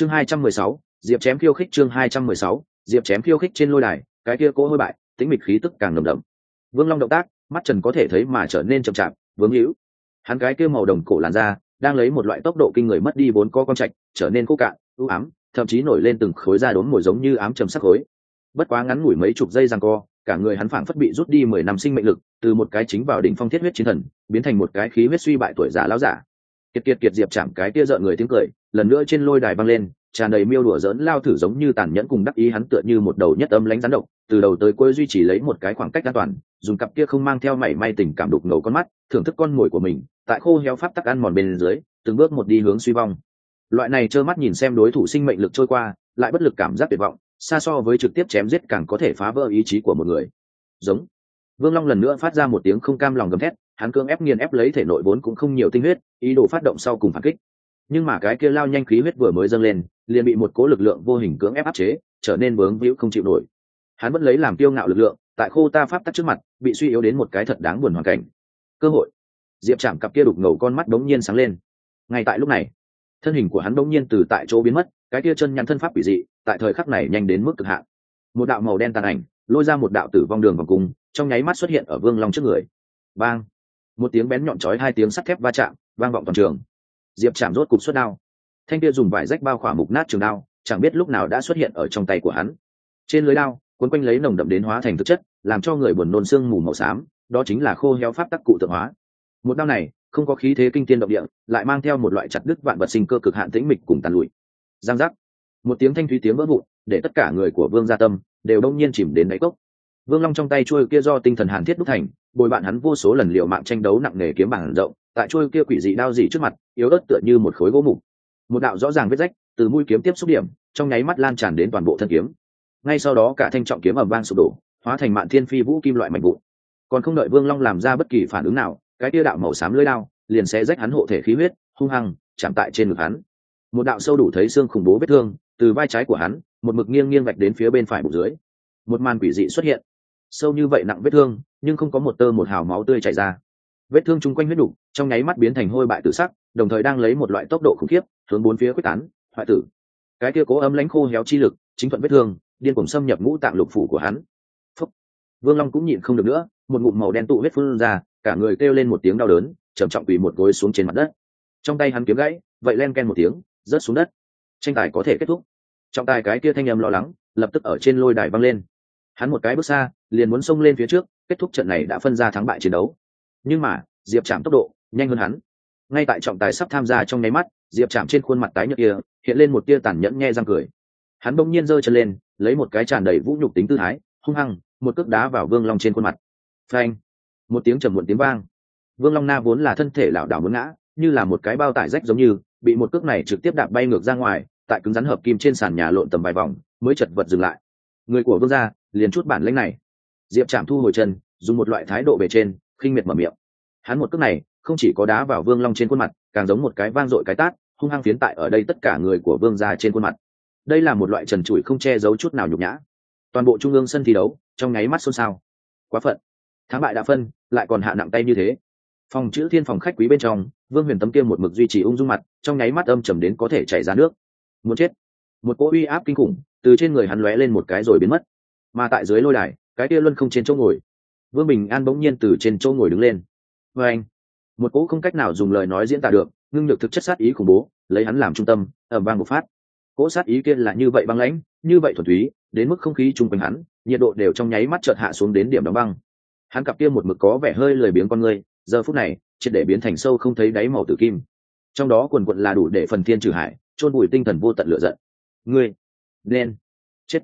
chương hai trăm mười sáu, diệp chém khiêu khích chương hai trăm mười sáu, diệp chém khiêu khích trên lôi đài, cái kia cố hôi bại tính mịch khí tức càng nồng đậm. Vương long động tác, mắt trần có thể thấy mà trở nên chậm chạp, vướng hữu. Hắn cái kia màu đồng cổ làn da, đang lấy một loại tốc độ kinh người mất đi bốn co con trạch, trở nên khô cạn ưu ám, thậm chí nổi lên từng khối da đốn mồi giống như ám trầm sắc khối. Bất quá ngắn ngủi mấy chục giây rằng co, cả người hắn phảng phất bị rút đi mười năm sinh mệnh lực, từ một cái chính vào đỉnh phong thiết huyết chiến thần, biến thành một cái khí huyết suy bại tuổi già lão giả kiệt kiệt kiệt diệp chạm cái kia rợn người tiếng cười, lần nữa trên lôi đài băng lên, tràn đầy miêu đùa dỡn lao thử giống như tàn nhẫn cùng đắc ý hắn tựa như một đầu nhất âm lánh rắn độc, từ đầu tới cuối duy trì lấy một cái khoảng cách an toàn, dùng cặp kia không mang theo mảy may tình cảm đục ngầu con mắt, thưởng thức con mồi của mình, tại khô heo pháp tắc ăn mòn bên dưới, từng bước một đi hướng suy vong. Loại này trơ mắt nhìn xem đối thủ sinh mệnh lực trôi qua, lại bất lực cảm giác tuyệt vọng, xa so với trực tiếp chém giết càng có thể phá vỡ ý chí của một người. Giống. Vương long lần nữa phát ra một tiếng không cam lòng gầm thét hắn cương ép nghiền ép lấy thể nội vốn cũng không nhiều tinh huyết, ý đồ phát động sau cùng phản kích. Nhưng mà cái kia lao nhanh khí huyết vừa mới dâng lên, liền bị một cố lực lượng vô hình cưỡng ép áp chế, trở nên bướng víu không chịu nổi. Hắn vẫn lấy làm kiêu ngạo lực lượng, tại khô ta pháp tắc trước mặt, bị suy yếu đến một cái thật đáng buồn hoàn cảnh. Cơ hội. Diệp chạm cặp kia đục ngầu con mắt đống nhiên sáng lên. Ngay tại lúc này, thân hình của hắn đống nhiên từ tại chỗ biến mất, cái kia chân nhắn thân pháp quỷ dị, tại thời khắc này nhanh đến mức cực hạn. Một đạo màu đen tàn ảnh, lôi ra một đạo tử vong đường vòng cung, trong nháy mắt xuất hiện ở vương long trước người. Bang! Một tiếng bén nhọn chói hai tiếng sắt thép va chạm, vang vọng toàn trường. Diệp chạm rốt cục xuất đao. Thanh kia dùng vải rách bao khỏa mục nát trường đao, chẳng biết lúc nào đã xuất hiện ở trong tay của hắn. Trên lưới đao, cuốn quanh lấy nồng đậm đến hóa thành thực chất, làm cho người buồn nôn sương mù màu xám, đó chính là khô heo pháp tắc cụ tượng hóa. Một đao này, không có khí thế kinh tiên động địa, lại mang theo một loại chặt đứt vạn vật sinh cơ cực hạn tĩnh mịch cùng tàn lụi. Giang giác. Một tiếng thanh thúy tiếng vỡ vụn, để tất cả người của vương gia tâm đều đông nhiên chìm đến đáy cốc vương long trong tay trôi kia do tinh thần hàn thiết đúc thành, bồi bạn hắn vô số lần liệu mạng tranh đấu nặng nề kiếm bảng rộng, tại trôi kia quỷ dị đao dị trước mặt, yếu ớt tựa như một khối gỗ mục. Một đạo rõ ràng vết rách từ mũi kiếm tiếp xúc điểm, trong nháy mắt lan tràn đến toàn bộ thân kiếm. Ngay sau đó cả thanh trọng kiếm ầm vang sụp đổ, hóa thành mạn thiên phi vũ kim loại mạnh vụn. Còn không đợi vương long làm ra bất kỳ phản ứng nào, cái tia đạo màu xám lưỡi đao liền sẽ rách hắn hộ thể khí huyết, hung hăng chạm tại trên ngực hắn. Một đạo sâu đủ thấy xương khủng bố vết thương từ vai trái của hắn, một mực nghiêng nghiêng vạch đến phía bên phải bụng dưới. Một màn quỷ dị xuất hiện sâu như vậy nặng vết thương, nhưng không có một tơ một hào máu tươi chảy ra. Vết thương chung quanh huyết đục, trong nháy mắt biến thành hôi bại tự sắc, đồng thời đang lấy một loại tốc độ khủng khiếp, hướng bốn phía quyết tán, hoại tử. Cái kia cố ấm lãnh khô héo chi lực, chính thuận vết thương, điên cùng xâm nhập ngũ tạng lục phủ của hắn. Phúc. vương long cũng nhịn không được nữa, một ngụm màu đen tụ huyết phun ra, cả người kêu lên một tiếng đau đớn, trầm trọng quỳ một gối xuống trên mặt đất. Trong tay hắn kiếm gãy, vậy len ken một tiếng, rớt xuống đất. Tranh tài có thể kết thúc. Trọng tài cái kia thanh âm lo lắng, lập tức ở trên lôi đài văng lên. Hắn một cái bước xa liền muốn xông lên phía trước, kết thúc trận này đã phân ra thắng bại chiến đấu. Nhưng mà, diệp chạm tốc độ nhanh hơn hắn. Ngay tại trọng tài sắp tham gia trong nháy mắt, diệp chạm trên khuôn mặt tái nhợt kia, hiện lên một tia tàn nhẫn nghe răng cười. Hắn bỗng nhiên giơ chân lên, lấy một cái tràn đầy vũ nhục tính tư thái, hung hăng, một cước đá vào vương long trên khuôn mặt. Phanh! Một tiếng trầm muộn tiếng vang. Vương long na vốn là thân thể lảo đảo muốn ngã, như là một cái bao tải rách giống như, bị một cước này trực tiếp đạp bay ngược ra ngoài, tại cứng rắn hợp kim trên sàn nhà lộn tầm vài vòng, mới chật vật dừng lại. Người của vương gia, liền chút bản lĩnh này diệp trạm thu hồi chân, dùng một loại thái độ bề trên, khinh miệt mở miệng. Hắn một cước này, không chỉ có đá vào vương long trên khuôn mặt, càng giống một cái vang dội cái tát, hung hăng phiến tại ở đây tất cả người của vương gia trên khuôn mặt. Đây là một loại trần trụi không che giấu chút nào nhục nhã. Toàn bộ trung ương sân thi đấu, trong nháy mắt xôn xao. Quá phận. Thắng bại đã phân, lại còn hạ nặng tay như thế. Phòng chữ thiên phòng khách quý bên trong, vương huyền tấm kia một mực duy trì ung dung mặt, trong nháy mắt âm trầm đến có thể chảy ra nước. Muốn chết. Một cỗ uy áp kinh khủng, từ trên người hắn lóe lên một cái rồi biến mất. Mà tại dưới lôi đài cái kia luân không trên chỗ ngồi. Vương bình an bỗng nhiên từ trên chỗ ngồi đứng lên. Vê anh. Một cỗ không cách nào dùng lời nói diễn tả được, ngưng được thực chất sát ý khủng bố, lấy hắn làm trung tâm ẩm vang một phát. Cỗ sát ý kia là như vậy băng lãnh, như vậy thuần túy, đến mức không khí chung quanh hắn, nhiệt độ đều trong nháy mắt chợt hạ xuống đến điểm đóng băng. Hắn cặp kia một mực có vẻ hơi lười biếng con người, giờ phút này, triệt để biến thành sâu không thấy đáy màu tử kim. Trong đó quần quận là đủ để phần thiên trừ hải, chôn bùi tinh thần vô tận lựa giận. Ngươi, nên chết.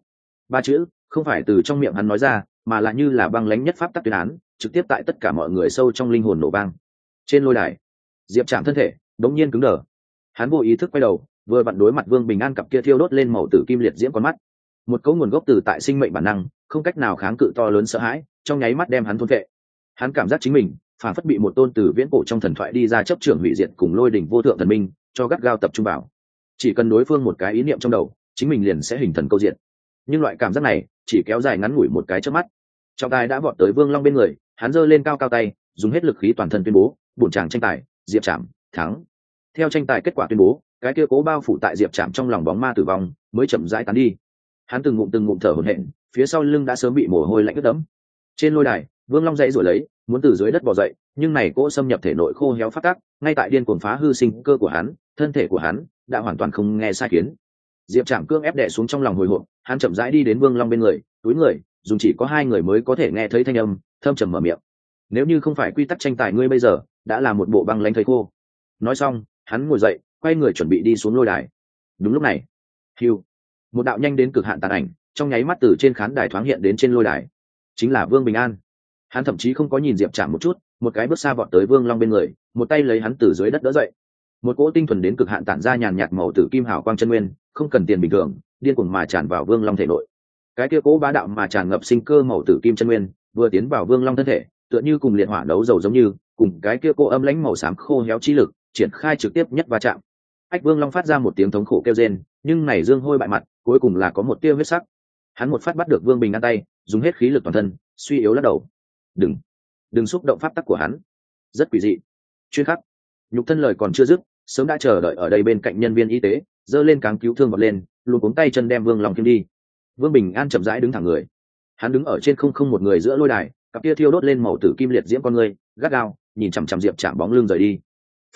Ba chữ, không phải từ trong miệng hắn nói ra mà là như là băng lánh nhất pháp tắc tuyên án, trực tiếp tại tất cả mọi người sâu trong linh hồn nổ vang. Trên lôi đài, diệp chạm thân thể đống nhiên cứng đờ. Hắn vô ý thức quay đầu, vừa vặn đối mặt vương bình an cặp kia thiêu đốt lên màu tử kim liệt diễm con mắt. Một cấu nguồn gốc từ tại sinh mệnh bản năng, không cách nào kháng cự to lớn sợ hãi, trong nháy mắt đem hắn thôn vệ hắn cảm giác chính mình, phản phất bị một tôn từ viễn cổ trong thần thoại đi ra chấp trưởng hủy diệt cùng lôi đỉnh vô thượng thần minh, cho gắt gao tập trung vào. Chỉ cần đối phương một cái ý niệm trong đầu, chính mình liền sẽ hình thần câu diện nhưng loại cảm giác này chỉ kéo dài ngắn ngủi một cái trước mắt. Trọng tài đã vọt tới vương long bên người hắn giơ lên cao cao tay dùng hết lực khí toàn thân tuyên bố bổn tràng tranh tài diệp trảm thắng. Theo tranh tài kết quả tuyên bố cái kia cố bao phủ tại diệp trảm trong lòng bóng ma tử vong mới chậm rãi tán đi. Hắn từng ngụm từng ngụm thở hổn hển phía sau lưng đã sớm bị mồ hôi lạnh ướt đẫm. Trên lôi đài vương long dãy rồi lấy muốn từ dưới đất bò dậy nhưng này cỗ xâm nhập thể nội khô héo phát tác, ngay tại điên cuồng phá hư sinh cơ của hắn thân thể của hắn đã hoàn toàn không nghe sai kiến diệp trạm cương ép đẻ xuống trong lòng hồi hộp hắn chậm rãi đi đến vương long bên người, túi người, dùng chỉ có hai người mới có thể nghe thấy thanh âm, thâm trầm mở miệng. Nếu như không phải quy tắc tranh tài ngươi bây giờ, đã là một bộ băng lanh thầy khô. Nói xong, hắn ngồi dậy, quay người chuẩn bị đi xuống lôi đài. Đúng lúc này hiu một đạo nhanh đến cực hạn tàn ảnh, trong nháy mắt từ trên khán đài thoáng hiện đến trên lôi đài. Chính là vương bình an. Hắn thậm chí không có nhìn diệp chạm một chút, một cái bước xa vọt tới vương long bên người, một tay lấy hắn từ dưới đất đỡ dậy. Một cỗ tinh thuần đến cực hạn tản ra nhàn nhạt màu tử kim hào quang chân nguyên, không cần tiền bình thường điên cuồng mà tràn vào vương long thể nội. Cái kia cố bá đạo mà tràn ngập sinh cơ màu tử kim chân nguyên, vừa tiến vào vương long thân thể, tựa như cùng liệt hỏa đấu dầu giống như, cùng cái kia cô âm lãnh màu xám khô héo chi lực, triển khai trực tiếp nhất va chạm. Ách, vương long phát ra một tiếng thống khổ kêu rên, nhưng này dương hôi bại mặt, cuối cùng là có một tia huyết sắc. Hắn một phát bắt được vương bình ngăn tay, dùng hết khí lực toàn thân, suy yếu lắc đầu. Đừng đừng xúc động pháp tắc của hắn. Rất quỷ dị. Chuyên khắc. Nhục thân lời còn chưa dứt, sớm đã chờ đợi ở đây bên cạnh nhân viên y tế, giơ lên cáng cứu thương bật lên luôn cuống tay chân đem vương long kim đi. Vương bình an chậm rãi đứng thẳng người. Hắn đứng ở trên không không một người giữa lôi đài, cặp kia thiêu đốt lên màu tử kim liệt diễm con người, gắt gao, nhìn chằm chằm diệp chạm bóng lưng rời đi.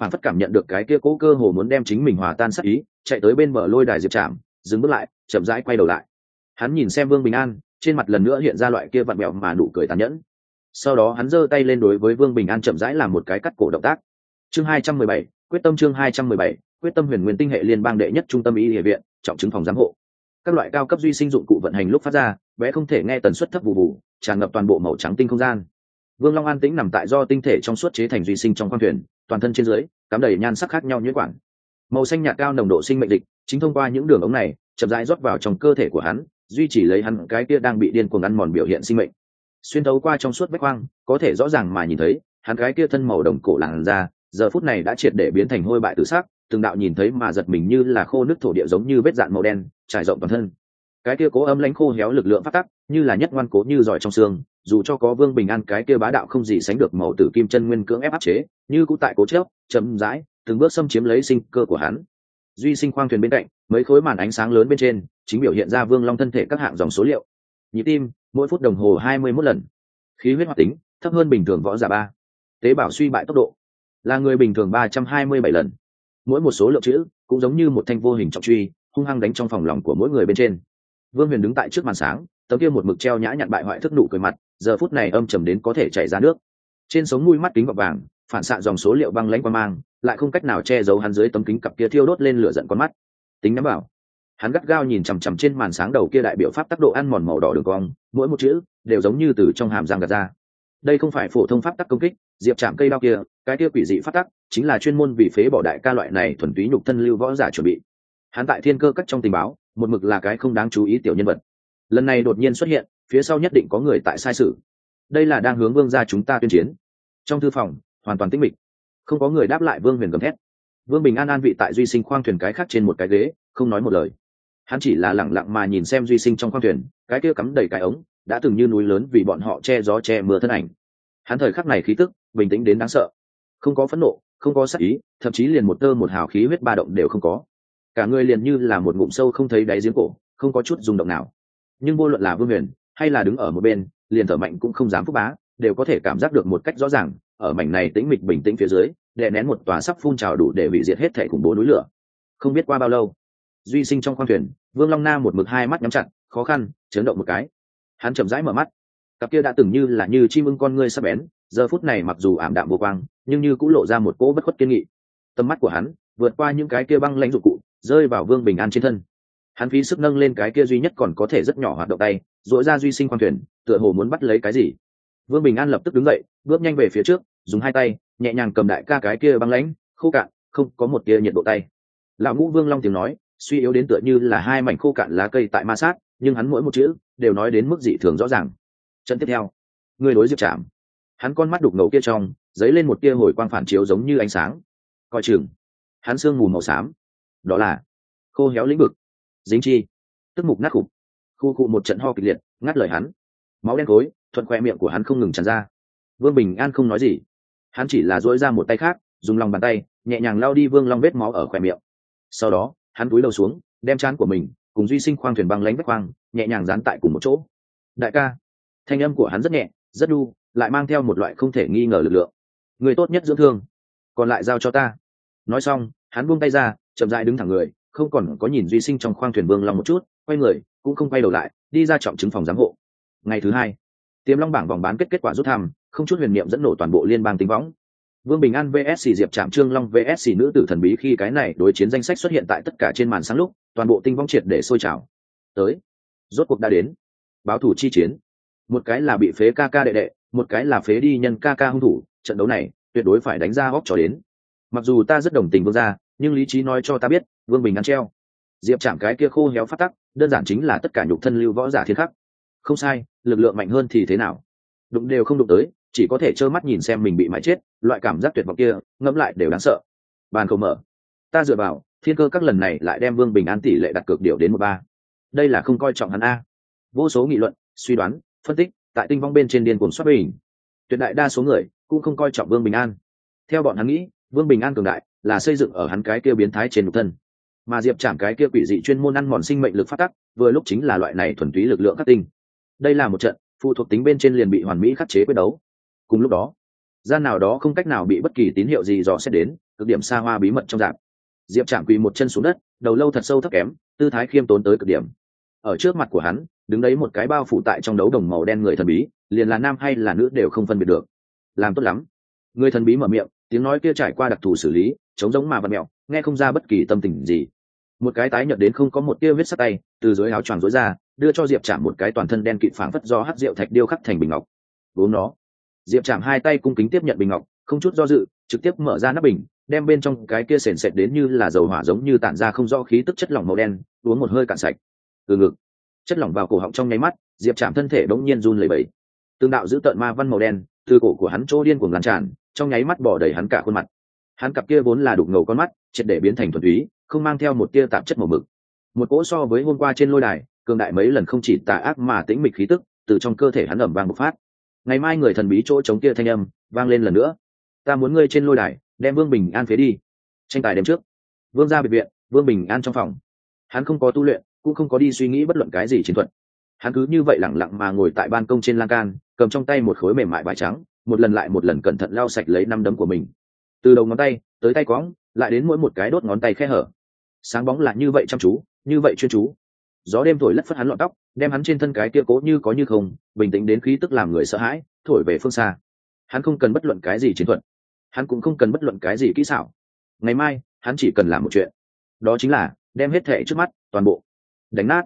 Phản phất cảm nhận được cái kia cố cơ hồ muốn đem chính mình hòa tan sắc ý, chạy tới bên mở lôi đài diệp chạm dừng bước lại, chậm rãi quay đầu lại. Hắn nhìn xem vương bình an, trên mặt lần nữa hiện ra loại kia vặn mẹo mà nụ cười tàn nhẫn. Sau đó hắn giơ tay lên đối với vương bình an chậm rãi làm một cái cắt cổ động tác. Chương hai trăm mười bảy, quyết tâm chương hai trăm mười bảy, quyết tâm huyền nguyên tinh hệ liên bang đệ nhất trung tâm y địa viện trọng chứng phòng giám hộ. Các loại cao cấp duy sinh dụng cụ vận hành lúc phát ra, bé không thể nghe tần suất thấp vụ vụ tràn ngập toàn bộ màu trắng tinh không gian. Vương long an tĩnh nằm tại do tinh thể trong suốt chế thành duy sinh trong khoang thuyền, toàn thân trên dưới, cắm đầy nhan sắc khác nhau nhuyễn quản màu xanh nhạt cao nồng độ sinh mệnh địch, chính thông qua những đường ống này, chậm rãi rót vào trong cơ thể của hắn, duy trì lấy hắn cái kia đang bị điên cuồng ăn mòn biểu hiện sinh mệnh. Xuyên thấu qua trong suốt vách khoang, có thể rõ ràng mà nhìn thấy, hắn cái kia thân màu đồng cổ làn ra giờ phút này đã triệt để biến thành hôi bại tự sắc từng đạo nhìn thấy mà giật mình như là khô nước thổ địa giống như vết dạn màu đen, trải rộng toàn thân. Cái kia cố ấm lãnh khô héo lực lượng phát tắc, như là nhất ngoan cố như giỏi trong xương, dù cho có vương bình an, cái kia bá đạo không gì sánh được màu tử kim chân nguyên cưỡng ép áp chế, như cũng tại cố chớp chấm rãi, từng bước xâm chiếm lấy sinh cơ của hắn. Duy sinh khoang thuyền bên cạnh, mấy khối màn ánh sáng lớn bên trên, chính biểu hiện ra vương long thân thể các hạng dòng số liệu. Nhịp tim, mỗi phút đồng hồ hai mươi 21 lần. Khí huyết hoạt tính, thấp hơn bình thường võ giả ba. Tế bào suy bại tốc độ, là người bình thường ba trăm hai mươi bảy lần mỗi một số lượng chữ cũng giống như một thanh vô hình trọng truy, hung hăng đánh trong phòng lòng của mỗi người bên trên. Vương huyền đứng tại trước màn sáng, tấm kia một mực treo nhã nhặn bại hoại thức nụ cười mặt, giờ phút này âm trầm đến có thể chảy ra nước. Trên sống mũi mắt kính gọt vàng, phản xạ dòng số liệu băng lãnh qua mang, lại không cách nào che giấu hắn dưới tấm kính cặp kia thiêu đốt lên lửa giận con mắt. Tính nắm bảo, hắn gắt gao nhìn chằm chằm trên màn sáng đầu kia đại biểu pháp tắc độ ăn mòn màu đỏ đường cong, mỗi một chữ đều giống như từ trong hàm răng gạt ra đây không phải phổ thông pháp tắc công kích, diệp chạm cây đao kia, cái kia quỷ dị pháp tắc, chính là chuyên môn vì phế bỏ đại ca loại này thuần túy nhục thân lưu võ giả chuẩn bị. Hắn tại thiên cơ cắt trong tình báo, một mực là cái không đáng chú ý tiểu nhân vật. Lần này đột nhiên xuất hiện, phía sau nhất định có người tại sai sự. Đây là đang hướng vương ra chúng ta tuyên chiến. Trong thư phòng, hoàn toàn tĩnh mịch. Không có người đáp lại vương huyền gầm thét. Vương bình an an vị tại duy sinh khoang thuyền cái khác trên một cái ghế, không nói một lời. Hắn chỉ là lẳng lặng mà nhìn xem duy sinh trong khoang thuyền, cái kia cắm đầy cái ống đã từng như núi lớn vì bọn họ che gió che mưa thân ảnh. Hắn thời khắc này khí tức, bình tĩnh đến đáng sợ. Không có phẫn nộ, không có sắc ý, thậm chí liền một tơ một hào khí huyết ba động đều không có. Cả người liền như là một ngụm sâu không thấy đáy giếng cổ, không có chút rung động nào. Nhưng vô luận là vương huyền, hay là đứng ở một bên, liền thở mạnh cũng không dám phúc bá, đều có thể cảm giác được một cách rõ ràng, ở mảnh này tĩnh mịch bình tĩnh phía dưới, đè nén một tòa sắp phun trào đủ để hủy diệt hết thể khủng bố núi lửa. Không biết qua bao lâu, duy sinh trong khoang thuyền, vương long na một mực hai mắt nhắm chặt, khó khăn, chấn động một cái hắn chậm rãi mở mắt. Cặp kia đã từng như là như chim ưng con ngươi sắp bén, giờ phút này mặc dù ảm đạm vô quang, nhưng như cũng lộ ra một cỗ bất khuất kiên nghị. Tầm mắt của hắn vượt qua những cái kia băng lãnh dụng cụ, rơi vào vương bình an trên thân. Hắn phí sức nâng lên cái kia duy nhất còn có thể rất nhỏ hoạt động tay dội ra duy sinh khoang thuyền, tựa hồ muốn bắt lấy cái gì. Vương bình an lập tức đứng dậy, bước nhanh về phía trước, dùng hai tay nhẹ nhàng cầm đại ca cái kia băng lãnh, khô cạn, không có một tia nhiệt độ tay. Lão ngũ vương long tiếng nói, suy yếu đến tựa như là hai mảnh khô cạn lá cây tại ma sát nhưng hắn mỗi một chữ đều nói đến mức dị thường rõ ràng. Trận tiếp theo, người đối diệp chạm. Hắn con mắt đục ngầu kia trong, dấy lên một tia hồi quang phản chiếu giống như ánh sáng. Coi chừng, hắn sương mù màu xám. Đó là khô héo lĩnh vực. Dính chi, tức mục nát khục khu cụ một trận ho kịch liệt, ngắt lời hắn. Máu đen khối, thuận khoe miệng của hắn không ngừng tràn ra. Vương bình an không nói gì. Hắn chỉ là dỗi ra một tay khác, dùng lòng bàn tay, nhẹ nhàng lao đi vương long vết máu ở khoe miệng. Sau đó, hắn cúi đầu xuống, đem chán của mình cùng duy sinh khoang thuyền băng lánh vách khoang, nhẹ nhàng dán tại cùng một chỗ. Đại ca, thanh âm của hắn rất nhẹ, rất đu, lại mang theo một loại không thể nghi ngờ lực lượng. Người tốt nhất dưỡng thương, còn lại giao cho ta. Nói xong, hắn buông tay ra, chậm dại đứng thẳng người, không còn có nhìn duy sinh trong khoang thuyền vương long một chút, quay người, cũng không quay đầu lại, đi ra trọng chứng phòng giám hộ. Ngày thứ hai, tiềm long bảng vòng bán kết kết quả rút thăm, không chút huyền niệm dẫn nổ toàn bộ liên bang tính võng. Vương bình an vsc diệp trạm trương long vsc nữ tử thần bí khi cái này đối chiến danh sách xuất hiện tại tất cả trên màn sáng lúc toàn bộ tinh vong triệt để sôi trào. Tới. Rốt cuộc đã đến. Báo thủ chi chiến. Một cái là bị phế ca ca đệ đệ, một cái là phế đi nhân ca ca hung thủ, trận đấu này tuyệt đối phải đánh ra góc trò đến. Mặc dù ta rất đồng tình vương gia, nhưng lý trí nói cho ta biết, vương bình ăn treo. Diệp chạm cái kia khô héo phát tắc, đơn giản chính là tất cả nhục thân lưu võ giả thiên khắc. Không sai, lực lượng mạnh hơn thì thế nào? Đụng đều không đụng tới, chỉ có thể trơ mắt nhìn xem mình bị mãi chết, loại cảm giác tuyệt vọng kia, ngẫm lại đều đáng sợ. Bàn không mở. Ta dựa vào thiên cơ các lần này lại đem vương bình an tỷ lệ đặt cược điều đến một ba. Đây là không coi trọng hắn a. Vô số nghị luận, suy đoán, phân tích, tại tinh vong bên trên điên cuồng xuất bình. Tuyệt đại đa số người cũng không coi trọng vương bình an. Theo bọn hắn nghĩ, vương bình an cường đại là xây dựng ở hắn cái kia biến thái trên một thân. Mà diệp chạm cái kia quỷ dị chuyên môn ăn mòn sinh mệnh lực phát tắc, vừa lúc chính là loại này thuần túy lực lượng khắc tinh. Đây là một trận phụ thuộc tính bên trên liền bị hoàn mỹ khắc chế quyết đấu. Cùng lúc đó, gian nào đó không cách nào bị bất kỳ tín hiệu gì dò xét đến, cực điểm xa hoa bí mật trong dạng diệp chạm quỳ một chân xuống đất, đầu lâu thật sâu thấp kém, tư thái khiêm tốn tới cực điểm. Ở trước mặt của hắn, đứng đấy một cái bao phủ tại trong đấu đồng màu đen người thần bí, liền là nam hay là nữ đều không phân biệt được. Làm tốt lắm. Người thần bí mở miệng, tiếng nói kia trải qua đặc thù xử lý chống giống mà vật mẹo, nghe không ra bất kỳ tâm tình gì. Một cái tái nhợt đến không có một tia huyết sắc tay, từ dưới áo choàng rối ra, đưa cho diệp chạm một cái toàn thân đen kịt phảng phất do hát rượu thạch điêu khắc thành bình ngọc. Uống nó. Diệp chạm hai tay cung kính tiếp nhận bình ngọc, không chút do dự, trực tiếp mở ra nắp bình đem bên trong cái kia sền sệt đến như là dầu hỏa giống như tản ra không rõ khí tức chất lỏng màu đen, uống một hơi cạn sạch. Từ ngực, chất lỏng vào cổ họng trong nháy mắt, diệp chạm thân thể bỗng nhiên run lẩy bẩy. Tương đạo giữ tợn ma văn màu đen, từ cổ của hắn chỗ điên cuồng lan tràn, trong nháy mắt bỏ đầy hắn cả khuôn mặt. Hắn cặp kia vốn là đục ngầu con mắt, triệt để biến thành thuần túy, không mang theo một tia tạp chất màu mực. Một cỗ so với hôm qua trên lôi đài, cường đại mấy lần không chỉ tà ác mà tĩnh mịch khí tức, từ trong cơ thể hắn ẩm vang một phát. Ngày mai người thần bí chỗ chống kia thanh âm, vang lên lần nữa. Ta muốn ngươi trên lôi đài đem vương bình an phế đi. Tranh tài đêm trước, vương ra biệt viện, vương bình an trong phòng. Hắn không có tu luyện, cũng không có đi suy nghĩ bất luận cái gì chiến thuật. Hắn cứ như vậy lẳng lặng mà ngồi tại ban công trên lan can, cầm trong tay một khối mềm mại vải trắng, một lần lại một lần cẩn thận lau sạch lấy năm đấm của mình. Từ đầu ngón tay tới tay quõng, lại đến mỗi một cái đốt ngón tay khe hở. Sáng bóng là như vậy chăm chú, như vậy chuyên chú. Gió đêm thổi lất phất hắn lọn tóc, đem hắn trên thân cái kia cố như có như không, bình tĩnh đến khí tức làm người sợ hãi, thổi về phương xa. Hắn không cần bất luận cái gì chiến thuật hắn cũng không cần bất luận cái gì kỹ xảo. Ngày mai, hắn chỉ cần làm một chuyện. Đó chính là, đem hết thệ trước mắt, toàn bộ. Đánh nát.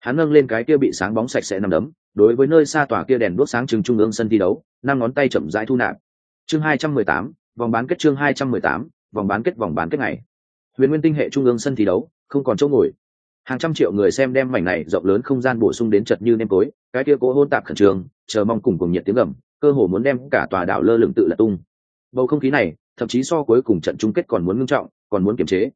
Hắn nâng lên cái kia bị sáng bóng sạch sẽ nằm đấm, đối với nơi xa tòa kia đèn đuốc sáng trừng trung ương sân thi đấu, năm ngón tay chậm rãi thu nạp. Chương hai trăm mười tám, vòng bán kết chương hai trăm mười tám, vòng bán kết, vòng bán kết này huyền nguyên tinh hệ trung ương sân thi đấu, không còn chỗ ngồi. Hàng trăm triệu người xem đem mảnh này rộng lớn không gian bổ sung đến chật như nêm tối, cái kia cố hôn tạp khẩn trường chờ mong cùng cùng nhiệt tiếng gầm, cơ hồ muốn đem cả tòa đảo lơ lửng tự là tung bầu không khí này, thậm chí so cuối cùng trận chung kết còn muốn ngưng trọng, còn muốn kiềm chế.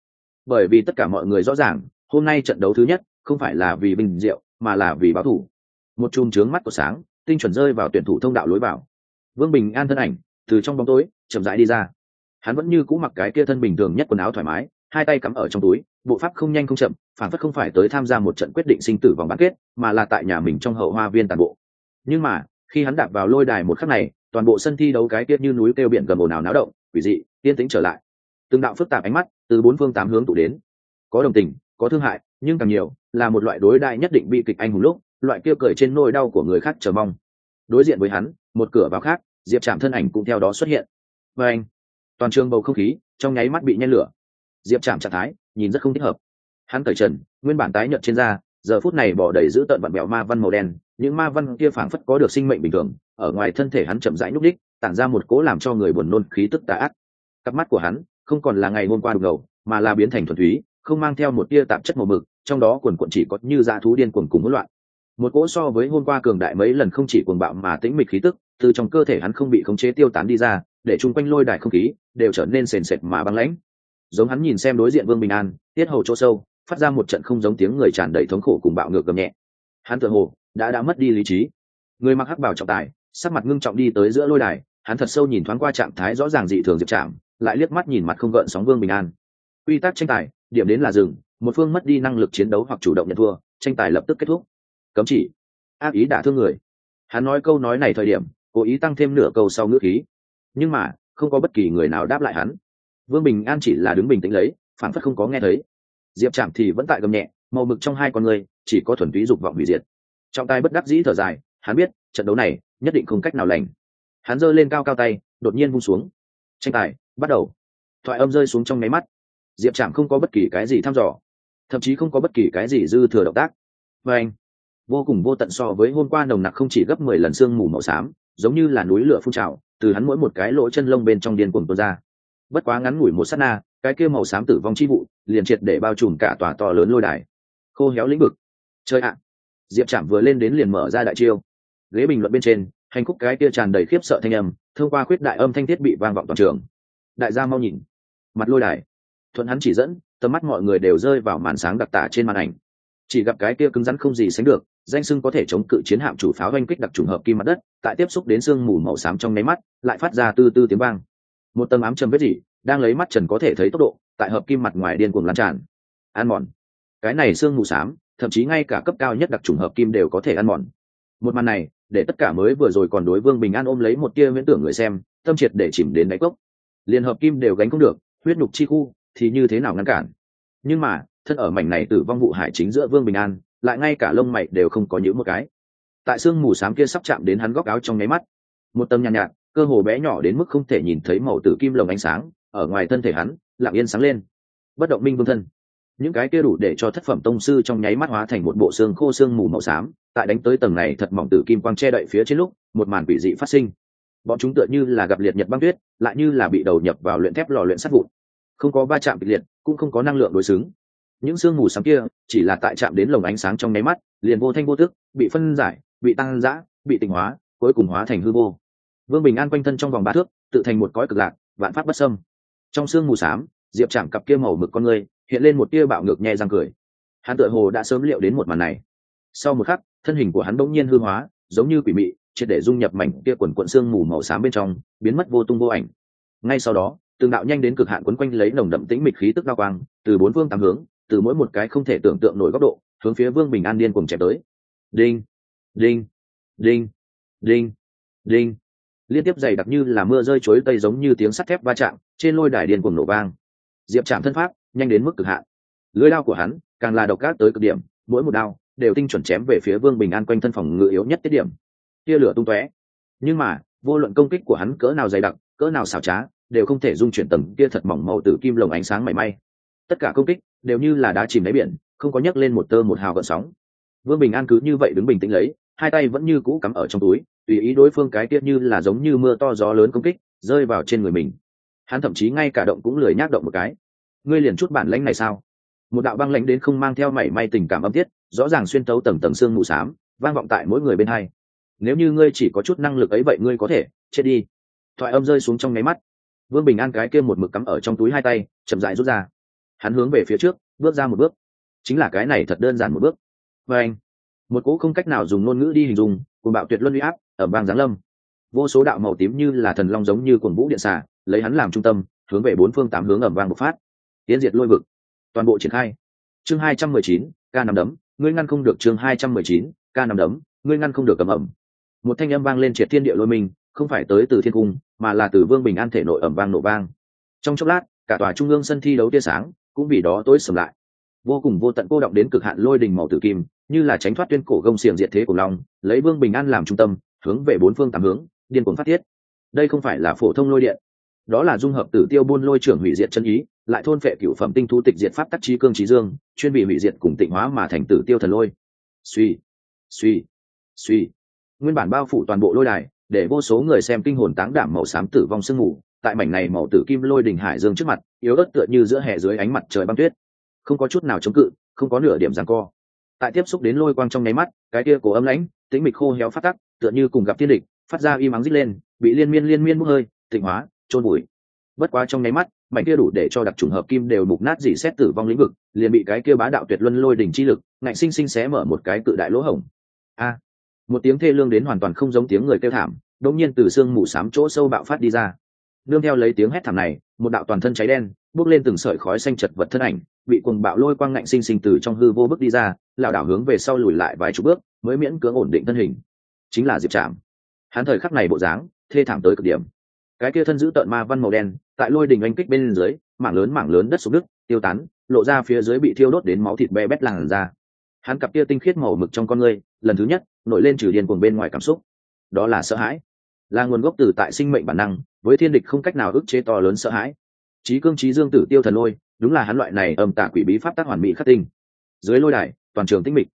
Bởi vì tất cả mọi người rõ ràng, hôm nay trận đấu thứ nhất không phải là vì bình diệu mà là vì báo thủ. Một chùm trướng mắt của sáng, tinh chuẩn rơi vào tuyển thủ thông đạo lối vào. Vương bình an thân ảnh, từ trong bóng tối, chậm rãi đi ra. Hắn vẫn như cũ mặc cái kia thân bình thường nhất quần áo thoải mái, hai tay cắm ở trong túi, bộ pháp không nhanh không chậm, phản phất không phải tới tham gia một trận quyết định sinh tử vòng bán kết, mà là tại nhà mình trong hậu hoa viên toàn bộ. Nhưng mà, khi hắn đạp vào lôi đài một khắc này toàn bộ sân thi đấu cái tiết như núi kêu biển gầm ồn ào náo động, quỷ dị, yên tĩnh trở lại. Từng đạo phức tạp ánh mắt từ bốn phương tám hướng tụ đến. Có đồng tình, có thương hại, nhưng càng nhiều là một loại đối đại nhất định bị kịch anh hùng lúc, loại kia cười trên nỗi đau của người khác chờ mong. Đối diện với hắn, một cửa vào khác, diệp trạm thân ảnh cũng theo đó xuất hiện. Và anh, toàn trường bầu không khí trong nháy mắt bị nhen lửa. Diệp trạm trạng thái nhìn rất không thích hợp. Hắn cởi trần, nguyên bản tái nhợt trên da, giờ phút này bỏ đầy giữ tận vặn mèo ma văn màu đen, những ma văn kia phảng phất có được sinh mệnh bình thường ở ngoài thân thể hắn chậm rãi nhúc đích tản ra một cỗ làm cho người buồn nôn khí tức tà ác. Cặp mắt của hắn không còn là ngày hôm qua đục ngầu, mà là biến thành thuần túy, không mang theo một tia tạp chất màu mực, trong đó quần quận chỉ có như dã thú điên cuồng cùng hỗn loạn. Một cỗ so với hôm qua cường đại mấy lần không chỉ cuồng bạo mà tĩnh mịch khí tức, từ trong cơ thể hắn không bị khống chế tiêu tán đi ra, để chung quanh lôi đài không khí đều trở nên sền sệt mà băng lãnh. Giống hắn nhìn xem đối diện vương bình an, tiết hầu chỗ sâu, phát ra một trận không giống tiếng người tràn đầy thống khổ cùng bạo ngược gầm nhẹ. Hắn tự hồ đã đã mất đi lý trí. Người mặc hắc bảo trọng tài sắc mặt ngưng trọng đi tới giữa lôi đài, hắn thật sâu nhìn thoáng qua trạng thái rõ ràng dị thường diệp chạm lại liếc mắt nhìn mặt không gợn sóng vương bình an. Quy tắc tranh tài, điểm đến là dừng, một phương mất đi năng lực chiến đấu hoặc chủ động nhận thua, tranh tài lập tức kết thúc. Cấm chỉ. Ác ý đả thương người. Hắn nói câu nói này thời điểm, cố ý tăng thêm nửa câu sau ngữ khí. Nhưng mà, không có bất kỳ người nào đáp lại hắn. Vương bình an chỉ là đứng bình tĩnh lấy phản phất không có nghe thấy. Diệp trạm thì vẫn tại gầm nhẹ, màu mực trong hai con người, chỉ có thuần túy dục vọng hủy diệt. Trong tài bất đắc dĩ thở dài, hắn biết, trận đấu này nhất định không cách nào lành. Hắn giơ lên cao cao tay, đột nhiên vung xuống. Tranh tài bắt đầu. Thoại âm rơi xuống trong máy mắt. Diệp trạm không có bất kỳ cái gì thăm dò, thậm chí không có bất kỳ cái gì dư thừa động tác. Và anh, vô cùng vô tận so với hôm qua nồng nặc không chỉ gấp mười lần sương mù màu xám, giống như là núi lửa phun trào, từ hắn mỗi một cái lỗ chân lông bên trong điên cuồng tuôn ra. Bất quá ngắn ngủi một sát na, cái kia màu xám tử vong chi vụ liền triệt để bao trùm cả tòa to lớn lôi đài. Khô héo lĩnh vực. Chơi ạ. Diệp trạm vừa lên đến liền mở ra đại chiêu ghế bình luận bên trên, hành khúc cái kia tràn đầy khiếp sợ thanh âm, thông qua khuyết đại âm thanh thiết bị vang vọng toàn trường. Đại gia mau nhìn. Mặt lôi đài. Thuận hắn chỉ dẫn, tầm mắt mọi người đều rơi vào màn sáng đặc tả trên màn ảnh. Chỉ gặp cái kia cứng rắn không gì sánh được, danh sưng có thể chống cự chiến hạm chủ pháo oanh kích đặc trùng hợp kim mặt đất, tại tiếp xúc đến sương mù màu xám trong nháy mắt, lại phát ra tư tư tiếng vang. Một tầng ám châm vết dỉ đang lấy mắt trần có thể thấy tốc độ, tại hợp kim mặt ngoài điên cuồng lan tràn. Ăn mòn. Cái này sương mù xám, thậm chí ngay cả cấp cao nhất đặc trùng hợp kim đều có thể ăn mòn. Một màn này để tất cả mới vừa rồi còn đối vương bình an ôm lấy một tia miễn tưởng người xem tâm triệt để chìm đến đáy cốc. Liên hợp kim đều gánh không được huyết nhục chi khu thì như thế nào ngăn cản? Nhưng mà thân ở mảnh này tử vong vụ hải chính giữa vương bình an lại ngay cả lông mày đều không có những một cái. Tại sương mù xám kia sắp chạm đến hắn góc áo trong nháy mắt một tầm nhàn nhạt, nhạt cơ hồ bé nhỏ đến mức không thể nhìn thấy màu tử kim lồng ánh sáng ở ngoài thân thể hắn lặng yên sáng lên. Bất động minh vương thân những cái kia đủ để cho thất phẩm tông sư trong nháy mắt hóa thành một bộ xương khô xương mù màu xám, tại đánh tới tầng này thật mỏng từ kim quang che đậy phía trên lúc, một màn quỷ dị phát sinh. Bọn chúng tựa như là gặp liệt nhật băng tuyết, lại như là bị đầu nhập vào luyện thép lò luyện sắt vụn. Không có va chạm kịch liệt, cũng không có năng lượng đối xứng. Những sương mù sáng kia, chỉ là tại chạm đến lồng ánh sáng trong nháy mắt, liền vô thanh vô tức, bị phân giải, bị tăng giã bị tịnh hóa, cuối cùng hóa thành hư vô. Vương bình an quanh thân trong vòng ba thước, tự thành một cõi cực lạc, vạn pháp bất sâm trong sương mù xám, diệp chạm cặp kia màu mực con người hiện lên một tia bạo ngược nhẹ răng cười. Hắn tựa hồ đã sớm liệu đến một màn này. Sau một khắc, thân hình của hắn bỗng nhiên hư hóa, giống như quỷ mị, triệt để dung nhập mảnh kia quần quận xương mù màu xám bên trong, biến mất vô tung vô ảnh. Ngay sau đó, từng đạo nhanh đến cực hạn quấn quanh lấy nồng đậm tĩnh mịch khí tức đao quang, từ bốn phương tám hướng, từ mỗi một cái không thể tưởng tượng nổi góc độ, hướng phía vương bình an điên cùng chém tới. Đinh đinh đinh đinh đinh. Liên tiếp dày đặc như là mưa rơi chối tây giống như tiếng sắt thép va chạm, trên lôi đài điên cùng nổ vang. Diệp chạm thân pháp nhanh đến mức cực hạn. Lưới đao của hắn, càng là độc ác tới cực điểm, mỗi một đao đều tinh chuẩn chém về phía vương bình an quanh thân phòng ngự yếu nhất tiết điểm. Tia lửa tung tóe. Nhưng mà, vô luận công kích của hắn cỡ nào dày đặc, cỡ nào xảo trá, đều không thể dung chuyển tầng tia thật mỏng màu tử kim lồng ánh sáng mảy may. Tất cả công kích đều như là đá chìm đáy biển, không có nhấc lên một tơ một hào gợn sóng. Vương bình an cứ như vậy đứng bình tĩnh lấy, hai tay vẫn như cũ cắm ở trong túi, tùy ý đối phương cái tiết như là giống như mưa to gió lớn công kích, rơi vào trên người mình. Hắn thậm chí ngay cả động cũng lười nhác động một cái ngươi liền chút bản lãnh này sao? Một đạo băng lãnh đến không mang theo mảy may tình cảm âm tiết, rõ ràng xuyên tấu tầng tầng xương mù xám, vang vọng tại mỗi người bên hai. Nếu như ngươi chỉ có chút năng lực ấy vậy ngươi có thể, chết đi. Thoại âm rơi xuống trong nháy mắt. Vương bình an cái kia một mực cắm ở trong túi hai tay, chậm dại rút ra. Hắn hướng về phía trước, bước ra một bước. Chính là cái này thật đơn giản một bước. Và anh, một cỗ không cách nào dùng ngôn ngữ đi hình dung cùng bạo tuyệt luân uy áp ở bang giáng lâm. Vô số đạo màu tím như là thần long giống như cuồng vũ điện xả lấy hắn làm trung tâm, hướng về bốn phương tám hướng ẩm vang bộc phát tiến diệt lôi vực. Toàn bộ triển khai. Chương hai trăm mười chín, ca nằm đấm. Ngươi ngăn không được chương hai trăm mười chín, ca nằm đấm. Ngươi ngăn không được cầm ẩm một thanh âm vang lên triệt thiên địa lôi mình, không phải tới từ thiên cung, mà là từ vương bình an thể nội ẩm vang nổ vang. Trong chốc lát, cả tòa trung ương sân thi đấu tia sáng cũng vì đó tối sầm lại. Vô cùng vô tận cô động đến cực hạn lôi đình màu tử kim, như là tránh thoát tuyên cổ gông xiềng diệt thế của long lấy vương bình an làm trung tâm, hướng về bốn phương tám hướng, điên cuồng phát thiết đây không phải là phổ thông lôi điện. Đó là dung hợp tử tiêu buôn lôi trưởng hủy diệt chân ý lại thôn phệ cựu phẩm tinh thu tịch diệt pháp tắc trí cương trí dương, chuyên bị hủy diệt cùng tịnh hóa mà thành tử tiêu thần lôi. Suy suy suy. Nguyên bản bao phủ toàn bộ lôi đài, để vô số người xem kinh hồn táng đảm màu xám tử vong sương mù tại mảnh này màu tử kim lôi đỉnh hải dương trước mặt, yếu ớt tựa như giữa hè dưới ánh mặt trời băng tuyết. Không có chút nào chống cự, không có nửa điểm giằng co. Tại tiếp xúc đến lôi quang trong nháy mắt, cái kia cổ âm lãnh, tĩnh mịch khô héo phát tắc, tựa như cùng gặp thiên địch, phát ra y mắng rít lên, bị liên miên liên miên bốc hơi, tịnh hóa trôn bụi bất quá trong nháy mắt mảnh kia đủ để cho đặc trùng hợp kim đều mục nát dỉ xét tử vong lĩnh vực, liền bị cái kia bá đạo tuyệt luân lôi đỉnh chi lực, ngạnh sinh sinh xé mở một cái cự đại lỗ hổng. A! Một tiếng thê lương đến hoàn toàn không giống tiếng người kêu thảm, đột nhiên từ xương mù xám chỗ sâu bạo phát đi ra. Nương theo lấy tiếng hét thảm này, một đạo toàn thân cháy đen, bước lên từng sợi khói xanh chật vật thân ảnh, bị cuồng bạo lôi quang ngạnh sinh sinh từ trong hư vô bước đi ra, lảo đảo hướng về sau lùi lại vài chục bước, mới miễn cưỡng ổn định thân hình. Chính là diệp trạm hắn thời khắc này bộ dáng, thê thảm tới cực điểm cái kia thân giữ tợn ma văn màu đen, tại lôi đình anh kích bên dưới, mảng lớn mảng lớn đất xuống nước tiêu tán, lộ ra phía dưới bị thiêu đốt đến máu thịt be bét làn ra hắn cặp kia tinh khiết màu mực trong con ngươi, lần thứ nhất, nổi lên trừ điên cuồng bên ngoài cảm xúc. Đó là sợ hãi. Là nguồn gốc từ tại sinh mệnh bản năng, với thiên địch không cách nào ức chế to lớn sợ hãi. Trí cương trí dương tử tiêu thần lôi, đúng là hắn loại này âm tạ quỷ bí pháp tác hoàn mỹ khắc tinh. Dưới lôi đài, toàn trường tĩnh mịch.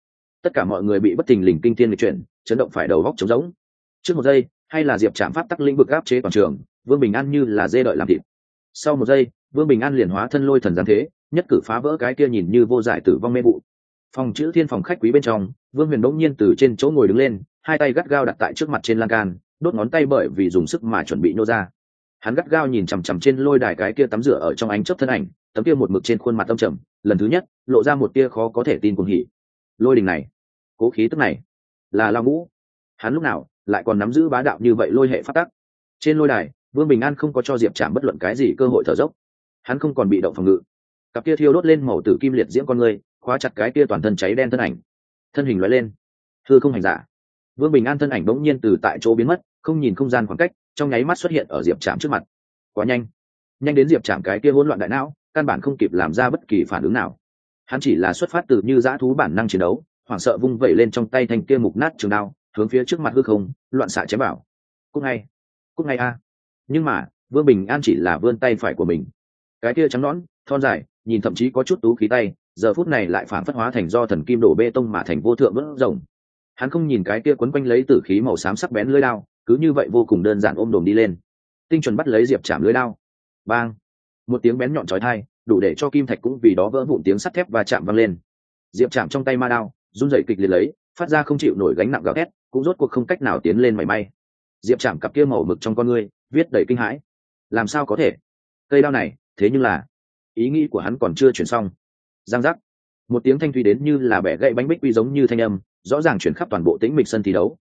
Tất cả mọi người bị bất tình lình kinh thiên lịch chuyển, chấn động phải đầu góc trống rỗng. Trước một giây hay là diệp chạm pháp tắc lĩnh vực áp chế toàn trường, vương bình an như là dê đợi làm thịt. Sau một giây, vương bình an liền hóa thân lôi thần giáng thế, nhất cử phá vỡ cái kia nhìn như vô giải tử vong mê vụ. Phòng chữ thiên phòng khách quý bên trong, vương huyền bỗng nhiên từ trên chỗ ngồi đứng lên, hai tay gắt gao đặt tại trước mặt trên lan can, đốt ngón tay bởi vì dùng sức mà chuẩn bị nô ra. Hắn gắt gao nhìn chằm chằm trên lôi đài cái kia tắm rửa ở trong ánh chớp thân ảnh, tấm kia một mực trên khuôn mặt tâm trầm, lần thứ nhất, lộ ra một tia khó có thể tin cuồng hỉ. Lôi đình này, cố khí tức này, là lao ngũ. Hắn lúc nào lại còn nắm giữ bá đạo như vậy lôi hệ phát tắc. Trên lôi đài, vương bình an không có cho diệp trảm bất luận cái gì cơ hội thở dốc. Hắn không còn bị động phòng ngự. Cặp kia thiêu đốt lên màu tử kim liệt diễm con người, khóa chặt cái kia toàn thân cháy đen thân ảnh. Thân hình loại lên. Thưa không hành giả. Vương bình an thân ảnh bỗng nhiên từ tại chỗ biến mất, không nhìn không gian khoảng cách, trong nháy mắt xuất hiện ở diệp trạm trước mặt. Quá nhanh. Nhanh đến diệp trạm cái kia hỗn loạn đại não, căn bản không kịp làm ra bất kỳ phản ứng nào. Hắn chỉ là xuất phát từ như dã thú bản năng chiến đấu, hoảng sợ vung vẩy lên trong tay thành kia mục nát trường đao hướng phía trước mặt hư không, loạn xạ chém bảo cúc ngay. Cúc ngay a. Nhưng mà, vương bình an chỉ là vươn tay phải của mình. Cái kia trắng nõn, thon dài, nhìn thậm chí có chút tú khí tay, giờ phút này lại phản phất hóa thành do thần kim đổ bê tông mà thành vô thượng vỡ rồng. Hắn không nhìn cái kia quấn quanh lấy tử khí màu xám sắc bén lưới lao cứ như vậy vô cùng đơn giản ôm đồm đi lên. Tinh chuẩn bắt lấy diệp chạm lưới lao bang. Một tiếng bén nhọn trói thai đủ để cho kim thạch cũng vì đó vỡ vụn tiếng sắt thép và chạm văng lên. Diệp chạm trong tay ma đao, run dậy kịch liệt lấy phát ra không chịu nổi gánh nặng gào thét, cũng rốt cuộc không cách nào tiến lên mảy may. Diệp chạm cặp kia màu mực trong con ngươi, viết đầy kinh hãi. Làm sao có thể? Cây đao này, thế nhưng là, ý nghĩ của hắn còn chưa chuyển xong. Giang giác. Một tiếng thanh thủy đến như là bẻ gậy bánh bích quy giống như thanh âm, rõ ràng chuyển khắp toàn bộ tĩnh mịch sân thi đấu.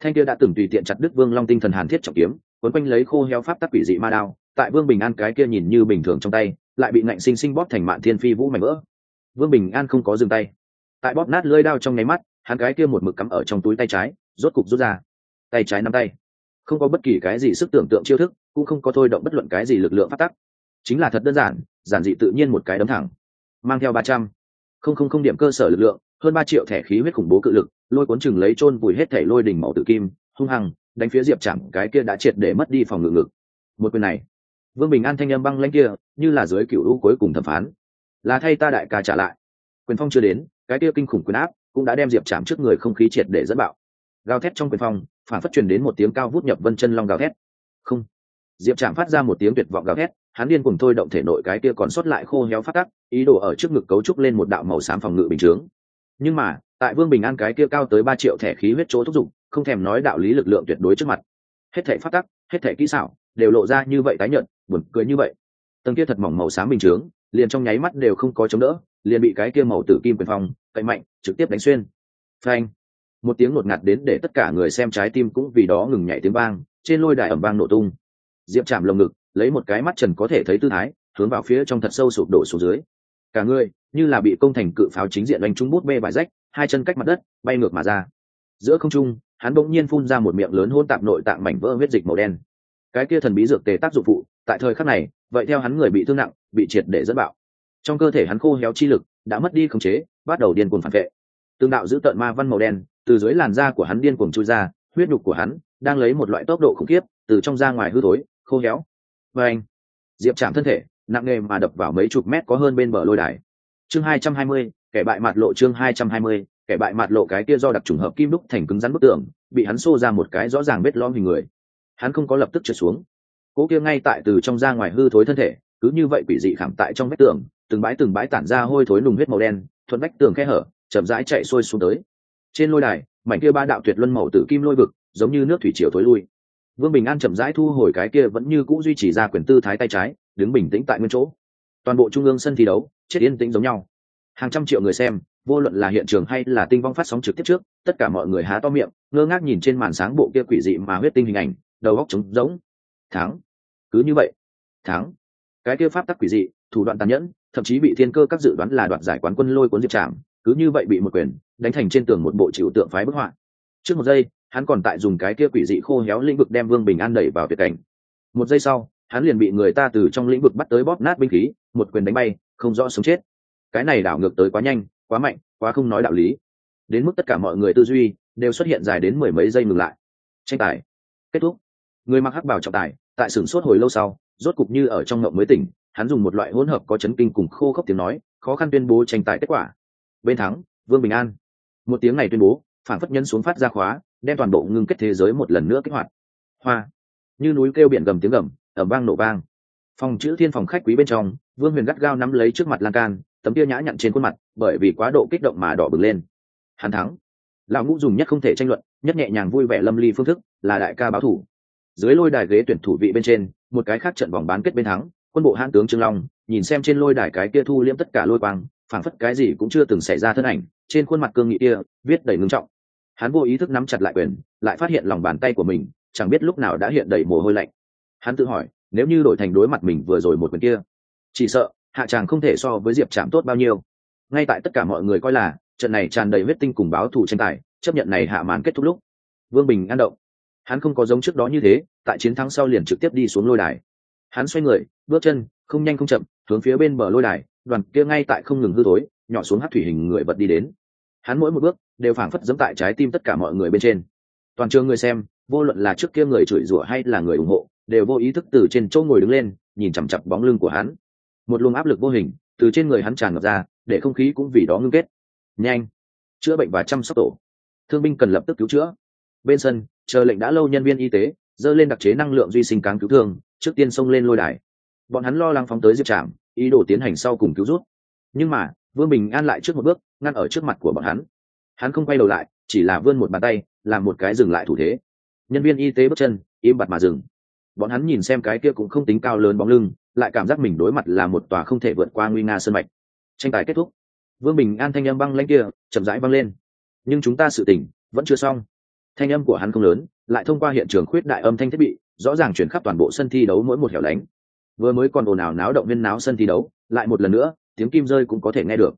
Thanh kia đã từng tùy tiện chặt đứt vương long tinh thần hàn thiết trọng kiếm, quấn quanh lấy khô heo pháp tắc quỷ dị ma đao, tại vương bình an cái kia nhìn như bình thường trong tay, lại bị ngạnh sinh sinh bóp thành mạn thiên phi vũ mảnh vỡ. Vương bình an không có dừng tay. Tại bóp nát lưỡi đao trong nháy mắt hắn cái kia một mực cắm ở trong túi tay trái, rốt cục rút ra. Tay trái nắm tay. Không có bất kỳ cái gì sức tưởng tượng chiêu thức, cũng không có thôi động bất luận cái gì lực lượng phát tắc. Chính là thật đơn giản giản dị tự nhiên một cái đấm thẳng. Mang theo ba trăm. Không không không điểm cơ sở lực lượng, hơn ba triệu thẻ khí huyết khủng bố cự lực, lôi cuốn chừng lấy chôn vùi hết thẻ lôi đỉnh màu tử kim, hung hăng, đánh phía diệp chẳng cái kia đã triệt để mất đi phòng ngự ngực. Một quyền này, vương bình an thanh âm băng lãnh kia, như là dưới cựu lũ cuối cùng thẩm phán. Là thay ta đại ca trả lại. Quyền phong chưa đến, cái kia kinh khủng quyền áp cũng đã đem diệp chạm trước người không khí triệt để dẫn bạo. Gào thét trong quyền phong, phản phát truyền đến một tiếng cao vút nhập vân chân long gào thét. Không. Diệp chạm phát ra một tiếng tuyệt vọng gào thét, hắn điên cùng thôi động thể nội cái kia còn sót lại khô héo phát tắc, ý đồ ở trước ngực cấu trúc lên một đạo màu xám phòng ngự bình chướng. Nhưng mà, tại vương bình an cái kia cao tới ba triệu thẻ khí huyết chỗ thúc giục, không thèm nói đạo lý lực lượng tuyệt đối trước mặt. Hết thể phát tắc, hết thể kỹ xảo, đều lộ ra như vậy tái nhận buồn cười như vậy. Tầng kia thật mỏng màu xám bình chướng, liền trong nháy mắt đều không có chống đỡ, liền bị cái kia màu tử kim quyền phong cậy mạnh, trực tiếp đánh xuyên. Phanh. Một tiếng ngột ngạt đến để tất cả người xem trái tim cũng vì đó ngừng nhảy tiếng vang, trên lôi đài ẩm vang nổ tung. Diệp chạm lồng ngực, lấy một cái mắt trần có thể thấy tư thái, hướng vào phía trong thật sâu sụp đổ xuống dưới. Cả người, như là bị công thành cự pháo chính diện đánh trúng bút bê bài rách, hai chân cách mặt đất, bay ngược mà ra. Giữa không trung, hắn bỗng nhiên phun ra một miệng lớn hôn tạp nội tạng mảnh vỡ huyết dịch màu đen. Cái kia thần bí dược tề tác dụng phụ, tại thời khắc này, vậy theo hắn người bị thương nặng, bị triệt để dẫn bạo. Trong cơ thể hắn khô héo chi lực, đã mất đi khống chế bắt đầu điên cuồng phản vệ. Tương đạo giữ tợn ma văn màu đen từ dưới làn da của hắn điên cuồng chui ra, huyết nhục của hắn đang lấy một loại tốc độ khủng khiếp từ trong ra ngoài hư thối, khô héo. Và anh, diệp chạm thân thể, nặng nề mà đập vào mấy chục mét có hơn bên bờ lôi đài. Chương hai trăm hai mươi, kẻ bại mặt lộ chương hai trăm hai mươi, kẻ bại mặt lộ cái kia do đặc trùng hợp kim đúc thành cứng rắn bức tường, bị hắn xô ra một cái rõ ràng vết lõm hình người. Hắn không có lập tức trượt xuống. Cỗ kia ngay tại từ trong ra ngoài hư thối thân thể, cứ như vậy quỷ dị khảm tại trong vách tường, từng bãi từng bãi tản ra hôi thối nùng huyết màu đen thuận vách tường khe hở, chậm rãi chạy xuôi xuống tới. Trên lôi đài, mảnh kia ba đạo tuyệt luân màu tử kim lôi vực, giống như nước thủy triều thối lui. Vương bình an chậm rãi thu hồi cái kia vẫn như cũ duy trì ra quyền tư thái tay trái, đứng bình tĩnh tại nguyên chỗ. Toàn bộ trung ương sân thi đấu, chết yên tĩnh giống nhau. Hàng trăm triệu người xem, vô luận là hiện trường hay là tinh vong phát sóng trực tiếp trước, tất cả mọi người há to miệng, ngơ ngác nhìn trên màn sáng bộ kia quỷ dị mà huyết tinh hình ảnh, đầu góc trống rỗng. Thắng. Cứ như vậy. Thắng. Cái kia pháp tắc quỷ dị, thủ đoạn tàn nhẫn thậm chí bị thiên cơ các dự đoán là đoạt giải quán quân lôi cuốn diệp trạm, cứ như vậy bị một quyền đánh thành trên tường một bộ chịu tượng phái bức họa. Trước một giây, hắn còn tại dùng cái kia quỷ dị khô héo lĩnh vực đem vương bình an đẩy vào tuyệt cảnh. Một giây sau, hắn liền bị người ta từ trong lĩnh vực bắt tới bóp nát binh khí, một quyền đánh bay, không rõ sống chết. Cái này đảo ngược tới quá nhanh, quá mạnh, quá không nói đạo lý. Đến mức tất cả mọi người tư duy đều xuất hiện dài đến mười mấy giây ngừng lại. Tranh tài kết thúc. Người mặc hắc bảo trọng tài, tại sửng sốt hồi lâu sau, rốt cục như ở trong ngộng mới tỉnh hắn dùng một loại hỗn hợp có chấn kinh cùng khô khốc tiếng nói, khó khăn tuyên bố tranh tài kết quả. Bên thắng, vương bình an. Một tiếng này tuyên bố phản phất nhân xuống phát ra khóa, đem toàn bộ ngưng kết thế giới một lần nữa kích hoạt. Hoa. Như núi kêu biển gầm tiếng gầm ẩm vang nổ vang. Phòng chữ thiên phòng khách quý bên trong, vương huyền gắt gao nắm lấy trước mặt lan can, tấm tia nhã nhặn trên khuôn mặt, bởi vì quá độ kích động mà đỏ bừng lên. Hắn thắng. Lão ngũ dùng nhất không thể tranh luận, nhất nhẹ nhàng vui vẻ lâm ly phương thức, là đại ca báo thủ. Dưới lôi đài ghế tuyển thủ vị bên trên, một cái khác trận vòng bán kết bên thắng quân bộ hãn tướng trương long, nhìn xem trên lôi đài cái kia thu liễm tất cả lôi quang, phảng phất cái gì cũng chưa từng xảy ra thân ảnh, trên khuôn mặt cương nghị kia, viết đầy ngưng trọng. Hắn vô ý thức nắm chặt lại quyền, lại phát hiện lòng bàn tay của mình, chẳng biết lúc nào đã hiện đầy mồ hôi lạnh. Hắn tự hỏi, nếu như đổi thành đối mặt mình vừa rồi một quyền kia, chỉ sợ, hạ chàng không thể so với diệp chạm tốt bao nhiêu. Ngay tại tất cả mọi người coi là, trận này tràn đầy huyết tinh cùng báo thù tranh tài, chấp nhận này hạ màn kết thúc lúc, vương bình an động. Hắn không có giống trước đó như thế, tại chiến thắng sau liền trực tiếp đi xuống lôi đài hắn xoay người, bước chân không nhanh không chậm, hướng phía bên bờ lôi đài, đoàn kia ngay tại không ngừng hư tối nhỏ xuống hát thủy hình người vật đi đến. Hắn mỗi một bước đều phảng phất dẫm tại trái tim tất cả mọi người bên trên. Toàn trường người xem, vô luận là trước kia người chửi rủa hay là người ủng hộ, đều vô ý thức từ trên chỗ ngồi đứng lên, nhìn chằm chặp bóng lưng của hắn. Một luồng áp lực vô hình từ trên người hắn tràn ngập ra, để không khí cũng vì đó ngưng kết. Nhanh! Chữa bệnh và chăm sóc tổ. Thương binh cần lập tức cứu chữa. Bên sân, chờ lệnh đã lâu nhân viên y tế, dơ lên đặc chế năng lượng duy sinh cáng cứu thương trước tiên xông lên lôi đài. Bọn hắn lo lắng phóng tới diệp trạm ý đồ tiến hành sau cùng cứu rút nhưng mà, vương bình an lại trước một bước, ngăn ở trước mặt của bọn hắn. Hắn không quay đầu lại, chỉ là vươn một bàn tay, làm một cái dừng lại thủ thế. Nhân viên y tế bước chân, im bặt mà dừng. Bọn hắn nhìn xem cái kia cũng không tính cao lớn bóng lưng, lại cảm giác mình đối mặt là một tòa không thể vượt qua nguy nga sân mạch. Tranh tài kết thúc. Vương bình an thanh âm băng lanh kia, chậm rãi băng lên. Nhưng chúng ta sự tỉnh vẫn chưa xong. Thanh âm của hắn không lớn, lại thông qua hiện trường khuyết đại âm thanh thiết bị rõ ràng chuyển khắp toàn bộ sân thi đấu mỗi một hẻo lánh. Vừa mới còn ồn ào náo động viên náo sân thi đấu, lại một lần nữa, tiếng kim rơi cũng có thể nghe được.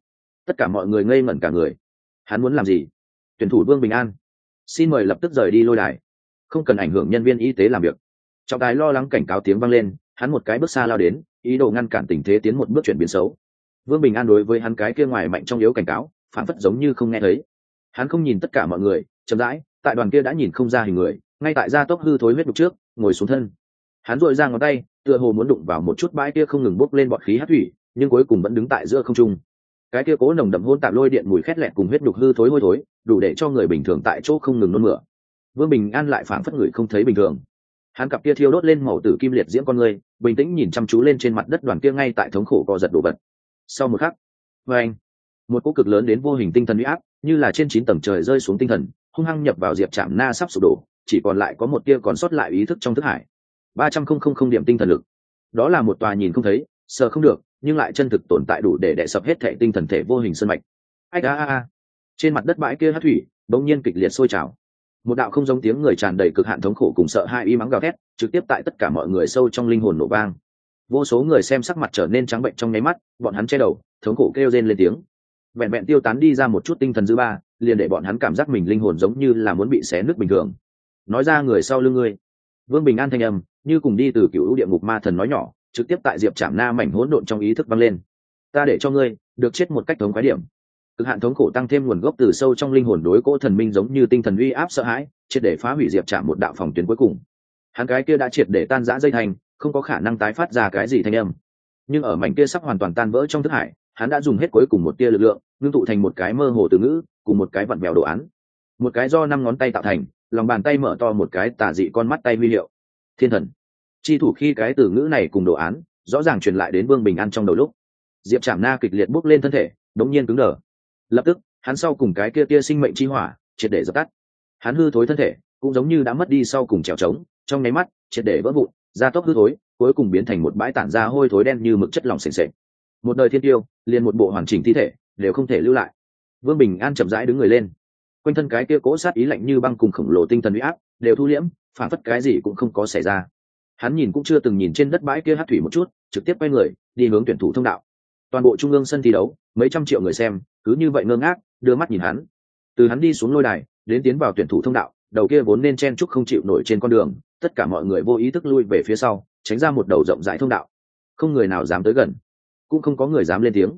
Tất cả mọi người ngây ngẩn cả người. Hắn muốn làm gì? Tuyển thủ vương bình an. Xin mời lập tức rời đi lôi đài. Không cần ảnh hưởng nhân viên y tế làm việc. Trọng tài lo lắng cảnh cáo tiếng vang lên, hắn một cái bước xa lao đến, ý đồ ngăn cản tình thế tiến một bước chuyển biến xấu. Vương bình an đối với hắn cái kia ngoài mạnh trong yếu cảnh cáo, phản phất giống như không nghe thấy. Hắn không nhìn tất cả mọi người, chậm rãi tại đoàn kia đã nhìn không ra hình người, ngay tại gia tốc hư thối huyết đục trước, ngồi xuống thân. Hắn dội ra ngón tay, tựa hồ muốn đụng vào một chút bãi kia không ngừng bốc lên bọt khí hát thủy, nhưng cuối cùng vẫn đứng tại giữa không trung. Cái kia cố nồng đậm hôn tạp lôi điện mùi khét lẹt cùng huyết đục hư thối hôi thối, đủ để cho người bình thường tại chỗ không ngừng nôn mửa. Vương bình an lại phảng phất người không thấy bình thường. Hắn cặp kia thiêu đốt lên màu tử kim liệt diễm con người, bình tĩnh nhìn chăm chú lên trên mặt đất đoàn kia ngay tại thống khổ co giật đổ vật. Sau một khắc vê anh một cỗ cực lớn đến vô hình tinh thần huy áp, như là trên chín tầng trời rơi xuống tinh thần hung hăng nhập vào diệp trạm na sắp sụp đổ, chỉ còn lại có một tia còn sót lại ý thức trong thức hải. Ba trăm không không không điểm tinh thần lực. Đó là một tòa nhìn không thấy, sợ không được, nhưng lại chân thực tồn tại đủ để đẻ sập hết thệ tinh thần thể vô hình sân mạch. A a a. Trên mặt đất bãi kia hát thủy, bỗng nhiên kịch liệt sôi trào. Một đạo không giống tiếng người tràn đầy cực hạn thống khổ cùng sợ hai y mắng gào thét, trực tiếp tại tất cả mọi người sâu trong linh hồn nổ vang. Vô số người xem sắc mặt trở nên trắng bệnh trong nháy mắt, bọn hắn che đầu, thống khổ kêu rên lên tiếng. Vẹn vẹn tiêu tán đi ra một chút tinh thần dư ba liền để bọn hắn cảm giác mình linh hồn giống như là muốn bị xé nứt bình thường. Nói ra người sau lưng ngươi. Vương bình an thanh âm, như cùng đi từ cựu địa ngục ma thần nói nhỏ, trực tiếp tại diệp trảm na mảnh hỗn độn trong ý thức vang lên. Ta để cho ngươi được chết một cách thống khái điểm. Cực hạn thống khổ tăng thêm nguồn gốc từ sâu trong linh hồn đối cỗ thần minh giống như tinh thần uy áp sợ hãi, triệt để phá hủy diệp trảm một đạo phòng tuyến cuối cùng. Hắn cái kia đã triệt để tan rã dây thành, không có khả năng tái phát ra cái gì thanh âm. Nhưng ở mảnh kia sắp hoàn toàn tan vỡ trong thức hải, hắn đã dùng hết cuối cùng một tia lực lượng ngưng tụ thành một cái mơ hồ từ ngữ, cùng một cái vặn vẹo đồ án. Một cái do năm ngón tay tạo thành, lòng bàn tay mở to một cái tả dị con mắt tay huy hiệu. Thiên thần. Chi thủ khi cái từ ngữ này cùng đồ án, rõ ràng truyền lại đến vương bình an trong đầu lúc. Diệp trảm na kịch liệt bốc lên thân thể, đống nhiên cứng đờ. Lập tức, hắn sau cùng cái kia tia sinh mệnh chi hỏa, triệt để dập tắt. Hắn hư thối thân thể, cũng giống như đã mất đi sau cùng trèo trống, trong nháy mắt, triệt để vỡ vụn da tóc hư thối, cuối cùng biến thành một bãi tản da hôi thối đen như mực chất lỏng s ề một đời thiên tiêu, liền một bộ hoàn chỉnh thi thể đều không thể lưu lại. Vương bình an chậm rãi đứng người lên. Quanh thân cái kia cố sát ý lạnh như băng cùng khổng lồ tinh thần huy áp đều thu liễm, phản phất cái gì cũng không có xảy ra. Hắn nhìn cũng chưa từng nhìn trên đất bãi kia hát thủy một chút, trực tiếp quay người, đi hướng tuyển thủ thông đạo. Toàn bộ trung ương sân thi đấu, mấy trăm triệu người xem, cứ như vậy ngơ ngác, đưa mắt nhìn hắn. Từ hắn đi xuống lôi đài, đến tiến vào tuyển thủ thông đạo, đầu kia vốn nên chen chúc không chịu nổi trên con đường, tất cả mọi người vô ý thức lui về phía sau, tránh ra một đầu rộng rãi thông đạo. Không người nào dám tới gần, cũng không có người dám lên tiếng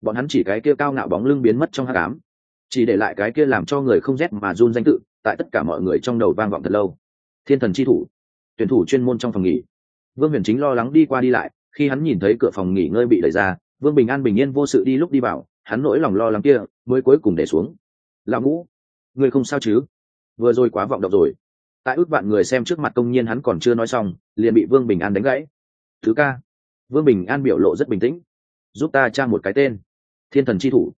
bọn hắn chỉ cái kia cao ngạo bóng lưng biến mất trong hắc ám. Chỉ để lại cái kia làm cho người không rét mà run danh tự, tại tất cả mọi người trong đầu vang vọng thật lâu. Thiên thần chi thủ, tuyển thủ chuyên môn trong phòng nghỉ. Vương huyền chính lo lắng đi qua đi lại, khi hắn nhìn thấy cửa phòng nghỉ ngơi bị đẩy ra, vương bình an bình yên vô sự đi lúc đi vào, hắn nỗi lòng lo lắng kia mới cuối cùng để xuống. Lão ngũ người không sao chứ? Vừa rồi quá vọng động rồi. Tại ước vạn người xem trước mặt công nhiên hắn còn chưa nói xong, liền bị vương bình an đánh gãy. Thứ ca. Vương bình an biểu lộ rất bình tĩnh giúp ta tra một cái tên. Thiên thần chi thủ.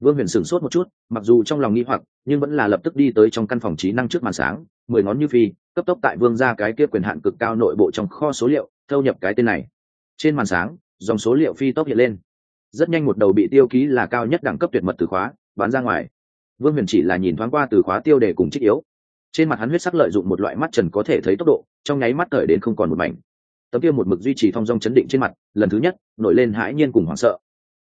Vương huyền sửng sốt một chút, mặc dù trong lòng nghi hoặc, nhưng vẫn là lập tức đi tới trong căn phòng trí năng trước màn sáng, mười ngón như phi, cấp tốc tại vương ra cái kia quyền hạn cực cao nội bộ trong kho số liệu, thâu nhập cái tên này. Trên màn sáng, dòng số liệu phi tốc hiện lên. Rất nhanh một đầu bị tiêu ký là cao nhất đẳng cấp tuyệt mật từ khóa bán ra ngoài. Vương huyền chỉ là nhìn thoáng qua từ khóa tiêu đề cùng trích yếu. Trên mặt hắn huyết sắc lợi dụng một loại mắt trần có thể thấy tốc độ, trong nháy mắt thời đến không còn một mảnh tấm kia một mực duy trì thong dong chấn định trên mặt lần thứ nhất nổi lên hãi nhiên cùng hoảng sợ.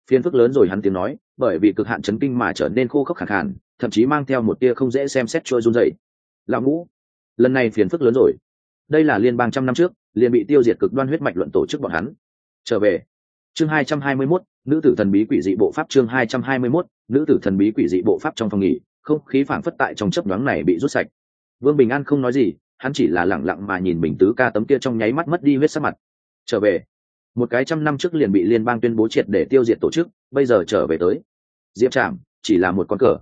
Phiền phức lớn rồi hắn tiếng nói bởi vì cực hạn chấn kinh mà trở nên khô khốc khẳng hẳn, thậm chí mang theo một tia không dễ xem xét trôi run dậy lão ngũ lần này phiền phức lớn rồi. Đây là liên bang trăm năm trước liền bị tiêu diệt cực đoan huyết mạch luận tổ chức bọn hắn. Trở về. Chương hai trăm hai mươi 221, nữ tử thần bí quỷ dị bộ pháp chương hai trăm hai mươi 221, nữ tử thần bí quỷ dị bộ pháp trong phòng nghỉ không khí phảng phất tại trong chấp nhoáng này bị rút sạch. Vương bình an không nói gì hắn chỉ là lẳng lặng mà nhìn bình tứ ca tấm kia trong nháy mắt mất đi huyết sắc mặt. Trở về. Một cái trăm năm trước liền bị liên bang tuyên bố triệt để tiêu diệt tổ chức, bây giờ trở về tới. Diệp trạm chỉ là một con cờ.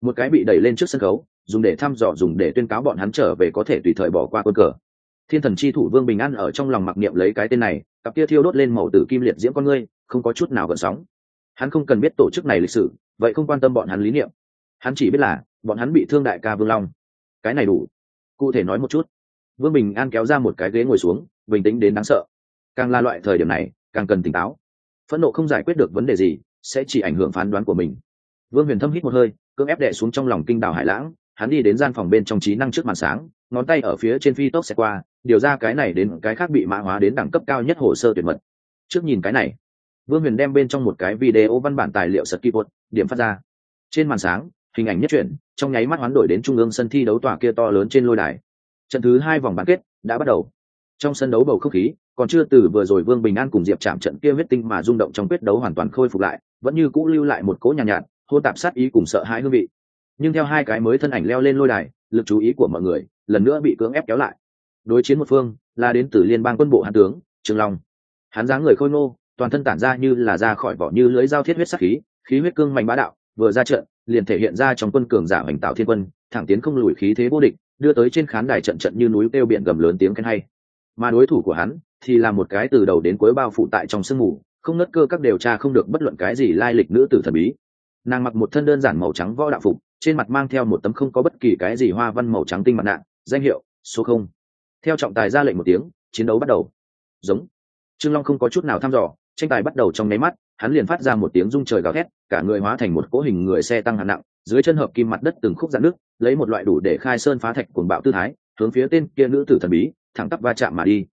Một cái bị đẩy lên trước sân khấu, dùng để thăm dò, dùng để tuyên cáo bọn hắn trở về có thể tùy thời bỏ qua quân cờ. Thiên thần chi thủ vương bình an ở trong lòng mặc niệm lấy cái tên này, cặp kia thiêu đốt lên màu tử kim liệt diễm con ngươi, không có chút nào gợn sóng. Hắn không cần biết tổ chức này lịch sử, vậy không quan tâm bọn hắn lý niệm. Hắn chỉ biết là, bọn hắn bị thương đại ca vương long. Cái này đủ cụ thể nói một chút. Vương bình an kéo ra một cái ghế ngồi xuống, bình tĩnh đến đáng sợ. Càng là loại thời điểm này, càng cần tỉnh táo. Phẫn nộ không giải quyết được vấn đề gì, sẽ chỉ ảnh hưởng phán đoán của mình. Vương huyền thâm hít một hơi, cưỡng ép đệ xuống trong lòng kinh đảo hải lãng, hắn đi đến gian phòng bên trong trí năng trước màn sáng, ngón tay ở phía trên phi tốc xe qua, điều ra cái này đến cái khác bị mã hóa đến đẳng cấp cao nhất hồ sơ tuyệt mật. Trước nhìn cái này, vương huyền đem bên trong một cái video văn bản tài liệu sật keyboard, điểm phát ra. Trên màn sáng hình ảnh nhất chuyển trong nháy mắt hoán đổi đến trung ương sân thi đấu tòa kia to lớn trên lôi đài. Trận thứ hai vòng bán kết đã bắt đầu. Trong sân đấu bầu không khí còn chưa từ vừa rồi vương bình an cùng diệp chạm trận kia huyết tinh mà rung động trong quyết đấu hoàn toàn khôi phục lại vẫn như cũ lưu lại một cỗ nhàn nhạt, nhạt hô tạp sát ý cùng sợ hãi hương vị. Nhưng theo hai cái mới thân ảnh leo lên lôi đài lực chú ý của mọi người lần nữa bị cưỡng ép kéo lại. Đối chiến một phương là đến từ liên bang quân bộ hàn tướng trường long. Hắn dáng người khôi ngô toàn thân tản ra như là ra khỏi vỏ như lưới dao thiết huyết sắc khí khí huyết cương mạnh bá đạo vừa ra trận liền thể hiện ra trong quân cường giả hoành tạo thiên quân, thẳng tiến không lùi khí thế vô địch, đưa tới trên khán đài trận trận như núi kêu biển gầm lớn tiếng khen hay. Mà đối thủ của hắn thì là một cái từ đầu đến cuối bao phủ tại trong sương mù, không nớt cơ các điều tra không được bất luận cái gì lai lịch nữ tử thần bí. Nàng mặc một thân đơn giản màu trắng võ đạo phục, trên mặt mang theo một tấm không có bất kỳ cái gì hoa văn màu trắng tinh mặt nạ, danh hiệu số không. Theo trọng tài ra lệnh một tiếng, chiến đấu bắt đầu. Giống. Trương long không có chút nào thăm dò, tranh tài bắt đầu trong nháy mắt, hắn liền phát ra một tiếng rung trời gào thét cả người hóa thành một cỗ hình người xe tăng hạng nặng, dưới chân hợp kim mặt đất từng khúc dạn nước, lấy một loại đủ để khai sơn phá thạch cuồng bạo tư thái, hướng phía tên kia nữ tử thần bí, thẳng tắp va chạm mà đi.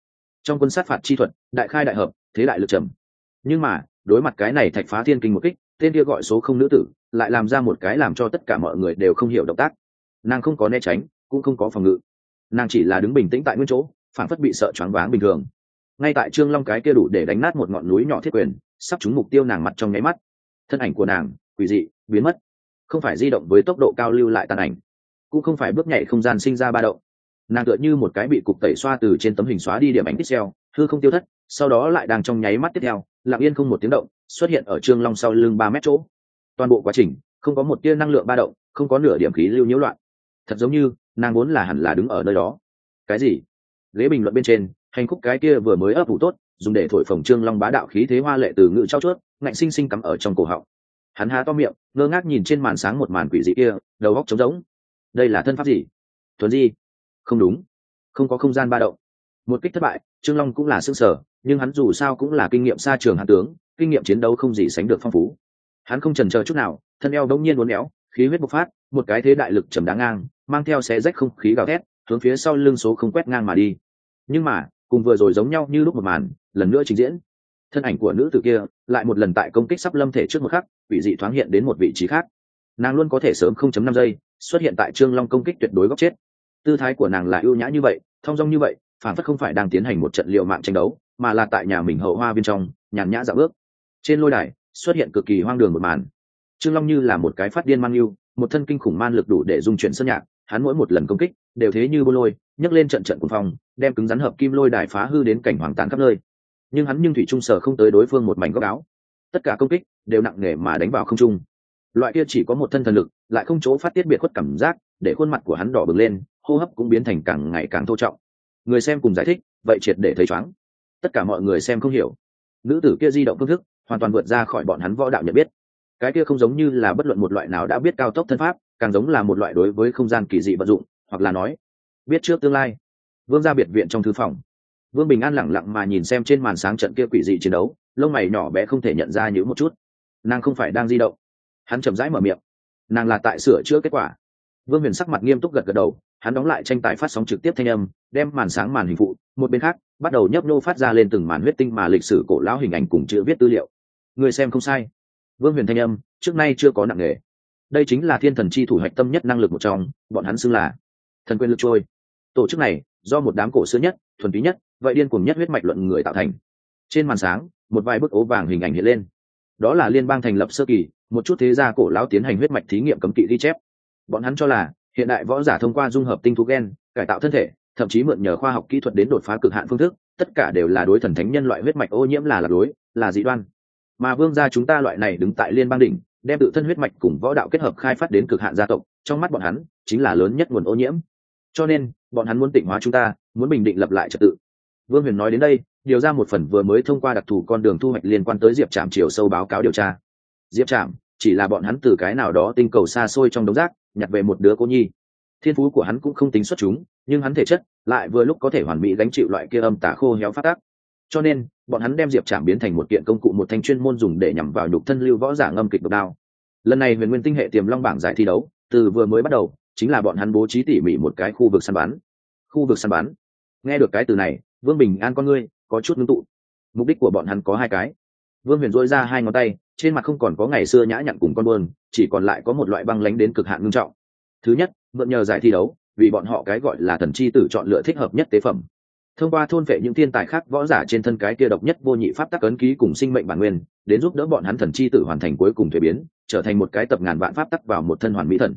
Trong quân sát phạt chi thuật, đại khai đại hợp, thế đại lực trầm. Nhưng mà, đối mặt cái này thạch phá thiên kinh một kích, tên kia gọi số không nữ tử, lại làm ra một cái làm cho tất cả mọi người đều không hiểu động tác. Nàng không có né tránh, cũng không có phòng ngự. Nàng chỉ là đứng bình tĩnh tại nguyên chỗ phản phất bị sợ choáng váng bình thường. Ngay tại trương long cái kia đủ để đánh nát một ngọn núi nhỏ thiết quyền, sắp trúng mục tiêu nàng mặt trong nháy mắt thân ảnh của nàng, quỷ dị, biến mất. Không phải di động với tốc độ cao lưu lại tàn ảnh, cũng không phải bước nhảy không gian sinh ra ba động. Nàng tựa như một cái bị cục tẩy xoa từ trên tấm hình xóa đi điểm ảnh pixel, hư không tiêu thất, sau đó lại đang trong nháy mắt tiếp theo, lặng yên không một tiếng động, xuất hiện ở trương long sau lưng ba mét chỗ. Toàn bộ quá trình, không có một tia năng lượng ba động, không có nửa điểm khí lưu nhiễu loạn. Thật giống như, nàng vốn là hẳn là đứng ở nơi đó. Cái gì? Ghế bình luận bên trên, hành khúc cái kia vừa mới ấp ủ tốt, dùng để thổi phồng trương long bá đạo khí thế hoa lệ từ ngự trao chuốt ngạnh sinh sinh cắm ở trong cổ họng. Hắn há to miệng, ngơ ngác nhìn trên màn sáng một màn quỷ dị kia, đầu góc trống rỗng. Đây là thân pháp gì? Thuần di. Không đúng. Không có không gian ba động. Một kích thất bại, trương long cũng là xương sở nhưng hắn dù sao cũng là kinh nghiệm xa trường hạ tướng, kinh nghiệm chiến đấu không gì sánh được phong phú. Hắn không trần chờ chút nào, thân eo đống nhiên uốn éo, khí huyết bộc phát, một cái thế đại lực trầm đáng ngang, mang theo xé rách không khí gào thét, hướng phía sau lưng số không quét ngang mà đi. Nhưng mà, cùng vừa rồi giống nhau như lúc một màn, lần nữa trình diễn thân ảnh của nữ tử kia lại một lần tại công kích sắp lâm thể trước một khắc vị dị thoáng hiện đến một vị trí khác. Nàng luôn có thể sớm 0.5 giây, xuất hiện tại trương long công kích tuyệt đối góc chết. Tư thái của nàng là ưu nhã như vậy thong dong như vậy, phản phất không phải đang tiến hành một trận liệu mạng tranh đấu, mà là tại nhà mình hậu hoa bên trong, nhàn nhã dạo bước. Trên lôi đài, xuất hiện cực kỳ hoang đường một màn. Trương long như là một cái phát điên mang yêu, một thân kinh khủng man lực đủ để dung chuyển sân nhạc, hắn mỗi một lần công kích đều thế như bô lôi, nhấc lên trận trận cuồng phong, đem cứng rắn hợp kim lôi đài phá hư đến cảnh hoàng tàn khắp nơi nhưng hắn nhưng thủy trung sở không tới đối phương một mảnh góc áo. Tất cả công kích đều nặng nề mà đánh vào không trung. Loại kia chỉ có một thân thần lực, lại không chỗ phát tiết biệt khuất cảm giác, để khuôn mặt của hắn đỏ bừng lên, hô hấp cũng biến thành càng ngày càng thô trọng. Người xem cùng giải thích, vậy triệt để thấy chóng tất cả mọi người xem không hiểu. Nữ tử kia di động phương thức, hoàn toàn vượt ra khỏi bọn hắn võ đạo nhận biết. Cái kia không giống như là bất luận một loại nào đã biết cao tốc thân pháp, càng giống là một loại đối với không gian kỳ dị vận dụng, hoặc là nói, biết trước tương lai. Vương ra biệt viện trong thư phòng vương bình an lẳng lặng mà nhìn xem trên màn sáng trận kia quỷ dị chiến đấu, lông mày nhỏ bé không thể nhận ra nhữ một chút. Nàng không phải đang di động. Hắn chậm rãi mở miệng. Nàng là tại sửa chữa kết quả. Vương huyền sắc mặt nghiêm túc gật gật đầu, hắn đóng lại tranh tài phát sóng trực tiếp thanh âm, đem màn sáng màn hình phụ, một bên khác, bắt đầu nhấp nô phát ra lên từng màn huyết tinh mà lịch sử cổ lão hình ảnh cùng chữ viết tư liệu. Người xem không sai. Vương huyền thanh âm, trước nay chưa có nặng nghề đây chính là thiên thần chi thủ hạch tâm nhất năng lực một trong, bọn hắn xưng là thần quyền lực trôi. Tổ chức này, do một đám cổ xưa nhất, thuần túy nhất vậy điên cuồng nhất huyết mạch luận người tạo thành. Trên màn sáng, một vài bức ố vàng hình ảnh hiện lên. Đó là liên bang thành lập sơ kỳ, một chút thế gia cổ lão tiến hành huyết mạch thí nghiệm cấm kỵ ghi chép. Bọn hắn cho là, hiện đại võ giả thông qua dung hợp tinh thú gen, cải tạo thân thể, thậm chí mượn nhờ khoa học kỹ thuật đến đột phá cực hạn phương thức, tất cả đều là đối thần thánh nhân loại huyết mạch ô nhiễm là lạc đối là dị đoan. Mà vương gia chúng ta loại này đứng tại liên bang đỉnh, đem tự thân huyết mạch cùng võ đạo kết hợp khai phát đến cực hạn gia tộc, trong mắt bọn hắn, chính là lớn nhất nguồn ô nhiễm. Cho nên, bọn hắn muốn tịnh hóa chúng ta, muốn bình định lập lại trật tự vương huyền nói đến đây, điều ra một phần vừa mới thông qua đặc thù con đường thu hoạch liên quan tới diệp trạm chiều sâu báo cáo điều tra. Diệp trạm chỉ là bọn hắn từ cái nào đó tinh cầu xa xôi trong đống rác, nhặt về một đứa cô nhi. Thiên phú của hắn cũng không tính xuất chúng, nhưng hắn thể chất lại vừa lúc có thể hoàn mỹ gánh chịu loại kia âm tả khô héo phát tác. Cho nên, bọn hắn đem diệp trạm biến thành một kiện công cụ một thanh chuyên môn dùng để nhằm vào nhục thân lưu võ giả ngâm kịch độc đao lần này huyền nguyên tinh hệ tiềm long bảng giải thi đấu, từ vừa mới bắt đầu, chính là bọn hắn bố trí tỉ mỉ một cái khu vực săn bắn. Khu vực săn bắn. Nghe được cái từ này vương bình an con ngươi có chút ngưng tụ. Mục đích của bọn hắn có hai cái. Vương huyền dỗi ra hai ngón tay, trên mặt không còn có ngày xưa nhã nhặn cùng con buồn, chỉ còn lại có một loại băng lánh đến cực hạn ngưng trọng. Thứ nhất, mượn nhờ giải thi đấu, vì bọn họ cái gọi là thần chi tử chọn lựa thích hợp nhất tế phẩm. Thông qua thôn vệ những thiên tài khác, võ giả trên thân cái kia độc nhất vô nhị pháp tắc ấn ký cùng sinh mệnh bản nguyên, đến giúp đỡ bọn hắn thần chi tử hoàn thành cuối cùng thuế biến, trở thành một cái tập ngàn vạn pháp tắc vào một thân hoàn mỹ thần.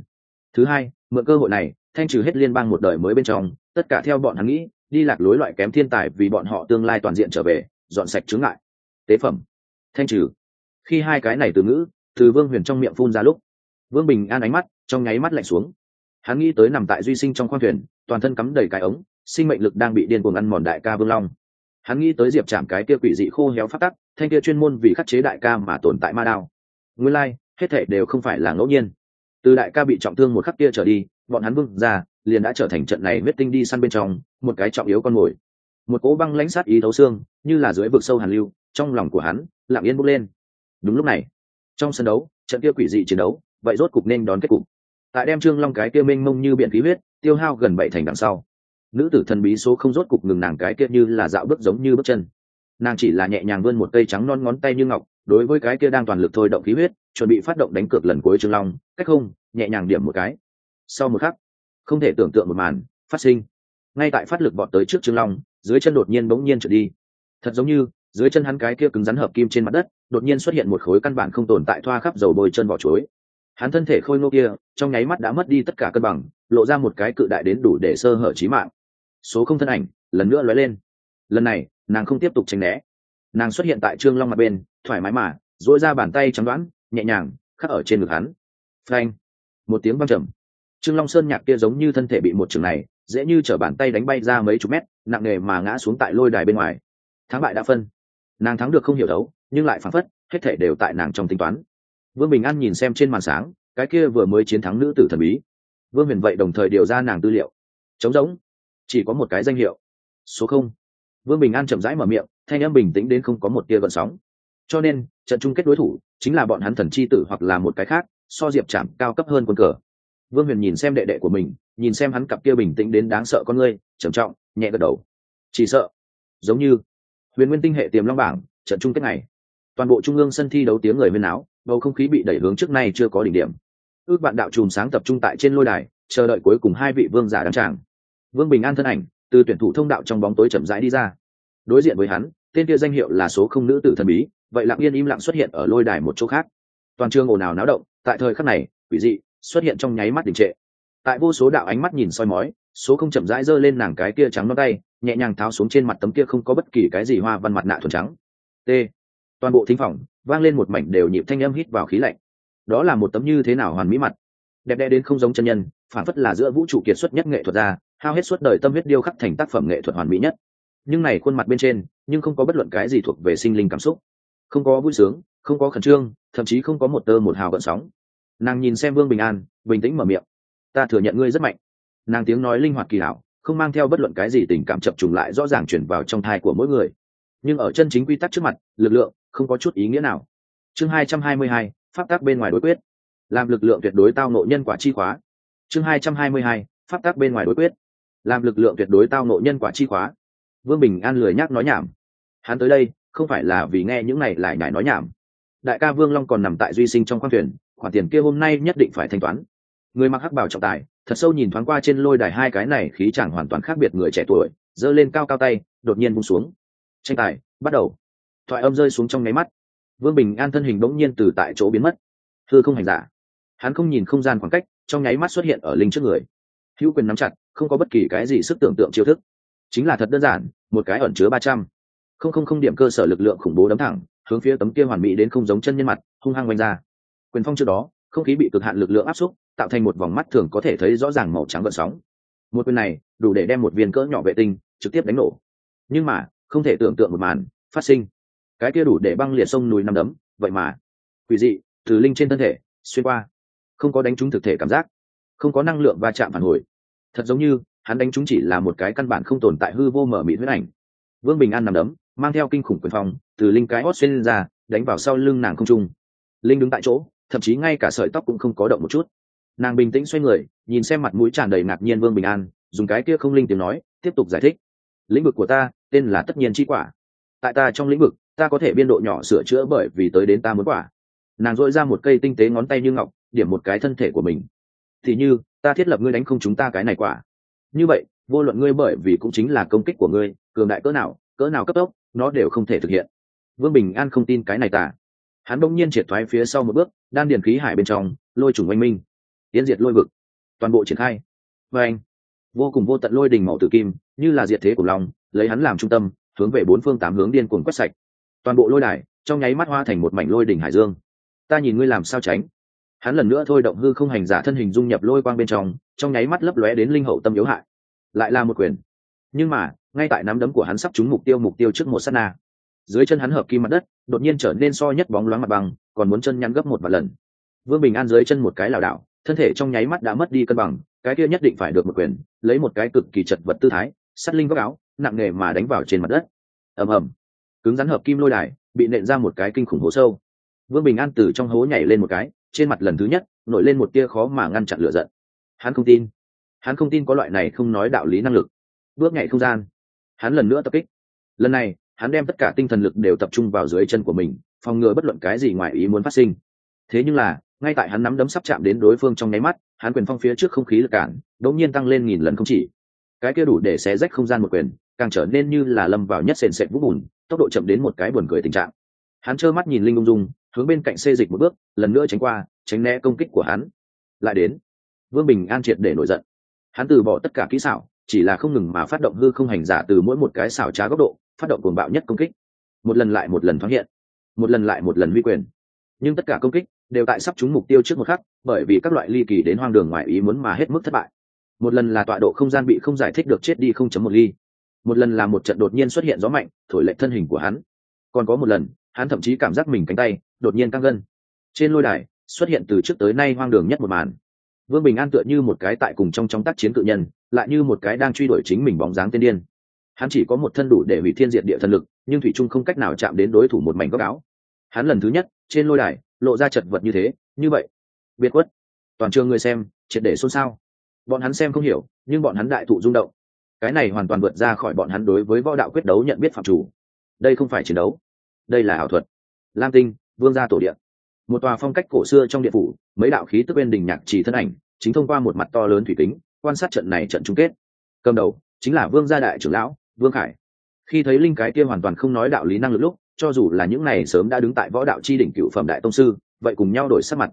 Thứ hai, mượn cơ hội này, thanh trừ hết liên bang một đời mới bên trong, tất cả theo bọn hắn nghĩ đi lạc lối loại kém thiên tài vì bọn họ tương lai toàn diện trở về dọn sạch chướng ngại. Tế phẩm. Thanh trừ. Khi hai cái này từ ngữ từ vương huyền trong miệng phun ra lúc vương bình an ánh mắt trong nháy mắt lạnh xuống. Hắn nghĩ tới nằm tại duy sinh trong khoang thuyền toàn thân cắm đầy cái ống sinh mệnh lực đang bị điên cuồng ăn mòn đại ca vương long. Hắn nghĩ tới diệp chạm cái kia quỷ dị khô héo phát tắc thanh kia chuyên môn vì khắc chế đại ca mà tồn tại ma đao. Nguyên lai、like, hết thể đều không phải là ngẫu nhiên. Từ đại ca bị trọng thương một khắc kia trở đi bọn hắn vương ra, liền đã trở thành trận này huyết tinh đi săn bên trong, một cái trọng yếu con mồi. Một cỗ băng lãnh sát ý thấu xương, như là dưới vực sâu hàn lưu, trong lòng của hắn, lặng yên bốc lên. Đúng lúc này, trong sân đấu, trận kia quỷ dị chiến đấu, vậy rốt cục nên đón kết cục. Tại đem trương long cái kia mênh mông như biện khí huyết, tiêu hao gần bảy thành đằng sau, nữ tử thần bí số không rốt cục ngừng nàng cái kia như là dạo bước giống như bước chân. Nàng chỉ là nhẹ nhàng vươn một cây trắng non ngón tay như ngọc, đối với cái kia đang toàn lực thôi động khí huyết, chuẩn bị phát động đánh cược lần cuối trương long, cách không, nhẹ nhàng điểm một cái sau một khắc, không thể tưởng tượng một màn phát sinh. Ngay tại phát lực bọn tới trước trương long, dưới chân đột nhiên bỗng nhiên trở đi. Thật giống như, dưới chân hắn cái kia cứng rắn hợp kim trên mặt đất, đột nhiên xuất hiện một khối căn bản không tồn tại thoa khắp dầu bôi chân vỏ chuối. Hắn thân thể khôi ngô kia, trong nháy mắt đã mất đi tất cả cân bằng, lộ ra một cái cự đại đến đủ để sơ hở trí mạng. Số không thân ảnh, lần nữa lóe lên. Lần này, nàng không tiếp tục tránh né. Nàng xuất hiện tại trương long mặt bên, thoải mái mà dỗi ra bàn tay chắn đoán, nhẹ nhàng, khắc ở trên ngực hắn. Phanh. Một tiếng văng trầm trương long sơn nhạc kia giống như thân thể bị một trường này, dễ như t bàn tay đánh bay ra mấy chục mét, nặng nề mà ngã xuống tại lôi đài bên ngoài. Thắng bại đã phân. Nàng thắng được không hiểu đấu, nhưng lại phán phất, hết thể đều tại nàng trong tính toán. Vương bình an nhìn xem trên màn sáng, cái kia vừa mới chiến thắng nữ tử thần bí. Vương huyền vậy đồng thời điều ra nàng tư liệu. Trống rỗng. Chỉ có một cái danh hiệu. Số không. Vương bình an chậm rãi mở miệng, thanh em bình tĩnh đến không có một tia gợn sóng. Cho nên, trận chung kết đối thủ chính là bọn hắn thần chi tử hoặc là một cái khác, so diệp chạm cao cấp hơn quân cờ vương huyền nhìn xem đệ đệ của mình, nhìn xem hắn cặp kia bình tĩnh đến đáng sợ con ngươi, trầm trọng, nhẹ gật đầu. Chỉ sợ. Giống như huyền nguyên tinh hệ tiềm long bảng, trận chung kết này toàn bộ trung ương sân thi đấu tiếng người huyên áo bầu không khí bị đẩy hướng trước nay chưa có đỉnh điểm. Ước bạn đạo chùm sáng tập trung tại trên lôi đài, chờ đợi cuối cùng hai vị vương giả đăng tràng. Vương bình an thân ảnh, từ tuyển thủ thông đạo trong bóng tối chậm rãi đi ra. Đối diện với hắn, tên kia danh hiệu là số không nữ tử thần bí, vậy lặng yên im lặng xuất hiện ở lôi đài một chỗ khác. Toàn trường ồn ào náo động, tại thời khắc này, quỷ dị xuất hiện trong nháy mắt đình trệ. Tại vô số đạo ánh mắt nhìn soi mói, số không chậm rãi giơ lên nàng cái kia trắng nó tay, nhẹ nhàng tháo xuống trên mặt tấm kia không có bất kỳ cái gì hoa văn mặt nạ thuần trắng. T. Toàn bộ thính phòng, vang lên một mảnh đều nhịp thanh âm hít vào khí lạnh. Đó là một tấm như thế nào hoàn mỹ mặt? Đẹp đẽ đến không giống chân nhân, phản phất là giữa vũ trụ kiệt xuất nhất nghệ thuật ra, hao hết suốt đời tâm huyết điêu khắc thành tác phẩm nghệ thuật hoàn mỹ nhất. Nhưng này khuôn mặt bên trên, nhưng không có bất luận cái gì thuộc về sinh linh cảm xúc. Không có vui sướng, không có khẩn trương, thậm chí không có một tơ một hào gợn sóng nàng nhìn xem vương bình an, bình tĩnh mở miệng. Ta thừa nhận ngươi rất mạnh. Nàng tiếng nói linh hoạt kỳ hảo, không mang theo bất luận cái gì tình cảm chập trùng lại rõ ràng chuyển vào trong thai của mỗi người. Nhưng ở chân chính quy tắc trước mặt, lực lượng không có chút ý nghĩa nào. Chương hai trăm hai mươi hai, pháp tác bên ngoài đối quyết. Làm lực lượng tuyệt đối tao nộ nhân quả chi khóa. Chương hai trăm hai mươi hai, pháp tác bên ngoài đối quyết. Làm lực lượng tuyệt đối tao nộ nhân quả chi khóa. Vương bình an lười nhác nói nhảm. Hắn tới đây, không phải là vì nghe những này lại nhải nói nhảm. Đại ca vương long còn nằm tại duy sinh trong khoang thuyền khoản tiền kia hôm nay nhất định phải thanh toán. Người mặc hắc bảo trọng tài, thật sâu nhìn thoáng qua trên lôi đài hai cái này khí chẳng hoàn toàn khác biệt người trẻ tuổi, giơ lên cao cao tay, đột nhiên bung xuống. Tranh tài, bắt đầu. Thoại âm rơi xuống trong nháy mắt. Vương bình an thân hình bỗng nhiên từ tại chỗ biến mất. Thư không hành giả. Hắn không nhìn không gian khoảng cách, trong nháy mắt xuất hiện ở linh trước người. Hữu quyền nắm chặt, không có bất kỳ cái gì sức tưởng tượng chiêu thức. Chính là thật đơn giản, một cái ẩn chứa ba trăm. Không không không điểm cơ sở lực lượng khủng bố đấm thẳng, hướng phía tấm kia hoàn mỹ đến không giống chân nhân mặt, hung hăng quanh ra quyền phong trước đó, không khí bị cực hạn lực lượng áp xúc, tạo thành một vòng mắt thường có thể thấy rõ ràng màu trắng gợn sóng. Một quyền này, đủ để đem một viên cỡ nhỏ vệ tinh trực tiếp đánh nổ. Nhưng mà, không thể tưởng tượng một màn phát sinh. Cái kia đủ để băng liệt sông núi năm đấm, vậy mà. Quỷ dị, từ linh trên thân thể, xuyên qua. Không có đánh trúng thực thể cảm giác. Không có năng lượng va chạm phản hồi. Thật giống như, hắn đánh trúng chỉ là một cái căn bản không tồn tại hư vô mở mị huyết ảnh. Vương bình an nằm đấm, mang theo kinh khủng quyền phong, từ linh cái hót xuyên ra, đánh vào sau lưng nàng không trung. Linh đứng tại chỗ thậm chí ngay cả sợi tóc cũng không có động một chút. Nàng bình tĩnh xoay người, nhìn xem mặt mũi tràn đầy ngạc nhiên vương bình an, dùng cái kia không linh tiếng nói, tiếp tục giải thích. Lĩnh vực của ta, tên là tất nhiên chi quả. Tại ta trong lĩnh vực, ta có thể biên độ nhỏ sửa chữa bởi vì tới đến ta muốn quả. Nàng dội ra một cây tinh tế ngón tay như ngọc, điểm một cái thân thể của mình. Thì như, ta thiết lập ngươi đánh không chúng ta cái này quả. Như vậy, vô luận ngươi bởi vì cũng chính là công kích của ngươi, cường đại cỡ nào cỡ nào cấp tốc, nó đều không thể thực hiện. Vương bình an không tin cái này tả hắn bỗng nhiên triệt thoái phía sau một bước, đan điền khí hải bên trong, lôi trùng oanh minh. Tiến diệt lôi vực. Toàn bộ triển khai. Và anh, vô cùng vô tận lôi đình màu tử kim, như là diệt thế của lòng, lấy hắn làm trung tâm, hướng về bốn phương tám hướng điên cuồng quét sạch. Toàn bộ lôi đài, trong nháy mắt hoa thành một mảnh lôi đỉnh hải dương. Ta nhìn ngươi làm sao tránh. Hắn lần nữa thôi động hư không hành giả thân hình dung nhập lôi quang bên trong trong nháy mắt lấp lóe đến linh hậu tâm yếu hại. Lại là một quyền. Nhưng mà, ngay tại nắm đấm của hắn sắp trúng mục tiêu mục tiêu trước một s á t na dưới chân hắn hợp kim mặt đất, đột nhiên trở nên so nhất bóng loáng mặt bằng, còn muốn chân nhăn gấp một vài lần. Vương bình an dưới chân một cái lảo đảo, thân thể trong nháy mắt đã mất đi cân bằng, cái kia nhất định phải được một quyền, lấy một cái cực kỳ chật vật tư thái sắt linh góc áo, nặng nề mà đánh vào trên mặt đất. Ầm ầm. Cứng rắn hợp kim lôi đài, bị nện ra một cái kinh khủng hố sâu. Vương bình an từ trong hố nhảy lên một cái, trên mặt lần thứ nhất, nổi lên một tia khó mà ngăn chặn lửa giận. Hắn không tin. Hắn không tin có loại này không nói đạo lý năng lực. Bước nhảy không gian. Hắn lần nữa tập kích. Lần này hắn đem tất cả tinh thần lực đều tập trung vào dưới chân của mình, phòng ngừa bất luận cái gì ngoài ý muốn phát sinh. Thế nhưng là, ngay tại hắn nắm đấm sắp chạm đến đối phương trong nháy mắt, hắn quyền phong phía trước không khí lực cản, đột nhiên tăng lên nghìn lần không chỉ. Cái kia đủ để xé rách không gian một quyền, càng trở nên như là lâm vào nhất sền sệt vũ bùn, tốc độ chậm đến một cái buồn cười tình trạng. Hắn trơ mắt nhìn linh ung dung, hướng bên cạnh xê dịch một bước, lần nữa tránh qua, tránh né công kích của hắn. Lại đến, vương bình an triệt để nổi giận. Hắn từ bỏ tất cả kỹ xảo, chỉ là không ngừng mà phát động hư không hành giả từ mỗi một cái xảo trá góc độ phát động cuồng bạo nhất công kích. Một lần lại một lần thoáng hiện. Một lần lại một lần huy quyền. Nhưng tất cả công kích đều tại sắp trúng mục tiêu trước một khắc, bởi vì các loại ly kỳ đến hoang đường ngoài ý muốn mà hết mức thất bại. Một lần là tọa độ không gian bị không giải thích được chết đi không chấm một ly. Một lần là một trận đột nhiên xuất hiện gió mạnh, thổi lệch thân hình của hắn. Còn có một lần, hắn thậm chí cảm giác mình cánh tay đột nhiên căng gân. Trên lôi đài xuất hiện từ trước tới nay hoang đường nhất một màn. Vương bình an tựa như một cái tại cùng trong trong tác chiến cự nhân, lại như một cái đang truy đuổi chính mình bóng dáng tiên điên hắn chỉ có một thân đủ để hủy thiên diệt địa thần lực, nhưng thủy trung không cách nào chạm đến đối thủ một mảnh góc áo. Hắn lần thứ nhất, trên lôi đài, lộ ra chật vật như thế, như vậy. Biệt quất toàn trường người xem, triệt để xôn xao. Bọn hắn xem không hiểu, nhưng bọn hắn đại thụ rung động. Cái này hoàn toàn vượt ra khỏi bọn hắn đối với võ đạo quyết đấu nhận biết phạm chủ. Đây không phải chiến đấu. Đây là ảo thuật. Lam tinh, vương gia tổ điện một tòa phong cách cổ xưa trong điện phủ, mấy đạo khí tức bên đình nhạc trì thân ảnh, chính thông qua một mặt to lớn thủy tính quan sát trận này trận chung kết. Cầm đầu, chính là vương gia đại trưởng lão vương khải. Khi thấy linh cái kia hoàn toàn không nói đạo lý năng lực lúc, cho dù là những này sớm đã đứng tại võ đạo chi đỉnh cựu phẩm đại tông sư, vậy cùng nhau đổi sắc mặt.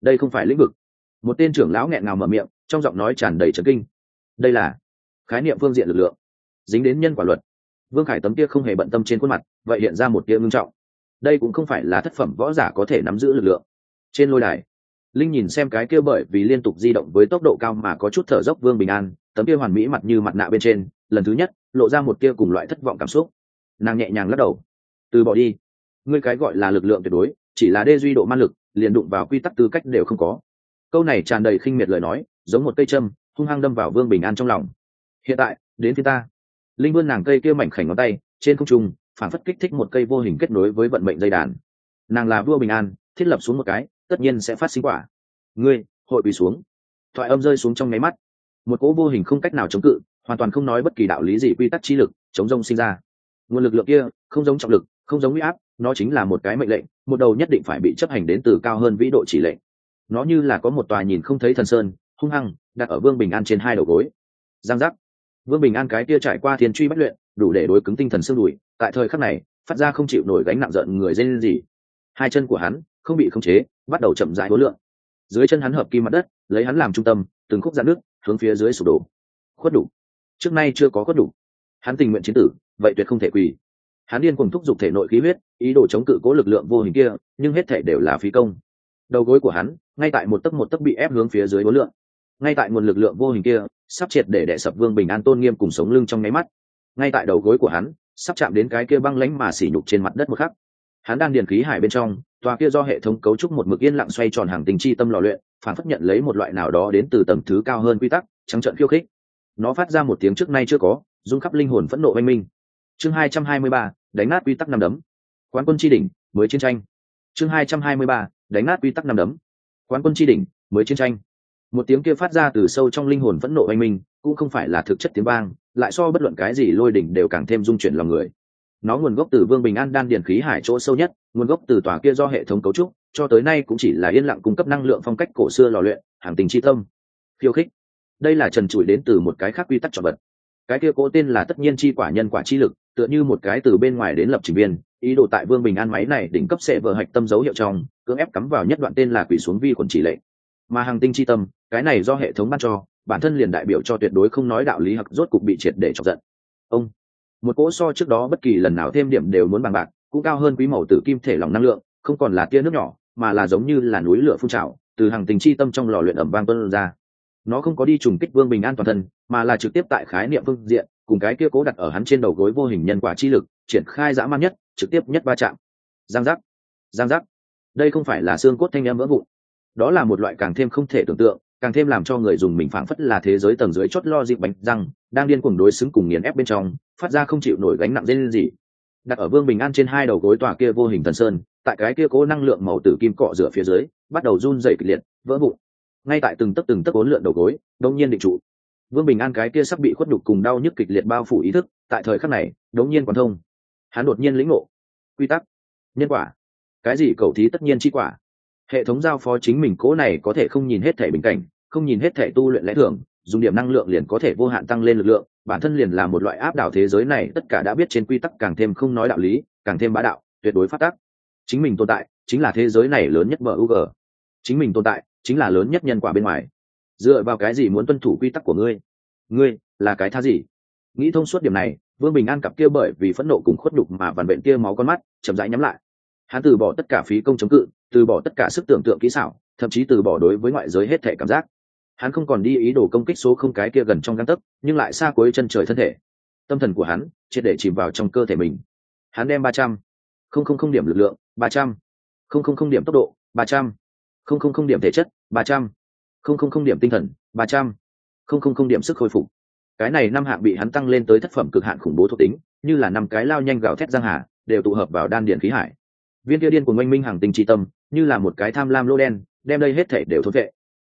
Đây không phải lĩnh vực. Một tên trưởng lão nghẹn ngào mở miệng, trong giọng nói tràn đầy trấn kinh. Đây là khái niệm phương diện lực lượng, dính đến nhân quả luật. Vương khải tấm kia không hề bận tâm trên khuôn mặt, vậy hiện ra một tia ngưng trọng. Đây cũng không phải là thất phẩm võ giả có thể nắm giữ lực lượng. Trên lôi đài, linh nhìn xem cái kia bởi vì liên tục di động với tốc độ cao mà có chút thở dốc vương bình an, tấm kia hoàn mỹ mặt như mặt nạ bên trên lần thứ nhất lộ ra một kia cùng loại thất vọng cảm xúc. Nàng nhẹ nhàng lắc đầu. Từ bỏ đi. Ngươi cái gọi là lực lượng tuyệt đối, chỉ là đê duy độ man lực, liền đụng vào quy tắc tư cách đều không có. Câu này tràn đầy khinh miệt lời nói, giống một cây châm, hung hăng đâm vào vương bình an trong lòng. Hiện tại, đến phía ta. Linh vươn nàng cây kia mảnh khảnh ngón tay, trên không trung, phản phất kích thích một cây vô hình kết nối với vận mệnh dây đàn. Nàng là vua bình an, thiết lập xuống một cái, tất nhiên sẽ phát sinh quả. Ngươi, hội bị xuống. Thoại âm rơi xuống trong nháy mắt. Một cỗ vô hình không cách nào chống cự hoàn toàn không nói bất kỳ đạo lý gì quy tắc chi lực, chống rông sinh ra. Nguồn lực lượng kia, không giống trọng lực, không giống huy áp, nó chính là một cái mệnh lệnh, một đầu nhất định phải bị chấp hành đến từ cao hơn vĩ độ chỉ lệnh. Nó như là có một tòa nhìn không thấy thần sơn, hung hăng, đặt ở vương bình an trên hai đầu gối. Giang giác. Vương bình an cái kia trải qua thiên truy bất luyện, đủ để đối cứng tinh thần xương đùi, tại thời khắc này, phát ra không chịu nổi gánh nặng giận người dây lên gì. Hai chân của hắn, không bị khống chế, bắt đầu chậm rãi hối lượng. Dưới chân hắn hợp kim mặt đất, lấy hắn làm trung tâm, từng khúc dạn nước, hướng phía dưới sụp đổ. Khuất đủ trước nay chưa có có đủ. Hắn tình nguyện chiến tử, vậy tuyệt không thể quỳ. Hắn điên cùng thúc giục thể nội khí huyết, ý đồ chống cự cố lực lượng vô hình kia, nhưng hết thể đều là phí công. Đầu gối của hắn, ngay tại một tấc một tấc bị ép hướng phía dưới đối lượng ngay tại nguồn lực lượng vô hình kia, sắp triệt để đẻ sập vương bình an tôn nghiêm cùng sống lưng trong nháy mắt. Ngay tại đầu gối của hắn, sắp chạm đến cái kia băng lánh mà xỉ nhục trên mặt đất một khắc. Hắn đang điền khí hải bên trong, tòa kia do hệ thống cấu trúc một mực yên lặng xoay tròn hàng tình chi tâm lò luyện, phản phất nhận lấy một loại nào đó đến từ tầng thứ cao hơn quy tắc, trắng trận khiêu khích nó phát ra một tiếng trước nay chưa có, rung khắp linh hồn phẫn nộ oanh minh. Chương hai trăm hai mươi ba, đánh nát quy tắc năm đấm. Quán quân tri đỉnh, mới chiến tranh. Chương hai trăm hai mươi ba, đánh nát quy tắc năm đấm. Quán quân tri đỉnh, mới chiến tranh. Một tiếng kia phát ra từ sâu trong linh hồn phẫn nộ oanh minh, cũng không phải là thực chất tiếng vang, lại so bất luận cái gì lôi đỉnh đều càng thêm dung chuyển lòng người. Nó nguồn gốc từ vương bình an đan điền khí hải chỗ sâu nhất, nguồn gốc từ tòa kia do hệ thống cấu trúc, cho tới nay cũng chỉ là yên lặng cung cấp năng lượng phong cách cổ xưa lò luyện, hàng tình chi tâm. Khiêu khích đây là trần trụi đến từ một cái khác quy tắc trọn vật. Cái kia cố tên là tất nhiên chi quả nhân quả chi lực, tựa như một cái từ bên ngoài đến lập trình viên, ý đồ tại vương bình an máy này đỉnh cấp sẽ vợ hạch tâm dấu hiệu trong, cưỡng ép cắm vào nhất đoạn tên là quỷ xuống vi khuẩn chỉ lệ mà hàng tinh chi tâm, cái này do hệ thống ban cho, bản thân liền đại biểu cho tuyệt đối không nói đạo lý hoặc rốt cục bị triệt để chọc giận. Ông, một cỗ so trước đó bất kỳ lần nào thêm điểm đều muốn bằng bạc, cũng cao hơn quý màu tử kim thể lòng năng lượng, không còn là tia nước nhỏ, mà là giống như là núi lửa phun trào, từ hàng tình chi tâm trong lò luyện ẩm vang tuân ra nó không có đi trùng kích vương bình an toàn thân, mà là trực tiếp tại khái niệm phương diện, cùng cái kia cố đặt ở hắn trên đầu gối vô hình nhân quả chi lực, triển khai dã man nhất, trực tiếp nhất va chạm. Giang giác giang giác. Đây không phải là xương cốt thanh em vỡ vụn. Đó là một loại càng thêm không thể tưởng tượng, càng thêm làm cho người dùng mình phảng phất là thế giới tầng dưới chót lo dịp bánh răng, đang điên cuồng đối xứng cùng nghiền ép bên trong, phát ra không chịu nổi gánh nặng dây gì đặt ở vương bình an trên hai đầu gối tòa kia vô hình thần sơn, tại cái kia cố năng lượng màu tử kim cọ rửa phía dưới, bắt đầu run dày kịch liệt, vỡ vụn ngay tại từng tấc từng tấc ốn lượn đầu gối đông nhiên định trụ. Vương bình an cái kia sắp bị khuất đục cùng đau nhức kịch liệt bao phủ ý thức, tại thời khắc này, đống nhiên quan thông. Hắn đột nhiên lĩnh ngộ. Quy tắc. Nhân quả. Cái gì cầu thí tất nhiên chi quả. Hệ thống giao phó chính mình cố này có thể không nhìn hết thể bình cảnh, không nhìn hết thể tu luyện lẽ thường, dùng điểm năng lượng liền có thể vô hạn tăng lên lực lượng, bản thân liền là một loại áp đảo thế giới này, tất cả đã biết trên quy tắc càng thêm không nói đạo lý, càng thêm bá đạo, tuyệt đối phát tắc chính mình tồn tại, chính là thế giới này lớn nhất mở u g chính mình tồn tại chính là lớn nhất nhân quả bên ngoài. Dựa vào cái gì muốn tuân thủ quy tắc của ngươi? Ngươi là cái tha gì? Nghĩ thông suốt điểm này, vương bình an cặp kia bởi vì phẫn nộ cùng khuất đục mà vằn vện kia máu con mắt, chậm rãi nhắm lại. Hắn từ bỏ tất cả phí công chống cự, từ bỏ tất cả sức tưởng tượng kỹ xảo, thậm chí từ bỏ đối với ngoại giới hết thể cảm giác. Hắn không còn đi ý đồ công kích số không cái kia gần trong găng tấc, nhưng lại xa cuối chân trời thân thể. Tâm thần của hắn, triệt để chìm vào trong cơ thể mình. Hắn đem ba trăm, không không không điểm lực lượng, ba trăm, không không không điểm tốc độ, ba trăm không không không điểm thể chất, ba trăm. Không không không điểm tinh thần, ba trăm. Không không không điểm sức hồi phục. Cái này năm hạng bị hắn tăng lên tới thất phẩm cực hạn khủng bố thuộc tính, như là năm cái lao nhanh gạo thét giang hà, đều tụ hợp vào đan điện khí hải. Viên kia điên của oanh minh hàng tinh tri tâm, như là một cái tham lam lô đen, đem đây hết thể đều thốt vệ.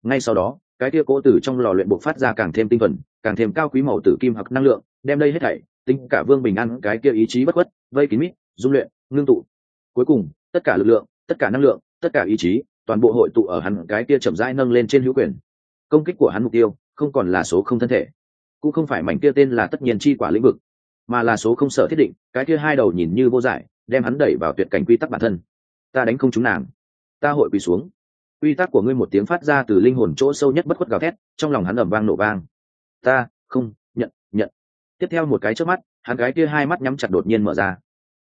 Ngay sau đó, cái kia cố tử trong lò luyện buộc phát ra càng thêm tinh thuần, càng thêm cao quý màu tử kim hoặc năng lượng, đem đây hết thảy, tính cả vương bình an cái kia ý chí bất khuất, vây kín mít, dung luyện, ngưng tụ. Cuối cùng, tất cả lực lượng, tất cả năng lượng, tất cả ý chí toàn bộ hội tụ ở hắn cái kia chậm rãi nâng lên trên hữu quyền. Công kích của hắn mục tiêu không còn là số không thân thể, cũng không phải mảnh kia tên là tất nhiên chi quả lĩnh vực, mà là số không sở thiết định, cái kia hai đầu nhìn như vô giải, đem hắn đẩy vào tuyệt cảnh quy tắc bản thân. Ta đánh không chúng nàng, ta hội quỳ xuống. Quy tắc của ngươi một tiếng phát ra từ linh hồn chỗ sâu nhất bất khuất gào thét, trong lòng hắn ầm vang nổ vang. Ta, không, nhận nhận. Tiếp theo một cái trước mắt, hắn cái kia hai mắt nhắm chặt đột nhiên mở ra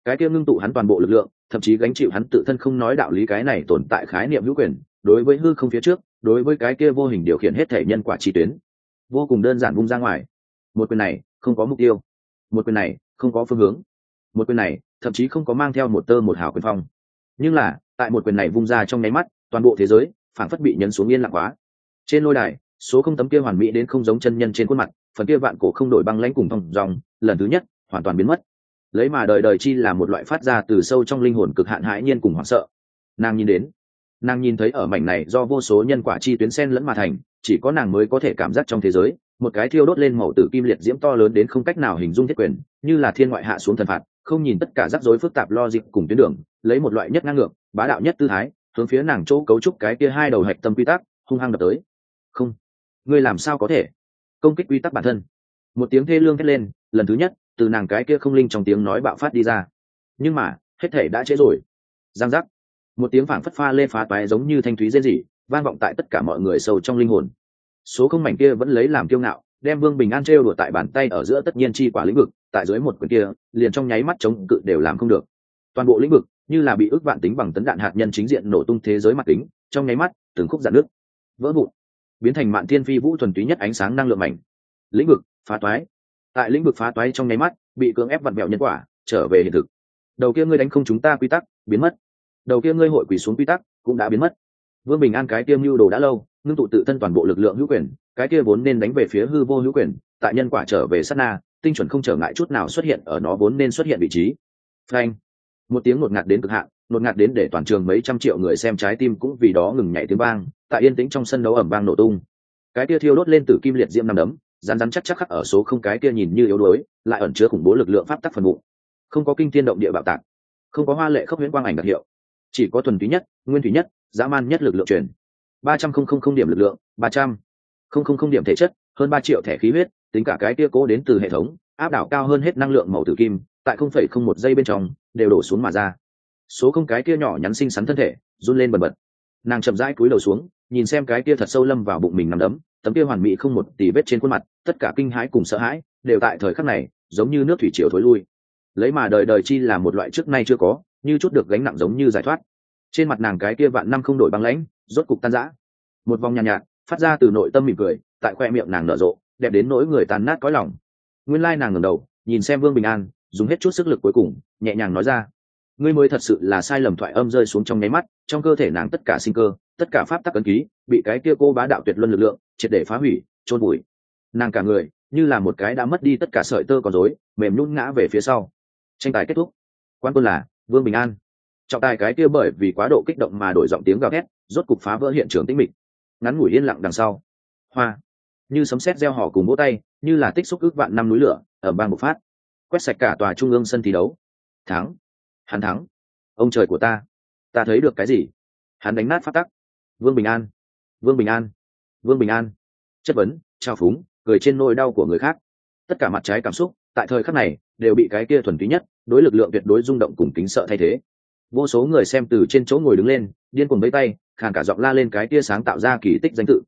cái kia ngưng tụ hắn toàn bộ lực lượng, thậm chí gánh chịu hắn tự thân không nói đạo lý cái này tồn tại khái niệm hữu quyền, đối với hư không phía trước, đối với cái kia vô hình điều khiển hết thể nhân quả chi tuyến. Vô cùng đơn giản vung ra ngoài. Một quyền này, không có mục tiêu. Một quyền này, không có phương hướng. Một quyền này, thậm chí không có mang theo một tơ một hào quyền phong. Nhưng là, tại một quyền này vung ra trong nháy mắt, toàn bộ thế giới phản phất bị nhấn xuống yên lặng quá. Trên lôi đài, số không tấm kia hoàn mỹ đến không giống chân nhân trên khuôn mặt, phần kia vạn cổ không đổi băng lãnh cùng thòng dòng, lần thứ nhất, hoàn toàn biến mất lấy mà đời đời chi là một loại phát ra từ sâu trong linh hồn cực hạn hãi nhiên cùng hoảng sợ. Nàng nhìn đến, nàng nhìn thấy ở mảnh này do vô số nhân quả chi tuyến sen lẫn mà thành, chỉ có nàng mới có thể cảm giác trong thế giới, một cái thiêu đốt lên màu tử kim liệt diễm to lớn đến không cách nào hình dung thiết quyền, như là thiên ngoại hạ xuống thần phạt, không nhìn tất cả rắc rối phức tạp lo dịp cùng tuyến đường, lấy một loại nhất ngang ngược, bá đạo nhất tư thái, hướng phía nàng chỗ cấu trúc cái kia hai đầu hạch tâm quy tắc, hung hăng đập tới. Không, ngươi làm sao có thể? Công kích quy tắc bản thân. Một tiếng thê lương thét lên, lần thứ nhất từ nàng cái kia không linh trong tiếng nói bạo phát đi ra. Nhưng mà, hết thể đã trễ rồi. Giang giác. Một tiếng phảng phất pha lê phá toái giống như thanh thúy dễ dị vang vọng tại tất cả mọi người sâu trong linh hồn. Số không mảnh kia vẫn lấy làm kiêu ngạo, đem vương bình an trêu đùa tại bàn tay ở giữa tất nhiên chi quả lĩnh vực, tại dưới một quyền kia, liền trong nháy mắt chống cự đều làm không được. Toàn bộ lĩnh vực như là bị ước vạn tính bằng tấn đạn hạt nhân chính diện nổ tung thế giới mặt kính, trong nháy mắt, từng khúc dạn nước, vỡ vụn, biến thành mạn thiên phi vũ thuần túy nhất ánh sáng năng lượng mảnh. Lĩnh vực phá toái tại lĩnh vực phá toái trong nháy mắt, bị cưỡng ép vặn vẹo nhân quả, trở về hiện thực. Đầu kia ngươi đánh không chúng ta quy tắc, biến mất. Đầu kia ngươi hội quỳ xuống quy tắc, cũng đã biến mất. Vương bình an cái tiêm mưu đồ đã lâu, ngưng tụ tự thân toàn bộ lực lượng hữu quyền, cái kia vốn nên đánh về phía hư vô hữu quyền, tại nhân quả trở về sát na, tinh chuẩn không trở ngại chút nào xuất hiện ở nó vốn nên xuất hiện vị trí. Frank một tiếng ngột ngạt đến cực hạn, ngột ngạt đến để toàn trường mấy trăm triệu người xem trái tim cũng vì đó ngừng nhảy tiếng vang, tại yên tĩnh trong sân đấu ẩm vang nổ tung. Cái kia thiêu đốt lên từ kim liệt diễm nằm đấm rán rán chắc chắc khắc ở số không cái kia nhìn như yếu đuối lại ẩn chứa khủng bố lực lượng pháp tắc phần bụng, không có kinh thiên động địa bạo tạc không có hoa lệ khốc huyễn quang ảnh đặc hiệu chỉ có thuần túy nhất nguyên thủy nhất dã man nhất lực lượng truyền. Ba trăm không không không điểm lực lượng ba trăm không không không điểm thể chất hơn ba triệu thẻ khí huyết tính cả cái kia cố đến từ hệ thống áp đảo cao hơn hết năng lượng màu tử kim tại không phẩy không một giây bên trong đều đổ xuống mà ra. Số không cái kia nhỏ nhắn xinh xắn thân thể run lên bần bật. Nàng chậm rãi cúi đầu xuống nhìn xem cái kia thật sâu lâm vào bụng mình nằm đấm tấm kia hoàn mỹ không một tì vết trên khuôn mặt tất cả kinh hãi cùng sợ hãi đều tại thời khắc này giống như nước thủy triều thối lui. Lấy mà đời đời chi là một loại trước nay chưa có như chút được gánh nặng giống như giải thoát. Trên mặt nàng cái kia vạn năm không đổi băng lãnh rốt cục tan rã. Một vòng nhàn nhạt, nhạt phát ra từ nội tâm mỉm cười tại khoe miệng nàng nở rộ đẹp đến nỗi người tàn nát cõi lòng. Nguyên lai nàng ngẩng đầu nhìn xem vương bình an dùng hết chút sức lực cuối cùng nhẹ nhàng nói ra ngươi mới thật sự là sai lầm thoại âm rơi xuống trong nháy mắt trong cơ thể nàng tất cả sinh cơ tất cả pháp tắc ấn ký bị cái kia cô bá đạo tuyệt luân lực lượng triệt để phá hủy trôn bụi nàng cả người như là một cái đã mất đi tất cả sợi tơ còn rối, mềm nhún ngã về phía sau. Tranh tài kết thúc. Quan quân là vương bình an. Trọng tài cái kia bởi vì quá độ kích động mà đổi giọng tiếng gào thét, rốt cục phá vỡ hiện trường tĩnh mịch. Ngắn ngủi yên lặng đằng sau. Hoa. Như sấm sét gieo họ cùng vỗ tay, như là tích xúc ước vạn năm núi lửa, ở bang bộc phát. Quét sạch cả tòa trung ương sân thi đấu. Thắng. Hắn thắng. Ông trời của ta. Ta thấy được cái gì? Hắn đánh nát phát tắc. Vương bình an. Vương bình an vương bình an. Chất vấn trao phúng, cười trên nỗi đau của người khác. Tất cả mặt trái cảm xúc, tại thời khắc này, đều bị cái kia thuần túy nhất, đối lực lượng tuyệt đối rung động cùng kính sợ thay thế. Vô số người xem từ trên chỗ ngồi đứng lên, điên cuồng vẫy tay, khàn cả giọng la lên cái tia sáng tạo ra kỳ tích danh tự.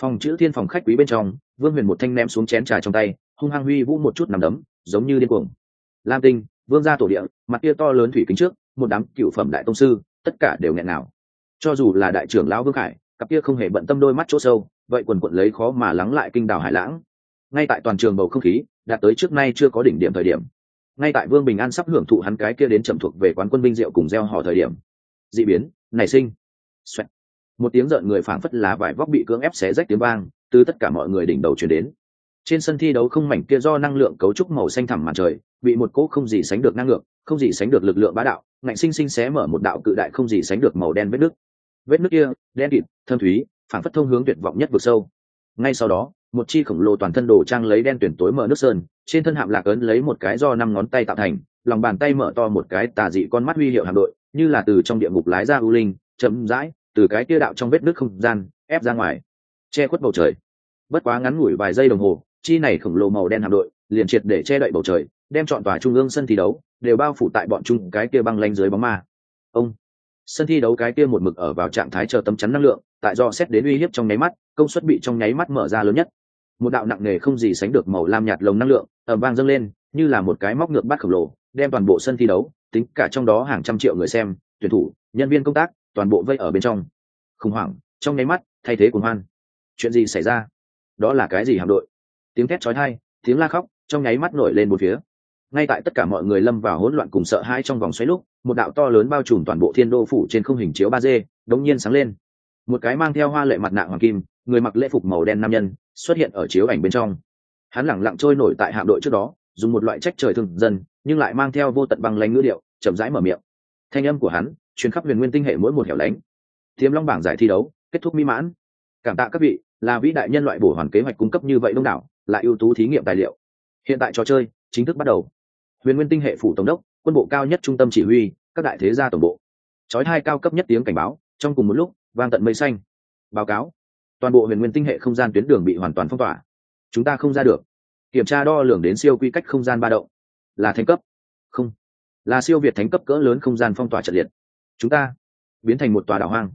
Phòng chữ thiên phòng khách quý bên trong, vương huyền một thanh ném xuống chén trà trong tay, hung hăng huy vũ một chút nằm đấm, giống như điên cuồng. Lam tinh, vương gia tổ địa, mặt kia to lớn thủy kính trước, một đám cựu phẩm đại tông sư, tất cả đều nghẹn nào cho dù là đại trưởng lão vương khải cặp kia không hề bận tâm đôi mắt chỗ sâu, vậy quần quận lấy khó mà lắng lại kinh đào hải lãng. Ngay tại toàn trường bầu không khí, đạt tới trước nay chưa có đỉnh điểm thời điểm. Ngay tại vương bình an sắp hưởng thụ hắn cái kia đến trầm thuộc về quán quân binh diệu cùng gieo hò thời điểm. D ị biến, nảy sinh. Xoẹt. một tiếng rợn người phảng phất lá vải vóc bị cưỡng ép xé rách tiếng vang, từ tất cả mọi người đỉnh đầu chuyển đến. Trên sân thi đấu không mảnh kia do năng lượng cấu trúc màu xanh thẳm mặt trời, bị một cỗ không gì sánh được năng lượng, không gì sánh được lực lượng bá đạo, ngạnh sinh sinh xé mở một đạo cự đại không gì sánh được màu đen vết nước vết nước kia, đen kịt, thâm thúy phản phất thông hướng tuyệt vọng nhất vực sâu. Ngay sau đó, một chi khổng lồ toàn thân đồ trang lấy đen tuyển tối mở nước sơn, trên thân hạm lạc ấn lấy một cái do năm ngón tay tạo thành, lòng bàn tay mở to một cái tà dị con mắt huy hiệu hạm đội, như là từ trong địa ngục lái ra u linh, chậm rãi, từ cái kia đạo trong vết nước không gian, ép ra ngoài, che khuất bầu trời. Bất quá ngắn ngủi vài giây đồng hồ, chi này khổng lồ màu đen hạm đội liền triệt để che đậy bầu trời, đem chọn tòa trung ương sân thi đấu đều bao phủ tại bọn chung cái kia băng lanh dưới bóng ma. Ông sân thi đấu cái kia một mực ở vào trạng thái chờ tấm chắn năng lượng, tại do xét đến uy hiếp trong nháy mắt, công suất bị trong nháy mắt mở ra lớn nhất. Một đạo nặng nề không gì sánh được màu lam nhạt lồng năng lượng ở vang dâng lên, như là một cái móc ngược bắt khổng lồ, đem toàn bộ sân thi đấu, tính cả trong đó hàng trăm triệu người xem, tuyển thủ, nhân viên công tác, toàn bộ vây ở bên trong. Khủng hoảng, trong nháy mắt, thay thế cuồng hoan. Chuyện gì xảy ra? Đó là cái gì hạm đội? Tiếng thét chói tai, tiếng la khóc, trong nháy mắt nổi lên một phía ngay tại tất cả mọi người lâm vào hỗn loạn cùng sợ hãi trong vòng xoáy lúc, một đạo to lớn bao trùm toàn bộ thiên đô phủ trên không hình chiếu ba d đống nhiên sáng lên. Một cái mang theo hoa lệ mặt nạ hoàng kim, người mặc lễ phục màu đen nam nhân, xuất hiện ở chiếu ảnh bên trong. Hắn lẳng lặng trôi nổi tại hạm đội trước đó, dùng một loại trách trời thường dân, nhưng lại mang theo vô tận băng lanh ngữ điệu, chậm rãi mở miệng. Thanh âm của hắn chuyến khắp huyền nguyên tinh hệ mỗi một hẻo lánh. Thiếm long bảng giải thi đấu, kết thúc mỹ mãn. Cảm tạ các vị, là vĩ đại nhân loại bổ hoàn kế hoạch cung cấp như vậy đông đảo, là ưu tú thí nghiệm tài liệu. Hiện tại trò chơi chính thức bắt đầu huyền nguyên tinh hệ phủ tổng đốc, quân bộ cao nhất trung tâm chỉ huy, các đại thế gia tổng bộ. Trói hai cao cấp nhất tiếng cảnh báo, trong cùng một lúc, vang tận mây xanh. Báo cáo. Toàn bộ huyền nguyên tinh hệ không gian tuyến đường bị hoàn toàn phong tỏa. Chúng ta không ra được. Kiểm tra đo lường đến siêu quy cách không gian ba động. Là thành cấp? Không. Là siêu việt thánh cấp cỡ lớn không gian phong tỏa trận liệt. Chúng ta biến thành một tòa đảo hoang.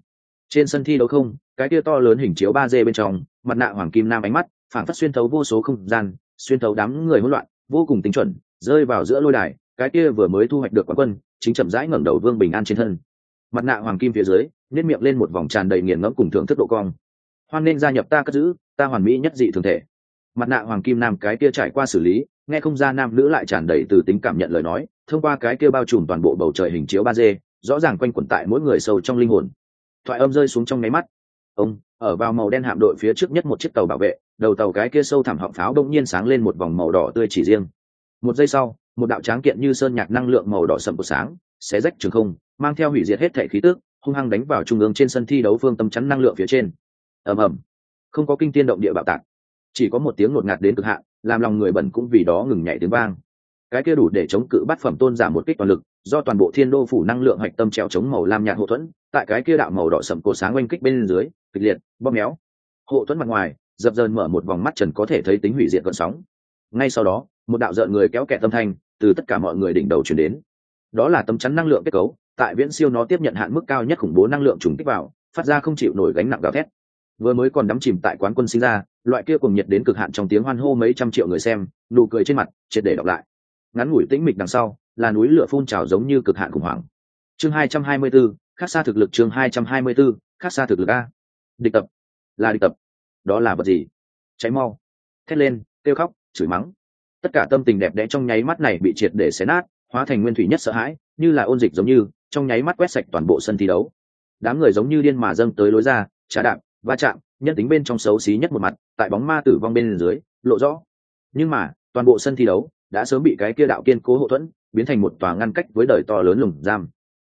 Trên sân thi đấu không, cái kia to lớn hình chiếu ba d bên trong, mặt nạ hoàng kim nam ánh mắt, phản phát xuyên thấu vô số không gian, xuyên thấu đám người hỗn loạn, vô cùng tính chuẩn rơi vào giữa lôi đài, cái kia vừa mới thu hoạch được quán quân, chính chậm rãi ngẩng đầu vương bình an trên thân. Mặt nạ hoàng kim phía dưới, nếp miệng lên một vòng tràn đầy nghiền ngẫm cùng thưởng thức độ cong. Hoan nên gia nhập ta cất giữ, ta hoàn mỹ nhất dị thường thể. Mặt nạ hoàng kim nam cái kia trải qua xử lý, nghe không ra nam nữ lại tràn đầy từ tính cảm nhận lời nói, thông qua cái kia bao trùm toàn bộ bầu trời hình chiếu ba d, rõ ràng quanh quẩn tại mỗi người sâu trong linh hồn. Thoại âm rơi xuống trong nháy mắt. Ông, ở vào màu đen hạm đội phía trước nhất một chiếc tàu bảo vệ, đầu tàu cái kia sâu thẳm họng pháo đông nhiên sáng lên một vòng màu đỏ tươi chỉ riêng một giây sau, một đạo tráng kiện như sơn nhạc năng lượng màu đỏ sậm của sáng, xé rách trường không, mang theo hủy diệt hết thể khí tức, hung hăng đánh vào trung ương trên sân thi đấu phương tâm chắn năng lượng phía trên. Ầm ầm. Không có kinh tiên động địa bạo tạc. Chỉ có một tiếng ngột ngạt đến cực hạn, làm lòng người bẩn cũng vì đó ngừng nhảy tiếng vang. Cái kia đủ để chống cự bắt phẩm tôn giả một kích toàn lực, do toàn bộ thiên đô phủ năng lượng hạch tâm trèo chống màu lam nhạt hộ thuẫn, tại cái kia đạo màu đỏ sậm cổ sáng oanh kích bên dưới, kịch liệt, bóp méo. Hộ thuẫn mặt ngoài, dập dờn mở một vòng mắt trần có thể thấy tính hủy diệt gợn sóng ngay sau đó một đạo rợn người kéo kẹt tâm thanh từ tất cả mọi người đỉnh đầu chuyển đến. Đó là tấm chắn năng lượng kết cấu tại viễn siêu nó tiếp nhận hạn mức cao nhất khủng bố năng lượng trùng kích vào phát ra không chịu nổi gánh nặng gào thét. Vừa mới còn đắm chìm tại quán quân sinh ra loại kia cùng nhiệt đến cực hạn trong tiếng hoan hô mấy trăm triệu người xem nụ cười trên mặt triệt để đọc lại. Ngắn ngủi tĩnh mịch đằng sau là núi lửa phun trào giống như cực hạn khủng hoảng. Chương 224, khác xa thực lực chương 224, khác xa thực lực a. Địch tập. Là địch tập. Đó là vật gì? Cháy mau. Thét lên kêu khóc chửi mắng. Tất cả tâm tình đẹp đẽ trong nháy mắt này bị triệt để xé nát, hóa thành nguyên thủy nhất sợ hãi, như là ôn dịch giống như, trong nháy mắt quét sạch toàn bộ sân thi đấu. Đám người giống như điên mà dâng tới lối ra trả đạm va chạm, nhân tính bên trong xấu xí nhất một mặt, tại bóng ma tử vong bên dưới, lộ rõ. Nhưng mà, toàn bộ sân thi đấu đã sớm bị cái kia đạo kiên cố hậu thuẫn biến thành một tòa ngăn cách với đời to lớn lùng giam.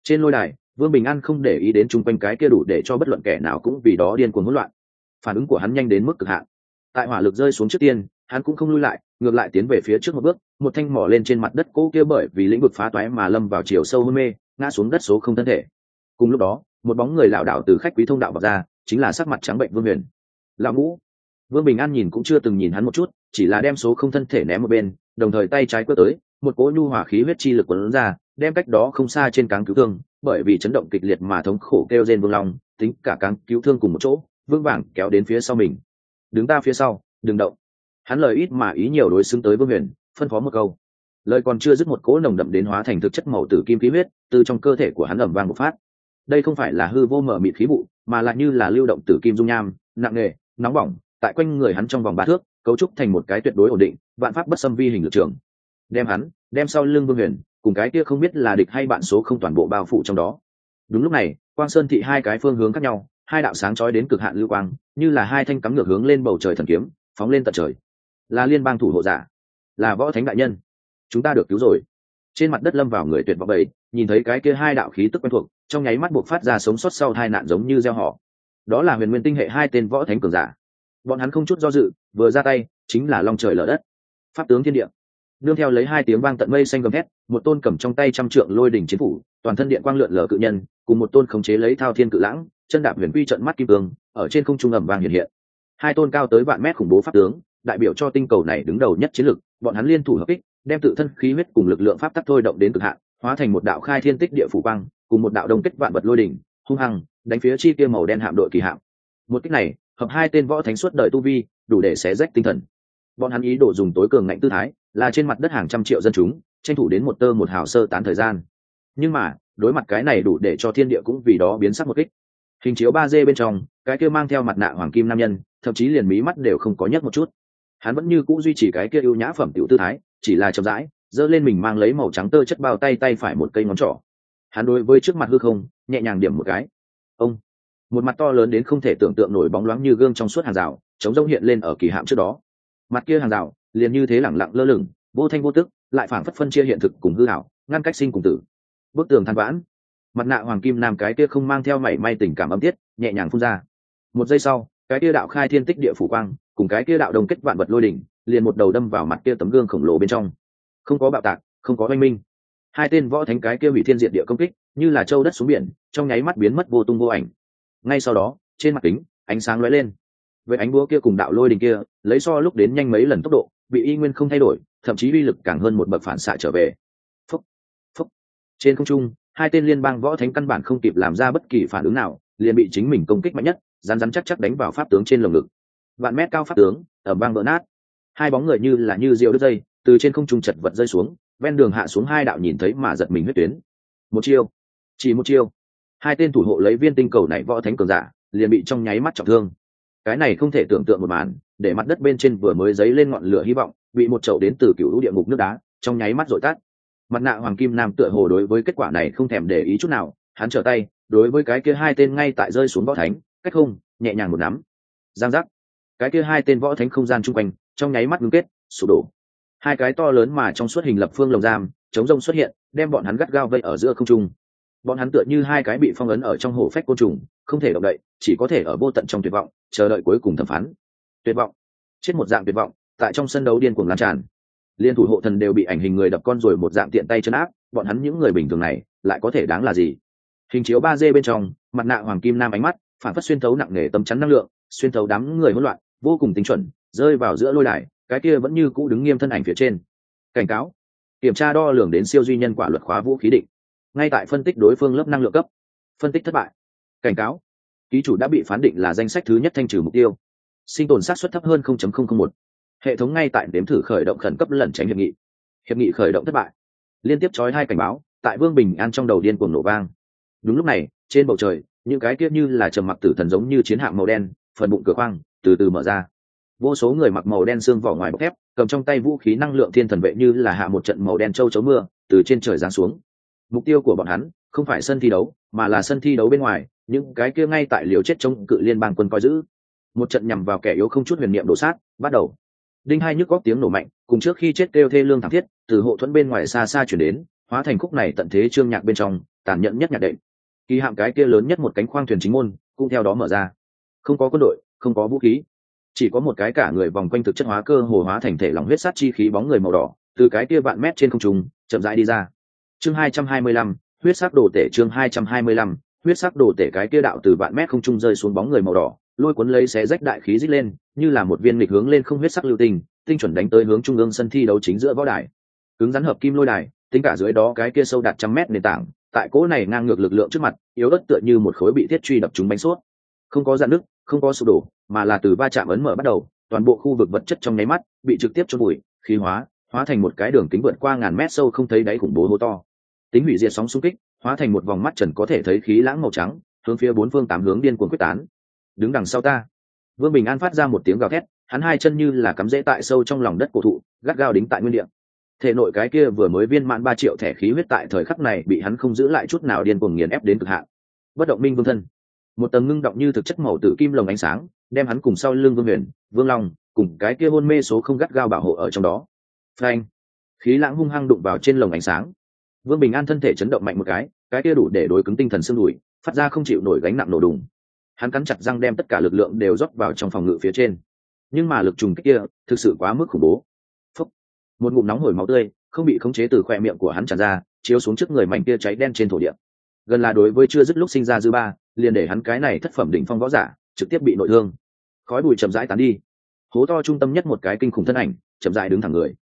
Trên lôi đài, vương bình an không để ý đến chung quanh cái kia đủ để cho bất luận kẻ nào cũng vì đó điên cuồng hỗn loạn. Phản ứng của hắn nhanh đến mức cực hạn. Tại hỏa lực rơi xuống trước tiên hắn cũng không lui lại, ngược lại tiến về phía trước một bước, một thanh mỏ lên trên mặt đất cỗ kia bởi vì lĩnh vực phá toái mà lâm vào chiều sâu hôn mê, ngã xuống đất số không thân thể. Cùng lúc đó, một bóng người lảo đảo từ khách quý thông đạo vào ra, chính là sắc mặt trắng bệnh vương huyền. Lão ngũ. Vương bình an nhìn cũng chưa từng nhìn hắn một chút, chỉ là đem số không thân thể ném một bên, đồng thời tay trái quất tới, một cỗ nhu hỏa khí huyết chi lực quấn ra, đem cách đó không xa trên cáng cứu thương, bởi vì chấn động kịch liệt mà thống khổ kêu rên vương long tính cả cáng cứu thương cùng một chỗ vương vàng kéo đến phía sau mình. Đứng ta phía sau, đừng động hắn lời ít mà ý nhiều đối xứng tới vương huyền, phân phó một câu. Lời còn chưa dứt một cỗ nồng đậm đến hóa thành thực chất màu tử kim khí huyết, từ trong cơ thể của hắn ẩm vang một phát. Đây không phải là hư vô mở mịt khí vụ mà lại như là lưu động tử kim dung nham, nặng nề, nóng bỏng, tại quanh người hắn trong vòng ba thước, cấu trúc thành một cái tuyệt đối ổn định, vạn pháp bất xâm vi hình lực trường. Đem hắn, đem sau lưng vương huyền, cùng cái kia không biết là địch hay bạn số không toàn bộ bao phủ trong đó. Đúng lúc này, quang sơn thị hai cái phương hướng khác nhau, hai đạo sáng chói đến cực hạn lưu quang, như là hai thanh cắm ngược hướng lên bầu trời thần kiếm, phóng lên tận trời là liên bang thủ hộ giả, là võ thánh đại nhân. Chúng ta được cứu rồi. Trên mặt đất lâm vào người tuyệt vọng bầy, nhìn thấy cái kia hai đạo khí tức quen thuộc, trong nháy mắt buộc phát ra sống sót sau hai nạn giống như gieo họ. Đó là huyền nguyên tinh hệ hai tên võ thánh cường giả. Bọn hắn không chút do dự, vừa ra tay, chính là long trời lở đất. Pháp tướng thiên địa. Nương theo lấy hai tiếng vang tận mây xanh gầm thét, một tôn cầm trong tay trăm trượng lôi đỉnh chiến phủ, toàn thân điện quang lượn lờ cự nhân, cùng một tôn khống chế lấy thao thiên cự lãng, chân đạp huyền quy trận mắt kim cương ở trên không trung ẩm vàng hiện hiện. Hai tôn cao tới vạn mét khủng bố pháp tướng đại biểu cho tinh cầu này đứng đầu nhất chiến lực bọn hắn liên thủ hợp kích, đem tự thân khí huyết cùng lực lượng pháp tắc thôi động đến cực hạn hóa thành một đạo khai thiên tích địa phủ băng, cùng một đạo đồng kết vạn vật lôi đỉnh hung hăng đánh phía chi kia màu đen hạm đội kỳ hạm. Một kích này hợp hai tên võ thánh suốt đời tu vi đủ để xé rách tinh thần. Bọn hắn ý đồ dùng tối cường ngạnh tư thái là trên mặt đất hàng trăm triệu dân chúng tranh thủ đến một tơ một hào sơ tán thời gian. Nhưng mà đối mặt cái này đủ để cho thiên địa cũng vì đó biến sắc một kích. Hình chiếu ba d bên trong cái kia mang theo mặt nạ hoàng kim nam nhân thậm chí liền mí mắt đều không có nhất một chút hắn vẫn như c ũ duy trì cái kia ưu nhã phẩm tiểu tư thái, chỉ là chậm rãi, giơ lên mình mang lấy màu trắng tơ chất bao tay tay phải một cây ngón trỏ. Hắn đối với trước mặt hư không, nhẹ nhàng điểm một cái. Ông, một mặt to lớn đến không thể tưởng tượng nổi bóng loáng như gương trong suốt hàng rào, chống rông hiện lên ở kỳ hạm trước đó. Mặt kia hàng rào, liền như thế lẳng lặng lơ lửng, vô thanh vô tức, lại phảng phất phân chia hiện thực cùng hư hảo, ngăn cách sinh cùng tử. Bức tường than vãn. Mặt nạ hoàng kim nam cái kia không mang theo mảy may tình cảm âm tiết, nhẹ nhàng phun ra. Một giây sau, cái kia đạo khai thiên tích địa phủ quang cùng cái kia đạo đồng kết vạn vật lôi đỉnh, liền một đầu đâm vào mặt kia tấm gương khổng lồ bên trong. Không có bạo tạc, không có oanh minh. Hai tên võ thánh cái kia hủy thiên diện địa công kích, như là châu đất xuống biển, trong nháy mắt biến mất vô tung vô ảnh. Ngay sau đó, trên mặt kính, ánh sáng lóe lên. Với ánh búa kia cùng đạo lôi đình kia, lấy so lúc đến nhanh mấy lần tốc độ, bị y nguyên không thay đổi, thậm chí uy lực càng hơn một bậc phản xạ trở về. Phúc phúc. Trên không trung, hai tên liên bang võ thánh căn bản không kịp làm ra bất kỳ phản ứng nào, liền bị chính mình công kích mạnh nhất rán rán chắc chắc đánh vào pháp tướng trên lồng ngực vạn mét cao pháp tướng ở bang vỡ nát. Hai bóng người như là như rượu đứt dây, từ trên không trung chật vật rơi xuống, ven đường hạ xuống hai đạo nhìn thấy mà giật mình huyết tuyến. Một chiêu, chỉ một chiêu. Hai tên thủ hộ lấy viên tinh cầu này võ thánh cường giả, liền bị trong nháy mắt trọng thương. Cái này không thể tưởng tượng một màn, để mặt đất bên trên vừa mới dấy lên ngọn lửa hy vọng, bị một chậu đến từ cựu lũ địa ngục nước đá, trong nháy mắt dội tắt. Mặt nạ hoàng kim nam tựa hồ đối với kết quả này không thèm để ý chút nào, hắn trở tay, đối với cái kia hai tên ngay tại rơi xuống võ thánh, cách không, nhẹ nhàng một nắm. Giang giác cái kia hai tên võ thánh không gian chung quanh, trong nháy mắt ngưng kết, sụp đổ. Hai cái to lớn mà trong suốt hình lập phương lồng giam, chống rông xuất hiện, đem bọn hắn gắt gao vây ở giữa không trung. Bọn hắn tựa như hai cái bị phong ấn ở trong hồ phách côn trùng, không thể động đậy, chỉ có thể ở vô tận trong tuyệt vọng, chờ đợi cuối cùng thẩm phán. Tuyệt vọng. Chết một dạng tuyệt vọng, tại trong sân đấu điên cuồng lan tràn. Liên thủ hộ thần đều bị ảnh hình người đập con rồi một dạng tiện tay chân áp, bọn hắn những người bình thường này, lại có thể đáng là gì? Hình chiếu ba d bên trong, mặt nạ hoàng kim nam ánh mắt, phản phất xuyên thấu nặng nề tấm chắn năng lượng, xuyên thấu đám người hỗn loạn vô cùng tinh chuẩn, rơi vào giữa lôi đài, cái kia vẫn như cũ đứng nghiêm thân ảnh phía trên. Cảnh cáo, kiểm tra đo lường đến siêu duy nhân quả luật khóa vũ khí định. Ngay tại phân tích đối phương lớp năng lượng cấp, phân tích thất bại. Cảnh cáo, ký chủ đã bị phán định là danh sách thứ nhất thanh trừ mục tiêu. Sinh tồn sát xuất thấp hơn 0.001. hệ thống ngay tại đếm thử khởi động khẩn cấp lẩn tránh hiệp nghị. Hiệp nghị khởi động thất bại. Liên tiếp trói hai cảnh báo, tại vương bình an trong đầu điên cuồng nổ vang. Đúng lúc này, trên bầu trời, những cái kia như là trầm mặc tử thần giống như chiến hạm màu đen, phần bụng cửa khoang từ từ mở ra. Vô số người mặc màu đen xương vỏ ngoài bọc thép, cầm trong tay vũ khí năng lượng thiên thần vệ như là hạ một trận màu đen châu chấu mưa, từ trên trời giáng xuống. Mục tiêu của bọn hắn không phải sân thi đấu, mà là sân thi đấu bên ngoài, những cái kia ngay tại liều chết chống cự liên bang quân coi giữ. Một trận nhằm vào kẻ yếu không chút huyền niệm đổ sát, bắt đầu. Đinh hai nhức góp tiếng nổ mạnh, cùng trước khi chết kêu thê lương thảm thiết, từ hộ thuẫn bên ngoài xa xa chuyển đến, hóa thành khúc này tận thế trương nhạc bên trong, tàn nhẫn nhất nhạc đệm. Kỳ hạm cái kia lớn nhất một cánh khoang thuyền chính môn cũng theo đó mở ra. Không có quân đội không có vũ khí. Chỉ có một cái cả người vòng quanh thực chất hóa cơ hồ hóa thành thể lòng huyết sát chi khí bóng người màu đỏ, từ cái kia vạn mét trên không trung, chậm rãi đi ra. Chương hai trăm hai mươi lăm, huyết sắc đồ tể chương hai trăm hai mươi lăm, huyết sắc đồ tể cái kia đạo từ vạn mét không trung rơi xuống bóng người màu đỏ, lôi cuốn lấy xé rách đại khí dít lên, như là một viên nghịch hướng lên không huyết sắc lưu tình, tinh chuẩn đánh tới hướng trung ương sân thi đấu chính giữa võ đài. Cứng rắn hợp kim lôi đài, tính cả dưới đó cái kia sâu đạt trăm mét nền tảng, tại cỗ này ngang ngược lực lượng trước mặt, yếu ớt tựa như một khối bị thiết truy đập chúng bánh suốt. Không có dạn nứt không có sụp đổ, mà là từ va chạm ấn mở bắt đầu, toàn bộ khu vực vật chất trong nháy mắt bị trực tiếp cho bụi khí hóa hóa thành một cái đường kính vượt qua ngàn mét sâu không thấy đáy khủng bố hô to. Tính hủy diệt sóng xung kích, hóa thành một vòng mắt trần có thể thấy khí lãng màu trắng, hướng phía bốn phương tám hướng điên cuồng quyết tán. Đứng đằng sau ta. Vương bình an phát ra một tiếng gào thét, hắn hai chân như là cắm rễ tại sâu trong lòng đất cổ thụ, gắt gao đính tại nguyên địa. Thể nội cái kia vừa mới viên mãn ba triệu thẻ khí huyết tại thời khắc này bị hắn không giữ lại chút nào điên cuồng nghiền ép đến cực hạn. Bất động minh vương thân một tầng ngưng động như thực chất màu tử kim lồng ánh sáng, đem hắn cùng sau lưng vương huyền, vương long, cùng cái kia hôn mê số không gắt gao bảo hộ ở trong đó. Phanh! Khí lãng hung hăng đụng vào trên lồng ánh sáng. Vương bình an thân thể chấn động mạnh một cái cái kia đủ để đối cứng tinh thần xương đùi, phát ra không chịu nổi gánh nặng nổ đùng. Hắn cắn chặt răng đem tất cả lực lượng đều rót vào trong phòng ngự phía trên. Nhưng mà lực trùng kích kia, thực sự quá mức khủng bố. Phúc. một ngụm nóng hổi máu tươi, không bị khống chế từ khoe miệng của hắn tràn ra, chiếu xuống trước người mảnh kia cháy đen trên thổ địa. Gần là đối với chưa dứt lúc sinh ra dư ba liền để hắn cái này thất phẩm đỉnh phong võ giả trực tiếp bị nội thương. Khói bụi chậm rãi tán đi. Hố to trung tâm nhất một cái kinh khủng thân ảnh, chậm rãi đứng thẳng người.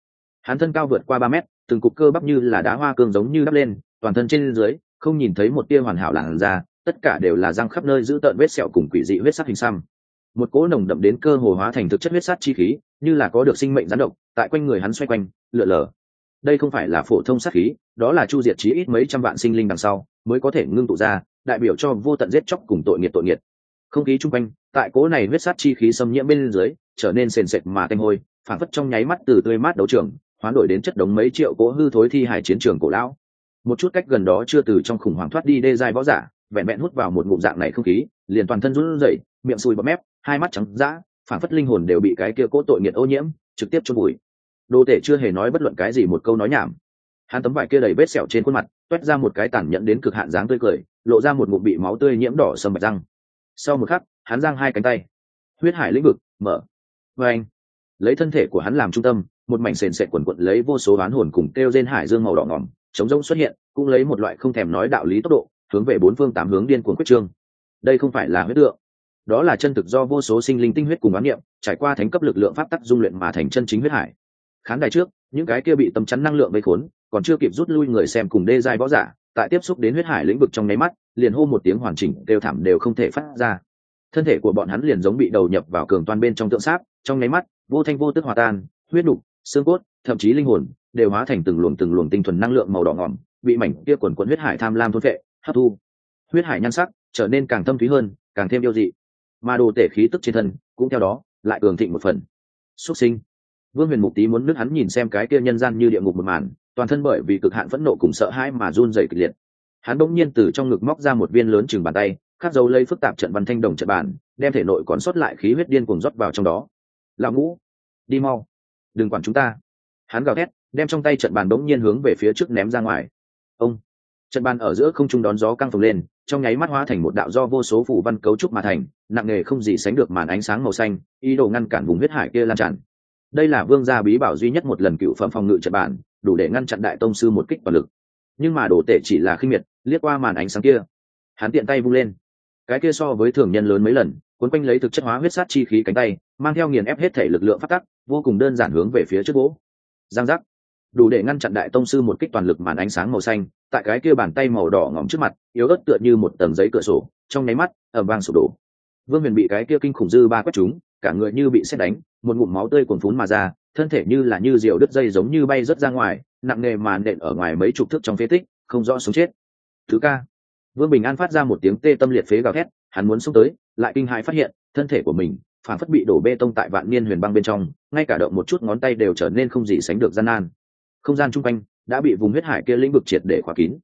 Hắn thân cao vượt qua ba mét, từng cục cơ bắp như là đá hoa cương giống như đắp lên, toàn thân trên dưới, không nhìn thấy một tia hoàn hảo làn da, tất cả đều là răng khắp nơi giữ tợn vết sẹo cùng quỷ dị huyết sắc hình xăm. Một cỗ nồng đậm đến cơ hồ hóa thành thực chất huyết sát chi khí, như là có được sinh mệnh gián độc, tại quanh người hắn xoay quanh, lượn lờ. Đây không phải là phổ thông sát khí, đó là chu diệt chí ít mấy trăm vạn sinh linh đằng sau, mới có thể ngưng tụ ra đại biểu cho vô tận giết chóc cùng tội nghiệt tội nghiệt. Không khí chung quanh, tại cỗ này huyết sát chi khí xâm nhiễm bên dưới, trở nên sền sệt mà tanh hôi phản phất trong nháy mắt từ tươi mát đấu trường, hoán đổi đến chất đống mấy triệu cỗ hư thối thi hải chiến trường cổ lão. Một chút cách gần đó chưa từ trong khủng hoảng thoát đi đê dài võ giả, vẹn vẹn hút vào một ngụm dạng này không khí, liền toàn thân run rẩy, miệng sùi bọt mép, hai mắt trắng dã phản phất linh hồn đều bị cái kia cỗ tội nghiệt ô nhiễm, trực tiếp chôn bụi đô tể chưa hề nói bất luận cái gì một câu nói nhảm. Hắn tấm vải kia đầy vết sẹo trên khuôn mặt toét ra một cái tàn nhẫn đến cực hạn dáng tươi cười, lộ ra một ngụm bị máu tươi nhiễm đỏ sầm bạch răng. Sau một khắc, hắn giang hai cánh tay. Huyết hải lĩnh vực, mở. Và anh, lấy thân thể của hắn làm trung tâm, một mảnh sền sệt quần quận lấy vô số oán hồn cùng kêu trên hải dương màu đỏ ngỏm, chống rỗng xuất hiện, cũng lấy một loại không thèm nói đạo lý tốc độ, hướng về bốn phương tám hướng điên cuồng quyết trương. Đây không phải là huyết tượng, đó là chân thực do vô số sinh linh tinh huyết cùng oán niệm, trải qua thánh cấp lực lượng pháp tắc dung luyện mà thành chân chính huyết hải. Khán đài trước, những cái kia bị tâm chắn năng lượng vây khốn còn chưa kịp rút lui người xem cùng đê giai võ giả, tại tiếp xúc đến huyết hải lĩnh vực trong nháy mắt, liền hô một tiếng hoàn chỉnh đều thảm đều không thể phát ra. Thân thể của bọn hắn liền giống bị đầu nhập vào cường toàn bên trong tượng sáp, trong nháy mắt, vô thanh vô tức hòa tan, huyết đục, xương cốt, thậm chí linh hồn, đều hóa thành từng luồng từng luồng tinh thuần năng lượng màu đỏ ngỏm, bị mảnh kia quần quần huyết hải tham lam thôn vệ hấp thu. Huyết hải nhan sắc trở nên càng thâm thúy hơn, càng thêm yêu dị. Mà đồ tể khí tức trên thân, cũng theo đó, lại cường thịnh một phần. Xuất sinh. Vương huyền mục tý muốn nước hắn nhìn xem cái kia nhân gian như địa ngục một màn toàn thân bởi vì cực hạn phẫn nộ cùng sợ hãi mà run dày kịch liệt. Hắn bỗng nhiên từ trong ngực móc ra một viên lớn chừng bàn tay, khắc dấu lấy phức tạp trận văn thanh đồng trận bàn, đem thể nội còn sót lại khí huyết điên cuồng rót vào trong đó. Lão ngũ, đi mau, đừng quản chúng ta. Hắn gào thét, đem trong tay trận bàn bỗng nhiên hướng về phía trước ném ra ngoài. Ông! Trận bàn ở giữa không trung đón gió căng phồng lên, trong nháy mắt hóa thành một đạo do vô số phủ văn cấu trúc mà thành, nặng nề không gì sánh được màn ánh sáng màu xanh, ý đồ ngăn cản vùng huyết hải kia lan tràn. Đây là vương gia bí bảo duy nhất một lần cựu phẩm phòng ngự trận bàn đủ để ngăn chặn đại tông sư một kích toàn lực. Nhưng mà đồ tể chỉ là khinh miệt, liếc qua màn ánh sáng kia, hắn tiện tay vung lên. Cái kia so với thường nhân lớn mấy lần, cuốn quanh lấy thực chất hóa huyết sát chi khí cánh tay, mang theo nghiền ép hết thể lực lượng phát tắc, vô cùng đơn giản hướng về phía trước gỗ. Giang giác. Đủ để ngăn chặn đại tông sư một kích toàn lực màn ánh sáng màu xanh, tại cái kia bàn tay màu đỏ ngỏm trước mặt, yếu ớt tựa như một tầng giấy cửa sổ, trong nháy mắt ẩm vang sụp đổ. Vương huyền bị cái kia kinh khủng dư ba quét chúng cả người như bị xét đánh, một ngụm máu tươi cuồn phún mà ra thân thể như là như diều đứt dây giống như bay rớt ra ngoài, nặng nề mà nện ở ngoài mấy chục thước trong phế tích, không rõ sống chết. Thứ ca. Vương bình an phát ra một tiếng tê tâm liệt phế gào thét, hắn muốn xông tới, lại kinh hãi phát hiện, thân thể của mình, phản phất bị đổ bê tông tại vạn niên huyền băng bên trong, ngay cả động một chút ngón tay đều trở nên không gì sánh được gian nan. Không gian chung quanh đã bị vùng huyết hải kia lĩnh vực triệt để khóa kín.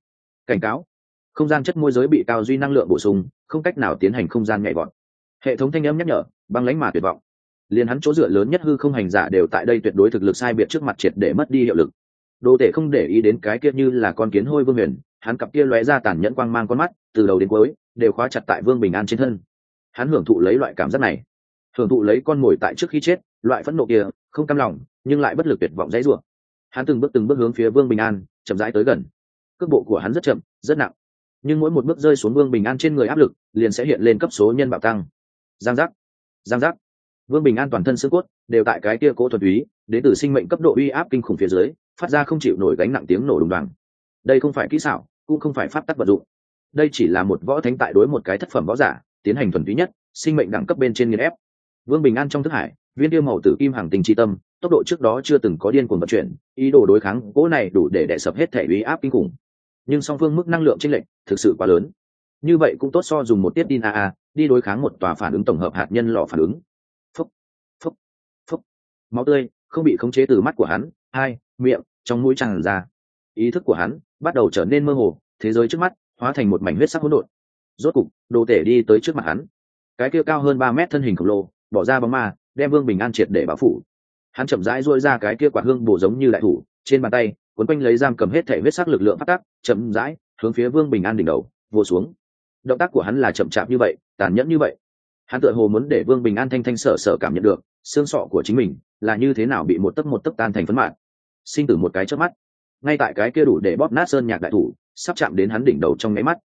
Cảnh cáo. Không gian chất môi giới bị cao duy năng lượng bổ sung, không cách nào tiến hành không gian nhạy gọn hệ thống thanh âm nhắc nhở, băng lãnh mà tuyệt vọng liền hắn chỗ dựa lớn nhất hư không hành giả đều tại đây tuyệt đối thực lực sai biệt trước mặt triệt để mất đi hiệu lực. Đồ tể không để ý đến cái kia như là con kiến hôi vương huyền, hắn cặp kia lóe ra tàn nhẫn quang mang con mắt, từ đầu đến cuối, đều khóa chặt tại vương bình an trên thân. Hắn hưởng thụ lấy loại cảm giác này, hưởng thụ lấy con mồi tại trước khi chết, loại phẫn nộ kia, không cam lòng, nhưng lại bất lực tuyệt vọng dãy rủa. Hắn từng bước từng bước hướng phía vương bình an, chậm rãi tới gần. Cước bộ của hắn rất chậm, rất nặng. Nhưng mỗi một bước rơi xuống vương bình an trên người áp lực, liền sẽ hiện lên cấp số nhân bạo tăng. Giang giác giang giác vương bình an toàn thân xương cốt, đều tại cái kia cố thuật túy đến từ sinh mệnh cấp độ uy áp kinh khủng phía dưới, phát ra không chịu nổi gánh nặng tiếng nổ đùng đoàn. đây không phải kỹ xảo, cũng không phải pháp tắc vật dụng. Đây chỉ là một võ thánh tại đối một cái thất phẩm võ giả, tiến hành thuần túy nhất, sinh mệnh đẳng cấp bên trên nghiên ép. Vương bình an trong thức hải, viên tiêu màu tử kim hàng tình tri tâm, tốc độ trước đó chưa từng có điên cuồng vận chuyển, ý đồ đối kháng cỗ này đủ để đệ sập hết thể uy áp kinh khủng. Nhưng song phương mức năng lượng chênh lệch thực sự quá lớn. Như vậy cũng tốt so dùng một tiết din aa đi đối kháng một tòa phản ứng tổng hợp hạt nhân lò phản ứng máu tươi, không bị khống chế từ mắt của hắn, hai, miệng, trong mũi tràn ra. Ý thức của hắn bắt đầu trở nên mơ hồ, thế giới trước mắt hóa thành một mảnh huyết sắc hỗn độn. Rốt cục, đồ tể đi tới trước mặt hắn. Cái kia cao hơn ba mét thân hình khổng lồ, bỏ ra bóng ma, đem vương bình an triệt để báo phủ. Hắn chậm rãi duỗi ra cái kia quả hương bổ giống như đại thủ, trên bàn tay quấn quanh lấy giam cầm hết thể huyết sắc lực lượng phát tác, chậm rãi hướng phía vương bình an đỉnh đầu vô xuống. Động tác của hắn là chậm chạp như vậy, tàn nhẫn như vậy hắn tựa hồ muốn để vương bình an thanh thanh sở sở cảm nhận được, xương sọ của chính mình là như thế nào bị một tấc một tấc tan thành phấn mạng sinh tử một cái trước mắt. Ngay tại cái kia đủ để bóp nát sơn nhạc đại thủ, sắp chạm đến hắn đỉnh đầu trong nháy mắt.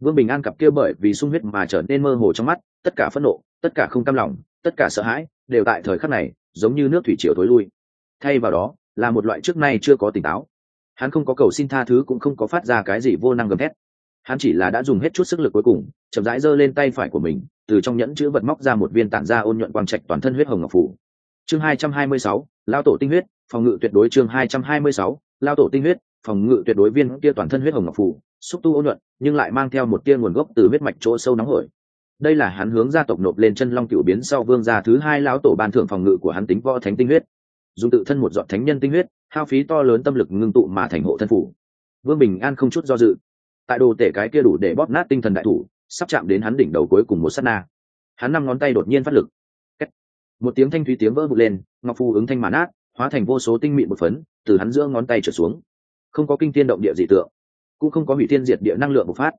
Vương bình an cặp kia bởi vì sung huyết mà trở nên mơ hồ trong mắt, tất cả phẫn nộ, tất cả không cam lòng, tất cả sợ hãi, đều tại thời khắc này, giống như nước thủy triều tối lui. Thay vào đó, là một loại trước nay chưa có tỉnh táo. Hắn không có cầu xin tha thứ cũng không có phát ra cái gì vô năng gầm thét hắn chỉ là đã dùng hết chút sức lực cuối cùng, chậm rãi giơ lên tay phải của mình, từ trong nhẫn chữ vật móc ra một viên tản ra ôn nhuận quang trạch toàn thân huyết hồng ngọc phủ. Chương hai trăm hai mươi sáu, lao tổ tinh huyết, phòng ngự tuyệt đối chương hai trăm hai mươi sáu, lao tổ tinh huyết, phòng ngự tuyệt đối viên kia toàn thân huyết hồng ngọc phủ, xúc tu ôn nhuận, nhưng lại mang theo một tia nguồn gốc từ huyết mạch chỗ sâu nóng hổi. Đây là hắn hướng gia tộc nộp lên chân long cựu biến sau vương gia thứ hai lão tổ ban thưởng phòng ngự của hắn tính võ thánh tinh huyết. Dùng tự thân một dọn thánh nhân tinh huyết, hao phí to lớn tâm lực ngưng tụ mà thành hộ thân phủ. Vương bình an không chút do dự tại đồ tể cái kia đủ để bóp nát tinh thần đại thủ, sắp chạm đến hắn đỉnh đầu cuối cùng một s á t na. Hắn năm ngón tay đột nhiên phát lực. Một tiếng thanh thúy tiếng vỡ vụt lên, ngọc phù ứng thanh màn át hóa thành vô số tinh mịn một phấn, từ hắn giữa ngón tay trở xuống. Không có kinh tiên động địa dị tượng, cũng không có hủy tiên diệt địa năng lượng bộc phát.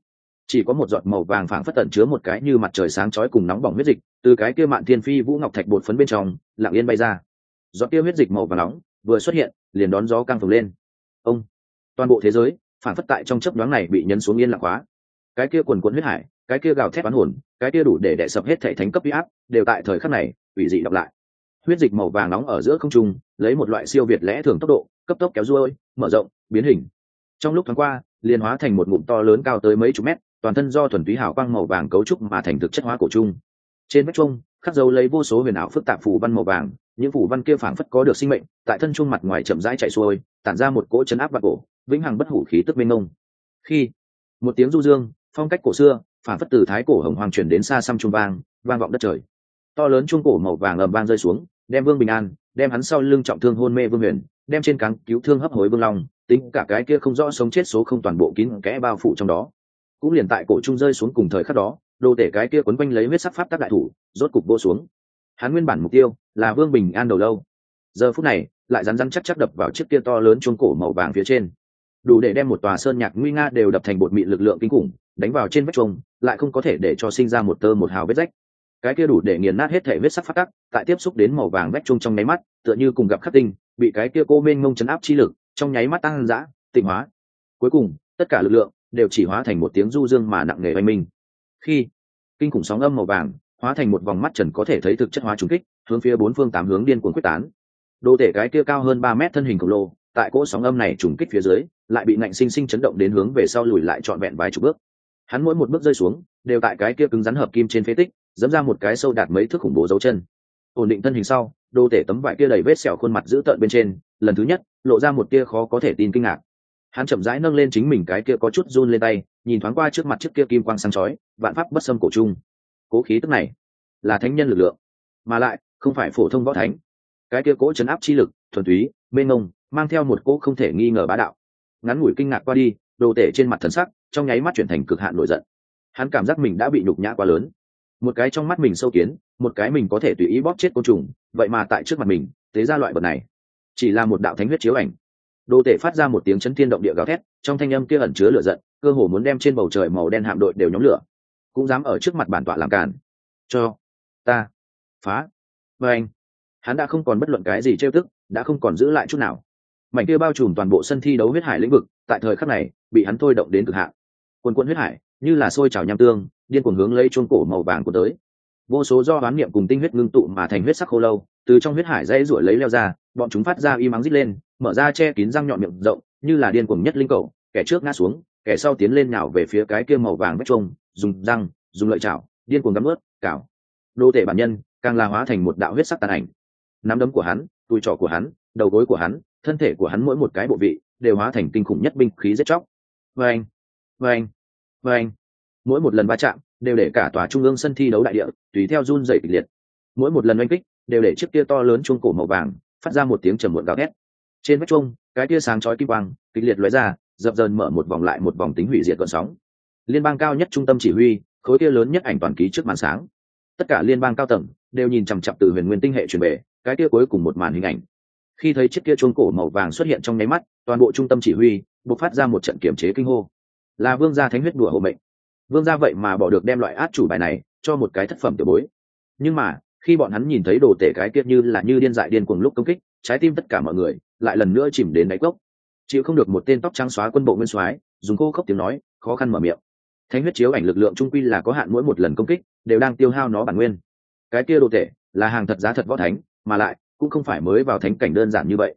Chỉ có một giọt màu vàng phảng phất tận chứa một cái như mặt trời sáng chói cùng nóng bỏng huyết dịch, từ cái kia mạn thiên phi vũ ngọc thạch bột phấn bên trong, lặng yên bay ra. Giọt kia huyết dịch màu vàng nóng vừa xuất hiện, liền đón gió căng phồng lên. Ông, toàn bộ thế giới Phản phất tại trong chấp nhoáng này bị nhấn xuống yên lặng quá. Cái kia quần quần huyết hải, cái kia gào thét bắn hồn, cái kia đủ để đè sập hết thể thánh cấp huy áp, đều tại thời khắc này ủy dị đọc lại. Huyết dịch màu vàng nóng ở giữa không trung, lấy một loại siêu việt lẽ thường tốc độ, cấp tốc kéo ruôi, mở rộng, biến hình. Trong lúc thoáng qua, liền hóa thành một ngụm to lớn cao tới mấy chục mét, toàn thân do thuần túy hào quang màu vàng cấu trúc mà thành thực chất hóa cổ trung. Trên vách trung khắc dấu lấy vô số huyền ảo phức tạp phủ văn màu vàng, những phủ văn kia phảng phất có được sinh mệnh, tại thân trung mặt ngoài chậm rãi chạy xuôi, tản ra một cỗ chấn áp vào cổ vĩnh hằng bất hủ khí tức mênh mông khi một tiếng du dương, phong cách cổ xưa, phản phất từ thái cổ hồng hoàng chuyển đến xa xăm trung vang vang vọng đất trời. To lớn trung cổ màu vàng ầm vang rơi xuống, đem vương bình an, đem hắn sau lưng trọng thương hôn mê vương huyền, đem trên cáng cứu thương hấp hối vương long, tính cả cái kia không rõ sống chết số không toàn bộ kín kẽ bao phủ trong đó. Cũng liền tại cổ trung rơi xuống cùng thời khắc đó, đồ tể cái kia quấn quanh lấy huyết sắc pháp tác đại thủ, rốt cục vô xuống. Hắn nguyên bản mục tiêu là vương bình an đầu lâu. Giờ phút này, lại rắn rắn chắc chắc đập vào chiếc kia to lớn chuông cổ màu vàng phía trên đủ để đem một tòa sơn nhạc nguy nga đều đập thành bột mịn lực lượng kinh khủng, đánh vào trên vách chuông, lại không có thể để cho sinh ra một tơ một hào vết rách. Cái kia đủ để nghiền nát hết thể vết sắc phát tắc, tại tiếp xúc đến màu vàng vách chuông trong nháy mắt, tựa như cùng gặp khắc tinh, bị cái kia cô mênh mông chấn áp chi lực, trong nháy mắt tăng dã, tịnh hóa. Cuối cùng, tất cả lực lượng đều chỉ hóa thành một tiếng du dương mà nặng nề oanh minh. Khi kinh khủng sóng âm màu vàng hóa thành một vòng mắt trần có thể thấy thực chất hóa trùng kích, hướng phía bốn phương tám hướng điên cuồng quyết tán. Đô thể cái kia cao hơn ba mét thân hình khổng lồ tại cỗ sóng âm này trùng kích phía dưới, lại bị ngạnh sinh sinh chấn động đến hướng về sau lùi lại trọn vẹn vài chục bước. Hắn mỗi một bước rơi xuống, đều tại cái kia cứng rắn hợp kim trên phế tích, dẫm ra một cái sâu đạt mấy thước khủng bố dấu chân. Ổn định thân hình sau đô thể tấm vải kia đầy vết sẹo khuôn mặt dữ tợn bên trên, lần thứ nhất, lộ ra một tia khó có thể tin kinh ngạc. Hắn chậm rãi nâng lên chính mình cái kia có chút run lên tay, nhìn thoáng qua trước mặt chiếc kia kim quang sáng chói, vạn pháp bất xâm cổ trung. Cố khí tức này, là thánh nhân lực lượng, mà lại không phải phổ thông võ thánh. Cái kia cố chấn áp chi lực, thuần túy mê ngông mang theo một cỗ không thể nghi ngờ bá đạo. Ngắn ngủi kinh ngạc qua đi, đồ tể trên mặt thần sắc, trong nháy mắt chuyển thành cực hạn nổi giận. Hắn cảm giác mình đã bị nhục nhã quá lớn. Một cái trong mắt mình sâu kiến, một cái mình có thể tùy ý bóp chết côn trùng, vậy mà tại trước mặt mình, tế ra loại vật này. Chỉ là một đạo thánh huyết chiếu ảnh. Đồ tể phát ra một tiếng chấn thiên động địa gào thét, trong thanh âm kia ẩn chứa lửa giận, cơ hồ muốn đem trên bầu trời màu đen hạm đội đều nhóm lửa. Cũng dám ở trước mặt bản tọa làm cản cho ta, phá. Và anh. Hắn đã không còn bất luận cái gì trêu tức, đã không còn giữ lại chút nào mảnh kia bao trùm toàn bộ sân thi đấu huyết hải lĩnh vực, tại thời khắc này, bị hắn thôi động đến cực hạn. Quân quân huyết hải, như là sôi trào nham tương, điên cuồng hướng lấy chuông cổ màu vàng của tới. Vô số do oán niệm cùng tinh huyết ngưng tụ mà thành huyết sắc khô lâu, từ trong huyết hải dãy ruổi lấy leo ra, bọn chúng phát ra y mắng rít lên, mở ra che kín răng nhọn miệng rộng, như là điên cuồng nhất linh cầu, kẻ trước ngã xuống, kẻ sau tiến lên nhào về phía cái kia màu vàng vách trông dùng răng, dùng lợi chảo, điên cuồng gắm ướt, cào. Đô thể bản nhân, càng la hóa thành một đạo huyết sắc tàn ảnh. Nắm đấm của hắn tùi trỏ của hắn, đầu gối của hắn thân thể của hắn mỗi một cái bộ vị đều hóa thành kinh khủng nhất binh khí giết chóc. Vâng vâng anh mỗi một lần va chạm đều để cả tòa trung ương sân thi đấu đại địa tùy theo run dày kịch liệt. Mỗi một lần oanh kích đều để chiếc kia to lớn chuông cổ màu vàng phát ra một tiếng trầm muộn gào thét. Trên vách chuông, cái tia sáng chói kim quang kịch liệt lóe ra, dập dờn mở một vòng lại một vòng tính hủy diệt gợn sóng. Liên bang cao nhất trung tâm chỉ huy, khối kia lớn nhất ảnh toàn ký trước màn sáng. Tất cả liên bang cao tầng đều nhìn chằm chặp từ huyền nguyên tinh hệ truyền về, cái kia cuối cùng một màn hình ảnh khi thấy chiếc kia chuông cổ màu vàng xuất hiện trong nháy mắt, toàn bộ trung tâm chỉ huy buộc phát ra một trận kiểm chế kinh hô. Là vương gia thánh huyết đùa hộ mệnh. Vương gia vậy mà bỏ được đem loại át chủ bài này cho một cái thất phẩm tiểu bối. Nhưng mà, khi bọn hắn nhìn thấy đồ tể cái kia như là như điên dại điên cuồng lúc công kích, trái tim tất cả mọi người lại lần nữa chìm đến đáy cốc. Chịu không được một tên tóc trắng xóa quân bộ nguyên soái, dùng cô khóc tiếng nói, khó khăn mở miệng. Thánh huyết chiếu ảnh lực lượng trung quy là có hạn mỗi một lần công kích, đều đang tiêu hao nó bản nguyên. Cái kia đồ tể là hàng thật giá thật võ thánh, mà lại cũng không phải mới vào thánh cảnh đơn giản như vậy.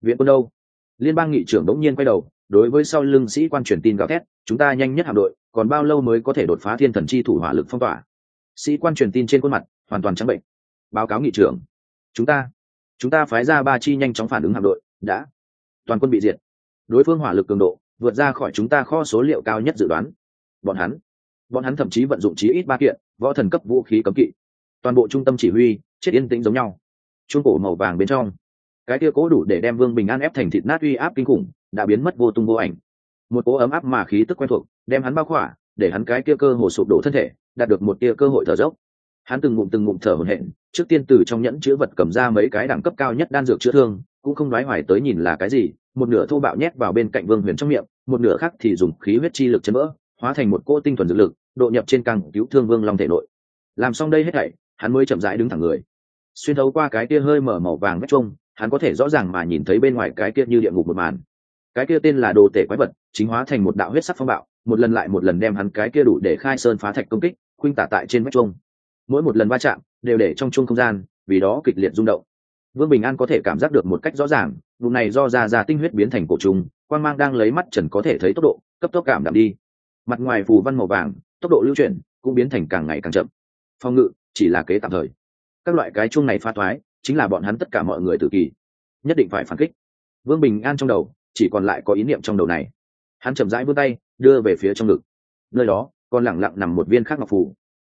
Viện quân đâu? Liên bang nghị trưởng đống nhiên quay đầu, đối với sau lưng sĩ quan truyền tin gào thét, chúng ta nhanh nhất hạm đội, còn bao lâu mới có thể đột phá thiên thần chi thủ hỏa lực phong tỏa? Sĩ quan truyền tin trên khuôn mặt, hoàn toàn trắng bệnh. Báo cáo nghị trưởng, chúng ta chúng ta phái ra ba chi nhanh chóng phản ứng hạm đội, đã. Toàn quân bị diệt. Đối phương hỏa lực cường độ, vượt ra khỏi chúng ta kho số liệu cao nhất dự đoán. Bọn hắn bọn hắn thậm chí vận dụng chí ít ba kiện, võ thần cấp vũ khí cấm kỵ. Toàn bộ trung tâm chỉ huy, chết yên tĩnh giống nhau chuông cổ màu vàng bên trong. Cái kia cố đủ để đem vương bình an ép thành thịt nát uy áp kinh khủng, đã biến mất vô tung vô ảnh. Một cố ấm áp mà khí tức quen thuộc, đem hắn bao khỏa, để hắn cái kia cơ hồ sụp đổ thân thể, đạt được một tia cơ hội thở dốc. Hắn từng ngụm từng ngụm thở hổn hển, trước tiên từ trong nhẫn chứa vật cầm ra mấy cái đẳng cấp cao nhất đan dược chữa thương, cũng không nói hoài tới nhìn là cái gì, một nửa thô bạo nhét vào bên cạnh vương huyền trong miệng, một nửa khác thì dùng khí huyết chi lực chấn vỡ, hóa thành một cỗ tinh thuần dược lực, độ nhập trên càng cứu thương vương long thể nội. Làm xong đây hết thảy, hắn mới chậm rãi đứng thẳng người xuyên thấu qua cái kia hơi mở màu vàng vách trông, hắn có thể rõ ràng mà nhìn thấy bên ngoài cái kia như địa ngục một màn. Cái kia tên là đồ tể quái vật, chính hóa thành một đạo huyết sắc phong bạo, một lần lại một lần đem hắn cái kia đủ để khai sơn phá thạch công kích, khuynh tả tại trên vách trông. Mỗi một lần va chạm, đều để trong chung không gian, vì đó kịch liệt rung động. Vương bình an có thể cảm giác được một cách rõ ràng, vụ này do ra ra tinh huyết biến thành cổ trùng quan mang đang lấy mắt trần có thể thấy tốc độ, cấp tốc cảm đạm đi. Mặt ngoài phù văn màu vàng, tốc độ lưu chuyển, cũng biến thành càng ngày càng chậm. Phòng ngự, chỉ là kế tạm thời các loại cái chuông này pha thoái, chính là bọn hắn tất cả mọi người tự kỳ. Nhất định phải phản kích. Vương bình an trong đầu, chỉ còn lại có ý niệm trong đầu này. Hắn chậm rãi vươn tay, đưa về phía trong ngực. Nơi đó, còn lẳng lặng nằm một viên khác ngọc phủ.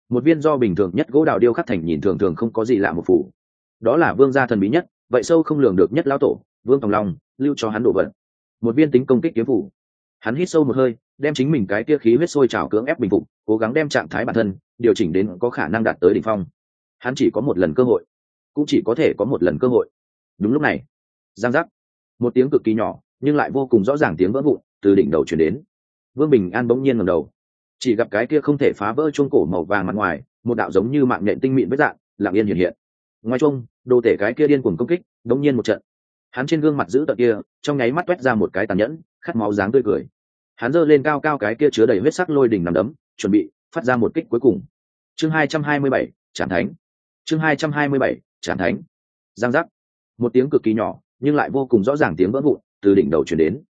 Một viên do bình thường nhất gỗ đào điêu khắc thành nhìn thường thường không có gì lạ một phủ. Đó là vương gia thần bí nhất, vậy sâu không lường được nhất lão tổ, vương tòng long, lưu cho hắn đổ vận một viên tính công kích kiếm phủ. Hắn hít sâu một hơi, đem chính mình cái tia khí huyết sôi trào cưỡng ép bình phục, cố gắng đem trạng thái bản thân, điều chỉnh đến có khả năng đạt tới đỉnh phong hắn chỉ có một lần cơ hội, cũng chỉ có thể có một lần cơ hội. Đúng lúc này, giang giác, một tiếng cực kỳ nhỏ, nhưng lại vô cùng rõ ràng tiếng vỡ vụn từ đỉnh đầu chuyển đến. Vương bình an bỗng nhiên ngầm đầu, chỉ gặp cái kia không thể phá vỡ chuông cổ màu vàng mặt ngoài, một đạo giống như mạng nhện tinh mịn với dạng, lặng yên hiện hiện. Ngoài chuông, đồ tể cái kia điên cuồng công kích đống nhiên một trận. Hắn trên gương mặt giữ tận kia, trong nháy mắt quét ra một cái tàn nhẫn, khát máu dáng tươi cười. Hắn giơ lên cao cao cái kia chứa đầy huyết sắc lôi đỉnh nằm đấm, chuẩn bị phát ra một kích cuối cùng. Chương hai trăm hai mươi bảy tràn thánh chương hai trăm hai mươi bảy tràn thánh. Giang giác. Một tiếng cực kỳ nhỏ, nhưng lại vô cùng rõ ràng tiếng vỡ vụn từ đỉnh đầu chuyển đến.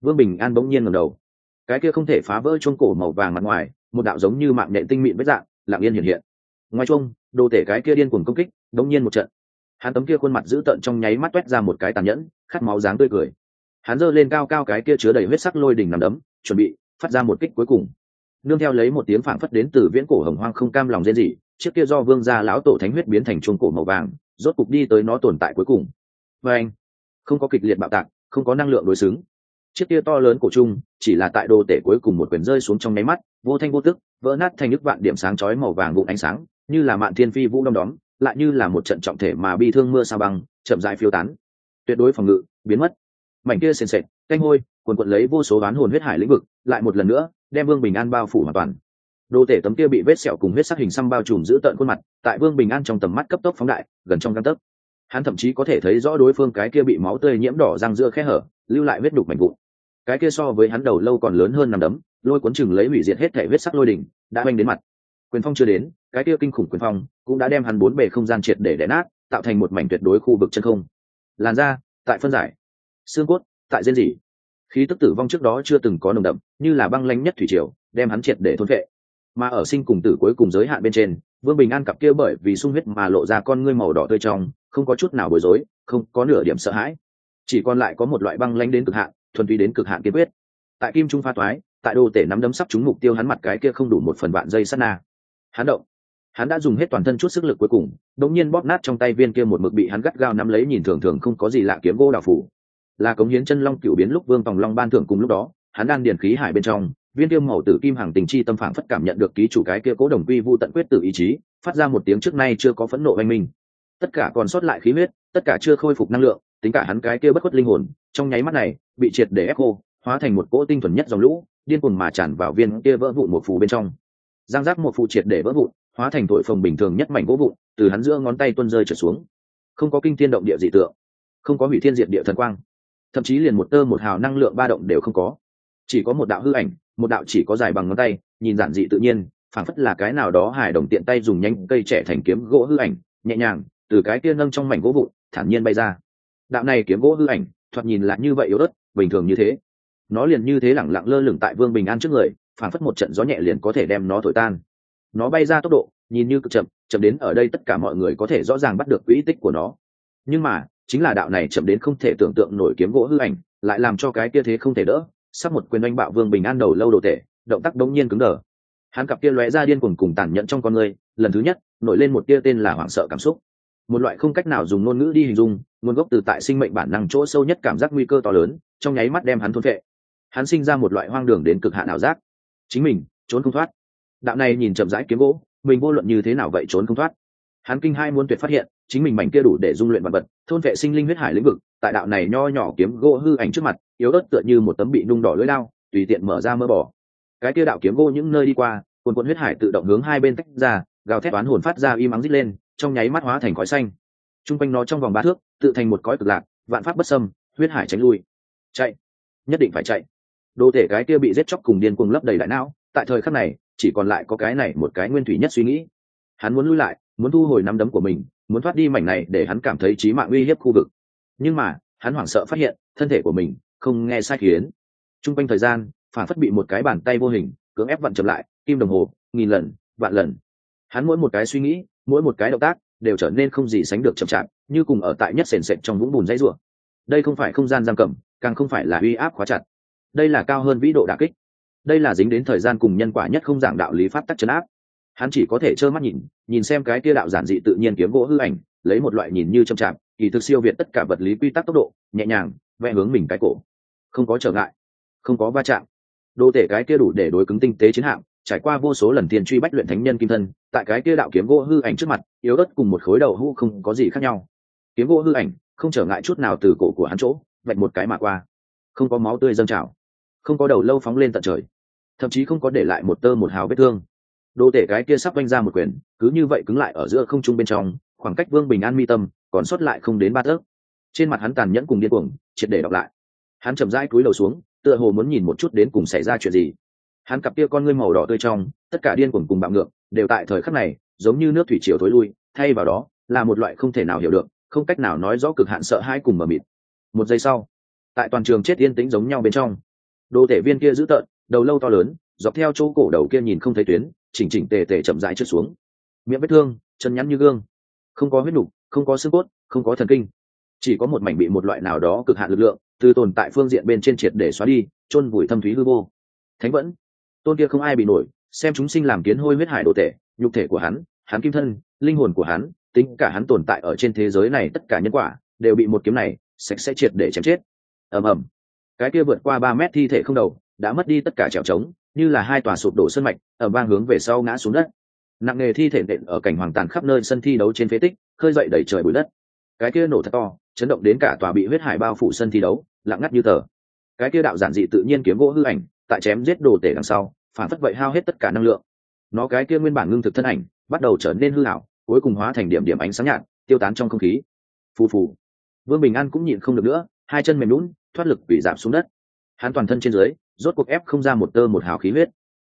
Vương bình an bỗng nhiên ngầm đầu. Cái kia không thể phá vỡ chuông cổ màu vàng mặt ngoài, một đạo giống như mạng nhện tinh mịn vết dạng, lặng yên hiện hiện. Ngoài chuông, đồ tể cái kia điên cuồng công kích đống nhiên một trận. Hắn tấm kia khuôn mặt dữ tợn trong nháy mắt quét ra một cái tàn nhẫn, khát máu dáng tươi cười. Hắn giơ lên cao cao cái kia chứa đầy huyết sắc lôi đỉnh nằm đấm, chuẩn bị phát ra một kích cuối cùng. Nương theo lấy một tiếng phảng phất đến từ viễn cổ hồng hoang không cam lòng rên rỉ chiếc kia do vương gia lão tổ thánh huyết biến thành chuông cổ màu vàng, rốt cục đi tới nó tồn tại cuối cùng. Và anh, không có kịch liệt bạo tạc, không có năng lượng đối xứng. Chiếc kia to lớn cổ trung, chỉ là tại đồ tể cuối cùng một quyền rơi xuống trong nháy mắt, vô thanh vô tức, vỡ nát thành nước vạn điểm sáng chói màu vàng vụn ánh sáng, như là mạn thiên phi vũ đông đóm, lại như là một trận trọng thể mà bi thương mưa sao băng, chậm dại phiêu tán. Tuyệt đối phòng ngự, biến mất. Mảnh kia sền sệt, canh hôi quần quận lấy vô số ván hồn huyết hải lĩnh vực, lại một lần nữa, đem vương bình an bao phủ hoàn toàn đồ tể tấm kia bị vết sẹo cùng huyết sắc hình xăm bao trùm giữ tợn khuôn mặt, tại vương bình an trong tầm mắt cấp tốc phóng đại, gần trong căn tấc. Hắn thậm chí có thể thấy rõ đối phương cái kia bị máu tươi nhiễm đỏ răng giữa khe hở, lưu lại vết đục mạnh vụn. Cái kia so với hắn đầu lâu còn lớn hơn nằm đấm, lôi cuốn chừng lấy hủy diệt hết thể huyết sắc lôi đỉnh, đã oanh đến mặt. Quyền phong chưa đến, cái kia kinh khủng quyền phong cũng đã đem hắn bốn bề không gian triệt để đẻ nát, tạo thành một mảnh tuyệt đối khu vực chân không. Làn da, tại phân giải. Xương cốt, tại rên rỉ. Khí tức tử vong trước đó chưa từng có nồng đậm, như là băng lanh nhất thủy triều, đem hắn triệt để thôn vệ mà ở sinh cùng tử cuối cùng giới hạn bên trên, vương bình an cặp kia bởi vì sung huyết mà lộ ra con ngươi màu đỏ tươi trong, không có chút nào bối rối, không có nửa điểm sợ hãi. Chỉ còn lại có một loại băng lanh đến cực hạn, thuần túy đến cực hạn kiên quyết. Tại kim trung pha toái, tại đô tể nắm đấm sắp trúng mục tiêu hắn mặt cái kia không đủ một phần vạn dây sắt na. Hắn động. Hắn đã dùng hết toàn thân chút sức lực cuối cùng, đống nhiên bóp nát trong tay viên kia một mực bị hắn gắt gao nắm lấy nhìn thường thường không có gì lạ kiếm gỗ đào phủ. Là cống hiến chân long cựu biến lúc vương tòng long ban thưởng cùng lúc đó, hắn đang điền khí hải bên trong viên tiêu màu tử kim hàng tình chi tâm phản phất cảm nhận được ký chủ cái kia cố đồng quy vu tận quyết tử ý chí, phát ra một tiếng trước nay chưa có phẫn nộ oanh minh. Tất cả còn sót lại khí huyết, tất cả chưa khôi phục năng lượng, tính cả hắn cái kia bất khuất linh hồn, trong nháy mắt này, bị triệt để ép khô, hóa thành một cỗ tinh thuần nhất dòng lũ, điên cuồng mà tràn vào viên kia vỡ vụn một phù bên trong. Giang giác một phù triệt để vỡ vụn, hóa thành thổi phồng bình thường nhất mảnh gỗ vụn, từ hắn giữa ngón tay tuôn rơi trở xuống. Không có kinh thiên động địa dị tượng, không có hủy thiên diệt địa thần quang, thậm chí liền một tơ một hào năng lượng ba động đều không có. Chỉ có một đạo hư ảnh một đạo chỉ có dài bằng ngón tay, nhìn giản dị tự nhiên, phảng phất là cái nào đó hài đồng tiện tay dùng nhanh cây trẻ thành kiếm gỗ hư ảnh, nhẹ nhàng, từ cái kia nâng trong mảnh gỗ vụn, thản nhiên bay ra. Đạo này kiếm gỗ hư ảnh, thoạt nhìn lại như vậy yếu ớt, bình thường như thế. Nó liền như thế lẳng lặng lơ lửng tại vương bình an trước người, phảng phất một trận gió nhẹ liền có thể đem nó thổi tan. Nó bay ra tốc độ, nhìn như cực chậm chậm đến ở đây tất cả mọi người có thể rõ ràng bắt được quỹ tích của nó. Nhưng mà, chính là đạo này chậm đến không thể tưởng tượng nổi kiếm gỗ hư ảnh, lại làm cho cái kia thế không thể đỡ sắp một quyền oanh bạo vương bình an đầu lâu đồ tể, động tác đống nhiên cứng đờ. Hắn cặp kia lóe ra điên cuồng cùng tàn nhẫn trong con người, lần thứ nhất, nổi lên một tia tên là hoảng sợ cảm xúc. Một loại không cách nào dùng ngôn ngữ đi hình dung, nguồn gốc từ tại sinh mệnh bản năng chỗ sâu nhất cảm giác nguy cơ to lớn, trong nháy mắt đem hắn thôn vệ hắn sinh ra một loại hoang đường đến cực hạn ảo giác. Chính mình, trốn không thoát. Đạo này nhìn chậm rãi kiếm gỗ, mình vô luận như thế nào vậy trốn không thoát. Hắn kinh hai muốn tuyệt phát hiện, chính mình mảnh kia đủ để dung luyện vật vật, thôn vệ sinh linh huyết hải lĩnh vực, tại đạo này nho nhỏ kiếm gỗ hư ảnh trước mặt yếu ớt tựa như một tấm bị nung đỏ lưỡi lao, tùy tiện mở ra mơ bỏ. Cái kia đạo kiếm gỗ những nơi đi qua, quần quần huyết hải tự động hướng hai bên tách ra, gào thét oán hồn phát ra y mắng rít lên, trong nháy mắt hóa thành khói xanh. T r u n g quanh nó trong vòng ba thước, tự thành một cõi cực lạc, vạn pháp bất sâm huyết hải tránh lui. Chạy. Nhất định phải chạy. Đồ thể cái kia bị giết chóc cùng điên cuồng lấp đầy đại não, tại thời khắc này, chỉ còn lại có cái này một cái nguyên thủy nhất suy nghĩ. Hắn muốn lui lại, muốn thu hồi nắm đấm của mình, muốn thoát đi mảnh này để hắn cảm thấy trí mạng uy hiếp khu vực. Nhưng mà, hắn hoảng sợ phát hiện, thân thể của mình không nghe sai khiến. Trung quanh thời gian phản phất bị một cái bàn tay vô hình, cưỡng ép vặn chậm lại, kim đồng hồ, nghìn lần, vạn lần. Hắn mỗi một cái suy nghĩ, mỗi một cái động tác, đều trở nên không gì sánh được chậm chạp, như cùng ở tại nhất sền sệt trong vũng bùn dãy rủa. Đây không phải không gian giam cầm, càng không phải là uy áp khóa chặt. Đây là cao hơn vĩ độ đả kích. Đây là dính đến thời gian cùng nhân quả nhất không giảng đạo lý pháp tắc chấn áp. Hắn chỉ có thể trơ mắt nhìn nhìn xem cái kia đạo giản dị tự nhiên kiếm gỗ hư ảnh, lấy một loại nhìn như chậm chạp, kỳ thực siêu việt tất cả vật lý quy tắc tốc độ, nhẹ nhàng, vẽ hướng mình cái cổ không có trở ngại, không có va chạm. Đô tể cái kia đủ để đối cứng tinh tế chiến hạm, trải qua vô số lần tiền truy bách luyện thánh nhân kim thân, tại cái kia đạo kiếm gỗ hư ảnh trước mặt, yếu ớt cùng một khối đầu hũ không có gì khác nhau. Kiếm gỗ hư ảnh, không trở ngại chút nào từ cổ của hắn chỗ, vạch một cái mà qua. Không có máu tươi dâng trào, không có đầu lâu phóng lên tận trời, thậm chí không có để lại một tơ một hào vết thương. Đô tể cái kia sắp vanh ra một quyền, cứ như vậy cứng lại ở giữa không trung bên trong, khoảng cách vương bình an mi tâm còn sót lại không đến ba thước. trên mặt hắn tàn nhẫn cùng điên cuồng, triệt để đọc lại hắn chậm rãi cúi đầu xuống, tựa hồ muốn nhìn một chút đến cùng xảy ra chuyện gì. Hắn cặp kia con ngươi màu đỏ tươi trong, tất cả điên cuồng cùng bạo ngược, đều tại thời khắc này, giống như nước thủy triều thối lui, thay vào đó, là một loại không thể nào hiểu được, không cách nào nói rõ cực hạn sợ hãi cùng mờ mịt. Một giây sau, tại toàn trường chết yên tĩnh giống nhau bên trong đô thể viên kia dữ tợn, đầu lâu to lớn, dọc theo chỗ cổ đầu kia nhìn không thấy tuyến, chỉnh chỉnh tề tề chậm rãi trượt xuống. Miệng vết thương, chân nhắn như gương. Không có huyết nục, không có xương cốt, không có thần kinh. Chỉ có một mảnh bị một loại nào đó cực hạn lực lượng từ tồn tại phương diện bên trên triệt để xóa đi, chôn vùi thâm thúy hư vô. Thánh vẫn. Tôn kia không ai bị nổi, xem chúng sinh làm kiến hôi huyết hải đồ tể, nhục thể của hắn hắn kim thân, linh hồn của hắn, tính cả hắn tồn tại ở trên thế giới này tất cả nhân quả, đều bị một kiếm này, sạch sẽ triệt để chém chết. Ầm ầm. Cái kia vượt qua ba mét thi thể không đầu, đã mất đi tất cả trèo trống, như là hai tòa sụp đổ sân mạch ở vang hướng về sau ngã xuống đất. Nặng nề thi thể nện ở cảnh hoàng tàn khắp nơi sân thi đấu trên phế tích, khơi dậy đẩy trời bụi đất cái kia nổ thật to, chấn động đến cả tòa bị huyết hải bao phủ sân thi đấu, lặng ngắt như tờ. Cái kia đạo giản dị tự nhiên kiếm gỗ hư ảnh, tại chém giết đồ tể đằng sau, phản phất vậy hao hết tất cả năng lượng. Nó cái kia nguyên bản ngưng thực thân ảnh, bắt đầu trở nên hư hảo cuối cùng hóa thành điểm điểm ánh sáng nhạt, tiêu tán trong không khí. Phù phù. Vương bình an cũng nhịn không được nữa, hai chân mềm lún thoát lực bị giảm xuống đất. Hắn toàn thân trên dưới, rốt cuộc ép không ra một tơ một hào khí huyết.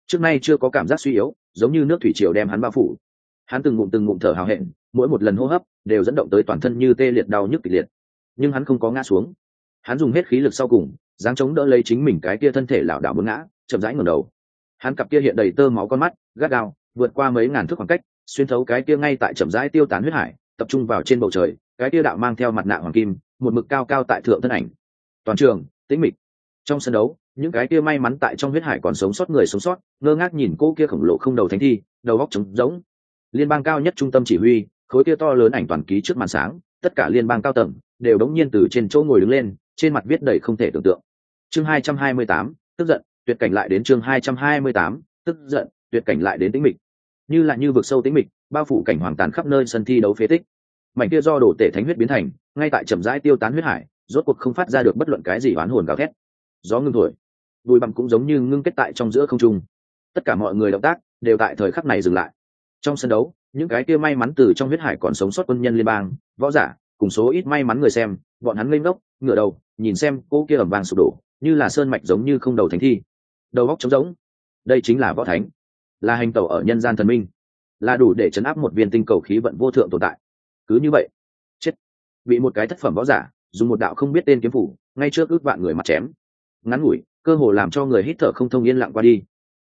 Trước nay chưa có cảm giác suy yếu, giống như nước thủy triều đem hắn bao phủ hắn từng ngụm từng ngụm thở hào hẹn, mỗi một lần hô hấp đều dẫn động tới toàn thân như tê liệt đau nhức kịch liệt. Nhưng hắn không có ngã xuống. Hắn dùng hết khí lực sau cùng, dáng chống đỡ lấy chính mình cái kia thân thể lảo đảo muốn ngã, chậm rãi ngẩng đầu. Hắn cặp kia hiện đầy tơ máu con mắt, gắt gao, vượt qua mấy ngàn thước khoảng cách, xuyên thấu cái kia ngay tại chậm rãi tiêu tán huyết hải, tập trung vào trên bầu trời, cái kia đạo mang theo mặt nạ hoàng kim, một mực cao cao tại thượng thân ảnh. Toàn trường, tĩnh mịch. Trong sân đấu, những cái kia may mắn tại trong huyết hải còn sống sót người sống sót, ngơ ngác nhìn cô kia khổng lồ không đầu thánh thi, đầu góc trống rỗng liên bang cao nhất trung tâm chỉ huy, khối kia to lớn ảnh toàn ký trước màn sáng, tất cả liên bang cao tầng đều đống nhiên từ trên chỗ ngồi đứng lên, trên mặt viết đầy không thể tưởng tượng. Chương hai trăm hai mươi tám, tức giận, tuyệt cảnh lại đến chương hai trăm hai mươi tám, tức giận, tuyệt cảnh lại đến tĩnh mịch. Như là như vực sâu tĩnh mịch, bao phủ cảnh hoàng tàn khắp nơi sân thi đấu phế tích. Mảnh kia do đổ tể thánh huyết biến thành, ngay tại trầm rãi tiêu tán huyết hải, rốt cuộc không phát ra được bất luận cái gì oán hồn gào thét. Gió ngưng thổi, bụi bặm cũng giống như ngưng kết tại trong giữa không trung. Tất cả mọi người động tác đều tại thời khắc này dừng lại trong sân đấu, những cái kia may mắn từ trong huyết hải còn sống sót quân nhân liên bang, võ giả, cùng số ít may mắn người xem, bọn hắn lên gốc ngửa đầu, nhìn xem cô kia ẩm vàng sụp đổ, như là sơn mạch giống như không đầu thánh thi. Đầu góc trống rỗng. Đây chính là võ thánh. Là hành tẩu ở nhân gian thần minh. Là đủ để chấn áp một viên tinh cầu khí vận vô thượng tồn tại. Cứ như vậy, chết. Bị một cái thất phẩm võ giả, dùng một đạo không biết tên kiếm phủ, ngay trước ước vạn người mặt chém. Ngắn ngủi, cơ hồ làm cho người hít thở không thông yên lặng qua đi.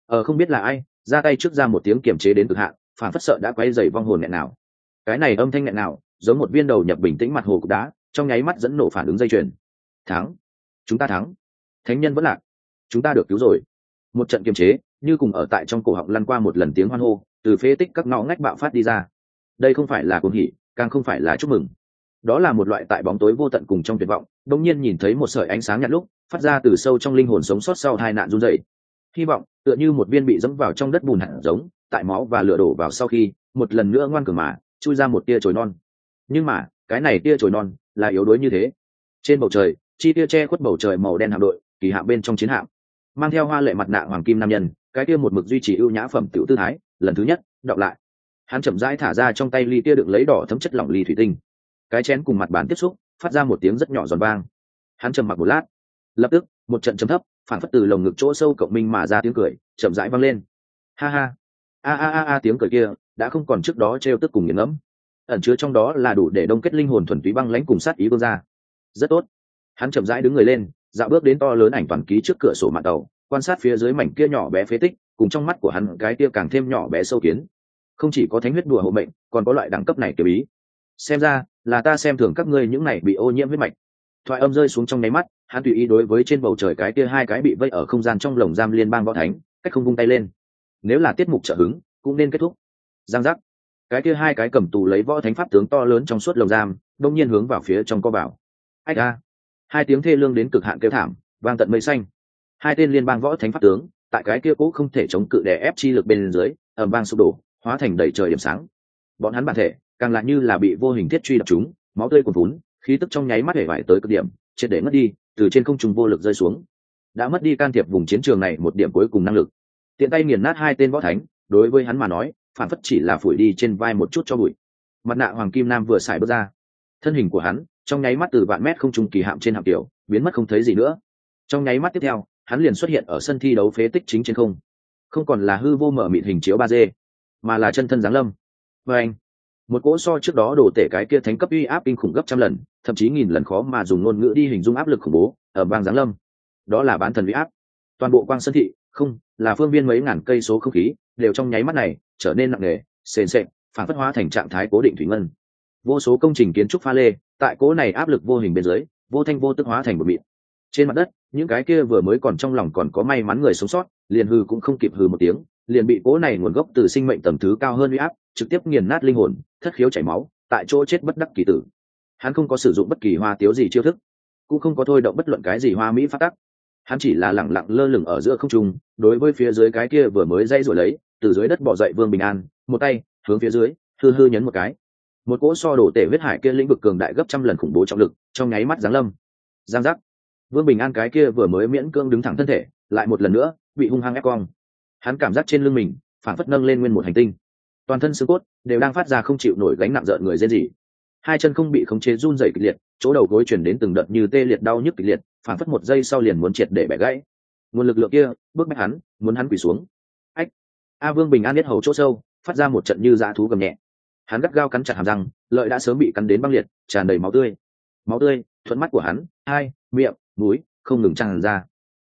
Ờ không biết là ai, ra tay trước ra một tiếng kiềm chế đến cực hạn phản phất sợ đã quay dày vong hồn nghẹn nào. Cái này âm thanh nghẹn nào, giống một viên đầu nhập bình tĩnh mặt hồ cục đá, trong nháy mắt dẫn nổ phản ứng dây chuyền. Thắng. Chúng ta thắng. Thánh nhân vẫn lạc. Chúng ta được cứu rồi. Một trận kiềm chế, như cùng ở tại trong cổ họng lăn qua một lần tiếng hoan hô, từ phế tích các ngõ ngách bạo phát đi ra. Đây không phải là cuồng hỉ, càng không phải là chúc mừng. Đó là một loại tại bóng tối vô tận cùng trong tuyệt vọng, đông nhiên nhìn thấy một sợi ánh sáng nhạt lúc, phát ra từ sâu trong linh hồn sống sót sau hai nạn run dậy hy vọng, tựa như một viên bị dẫm vào trong đất bùn hạt giống tại máu và lửa đổ vào sau khi, một lần nữa ngoan cường mà, chui ra một tia chồi non. Nhưng mà, cái này tia chồi non là yếu đuối như thế. Trên bầu trời, chi tia che khuất bầu trời màu đen hạm đội, kỳ hạm bên trong chiến hạm. Mang theo hoa lệ mặt nạ hoàng kim nam nhân, cái tia một mực duy trì ưu nhã phẩm tiểu tư thái, lần thứ nhất, đọc lại. Hắn chậm rãi thả ra trong tay ly tia đựng lấy đỏ thấm chất lỏng ly thủy tinh. Cái chén cùng mặt bàn tiếp xúc, phát ra một tiếng rất nhỏ giòn vang. Hắn trầm mặc một lát. Lập tức, một trận chấm thấp, phản phất từ lồng ngực chỗ sâu cộng minh mà ra tiếng cười, chậm rãi vang lên. Ha ha a a a a tiếng cười kia, đã không còn trước đó trêu tức cùng nghiền ngẫm. Ẩn chứa trong đó là đủ để đông kết linh hồn thuần túy băng lãnh cùng sát ý vương ra rất tốt. Hắn chậm rãi đứng người lên, dạo bước đến to lớn ảnh toàn ký trước cửa sổ mạng tàu, quan sát phía dưới mảnh kia nhỏ bé phế tích, cùng trong mắt của hắn cái kia càng thêm nhỏ bé sâu kiến. Không chỉ có thánh huyết đùa hộ mệnh, còn có loại đẳng cấp này kiểu ý. Xem ra, là ta xem thường các ngươi những này bị ô nhiễm huyết mạch. Thoại âm rơi xuống trong nháy mắt, hắn tùy ý đối với trên bầu trời cái kia hai cái bị vây ở không gian trong lồng giam liên bang võ thánh, cách không vung tay lên nếu là tiết mục trợ hứng, cũng nên kết thúc. Giang giác. Cái kia hai cái cầm tù lấy võ thánh pháp tướng to lớn trong suốt lồng giam, đông nhiên hướng vào phía trong co bảo ách a hai tiếng thê lương đến cực hạn kêu thảm, vang tận mây xanh. Hai tên liên bang võ thánh pháp tướng, tại cái kia cũ không thể chống cự đè ép chi lực bên dưới ẩm vang sụp đổ, hóa thành đầy trời điểm sáng. Bọn hắn bản thể, càng lại như là bị vô hình thiết truy đập chúng, máu tươi cuồn vốn khí tức trong nháy mắt hể vải tới cực điểm, triệt để mất đi, từ trên không trung vô lực rơi xuống. Đã mất đi can thiệp vùng chiến trường này một điểm cuối cùng năng lực tiện tay nghiền nát hai tên võ thánh, đối với hắn mà nói, phản phất chỉ là phủi đi trên vai một chút cho bụi. Mặt nạ hoàng kim nam vừa xài bước ra. Thân hình của hắn, trong nháy mắt từ vạn mét không trung kỳ hạm trên hạm tiểu, biến mất không thấy gì nữa. Trong nháy mắt tiếp theo, hắn liền xuất hiện ở sân thi đấu phế tích chính trên không. Không còn là hư vô mở mịt hình chiếu ba d, mà là chân thân giáng lâm. Và anh, một cỗ so trước đó đổ tể cái kia thánh cấp uy áp kinh khủng gấp trăm lần, thậm chí nghìn lần khó mà dùng ngôn ngữ đi hình dung áp lực khủng bố, ở bang giáng lâm. Đó là bán thần uy áp. Toàn bộ quang sân thị, không là phương viên mấy ngàn cây số không khí, đều trong nháy mắt này trở nên nặng nề, sền sệt, phản phất hóa thành trạng thái cố định thủy ngân. Vô số công trình kiến trúc pha lê, tại cố này áp lực vô hình bên dưới, vô thanh vô tức hóa thành một mịn. Trên mặt đất, những cái kia vừa mới còn trong lòng còn có may mắn người sống sót, liền hư cũng không kịp hư một tiếng, liền bị cố này nguồn gốc từ sinh mệnh tầm thứ cao hơn uy áp, trực tiếp nghiền nát linh hồn, thất khiếu chảy máu, tại chỗ chết bất đắc kỳ tử. Hắn không có sử dụng bất kỳ hoa tiếu gì chiêu thức, cũng không có thôi động bất luận cái gì hoa mỹ phát tắc hắn chỉ là lẳng lặng lơ lửng ở giữa không trung, đối với phía dưới cái kia vừa mới dây rồi lấy, từ dưới đất bỏ dậy vương bình an, một tay, hướng phía dưới, hư hư nhấn một cái. Một cỗ so đổ tể huyết hải kia lĩnh vực cường đại gấp trăm lần khủng bố trọng lực, trong nháy mắt giáng lâm. Giang giác. Vương bình an cái kia vừa mới miễn cương đứng thẳng thân thể, lại một lần nữa, bị hung hăng ép cong. Hắn cảm giác trên lưng mình phản phất nâng lên nguyên một hành tinh. Toàn thân xương cốt, đều đang phát ra không chịu nổi gánh nặng rợn người dễ gì hai chân không bị khống chế run rẩy kịch liệt, chỗ đầu gối chuyển đến từng đợt như tê liệt đau nhức kịch liệt, phản phất một giây sau liền muốn triệt để bẻ gãy. Nguồn lực lượng kia bước bách hắn, muốn hắn quỳ xuống. Ách! A vương bình an biết hầu chỗ sâu, phát ra một trận như dã thú gầm nhẹ. Hắn gắt gao cắn chặt hàm răng, lợi đã sớm bị cắn đến băng liệt, tràn đầy máu tươi. Máu tươi, thuận mắt của hắn, hai, miệng, mũi, không ngừng tràn ra.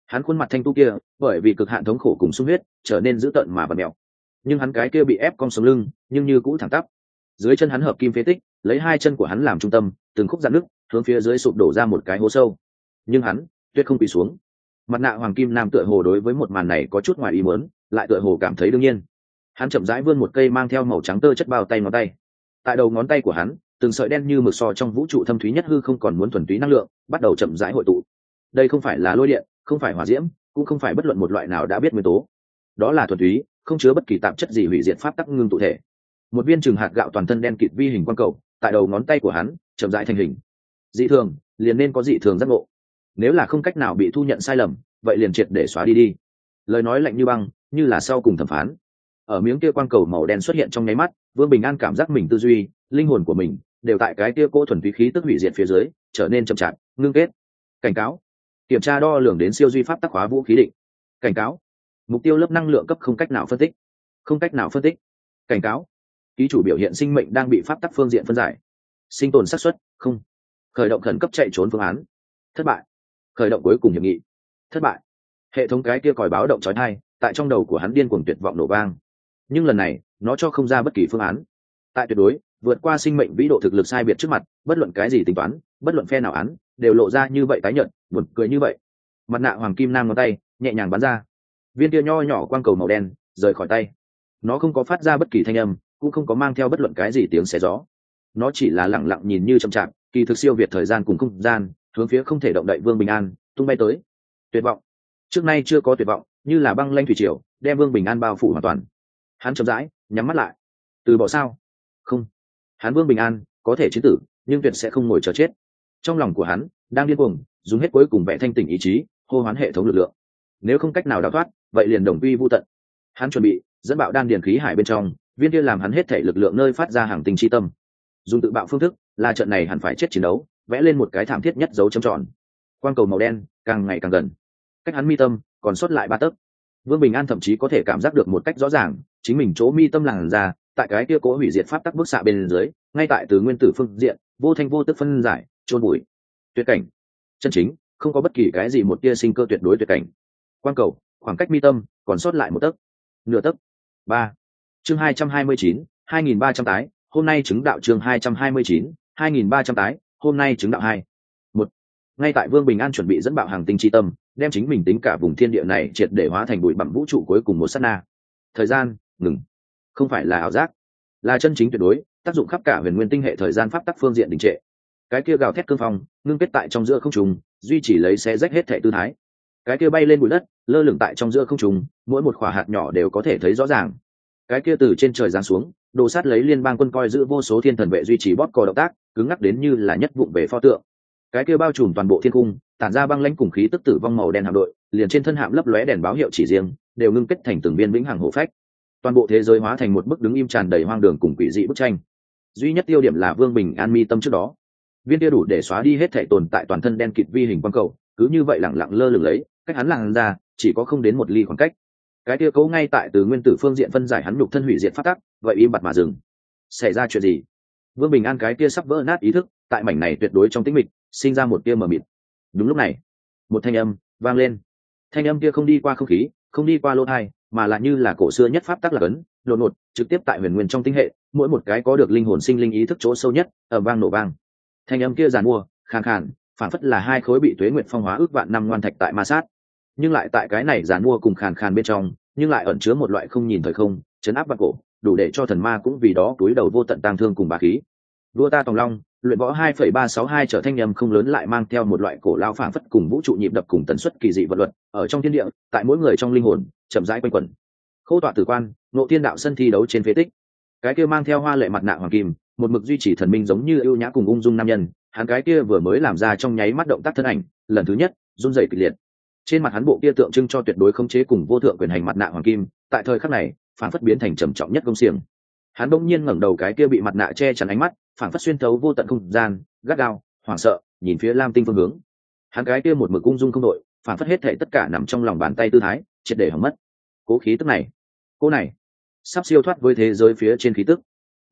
Hắn khuôn mặt thanh tu kia, bởi vì cực hạn thống khổ cùng sung huyết, trở nên dữ tợn mà bật mèo nhưng hắn cái kia bị ép cong sống lưng, nhưng như cũ thẳng tắp dưới chân hắn hợp kim phế tích, lấy hai chân của hắn làm trung tâm, từng khúc dạn nước hướng phía dưới sụp đổ ra một cái hố sâu. Nhưng hắn, tuyệt không bị xuống. Mặt nạ hoàng kim nam tựa hồ đối với một màn này có chút ngoài ý muốn, lại tựa hồ cảm thấy đương nhiên. Hắn chậm rãi vươn một cây mang theo màu trắng tơ chất bao tay ngón tay. Tại đầu ngón tay của hắn, từng sợi đen như mực so trong vũ trụ thâm thúy nhất hư không còn muốn thuần túy năng lượng, bắt đầu chậm rãi hội tụ. Đây không phải là lôi điện, không phải hỏa diễm, cũng không phải bất luận một loại nào đã biết nguyên tố. Đó là thuần túy, không chứa bất kỳ tạp chất gì hủy diệt pháp tắc ngưng tụ thể một viên trường hạt gạo toàn thân đen kịt vi hình quang cầu, tại đầu ngón tay của hắn, chậm rãi thành hình. Dị thường, liền nên có dị thường giác ngộ. Nếu là không cách nào bị thu nhận sai lầm, vậy liền triệt để xóa đi đi. Lời nói lạnh như băng, như là sau cùng thẩm phán. Ở miếng kia quang cầu màu đen xuất hiện trong nháy mắt, vương bình an cảm giác mình tư duy, linh hồn của mình đều tại cái kia cỗ thuần túy khí tức hủy diệt phía dưới, trở nên chậm chạp, ngưng kết. Cảnh cáo. Kiểm tra đo lường đến siêu duy pháp tác hóa vũ khí định. Cảnh cáo. Mục tiêu lớp năng lượng cấp không cách nào phân tích. Không cách nào phân tích. Cảnh cáo ký chủ biểu hiện sinh mệnh đang bị pháp tắc phương diện phân giải. Sinh tồn xác suất, không. Khởi động khẩn cấp chạy trốn phương án. Thất bại. Khởi động cuối cùng hiệp nghị. Thất bại. Hệ thống cái kia còi báo động trói thai tại trong đầu của hắn điên cuồng tuyệt vọng nổ vang. Nhưng lần này, nó cho không ra bất kỳ phương án. Tại tuyệt đối, vượt qua sinh mệnh vĩ độ thực lực sai biệt trước mặt, bất luận cái gì tính toán, bất luận phe nào án, đều lộ ra như vậy tái nhận buồn cười như vậy. Mặt nạ hoàng kim nam ngón tay, nhẹ nhàng bắn ra. Viên tia nho nhỏ quang cầu màu đen, rời khỏi tay. Nó không có phát ra bất kỳ thanh âm cũng không có mang theo bất luận cái gì tiếng xé gió. Nó chỉ là lẳng lặng nhìn như chậm chạp, kỳ thực siêu việt thời gian cùng không gian, hướng phía không thể động đậy vương bình an tung bay tới. Tuyệt vọng. Trước nay chưa có tuyệt vọng, như là băng lanh thủy triều, đem vương bình an bao phủ hoàn toàn. Hắn chậm rãi, nhắm mắt lại. Từ bỏ sao? Không. Hắn vương bình an, có thể chiến tử, nhưng tuyệt sẽ không ngồi chờ chết. Trong lòng của hắn, đang điên cuồng, dùng hết cuối cùng vẽ thanh tỉnh ý chí, hô hoán hệ thống lực lượng. Nếu không cách nào đào thoát, vậy liền đồng quy vô tận. Hắn chuẩn bị, dẫn bạo đan điền khí hải bên trong viên kia làm hắn hết thể lực lượng nơi phát ra hàng tinh chi tâm. Dùng tự bạo phương thức, là trận này hẳn phải chết chiến đấu, vẽ lên một cái thảm thiết nhất dấu châm tròn. Quan cầu màu đen, càng ngày càng gần. Cách hắn mi tâm, còn sót lại ba tấc. Vương bình an thậm chí có thể cảm giác được một cách rõ ràng, chính mình chỗ mi tâm làn ra, tại cái kia cố hủy diệt pháp tắc bức xạ bên dưới, ngay tại từ nguyên tử phương diện, vô thanh vô tức phân giải trôn bụi. Tuyệt cảnh. Chân chính, không có bất kỳ cái gì một tia sinh cơ tuyệt đối tuyệt cảnh. Quan cầu, khoảng cách mi tâm, còn sót lại một tấc. Nửa tấc. Ba chương hai trăm hai mươi chín, hai nghìn ba trăm tái, hôm nay chứng đạo chương hai trăm hai mươi chín, hai nghìn ba trăm tái, hôm nay chứng đạo hai. Một, ngay tại vương bình an chuẩn bị dẫn bạo hàng tinh tri tâm, đem chính mình tính cả vùng thiên địa này triệt để hóa thành bụi bặm vũ trụ cuối cùng một s á t na. Thời gian, ngừng. Không phải là ảo giác, là chân chính tuyệt đối, tác dụng khắp cả huyền nguyên tinh hệ thời gian pháp tắc phương diện đình trệ. Cái kia gào thét cương phong, ngưng kết tại trong giữa không trùng duy chỉ lấy xe rách hết thẻ tư thái. Cái kia bay lên bụi đất, lơ lửng tại trong giữa không trùng mỗi một khỏa hạt nhỏ đều có thể thấy rõ ràng cái kia từ trên trời giáng xuống, đồ sát lấy liên bang quân coi giữ vô số thiên thần vệ duy trì bóp cò động tác, cứng ngắc đến như là nhất vụng về pho tượng. Cái kia bao trùm toàn bộ thiên cung, tản ra băng lãnh cùng khí tức tử vong màu đen hạm đội, liền trên thân hạm lấp lóe đèn báo hiệu chỉ riêng, đều ngưng kết thành từng viên vĩnh hằng hộ phách. Toàn bộ thế giới hóa thành một bức đứng im tràn đầy hoang đường cùng quỷ dị bức tranh. Duy nhất tiêu điểm là vương bình an mi tâm trước đó. Viên kia đủ để xóa đi hết thể tồn tại toàn thân đen kịt vi hình quang cầu, cứ như vậy lẳng lặng lơ lửng lấy, cách hắn làng ra, chỉ có không đến một ly khoảng cách cái kia cấu ngay tại từ nguyên tử phương diện phân giải hắn nhục thân hủy diệt phát tắc, vậy im bặt mà dừng. Xảy ra chuyện gì? Vương bình an cái kia sắp vỡ nát ý thức, tại mảnh này tuyệt đối trong tĩnh mịch, sinh ra một tia mờ mịt. Đúng lúc này, một thanh âm vang lên. Thanh âm kia không đi qua không khí, không đi qua lỗ thai, mà lại như là cổ xưa nhất pháp tắc là cấn đột ngột, trực tiếp tại huyền nguyên trong tinh hệ, mỗi một cái có được linh hồn sinh linh ý thức chỗ sâu nhất ở vang nổ vang. Thanh âm kia giàn mua, khàn khàn, phản phất là hai khối bị tuế nguyện phong hóa ước vạn năm ngoan thạch tại ma sát nhưng lại tại cái này giàn mua cùng khàn khàn bên trong, nhưng lại ẩn chứa một loại không nhìn thời không, chấn áp vạn cổ, đủ để cho thần ma cũng vì đó túi đầu vô tận tang thương cùng bà khí. Đua ta tòng long, luyện võ hai phẩy ba sáu hai trở thanh nhầm không lớn lại mang theo một loại cổ lao phảng phất cùng vũ trụ nhịp đập cùng tần suất kỳ dị vật luật, ở trong thiên địa, tại mỗi người trong linh hồn, chậm rãi quanh quẩn. Khâu tọa tử quan nộ thiên đạo sân thi đấu trên phế tích. Cái kia mang theo hoa lệ mặt nạ hoàng kim, một mực duy trì thần minh giống như ưu nhã cùng ung dung nam nhân, hắn cái kia vừa mới làm ra trong nháy mắt động tác thân ảnh, lần thứ nhất, run rẩy kịch liệt trên mặt hắn bộ kia tượng trưng cho tuyệt đối khống chế cùng vô thượng quyền hành mặt nạ hoàng kim, tại thời khắc này phản phất biến thành trầm trọng nhất công xiềng. Hắn bỗng nhiên ngẩng đầu cái kia bị mặt nạ che chắn ánh mắt phản phất xuyên thấu vô tận không gian, gắt gao, hoảng sợ, nhìn phía lam tinh phương hướng. Hắn cái kia một mực ung dung không đội phản phất hết thể tất cả nằm trong lòng bàn tay tư thái, triệt để hỏng mất. Cố khí tức này, cô này, sắp siêu thoát với thế giới phía trên khí tức.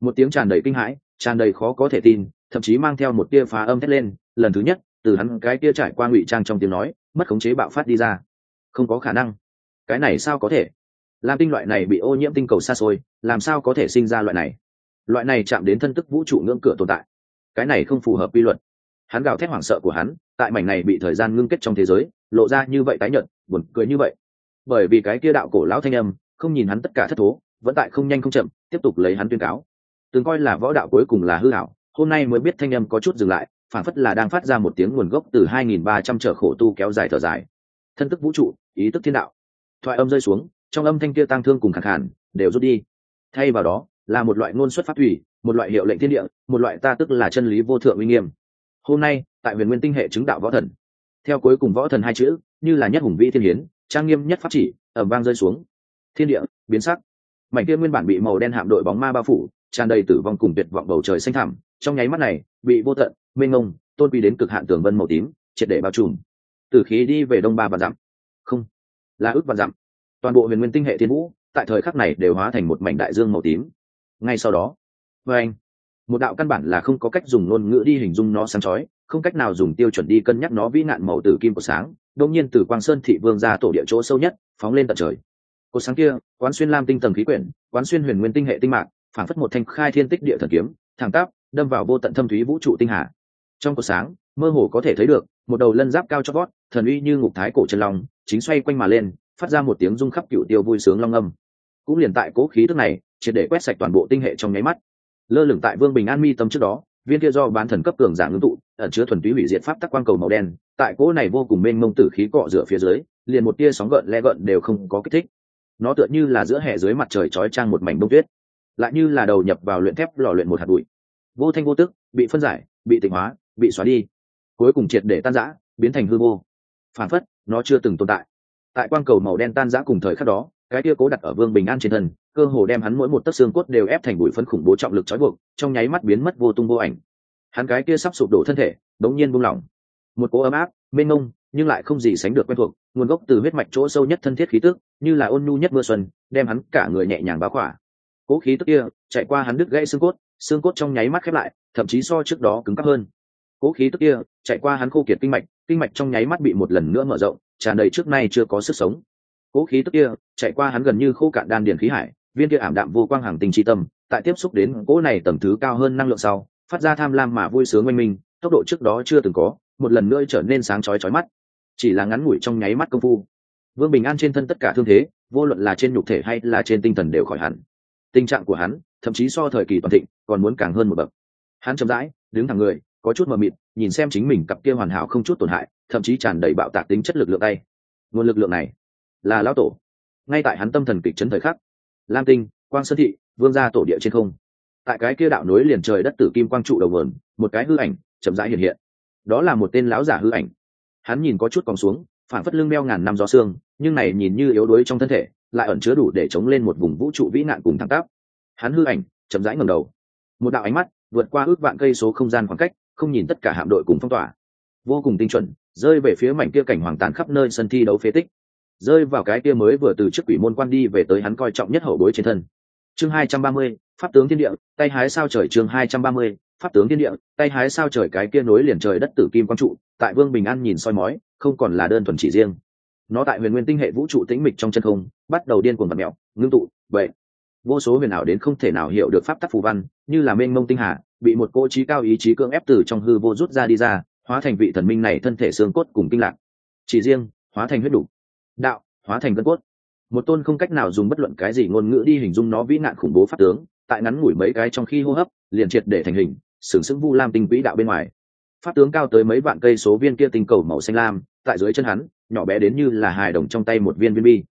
Một tiếng tràn đầy kinh hãi, tràn đầy khó có thể tin, thậm chí mang theo một tia phá âm thét lên, lần thứ nhất từ hắn cái kia trải qua ngụy trang trong tiếng nói, mất khống chế bạo phát đi ra. Không có khả năng. Cái này sao có thể? Lam tinh loại này bị ô nhiễm tinh cầu xa xôi, làm sao có thể sinh ra loại này? Loại này chạm đến thân tức vũ trụ ngưỡng cửa tồn tại. Cái này không phù hợp quy luật. Hắn gào thét hoảng sợ của hắn, tại mảnh này bị thời gian ngưng kết trong thế giới, lộ ra như vậy tái nhợt, buồn cười như vậy. Bởi vì cái kia đạo cổ lão thanh âm, không nhìn hắn tất cả thất thố, vẫn tại không nhanh không chậm, tiếp tục lấy hắn tuyên cáo. Từng coi là võ đạo cuối cùng là hư hảo hôm nay mới biết thanh âm có chút dừng lại phản phất là đang phát ra một tiếng nguồn gốc từ 2.300 trở khổ tu kéo dài thở dài. Thân tức vũ trụ, ý tức thiên đạo. Thoại âm rơi xuống, trong âm thanh kia tăng thương cùng khẳng hẳn đều rút đi. Thay vào đó, là một loại ngôn xuất phát thủy, một loại hiệu lệnh thiên địa, một loại ta tức là chân lý vô thượng uy nghiêm. Hôm nay, tại huyền nguyên tinh hệ chứng đạo võ thần. Theo cuối cùng võ thần hai chữ, như là nhất hùng vĩ thiên hiến, trang nghiêm nhất pháp chỉ ẩm vang rơi xuống. Thiên địa, biến sắc. Mảnh kia nguyên bản bị màu đen hạm đội bóng ma bao phủ, tràn đầy tử vong cùng tuyệt vọng bầu trời xanh thẳm, trong nháy mắt này, bị vô tận mênh ngông, tôn quy đến cực hạn tường vân màu tím, triệt để bao trùm. Từ khí đi về đông ba và dặm. Không, là ước và dặm. Toàn bộ huyền nguyên tinh hệ thiên vũ, tại thời khắc này đều hóa thành một mảnh đại dương màu tím. Ngay sau đó vê anh, một đạo căn bản là không có cách dùng ngôn ngữ đi hình dung nó sáng chói, không cách nào dùng tiêu chuẩn đi cân nhắc nó vĩ nạn màu tử kim của sáng. Đông nhiên từ quang sơn thị vương ra tổ địa chỗ sâu nhất, phóng lên tận trời. Cột sáng kia, quán xuyên lam tinh tầng khí quyển, quán xuyên huyền nguyên tinh hệ tinh mạng phản phất một thanh khai thiên tích địa thần kiếm, thẳng tắp, đâm vào vô tận thâm thúy vũ trụ tinh hà trong cột sáng, mơ hồ có thể thấy được, một đầu lân giáp cao cho vót, thần uy như ngục thái cổ chân long, chính xoay quanh mà lên, phát ra một tiếng rung khắp cựu tiêu vui sướng long âm. Cũng liền tại cố khí tức này, triệt để quét sạch toàn bộ tinh hệ trong nháy mắt. Lơ lửng tại vương bình an mi tâm trước đó, viên kia do bán thần cấp cường giả ngưng tụ, ẩn chứa thuần túy hủy diệt pháp tắc quang cầu màu đen, tại cỗ này vô cùng mênh mông tử khí cọ rửa phía dưới, liền một tia sóng gợn le gợn đều không có kích thích. Nó tựa như là giữa hệ dưới mặt trời chói trang một mảnh bông tuyết, lại như là đầu nhập vào luyện thép lò luyện một hạt bụi. Vô thanh vô tức, bị phân giải, bị tịnh hóa bị xóa đi. Cuối cùng triệt để tan rã, biến thành hư vô. Phản phất, nó chưa từng tồn tại. Tại quang cầu màu đen tan rã cùng thời khắc đó, cái kia cố đặt ở vương bình an trên thân, cơ hồ đem hắn mỗi một tấc xương cốt đều ép thành bụi phấn khủng bố trọng lực trói buộc, trong nháy mắt biến mất vô tung vô ảnh. Hắn cái kia sắp sụp đổ thân thể, đống nhiên buông lỏng. Một cố ấm áp, mênh mông, nhưng lại không gì sánh được quen thuộc, nguồn gốc từ huyết mạch chỗ sâu nhất thân thiết khí tức, như là ôn nhu nhất mưa xuân, đem hắn cả người nhẹ nhàng báo khỏa. Cố khí tức kia, chạy qua hắn đứt gãy xương cốt xương cốt trong nháy mắt khép lại, thậm chí so trước đó cứng cắp hơn cố khí tức kia, chạy qua hắn khô kiệt kinh mạch kinh mạch trong nháy mắt bị một lần nữa mở rộng, tràn đầy trước nay chưa có sức sống. Cố khí tức kia, chạy qua hắn gần như khô cạn đan điền khí hải, viên kia ảm đạm vô quang hàng tình tri tâm, tại tiếp xúc đến cỗ này tầm thứ cao hơn năng lượng sau, phát ra tham lam mà vui sướng oanh minh, tốc độ trước đó chưa từng có, một lần nữa trở nên sáng chói chói mắt. Chỉ là ngắn ngủi trong nháy mắt công phu, vương bình an trên thân tất cả thương thế, vô luận là trên nhục thể hay là trên tinh thần đều khỏi hẳn. Tình trạng của hắn, thậm chí so thời kỳ toàn thịnh, còn muốn càng hơn một bậc. Hắn chậm rãi, đứng thẳng người có chút mờ mịt, nhìn xem chính mình cặp kia hoàn hảo không chút tổn hại, thậm chí tràn đầy bạo tạc tính chất lực lượng tay. Nguồn lực lượng này là lão tổ. Ngay tại hắn tâm thần kịch chấn thời khắc, lam tinh, quang sơn thị, vương gia tổ địa trên không. Tại cái kia đạo nối liền trời đất tử kim quang trụ đầu vườn một cái hư ảnh chậm rãi hiện hiện. Đó là một tên lão giả hư ảnh. Hắn nhìn có chút còn xuống phản phất lưng meo ngàn năm gió xương, nhưng này nhìn như yếu đuối trong thân thể, lại ẩn chứa đủ để chống lên một vùng vũ trụ vĩ nạn cùng thẳng tắp. Hắn hư ảnh chậm rãi ngầm đầu. Một đạo ánh mắt vượt qua ước vạn cây số không gian khoảng cách không nhìn tất cả hạm đội cùng phong tỏa. Vô cùng tinh chuẩn, rơi về phía mảnh kia cảnh hoàng tàn khắp nơi sân thi đấu phế tích. Rơi vào cái kia mới vừa từ trước quỷ môn quan đi về tới hắn coi trọng nhất hậu bối trên thân. Chương hai trăm ba mươi, pháp tướng thiên địa, tay hái sao trời chương hai trăm ba mươi, pháp tướng thiên địa, tay hái sao trời cái kia nối liền trời đất tử kim quang trụ, tại vương bình an nhìn soi mói, không còn là đơn thuần chỉ riêng. Nó tại huyền nguyên tinh hệ vũ trụ tĩnh mịch trong chân không, bắt đầu điên cuồng vật mẹo ngưng tụ vậy vô số huyền ảo đến không thể nào hiểu được pháp tắc phù văn, như là mênh mông tinh hà bị một cô trí cao ý chí cưỡng ép từ trong hư vô rút ra đi ra, hóa thành vị thần minh này thân thể xương cốt cùng kinh lạc. Chỉ riêng, hóa thành huyết đủ. Đạo, hóa thành gân cốt. Một tôn không cách nào dùng bất luận cái gì ngôn ngữ đi hình dung nó vĩ nạn khủng bố pháp tướng, tại ngắn ngủi mấy cái trong khi hô hấp, liền triệt để thành hình, sừng sững vu lam tinh quỹ đạo bên ngoài. Pháp tướng cao tới mấy vạn cây số viên kia tinh cầu màu xanh lam, tại dưới chân hắn, nhỏ bé đến như là hài đồng trong tay một viên viên bi.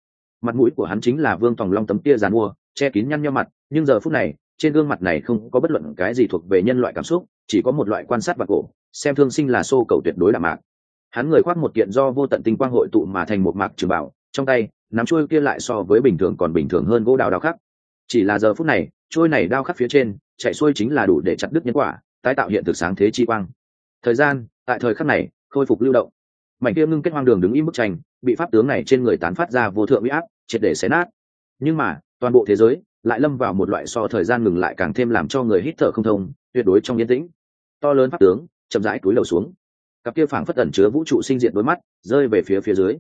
Mặt mũi của hắn chính là vương tòng long tấm tia dàn mua, che kín nhăn nhau mặt, nhưng giờ phút này trên gương mặt này không có bất luận cái gì thuộc về nhân loại cảm xúc, chỉ có một loại quan sát và cổ, xem thương sinh là xô cầu tuyệt đối đạm mạc. Hắn người khoác một kiện do vô tận tinh quang hội tụ mà thành một mạc trường bảo, trong tay, nắm trôi kia lại so với bình thường còn bình thường hơn gỗ đào đao khắc. Chỉ là giờ phút này trôi này đao khắc phía trên, chạy xuôi chính là đủ để chặt đứt nhân quả, tái tạo hiện thực sáng thế chi quang. Thời gian, tại thời khắc này, khôi phục lưu động. Mảnh kia ngưng kết hoang đường đứng im bức tranh, bị pháp tướng này trên người tán phát ra vô thượng uy áp, triệt để xé nát. Nhưng mà, toàn bộ thế giới lại lâm vào một loại so thời gian ngừng lại càng thêm làm cho người hít thở không thông, tuyệt đối trong yên tĩnh. To lớn pháp tướng, chậm rãi túi lầu xuống. Cặp kia phảng phất ẩn chứa vũ trụ sinh diện đôi mắt, rơi về phía phía dưới.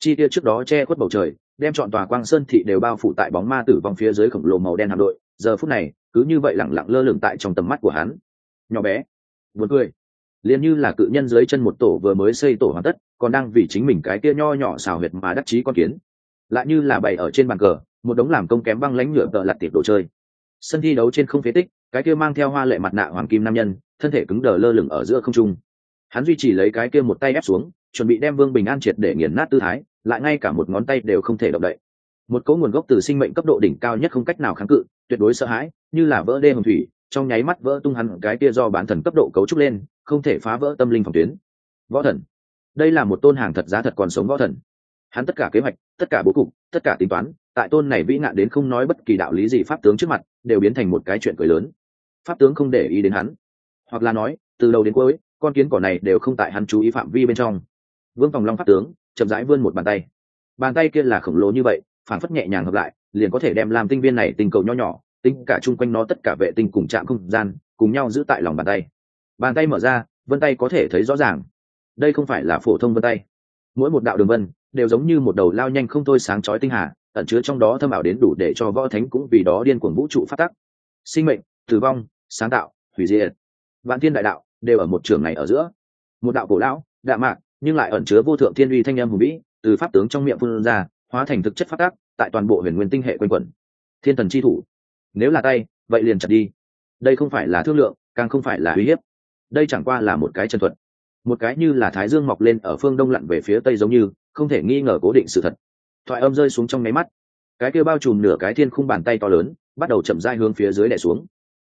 Chi tiêu trước đó che khuất bầu trời, đem chọn tòa quang sơn thị đều bao phủ tại bóng ma tử vong phía dưới khổng lồ màu đen hạm đội, giờ phút này, cứ như vậy lẳng lặng lơ lửng tại trong tầm mắt của hắn. Nhỏ bé, buồn cười. Liền như là cự nhân dưới chân một tổ vừa mới xây tổ hoàn tất, còn đang vì chính mình cái kia nho nhỏ xào huyệt mà đắc chí con kiến. Lại như là bày ở trên bàn cờ một đống làm công kém băng lãnh nhựa tợ lặt tiệp đồ chơi. Sân thi đấu trên không phế tích, cái kia mang theo hoa lệ mặt nạ hoàng kim nam nhân, thân thể cứng đờ lơ lửng ở giữa không trung. Hắn duy trì lấy cái kia một tay ép xuống, chuẩn bị đem vương bình an triệt để nghiền nát tư thái, lại ngay cả một ngón tay đều không thể động đậy. Một cấu nguồn gốc từ sinh mệnh cấp độ đỉnh cao nhất không cách nào kháng cự, tuyệt đối sợ hãi, như là vỡ đê hồng thủy, trong nháy mắt vỡ tung hẳn cái kia do bản thần cấp độ cấu trúc lên, không thể phá vỡ tâm linh phòng tuyến. Võ thần. Đây là một tôn hàng thật giá thật còn sống võ thần. Hắn tất cả kế hoạch, tất cả bố cục, tất cả tính toán tại tôn này vĩ nạn đến không nói bất kỳ đạo lý gì pháp tướng trước mặt, đều biến thành một cái chuyện cười lớn. Pháp tướng không để ý đến hắn, hoặc là nói, từ đầu đến cuối, con kiến cỏ này đều không tại hắn chú ý phạm vi bên trong. Vương phòng long pháp tướng, chậm rãi vươn một bàn tay. Bàn tay kia là khổng lồ như vậy, phản phất nhẹ nhàng hợp lại, liền có thể đem làm tinh viên này tình cầu nho nhỏ tính cả chung quanh nó tất cả vệ tinh cùng chạm không gian, cùng nhau giữ tại lòng bàn tay. Bàn tay mở ra, vân tay có thể thấy rõ ràng. Đây không phải là phổ thông vân tay. Mỗi một đạo đường vân, đều giống như một đầu lao nhanh không thôi sáng chói tinh hà ẩn chứa trong đó thâm ảo đến đủ để cho võ thánh cũng vì đó điên cuồng vũ trụ phát tắc. Sinh mệnh, tử vong, sáng tạo, hủy diệt. Vạn thiên đại đạo đều ở một trường này ở giữa. Một đạo cổ lão, đạ mạc, nhưng lại ẩn chứa vô thượng thiên uy thanh âm hùng vĩ, từ pháp tướng trong miệng phun ra, hóa thành thực chất phát tác tại toàn bộ huyền nguyên tinh hệ quanh quẩn. Thiên thần chi thủ. Nếu là tay, vậy liền chặt đi. Đây không phải là thương lượng, càng không phải là uy hiếp. Đây chẳng qua là một cái chân thuật. Một cái như là thái dương mọc lên ở phương đông lặn về phía tây giống như, không thể nghi ngờ cố định sự thật thoại âm rơi xuống trong nháy mắt. Cái kia bao trùm nửa cái thiên khung bàn tay to lớn, bắt đầu chậm dai hướng phía dưới đè xuống.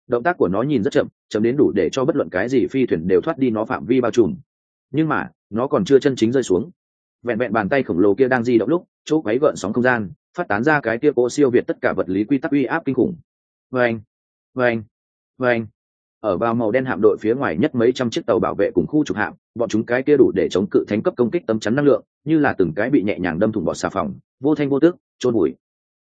Động tác của nó nhìn rất chậm chậm đến đủ để cho bất luận cái gì phi thuyền đều thoát đi nó phạm vi bao trùm. Nhưng mà, nó còn chưa chân chính rơi xuống. Vẹn vẹn bàn tay khổng lồ kia đang di động lúc, chỗ quấy gợn sóng không gian, phát tán ra cái kia cô siêu việt tất cả vật lý quy tắc uy áp kinh khủng. Vâng vâng vâng ở vào màu đen hạm đội phía ngoài nhất mấy trăm chiếc tàu bảo vệ cùng khu trục hạm, bọn chúng cái kia đủ để chống cự thánh cấp công kích tấm chắn năng lượng, như là từng cái bị nhẹ nhàng đâm thủng bọt xà phòng, vô thanh vô tước trôn bụi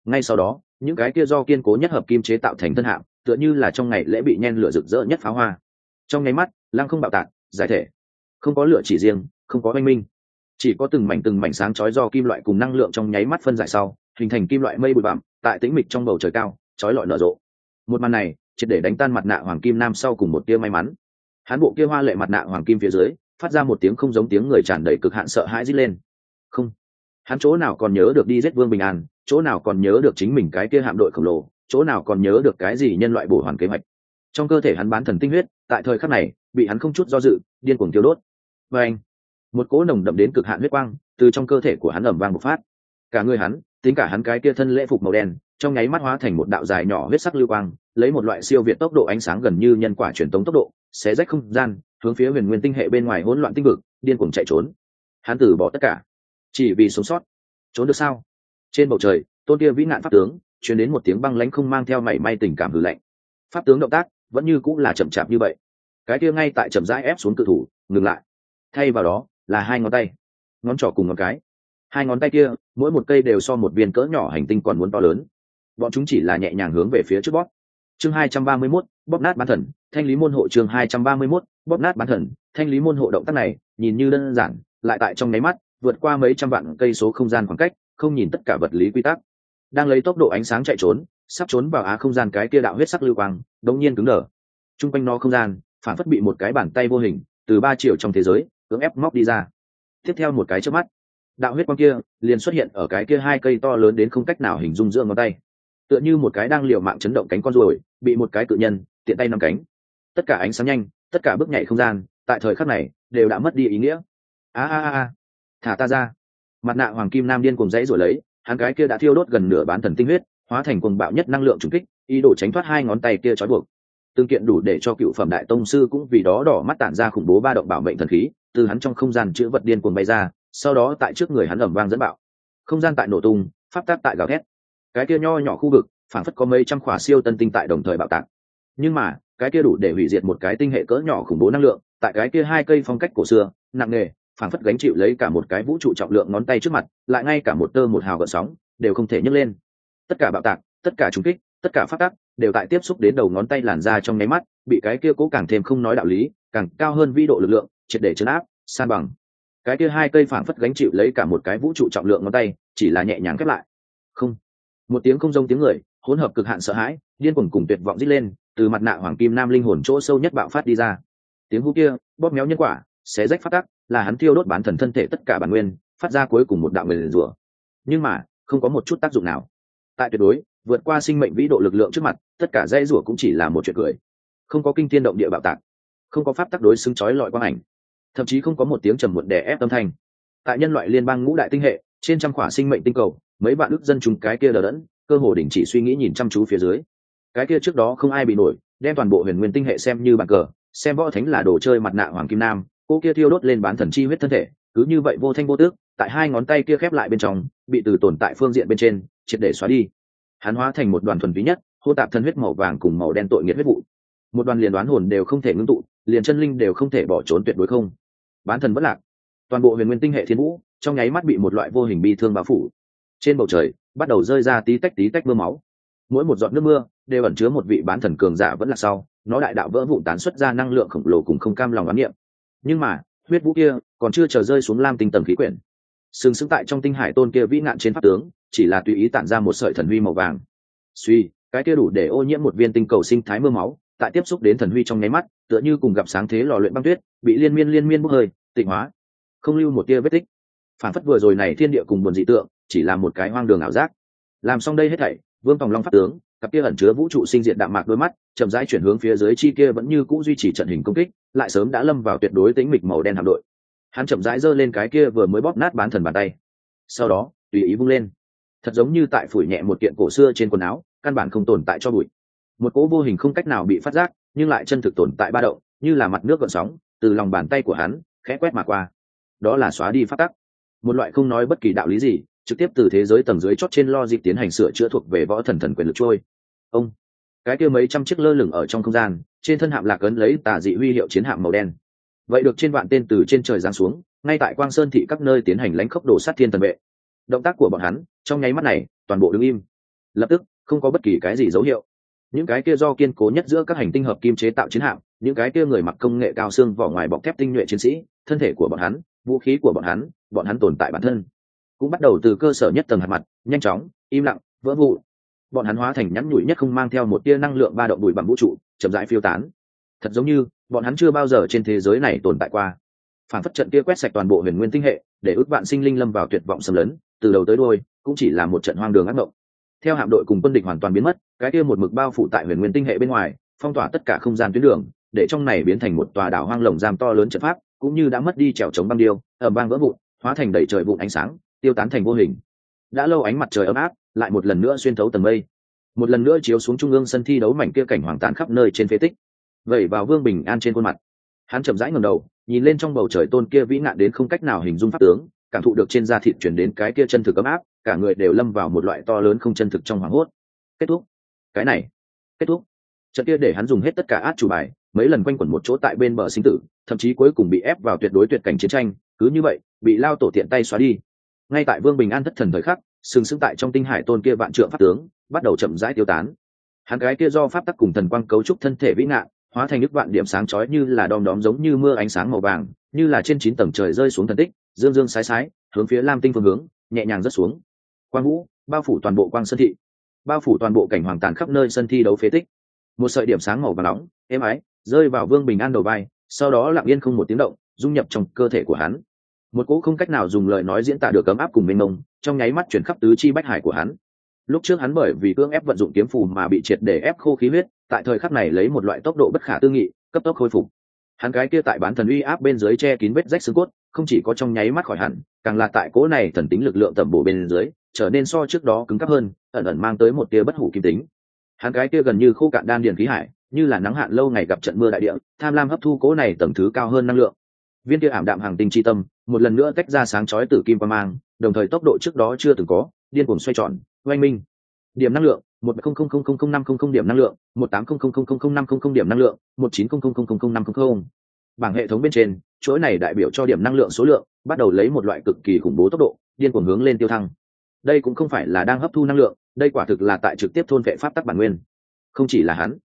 ngay sau đó, những cái kia do kiên cố nhất hợp kim chế tạo thành thân hạm, tựa như là trong ngày lễ bị nhen lửa rực rỡ nhất pháo hoa. Trong nháy mắt, lăng không bạo tạc, giải thể. Không có lửa chỉ riêng, không có oanh minh. Chỉ có từng mảnh từng mảnh sáng chói do kim loại cùng năng lượng trong nháy mắt phân giải sau, hình thành kim loại mây bụi bặm, tại tĩnh mịch trong bầu trời cao, chói lọi nở rộ. Một màn này triệt để đánh tan mặt nạ hoàng kim nam sau cùng một tia may mắn. Hắn bộ kia hoa lệ mặt nạ hoàng kim phía dưới, phát ra một tiếng không giống tiếng người tràn đầy cực hạn sợ hãi rít lên. Không. Hắn chỗ nào còn nhớ được đi giết vương bình an, chỗ nào còn nhớ được chính mình cái kia hạm đội khổng lồ, chỗ nào còn nhớ được cái gì nhân loại bổ hoàn kế hoạch. Trong cơ thể hắn bán thần tinh huyết, tại thời khắc này, bị hắn không chút do dự, điên cuồng tiêu đốt. Và anh một cỗ nồng đậm đến cực hạn huyết quang, từ trong cơ thể của hắn ẩm vang một phát. Cả người hắn, tính cả hắn cái kia thân lễ phục màu đen, trong nháy mắt hóa thành một đạo dài nhỏ huyết sắc lưu quang lấy một loại siêu việt tốc độ ánh sáng gần như nhân quả truyền tống tốc độ, xé rách không gian, hướng phía huyền nguyên tinh hệ bên ngoài hỗn loạn tinh vực, điên cuồng chạy trốn. Hắn từ bỏ tất cả, chỉ vì sống sót. Trốn được sao? Trên bầu trời, tôn kia vĩ nạn pháp tướng chuyển đến một tiếng băng lãnh không mang theo mảy may tình cảm hư lạnh. Pháp tướng động tác, vẫn như cũng là chậm chạp như vậy. Cái kia ngay tại chậm rãi ép xuống cự thủ, ngừng lại. Thay vào đó, là hai ngón tay. Ngón trỏ cùng ngón cái. Hai ngón tay kia, mỗi một cây đều so một viên cỡ nhỏ hành tinh còn muốn to lớn. Bọn chúng chỉ là nhẹ nhàng hướng về phía trước bóp chương hai trăm ba mươi 231, bóp nát bán thần thanh lý môn hộ chương hai trăm ba mươi 231, bóp nát bán thần thanh lý môn hộ động tác này nhìn như đơn giản lại tại trong nháy mắt vượt qua mấy trăm vạn cây số không gian khoảng cách không nhìn tất cả vật lý quy tắc. Đang lấy tốc độ ánh sáng chạy trốn sắp trốn vào á không gian cái kia đạo huyết sắc lưu quang đống nhiên cứng đờ. Trung quanh nó không gian phản phất bị một cái bàn tay vô hình từ ba triệu trong thế giới cưỡng ép móc đi ra. Tiếp theo một cái trước mắt đạo huyết quang kia liền xuất hiện ở cái kia hai cây to lớn đến không cách nào hình dung giữa ngón tay. Tựa như một cái đang liều mạng chấn động cánh con ruồi bị một cái cự nhân tiện tay nằm cánh. Tất cả ánh sáng nhanh, tất cả bước nhảy không gian, tại thời khắc này, đều đã mất đi ý nghĩa. A a a thả ta ra. Mặt nạ hoàng kim nam điên cùng dãy rồi lấy, hắn cái kia đã thiêu đốt gần nửa bán thần tinh huyết, hóa thành cuồng bạo nhất năng lượng trùng kích, ý đồ tránh thoát hai ngón tay kia trói buộc. Tương kiện đủ để cho cựu phẩm đại tông sư cũng vì đó đỏ mắt tản ra khủng bố ba động bảo mệnh thần khí, từ hắn trong không gian chữ vật điên cuồng bay ra, sau đó tại trước người hắn ẩm vang dẫn bạo. Không gian tại nổ tung, pháp tác tại gào thét. Cái kia nho nhỏ khu vực phản phất có mấy trăm khỏa siêu tân tinh tại đồng thời bạo tạc. Nhưng mà, cái kia đủ để hủy diệt một cái tinh hệ cỡ nhỏ khủng bố năng lượng, tại cái kia hai cây phong cách cổ xưa, nặng nề phản phất gánh chịu lấy cả một cái vũ trụ trọng lượng ngón tay trước mặt, lại ngay cả một tơ một hào gợn sóng, đều không thể nhấc lên. Tất cả bạo tạc, tất cả trúng kích, tất cả phát tác, đều tại tiếp xúc đến đầu ngón tay làn ra trong nháy mắt, bị cái kia cố càng thêm không nói đạo lý, càng cao hơn vĩ độ lực lượng, triệt để chấn áp, san bằng. Cái kia hai cây phản phất gánh chịu lấy cả một cái vũ trụ trọng lượng ngón tay, chỉ là nhẹ nhàng khép lại. Không. Một tiếng không rông tiếng người hỗn hợp cực hạn sợ hãi, điên cuồng cùng tuyệt vọng rít lên, từ mặt nạ hoàng kim nam linh hồn chỗ sâu nhất bạo phát đi ra. Tiếng hú kia, bóp méo nhân quả, xé rách phát tắc, là hắn thiêu đốt bán thần thân thể tất cả bản nguyên, phát ra cuối cùng một đạo nguyền rủa. Nhưng mà, không có một chút tác dụng nào. Tại tuyệt đối, vượt qua sinh mệnh vĩ độ lực lượng trước mặt, tất cả dây rủa cũng chỉ là một chuyện cười. Không có kinh thiên động địa bạo tạc, không có pháp tắc đối xứng chói lọi quang ảnh, thậm chí không có một tiếng trầm muộn đè ép âm thanh. Tại nhân loại liên bang ngũ đại tinh hệ, trên trăm khỏa sinh mệnh tinh cầu, mấy vạn ước dân chúng cái kia đờ đẫn cơ hồ đình chỉ suy nghĩ nhìn chăm chú phía dưới. Cái kia trước đó không ai bị nổi, đem toàn bộ huyền nguyên tinh hệ xem như bàn cờ, xem võ thánh là đồ chơi mặt nạ hoàng kim nam, cô kia thiêu đốt lên bán thần chi huyết thân thể, cứ như vậy vô thanh vô tước, tại hai ngón tay kia khép lại bên trong, bị từ tồn tại phương diện bên trên, triệt để xóa đi. Hắn hóa thành một đoàn thuần túy nhất, hô tạp thân huyết màu vàng cùng màu đen tội nghiệt huyết vụ. Một đoàn liền đoán hồn đều không thể ngưng tụ, liền chân linh đều không thể bỏ trốn tuyệt đối không. Bán thần bất lạc. Toàn bộ huyền nguyên tinh hệ thiên vũ, trong nháy mắt bị một loại vô hình bi thương bao phủ. Trên bầu trời bắt đầu rơi ra tí tách tí tách mưa máu. Mỗi một giọt nước mưa đều ẩn chứa một vị bán thần cường giả vẫn là sau, nó đại đạo vỡ vụn tán xuất ra năng lượng khổng lồ cùng không cam lòng ám niệm. Nhưng mà, huyết vũ kia còn chưa chờ rơi xuống lam tinh tầng khí quyển. Sừng sững tại trong tinh hải tôn kia vĩ nạn trên pháp tướng, chỉ là tùy ý tản ra một sợi thần huy màu vàng. Suy, cái kia đủ để ô nhiễm một viên tinh cầu sinh thái mưa máu, tại tiếp xúc đến thần huy trong nháy mắt, tựa như cùng gặp sáng thế lò luyện băng tuyết, bị liên miên liên miên bốc hơi, tịnh hóa. Không lưu một tia vết tích. Phản phất vừa rồi này thiên địa cùng buồn dị tượng chỉ là một cái hoang đường ảo giác. Làm xong đây hết thảy, vương tòng long phát tướng, cặp kia ẩn chứa vũ trụ sinh diện đạm mạc đôi mắt, chậm rãi chuyển hướng phía dưới chi kia vẫn như cũ duy trì trận hình công kích, lại sớm đã lâm vào tuyệt đối tính mịch màu đen hạm đội. Hắn chậm rãi giơ lên cái kia vừa mới bóp nát bán thần bàn tay. Sau đó, tùy ý vung lên. Thật giống như tại phủi nhẹ một kiện cổ xưa trên quần áo, căn bản không tồn tại cho bụi. Một cỗ vô hình không cách nào bị phát giác, nhưng lại chân thực tồn tại ba động, như là mặt nước gợn sóng, từ lòng bàn tay của hắn, khẽ quét mà qua. Đó là xóa đi phát tắc. Một loại không nói bất kỳ đạo lý gì trực tiếp từ thế giới tầng dưới chót trên lo dịp tiến hành sửa chữa thuộc về võ thần thần quyền lực trôi. Ông, cái kia mấy trăm chiếc lơ lửng ở trong không gian, trên thân hạm lạc ấn lấy tà dị huy hiệu chiến hạm màu đen. Vậy được trên vạn tên từ trên trời giáng xuống, ngay tại quang sơn thị các nơi tiến hành lãnh khốc đồ sát thiên tần vệ. Động tác của bọn hắn, trong nháy mắt này, toàn bộ đứng im. Lập tức, không có bất kỳ cái gì dấu hiệu. Những cái kia do kiên cố nhất giữa các hành tinh hợp kim chế tạo chiến hạm, những cái kia người mặc công nghệ cao xương vỏ ngoài bọc thép tinh nhuệ chiến sĩ, thân thể của bọn hắn, vũ khí của bọn hắn bọn hắn tồn tại bản thân cũng bắt đầu từ cơ sở nhất tầng hạt mặt, nhanh chóng, im lặng, vỡ vụ bọn hắn hóa thành nhắn nhủi nhất không mang theo một tia năng lượng ba động bụi bằng vũ trụ, chậm rãi phiêu tán. Thật giống như, bọn hắn chưa bao giờ trên thế giới này tồn tại qua. Phản phất trận kia quét sạch toàn bộ huyền nguyên tinh hệ, để ước vạn sinh linh lâm vào tuyệt vọng xâm lấn, từ đầu tới đôi cũng chỉ là một trận hoang đường ác mộng. Theo hạm đội cùng quân địch hoàn toàn biến mất, cái kia một mực bao phủ tại huyền nguyên tinh hệ bên ngoài, phong tỏa tất cả không gian tuyến đường, để trong này biến thành một tòa đảo hoang lồng giam to lớn trận pháp, cũng như đã mất đi trèo chống băng điêu ở bang vỡ vụn, hóa thành đầy trời vụn ánh sáng tiêu tán thành vô hình. Đã lâu ánh mặt trời ấm áp, lại một lần nữa xuyên thấu tầng mây. Một lần nữa chiếu xuống trung ương sân thi đấu mảnh kia cảnh hoàng tàn khắp nơi trên phế tích. Vẩy vào vương bình an trên khuôn mặt. Hắn chậm rãi ngầm đầu, nhìn lên trong bầu trời tôn kia vĩ nạn đến không cách nào hình dung pháp tướng, cảm thụ được trên da thịt chuyển đến cái kia chân thực ấm áp, cả người đều lâm vào một loại to lớn không chân thực trong hoảng hốt. Kết thúc. Cái này. Kết thúc. Trận kia để hắn dùng hết tất cả át chủ bài, mấy lần quanh quẩn một chỗ tại bên bờ sinh tử, thậm chí cuối cùng bị ép vào tuyệt đối tuyệt cảnh chiến tranh, cứ như vậy, bị lao tổ tiện tay xóa đi ngay tại vương bình an thất thần thời khắc, sừng sững tại trong tinh hải tôn kia vạn trượng pháp tướng, bắt đầu chậm rãi tiêu tán. Hắn gái kia do pháp tắc cùng thần quang cấu trúc thân thể vĩ ngạn hóa thành nước vạn điểm sáng chói như là đom đóm giống như mưa ánh sáng màu vàng, như là trên chín tầng trời rơi xuống thần tích, dương dương sái sái, hướng phía lam tinh phương hướng, nhẹ nhàng rớt xuống. Quang vũ, bao phủ toàn bộ quang sân thị. Bao phủ toàn bộ cảnh hoàng tàn khắp nơi sân thi đấu phế tích. Một sợi điểm sáng màu và nóng, êm ái, rơi vào vương bình an đầu vai, sau đó lặng yên không một tiếng động, dung nhập trong cơ thể của hắn một cỗ không cách nào dùng lời nói diễn tả được cấm áp cùng mênh mông, trong nháy mắt chuyển khắp tứ chi bách hải của hắn. Lúc trước hắn bởi vì cưỡng ép vận dụng kiếm phù mà bị triệt để ép khô khí huyết, tại thời khắc này lấy một loại tốc độ bất khả tư nghị, cấp tốc khôi phục. Hắn cái kia tại bán thần uy áp bên dưới che kín vết rách xương cốt, không chỉ có trong nháy mắt khỏi hẳn, càng là tại cỗ này thần tính lực lượng tẩm bổ bên dưới, trở nên so trước đó cứng cắp hơn, ẩn ẩn mang tới một tia bất hủ kim tính. Hắn cái kia gần như khô cạn đan điền khí hải, như là nắng hạn lâu ngày gặp trận mưa đại địa, tham lam hấp thu cỗ này tầng thứ cao hơn năng lượng. Viên kia ảm đạm hàng tinh chi tâm một lần nữa tách ra sáng chói từ kim qua mang đồng thời tốc độ trước đó chưa từng có điên cuồng xoay tròn oanh minh điểm năng lượng một không không không không không năm không không điểm năng lượng một tám không không không không không năm không không điểm năng lượng một chín không không không không không năm không không bảng hệ thống bên trên chuỗi này đại biểu cho điểm năng lượng số lượng bắt đầu lấy một loại cực kỳ khủng bố tốc độ điên cuồng hướng lên tiêu thăng đây cũng không phải là đang hấp thu năng lượng đây quả thực là tại trực tiếp thôn vệ pháp tắc bản nguyên không chỉ là hắn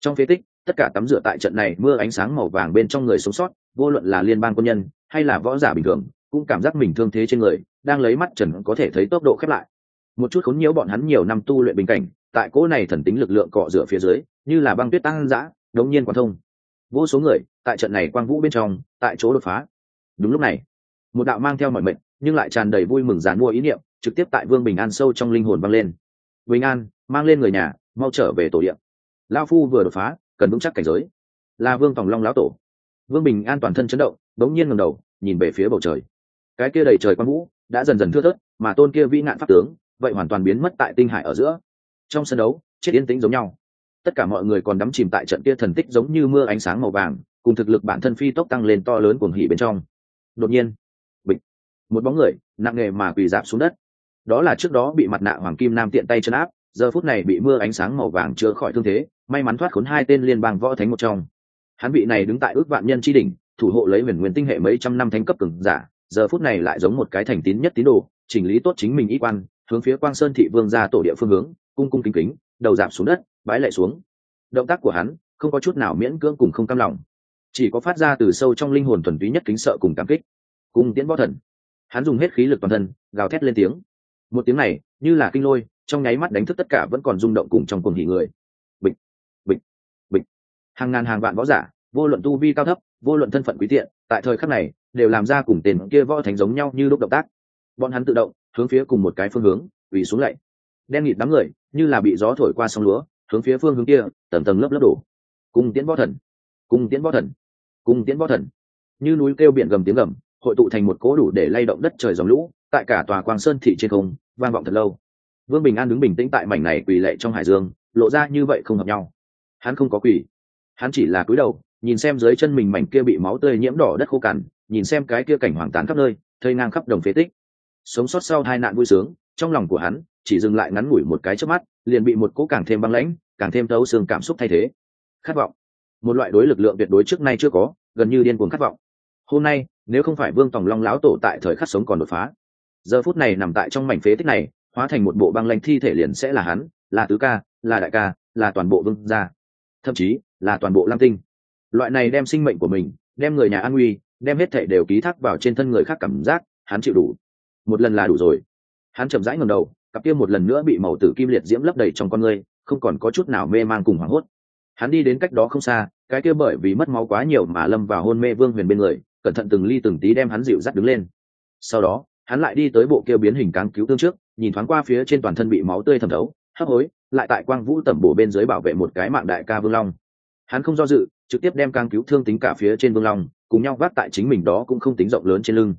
trong phế tích tất cả tắm rửa tại trận này mưa ánh sáng màu vàng bên trong người sống sót vô luận là liên bang quân nhân hay là võ giả bình thường, cũng cảm giác mình thương thế trên người, đang lấy mắt trần có thể thấy tốc độ khép lại. Một chút khốn nhiễu bọn hắn nhiều năm tu luyện bình cảnh, tại cỗ này thần tính lực lượng cọ rửa phía dưới, như là băng tuyết tăng dã, đống nhiên quan thông. Vô số người, tại trận này quang vũ bên trong, tại chỗ đột phá. Đúng lúc này, một đạo mang theo mọi mệnh, nhưng lại tràn đầy vui mừng dàn mua ý niệm, trực tiếp tại vương bình an sâu trong linh hồn vang lên. Bình an, mang lên người nhà, mau trở về tổ điện lao phu vừa đột phá, cần vững chắc cảnh giới. Là vương tòng long lão tổ. Vương bình an toàn thân chấn động đống nhiên ngẩng đầu, nhìn về phía bầu trời. Cái kia đầy trời quang vũ đã dần dần thưa thớt, mà tôn kia vĩ nạn pháp tướng vậy hoàn toàn biến mất tại tinh hải ở giữa. Trong sân đấu, chết yên tĩnh giống nhau. Tất cả mọi người còn đắm chìm tại trận kia thần tích giống như mưa ánh sáng màu vàng, cùng thực lực bản thân phi tốc tăng lên to lớn cuồng hỉ bên trong. Đột nhiên, bịch, một bóng người nặng nề mà quỳ dạp xuống đất. Đó là trước đó bị mặt nạ hoàng kim nam tiện tay chân áp, giờ phút này bị mưa ánh sáng màu vàng chữa khỏi thương thế, may mắn thoát khốn hai tên liên bang võ thánh một trong. Hắn vị này đứng tại ước vạn nhân tri đỉnh thủ hộ lấy huyền nguyên tinh hệ mấy trăm năm thánh cấp cường giả, giờ phút này lại giống một cái thành tín nhất tín đồ, chỉnh lý tốt chính mình y quan, hướng phía quang sơn thị vương ra tổ địa phương hướng, cung cung kính kính, đầu giảm xuống đất, bái lại xuống. Động tác của hắn không có chút nào miễn cưỡng cùng không cam lòng, chỉ có phát ra từ sâu trong linh hồn thuần túy nhất kính sợ cùng cảm kích. Cùng tiễn võ thần. Hắn dùng hết khí lực toàn thân, gào thét lên tiếng. Một tiếng này, như là kinh lôi, trong nháy mắt đánh thức tất cả vẫn còn rung động cùng trong cùng hỉ người. Bịch bịch bịch. Hàng ngàn hàng vạn võ giả, vô luận tu vi cao thấp vô luận thân phận quý tiện, tại thời khắc này, đều làm ra cùng tên kia võ thành giống nhau như lúc động tác. Bọn hắn tự động, hướng phía cùng một cái phương hướng ủy xuống lạy. Đen nghịt đám người, như là bị gió thổi qua sông lúa, hướng phía phương hướng kia, tầng tầng lớp lớp đổ. Cùng tiến võ thần. Cùng tiến võ thần. Cùng tiến võ thần. Như núi kêu biển gầm tiếng gầm, hội tụ thành một cố đủ để lay động đất trời dòng lũ, tại cả tòa quang sơn thị trên không, vang vọng thật lâu. Vương bình an đứng bình tĩnh tại mảnh này quỳ lệ trong hải dương, lộ ra như vậy không hợp nhau. Hắn không có quỳ. Hắn chỉ là cúi đầu nhìn xem dưới chân mình mảnh kia bị máu tươi nhiễm đỏ đất khô cằn, nhìn xem cái kia cảnh hoàng tán khắp nơi, thây ngang khắp đồng phế tích. Sống sót sau hai nạn vui sướng, trong lòng của hắn, chỉ dừng lại ngắn ngủi một cái trước mắt, liền bị một cỗ càng thêm băng lãnh, càng thêm thấu xương cảm xúc thay thế. Khát vọng. Một loại đối lực lượng tuyệt đối trước nay chưa có, gần như điên cuồng khát vọng. Hôm nay, nếu không phải vương tòng long láo tổ tại thời khắc sống còn đột phá, giờ phút này nằm tại trong mảnh phế tích này, hóa thành một bộ băng lãnh thi thể liền sẽ là hắn, là tứ ca, là đại ca, là toàn bộ vương gia, thậm chí là toàn bộ lam tinh loại này đem sinh mệnh của mình, đem người nhà an nguy, đem hết thảy đều ký thác vào trên thân người khác cảm giác, hắn chịu đủ. Một lần là đủ rồi. Hắn chậm rãi ngầm đầu, cặp kia một lần nữa bị màu tử kim liệt diễm lấp đầy trong con người không còn có chút nào mê man cùng hoảng hốt. Hắn đi đến cách đó không xa, cái kia bởi vì mất máu quá nhiều mà lâm vào hôn mê vương huyền bên người, cẩn thận từng ly từng tí đem hắn dịu dắt đứng lên. Sau đó, hắn lại đi tới bộ kia biến hình cáng cứu tương trước, nhìn thoáng qua phía trên toàn thân bị máu tươi thẩm thấu, hấp hối, lại tại quang vũ tẩm bổ bên dưới bảo vệ một cái mạng đại ca vương long. Hắn không do dự trực tiếp đem càng cứu thương tính cả phía trên vương long, cùng nhau vác tại chính mình đó cũng không tính rộng lớn trên lưng.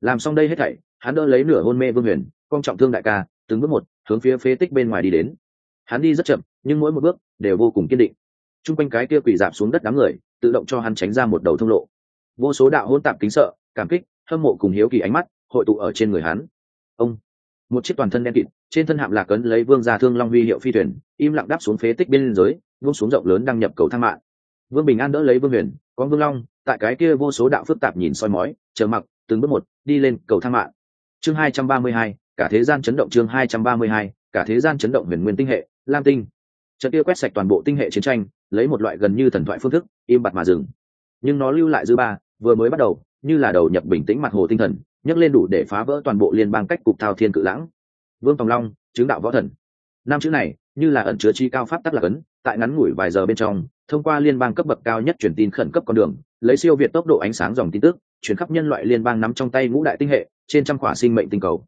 Làm xong đây hết thảy, hắn đỡ lấy nửa hôn mê vương huyền con trọng thương đại ca, từng bước một, hướng phía phế tích bên ngoài đi đến. Hắn đi rất chậm, nhưng mỗi một bước đều vô cùng kiên định. T r u n g quanh cái kia quỳ dạp xuống đất đám người, tự động cho hắn tránh ra một đầu thông lộ. Vô số đạo hôn tạp kính sợ, cảm kích, hâm mộ cùng hiếu kỳ ánh mắt hội tụ ở trên người hắn. Ông! Một chiếc toàn thân đen kịt, trên thân hạm lạc cấn lấy vương gia thương long huy hiệu phi thuyền, im lặng đáp xuống phế tích bên dưới vung xuống rộng lớn đăng nhập cầu thang mạng vương bình an đỡ lấy vương huyền, con vương long, tại cái kia vô số đạo phức tạp nhìn soi mói, chờ mặc, từng bước một, đi lên cầu thang mạng. Chương hai trăm ba mươi hai, cả thế gian chấn động chương hai trăm ba mươi hai, cả thế gian chấn động huyền nguyên tinh hệ, lam tinh. Trận kia quét sạch toàn bộ tinh hệ chiến tranh, lấy một loại gần như thần thoại phương thức, im bặt mà dừng. Nhưng nó lưu lại dư ba, vừa mới bắt đầu, như là đầu nhập bình tĩnh mặt hồ tinh thần, nhấc lên đủ để phá vỡ toàn bộ liên bang cách cục thao thiên cự lãng. Vương tòng long, chứng đạo võ thần. Năm chữ này, như là ẩn chứa chi cao pháp tắc lạc ấn tại ngắn ngủi vài giờ bên trong thông qua liên bang cấp bậc cao nhất truyền tin khẩn cấp con đường, lấy siêu việt tốc độ ánh sáng dòng tin tức chuyển khắp nhân loại liên bang nắm trong tay ngũ đại tinh hệ, trên trăm khỏa sinh mệnh tinh cầu.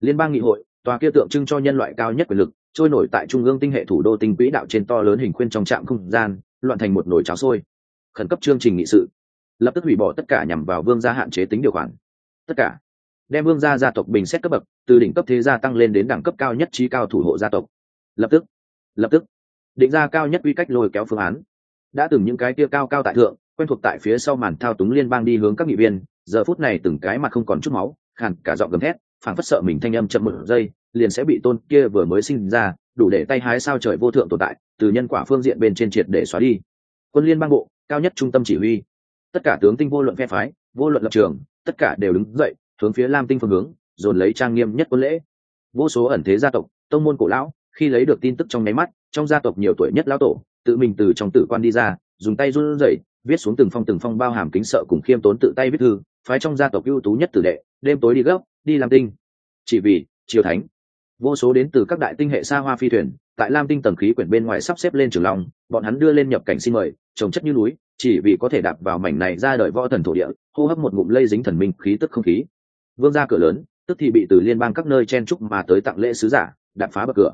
Liên bang nghị hội, tòa kia tượng trưng cho nhân loại cao nhất quyền lực, trôi nổi tại trung ương tinh hệ thủ đô tinh quỹ đạo trên to lớn hình khuyên trong trạm không gian, loạn thành một nồi cháo sôi khẩn cấp chương trình nghị sự. Lập tức hủy bỏ tất cả nhằm vào vương gia hạn chế tính điều khoản. Tất cả. Đem vương gia gia tộc bình xét cấp bậc, từ đỉnh cấp thế gia tăng lên đến đẳng cấp cao nhất trí cao thủ hộ gia tộc. Lập tức. Lập tức. Định ra cao nhất quy cách lôi kéo phương án đã từng những cái kia cao cao tại thượng, quen thuộc tại phía sau màn thao túng liên bang đi hướng các nghị viên, giờ phút này từng cái mặt không còn chút máu, khàn cả giọng gầm thét, phảng phất sợ mình thanh âm chậm một giây, liền sẽ bị tôn kia vừa mới sinh ra, đủ để tay hái sao trời vô thượng tồn tại, từ nhân quả phương diện bên trên triệt để xóa đi. Quân liên bang bộ, cao nhất trung tâm chỉ huy. Tất cả tướng tinh vô luận phe phái, vô luận lập trường, tất cả đều đứng dậy, hướng phía lam tinh phương hướng, dồn lấy trang nghiêm nhất quân lễ. Vô số ẩn thế gia tộc, tông môn cổ lão, khi lấy được tin tức trong nháy mắt, trong gia tộc nhiều tuổi nhất lão tổ tự mình từ trong tử quan đi ra, dùng tay run rẩy, viết xuống từng phong từng phong bao hàm kính sợ cùng khiêm tốn tự tay viết thư, phái trong gia tộc ưu tú nhất tử đệ, đêm tối đi gấp, đi làm tinh. Chỉ vì, triều thánh. Vô số đến từ các đại tinh hệ xa hoa phi thuyền, tại lam tinh tầng khí quyển bên ngoài sắp xếp lên trường long, bọn hắn đưa lên nhập cảnh xin mời, trồng chất như núi, chỉ vì có thể đạp vào mảnh này ra đời võ thần thổ địa, hô hấp một ngụm lây dính thần minh khí tức không khí. Vương ra cửa lớn, tức thì bị từ liên bang các nơi chen trúc mà tới tặng lễ sứ giả, đạp phá bậc cửa.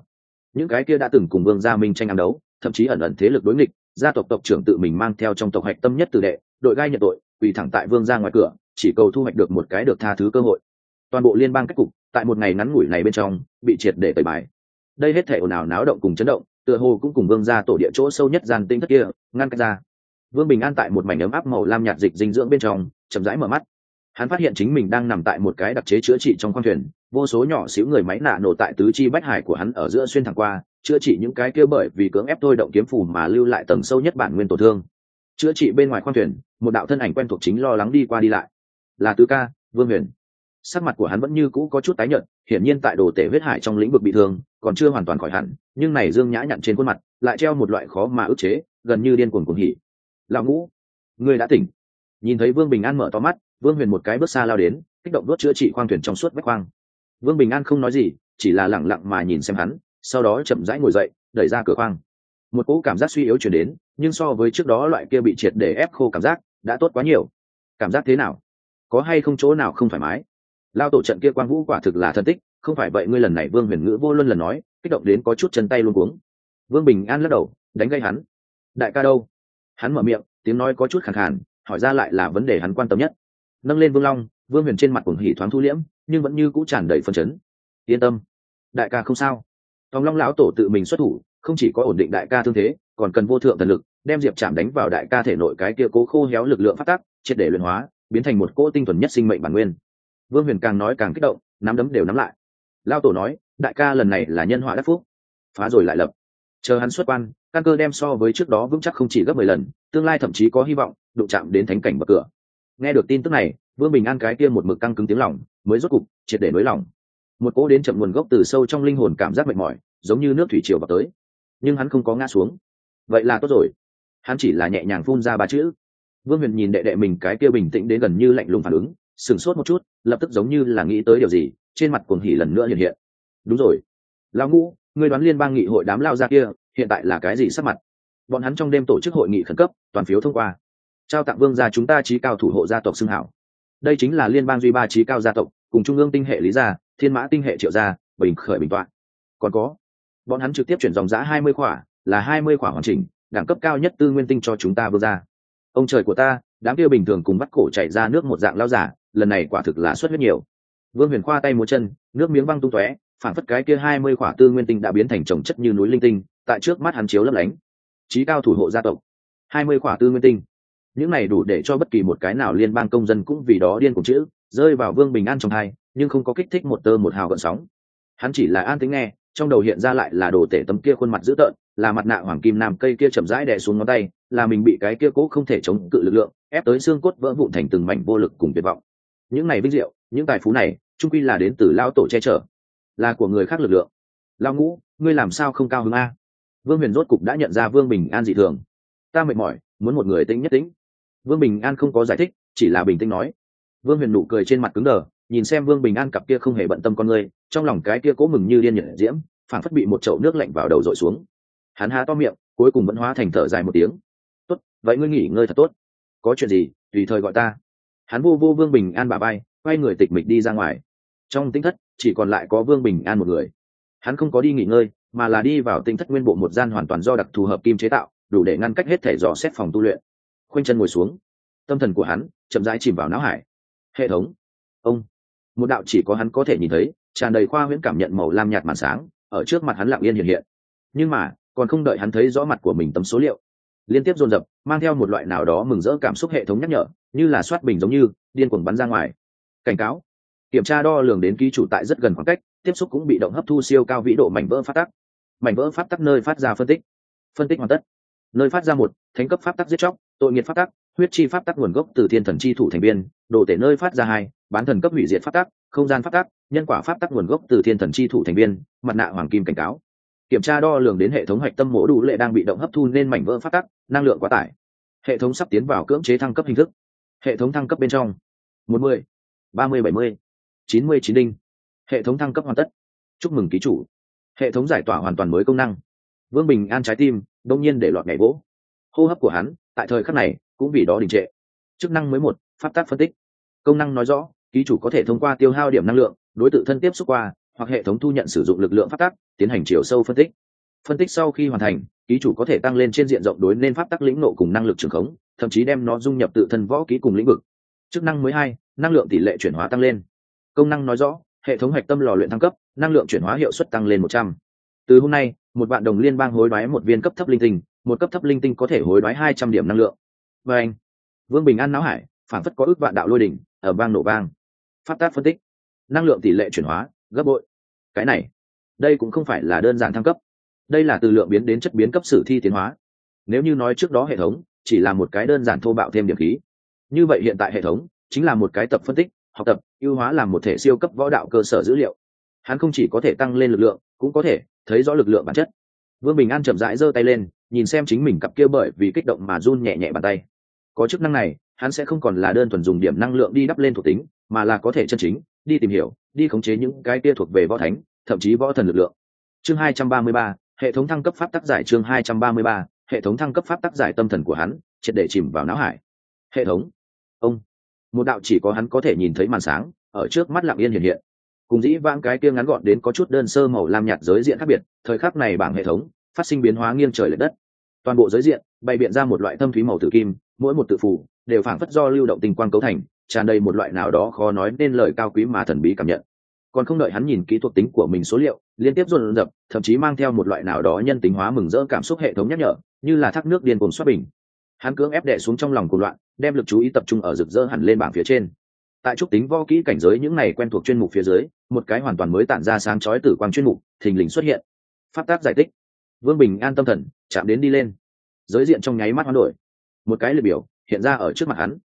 Những cái kia đã từng cùng vương gia minh tranh ám đấu thậm chí ẩn ẩn thế lực đối nghịch, gia tộc tộc trưởng tự mình mang theo trong tộc hạch tâm nhất tử đệ, đội gai nhận tội vì thẳng tại vương gia ngoài cửa, chỉ cầu thu hoạch được một cái được tha thứ cơ hội. Toàn bộ liên bang cách cục, tại một ngày ngắn ngủi này bên trong, bị triệt để tẩy bài. Đây hết thể ồn ào náo động cùng chấn động, tựa hồ cũng cùng vương ra tổ địa chỗ sâu nhất gian tinh thất kia, ngăn cách ra. Vương bình an tại một mảnh ấm áp màu lam nhạt dịch dinh dưỡng bên trong, chậm rãi mở mắt. Hắn phát hiện chính mình đang nằm tại một cái đặc chế chữa trị trong khoang thuyền, vô số nhỏ xíu người máy nạ nổ tại tứ chi bách hải của hắn ở giữa xuyên thẳng qua chữa trị những cái kia bởi vì cưỡng ép thôi động kiếm phù mà lưu lại tầng sâu nhất bản nguyên tổn thương. Chữa trị bên ngoài khoang thuyền, một đạo thân ảnh quen thuộc chính lo lắng đi qua đi lại. Là tứ ca, vương huyền. Sắc mặt của hắn vẫn như cũ có chút tái nhợt, hiển nhiên tại đồ tể huyết hải trong lĩnh vực bị thương, còn chưa hoàn toàn khỏi hẳn, nhưng này dương nhã nhặn trên khuôn mặt, lại treo một loại khó mà ức chế, gần như điên cuồng cuồng hỉ. Lão ngũ, ngươi đã tỉnh. Nhìn thấy vương bình an mở to mắt, vương huyền một cái bước xa lao đến, kích động đốt chữa trị khoang thuyền trong suốt bách khoang. Vương bình an không nói gì, chỉ là lẳng lặng mà nhìn xem hắn sau đó chậm rãi ngồi dậy, đẩy ra cửa khoang. Một cỗ cảm giác suy yếu chuyển đến, nhưng so với trước đó loại kia bị triệt để ép khô cảm giác, đã tốt quá nhiều. Cảm giác thế nào? Có hay không chỗ nào không thoải mái? Lao tổ trận kia quang vũ quả thực là thân tích, không phải vậy ngươi lần này vương huyền ngữ vô luân lần nói, kích động đến có chút chân tay luôn cuống. Vương bình an lắc đầu, đánh gây hắn. Đại ca đâu? Hắn mở miệng, tiếng nói có chút khẳng khàn, hỏi ra lại là vấn đề hắn quan tâm nhất. Nâng lên vương long, vương huyền trên mặt cuồng hỉ thoáng thu liễm, nhưng vẫn như cũ tràn đầy phân chấn. Yên tâm. Đại ca không sao tòng long lão tổ tự mình xuất thủ, không chỉ có ổn định đại ca thương thế, còn cần vô thượng thần lực, đem diệp chạm đánh vào đại ca thể nội cái kia cố khô héo lực lượng phát tác, triệt để luyện hóa, biến thành một cỗ tinh thuần nhất sinh mệnh bản nguyên. Vương huyền càng nói càng kích động, nắm đấm đều nắm lại. Lao tổ nói, đại ca lần này là nhân họa đắc phúc. Phá rồi lại lập. Chờ hắn xuất quan, căn cơ đem so với trước đó vững chắc không chỉ gấp mười lần, tương lai thậm chí có hy vọng, đụng chạm đến thánh cảnh bậc cửa. Nghe được tin tức này, vương bình an cái kia một mực căng cứng tiếng lòng, mới rốt cục triệt để nới lòng một cỗ đến chậm nguồn gốc từ sâu trong linh hồn cảm giác mệt mỏi, giống như nước thủy triều vào tới. Nhưng hắn không có ngã xuống. Vậy là tốt rồi. Hắn chỉ là nhẹ nhàng phun ra ba chữ. Vương huyền nhìn đệ đệ mình cái kia bình tĩnh đến gần như lạnh lùng phản ứng sửng sốt một chút, lập tức giống như là nghĩ tới điều gì, trên mặt cuồng hỉ lần nữa hiện hiện. Đúng rồi. Lão ngũ người đoán liên bang nghị hội đám lao ra kia, hiện tại là cái gì sắp mặt? Bọn hắn trong đêm tổ chức hội nghị khẩn cấp, toàn phiếu thông qua. Trao tặng vương gia chúng ta trí cao thủ hộ gia tộc xưng hảo. Đây chính là liên bang duy ba trí cao gia tộc, cùng trung ương tinh hệ lý gia thiên mã tinh hệ triệu gia, bình khởi bình toạn. Còn có, bọn hắn trực tiếp chuyển dòng giã hai mươi khỏa, là hai mươi khỏa hoàn chỉnh, đẳng cấp cao nhất tư nguyên tinh cho chúng ta vươn ra ông trời của ta, đám kia bình thường cùng bắt cổ chạy ra nước một dạng lao giả, lần này quả thực là xuất huyết nhiều. Vương huyền khoa tay múa chân, nước miếng văng tung tóe phản phất cái kia hai mươi khỏa tư nguyên tinh đã biến thành trồng chất như núi linh tinh, tại trước mắt hắn chiếu lấp lánh. Trí cao thủ hộ gia tộc, hai mươi khỏa tư nguyên tinh. Những này đủ để cho bất kỳ một cái nào liên bang công dân cũng vì đó điên cùng chữ, rơi vào vương bình an trong hai nhưng không có kích thích một tơ một hào gợn sóng. Hắn chỉ là an tính nghe, trong đầu hiện ra lại là đồ tể tấm kia khuôn mặt dữ tợn, là mặt nạ hoàng kim nam cây kia chậm rãi đè xuống ngón tay, là mình bị cái kia cố không thể chống cự lực lượng, ép tới xương cốt vỡ vụn thành từng mảnh vô lực cùng tuyệt vọng. Những này vinh diệu, những tài phú này trung quy là đến từ lao tổ che chở, là của người khác lực lượng. Lao ngũ, ngươi làm sao không cao hứng a? Vương huyền rốt cục đã nhận ra vương bình an dị thường. Ta mệt mỏi, muốn một người tĩnh nhất tĩnh. Vương bình an không có giải thích, chỉ là bình tĩnh nói. Vương huyền nụ cười trên mặt cứng đờ nhìn xem vương bình an cặp kia không hề bận tâm con người, trong lòng cái kia cố mừng như điên nhiệt diễm phản phất bị một chậu nước lạnh vào đầu dội xuống. Hắn há to miệng, cuối cùng vẫn hóa thành thở dài một tiếng. Tốt, vậy ngươi nghỉ ngơi thật tốt. Có chuyện gì, tùy thời gọi ta. Hắn vô vô vương bình an bà bay quay người tịch mịch đi ra ngoài. Trong tinh thất, chỉ còn lại có vương bình an một người. Hắn không có đi nghỉ ngơi, mà là đi vào tinh thất nguyên bộ một gian hoàn toàn do đặc thù hợp kim chế tạo, đủ để ngăn cách hết thể dò xét phòng tu luyện. Khoanh chân ngồi xuống. Tâm thần của hắn chậm rãi chìm vào não hải. Hệ thống, ông một đạo chỉ có hắn có thể nhìn thấy, tràn đầy khoa huyễn cảm nhận màu lam nhạt màn sáng, ở trước mặt hắn lặng yên hiện hiện. Nhưng mà, còn không đợi hắn thấy rõ mặt của mình tấm số liệu, liên tiếp dồn dập, mang theo một loại nào đó mừng rỡ cảm xúc hệ thống nhắc nhở, như là soát bình giống như, điên cuồng bắn ra ngoài. Cảnh cáo. Kiểm tra đo lường đến ký chủ tại rất gần khoảng cách, tiếp xúc cũng bị động hấp thu siêu cao vĩ độ mảnh vỡ phát tắc. Mảnh vỡ phát tắc nơi phát ra phân tích. Phân tích hoàn tất. Nơi phát ra một, thánh cấp phát tắc giết chóc, tội nghiệt phát tắc, huyết chi phát tắc nguồn gốc từ thiên thần chi thủ thành viên, đồ tể nơi phát ra hai bán thần cấp hủy diệt phát tác không gian phát tác nhân quả phát tác nguồn gốc từ thiên thần chi thủ thành viên, mặt nạ hoàng kim cảnh cáo. Kiểm tra đo lường đến hệ thống hạch tâm mổ đủ lệ đang bị động hấp thu nên mảnh vỡ phát tác năng lượng quá tải. Hệ thống sắp tiến vào cưỡng chế thăng cấp hình thức. Hệ thống thăng cấp bên trong. Một mươi, ba mươi, bảy mươi, chín mươi chín đinh. Hệ thống thăng cấp hoàn tất. Chúc mừng ký chủ. Hệ thống giải tỏa hoàn toàn mới công năng. Vương bình an trái tim, đông nhiên để loạt nhảy vỗ. Hô hấp của hắn, tại thời khắc này, cũng vì đó đình trệ. Chức năng mới một phát tác phân tích công năng nói rõ, ký chủ có thể thông qua tiêu hao điểm năng lượng, đối tự thân tiếp xúc qua, hoặc hệ thống thu nhận sử dụng lực lượng pháp tắc, tiến hành chiều sâu phân tích. Phân tích sau khi hoàn thành, ký chủ có thể tăng lên trên diện rộng đối nên pháp tắc lĩnh nộ cùng năng lực trường khống, thậm chí đem nó dung nhập tự thân võ ký cùng lĩnh vực. Chức năng mới hai, năng lượng tỷ lệ chuyển hóa tăng lên. Công năng nói rõ, hệ thống hạch tâm lò luyện thăng cấp, năng lượng chuyển hóa hiệu suất tăng lên một trăm. Từ hôm nay, một bạn đồng liên bang hối đoái một viên cấp thấp linh tinh, một cấp thấp linh tinh có thể hối đoái hai trăm điểm năng lượng. Và anh, vương bình an não hải phản phất có ước vạn đạo lôi đỉnh ở bang nổ bang phát tác phân tích. Năng lượng tỷ lệ chuyển hóa, gấp bội. Cái này, đây cũng không phải là đơn giản thăng cấp. Đây là từ lượng biến đến chất biến cấp sử thi tiến hóa. Nếu như nói trước đó hệ thống chỉ là một cái đơn giản thô bạo thêm điểm khí, như vậy hiện tại hệ thống chính là một cái tập phân tích, học tập, ưu hóa làm một thể siêu cấp võ đạo cơ sở dữ liệu. Hắn không chỉ có thể tăng lên lực lượng, cũng có thể thấy rõ lực lượng bản chất. Vương bình an chậm rãi giơ tay lên, nhìn xem chính mình cặp kia bởi vì kích động mà run nhẹ nhẹ bàn tay. Có chức năng này hắn sẽ không còn là đơn thuần dùng điểm năng lượng đi đắp lên thuộc tính mà là có thể chân chính đi tìm hiểu đi khống chế những cái kia thuộc về võ thánh thậm chí võ thần lực lượng. Chương 233, hệ thống thăng cấp pháp tác giải chương 233, hệ thống thăng cấp pháp tác giải tâm thần của hắn triệt để chìm vào não hải. Hệ thống. Ông. Một đạo chỉ có hắn có thể nhìn thấy màn sáng ở trước mắt lặng yên hiện hiện. Cùng dĩ vãng cái kia ngắn gọn đến có chút đơn sơ màu lam nhạt giới diện khác biệt thời khắc này bảng hệ thống phát sinh biến hóa nghiêng trời lệch đất. Toàn bộ giới diện bày biện ra một loại thâm thúy màu tử kim mỗi một tự phủ đều phảng phất do lưu động tinh quang cấu thành, tràn đầy một loại nào đó khó nói nên lời cao quý mà thần bí cảm nhận. Còn không đợi hắn nhìn kỹ thuộc tính của mình số liệu, liên tiếp dồn dập, thậm chí mang theo một loại nào đó nhân tính hóa mừng rỡ cảm xúc hệ thống nhắc nhở, như là thác nước điên cuồng xoát bình. Hắn cưỡng ép đệ xuống trong lòng cuộc loạn, đem lực chú ý tập trung ở rực rỡ hẳn lên bảng phía trên. Tại trúc tính vo kỹ cảnh giới những này quen thuộc chuyên mục phía dưới, một cái hoàn toàn mới tản ra sáng chói tử quang chuyên mục, thình lình xuất hiện. Phát tác giải thích. Vương bình an tâm thần, chạm đến đi lên. Giới diện trong nháy mắt hoán đổi. Một cái liệt biểu hiện ra ở trước mặt hắn.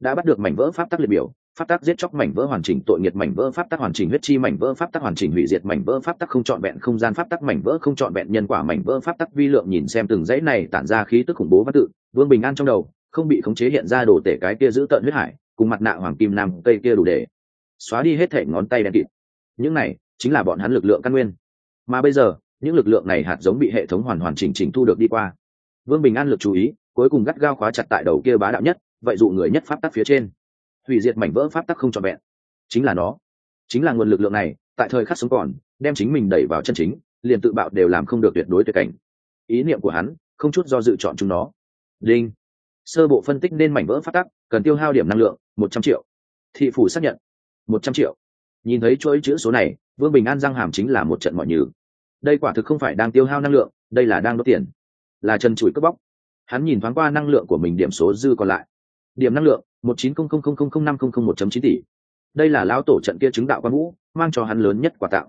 Đã bắt được mảnh vỡ pháp tắc liệt biểu, pháp tắc giết chóc, mảnh vỡ hoàn chỉnh tội nghiệt mảnh vỡ pháp tắc hoàn chỉnh huyết chi, mảnh vỡ pháp tắc hoàn chỉnh hủy diệt, mảnh vỡ pháp tắc không trọn vẹn không gian, pháp tắc mảnh vỡ không trọn vẹn nhân quả, mảnh vỡ pháp tắc vi lượng nhìn xem từng dãy này tản ra khí tức khủng bố văn tự, vương bình an trong đầu, không bị khống chế hiện ra đồ tể cái kia giữ tận huyết hải, cùng mặt nạ hoàng kim nam cây kia đủ để xóa đi hết thể ngón tay đen kịt. Những này chính là bọn hắn lực lượng căn nguyên. Mà bây giờ, những lực lượng này hạt giống bị hệ thống hoàn hoàn chỉnh chỉnh thu được đi qua. Vương bình an lực chú ý cuối cùng gắt gao khóa chặt tại đầu kia bá đạo nhất, vậy dụ người nhất pháp tắc phía trên. Hủy diệt mảnh vỡ pháp tắc không trọn vẹn. Chính là nó. Chính là nguồn lực lượng này, tại thời khắc sống còn, đem chính mình đẩy vào chân chính, liền tự bạo đều làm không được tuyệt đối tuyệt cảnh. Ý niệm của hắn, không chút do dự chọn chúng nó. Đinh. Sơ bộ phân tích nên mảnh vỡ phát tắc, cần tiêu hao điểm năng lượng, một trăm triệu. Thị phủ xác nhận. Một trăm triệu. Nhìn thấy chuỗi chữ số này, vương bình an răng hàm chính là một trận mọi nhừ. Đây quả thực không phải đang tiêu hao năng lượng, đây là đang đốt tiền. Là chân chùi cướp bóc hắn nhìn thoáng qua năng lượng của mình điểm số dư còn lại. Điểm năng lượng, một chín không không không không không năm không không một chấm chín tỷ. Đây là lão tổ trận kia chứng đạo quan vũ, mang cho hắn lớn nhất quà tạo.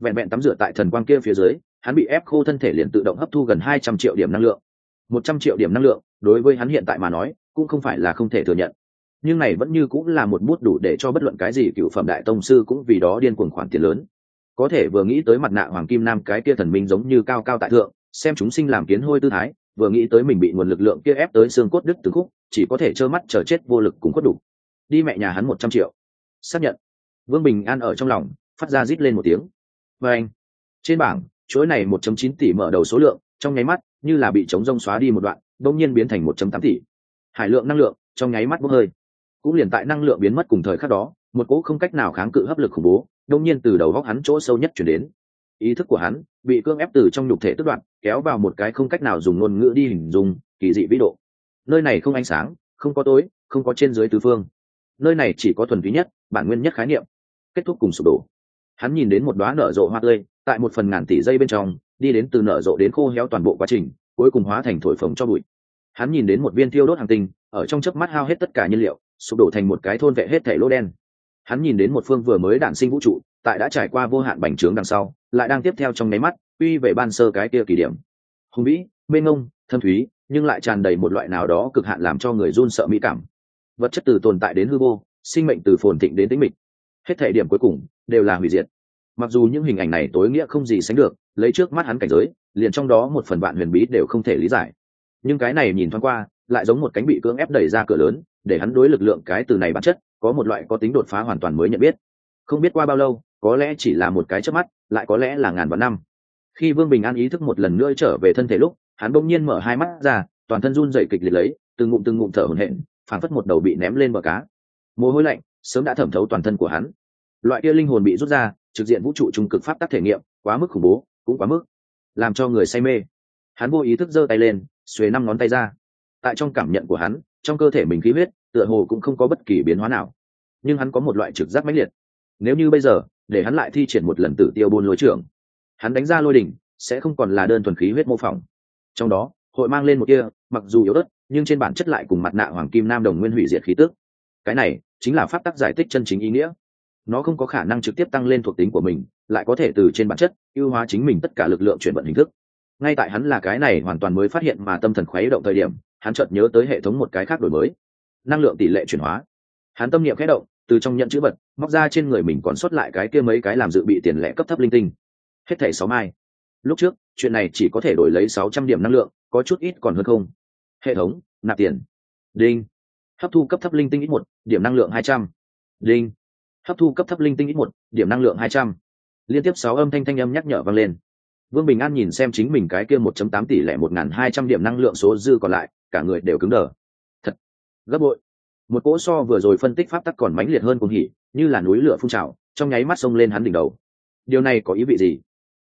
Vẹn vẹn tắm rửa tại thần quang kia phía dưới, hắn bị ép khô thân thể liền tự động hấp thu gần hai trăm triệu điểm năng lượng. Một trăm triệu điểm năng lượng, đối với hắn hiện tại mà nói, cũng không phải là không thể thừa nhận. Nhưng này vẫn như cũng là một bút đủ để cho bất luận cái gì cựu phẩm đại tông sư cũng vì đó điên cuồng khoản tiền lớn. Có thể vừa nghĩ tới mặt nạ hoàng kim nam cái kia thần minh giống như cao cao tại thượng, xem chúng sinh làm kiến hôi tư thái vừa nghĩ tới mình bị nguồn lực lượng kia ép tới xương cốt đứt từ khúc, chỉ có thể trơ mắt chờ chết vô lực cũng khuất đủ. Đi mẹ nhà hắn một trăm triệu. Xác nhận. Vương bình an ở trong lòng, phát ra rít lên một tiếng. Và anh, trên bảng, chuỗi này một chấm chín tỷ mở đầu số lượng, trong nháy mắt, như là bị chống rông xóa đi một đoạn đông nhiên biến thành một chấm tám tỷ. Hải lượng năng lượng, trong nháy mắt bốc hơi. Cũng liền tại năng lượng biến mất cùng thời khắc đó, một cỗ không cách nào kháng cự hấp lực khủng bố đông nhiên từ đầu góc hắn chỗ sâu nhất chuyển đến ý thức của hắn bị cương ép từ trong nhục thể tức đoạn kéo vào một cái không cách nào dùng ngôn ngữ đi hình dung, kỳ dị vĩ độ. Nơi này không ánh sáng, không có tối, không có trên dưới tứ phương. Nơi này chỉ có thuần túy nhất, bản nguyên nhất khái niệm. Kết thúc cùng sụp đổ. Hắn nhìn đến một đoá nở rộ hoa tươi, tại một phần ngàn tỷ dây bên trong, đi đến từ nở rộ đến khô héo toàn bộ quá trình, cuối cùng hóa thành thổi phồng cho bụi. Hắn nhìn đến một viên thiêu đốt hàng tinh, ở trong chớp mắt hao hết tất cả nhiên liệu, sụp đổ thành một cái thôn vệ hết thể lỗ đen hắn nhìn đến một phương vừa mới đản sinh vũ trụ, tại đã trải qua vô hạn bành trướng đằng sau, lại đang tiếp theo trong nháy mắt uy về ban sơ cái kia kỳ điểm. Hùng vĩ, mênh ngông thâm thúy, nhưng lại tràn đầy một loại nào đó cực hạn làm cho người run sợ mỹ cảm. Vật chất từ tồn tại đến hư vô, sinh mệnh từ phồn thịnh đến tĩnh mịch. Hết thể điểm cuối cùng đều là hủy diệt. Mặc dù những hình ảnh này tối nghĩa không gì sánh được, lấy trước mắt hắn cảnh giới, liền trong đó một phần bạn huyền bí đều không thể lý giải. Nhưng cái này nhìn thoáng qua, lại giống một cánh bị cưỡng ép đẩy ra cửa lớn để hắn đối lực lượng cái từ này bản chất, có một loại có tính đột phá hoàn toàn mới nhận biết. Không biết qua bao lâu, có lẽ chỉ là một cái chớp mắt, lại có lẽ là ngàn vạn năm. Khi vương bình an ý thức một lần nữa trở về thân thể lúc, hắn bỗng nhiên mở hai mắt ra, toàn thân run dậy kịch liệt lấy, từng ngụm từng ngụm thở hổn hển, phảng phất một đầu bị ném lên bờ cá. Mồ hôi lạnh sớm đã thẩm thấu toàn thân của hắn. Loại kia linh hồn bị rút ra, trực diện vũ trụ trung cực pháp tắc thể nghiệm, quá mức khủng bố, cũng quá mức làm cho người say mê. Hắn vô ý thức giơ tay lên, xuề năm ngón tay ra. Tại trong cảm nhận của hắn trong cơ thể mình khí huyết, tựa hồ cũng không có bất kỳ biến hóa nào. Nhưng hắn có một loại trực giác mãnh liệt. Nếu như bây giờ, để hắn lại thi triển một lần tử tiêu bôn lối trưởng, hắn đánh ra lôi đỉnh, sẽ không còn là đơn thuần khí huyết mô phỏng. Trong đó, hội mang lên một kia mặc dù yếu ớt, nhưng trên bản chất lại cùng mặt nạ hoàng kim nam đồng nguyên hủy diệt khí tức. Cái này, chính là pháp tắc giải thích chân chính ý nghĩa. Nó không có khả năng trực tiếp tăng lên thuộc tính của mình, lại có thể từ trên bản chất, ưu hóa chính mình tất cả lực lượng chuyển vận hình thức. Ngay tại hắn là cái này hoàn toàn mới phát hiện mà tâm thần khuấy động thời điểm hắn chợt nhớ tới hệ thống một cái khác đổi mới. Năng lượng tỷ lệ chuyển hóa. Hắn tâm niệm khẽ động, từ trong nhận chữ vật, móc ra trên người mình còn sót lại cái kia mấy cái làm dự bị tiền lẻ cấp thấp linh tinh. Hết thẻ sáu mai. Lúc trước, chuyện này chỉ có thể đổi lấy sáu trăm điểm năng lượng, có chút ít còn hơn không. Hệ thống, nạp tiền. Đinh. Hấp thu cấp thấp linh tinh ít một, điểm năng lượng hai trăm. Đinh. Hấp thu cấp thấp linh tinh ít một, điểm năng lượng hai trăm. Liên tiếp sáu âm thanh thanh âm nhắc nhở vang lên. Vương bình an nhìn xem chính mình cái kia một chấm tám tỷ lẻ một n g h n hai trăm điểm năng lượng số dư còn lại cả người đều cứng đờ. Thật, gấp bội. Một cỗ so vừa rồi phân tích pháp tắc còn mãnh liệt hơn cùng hỉ, như là núi lửa phun trào, trong nháy mắt xông lên hắn đỉnh đầu. Điều này có ý vị gì?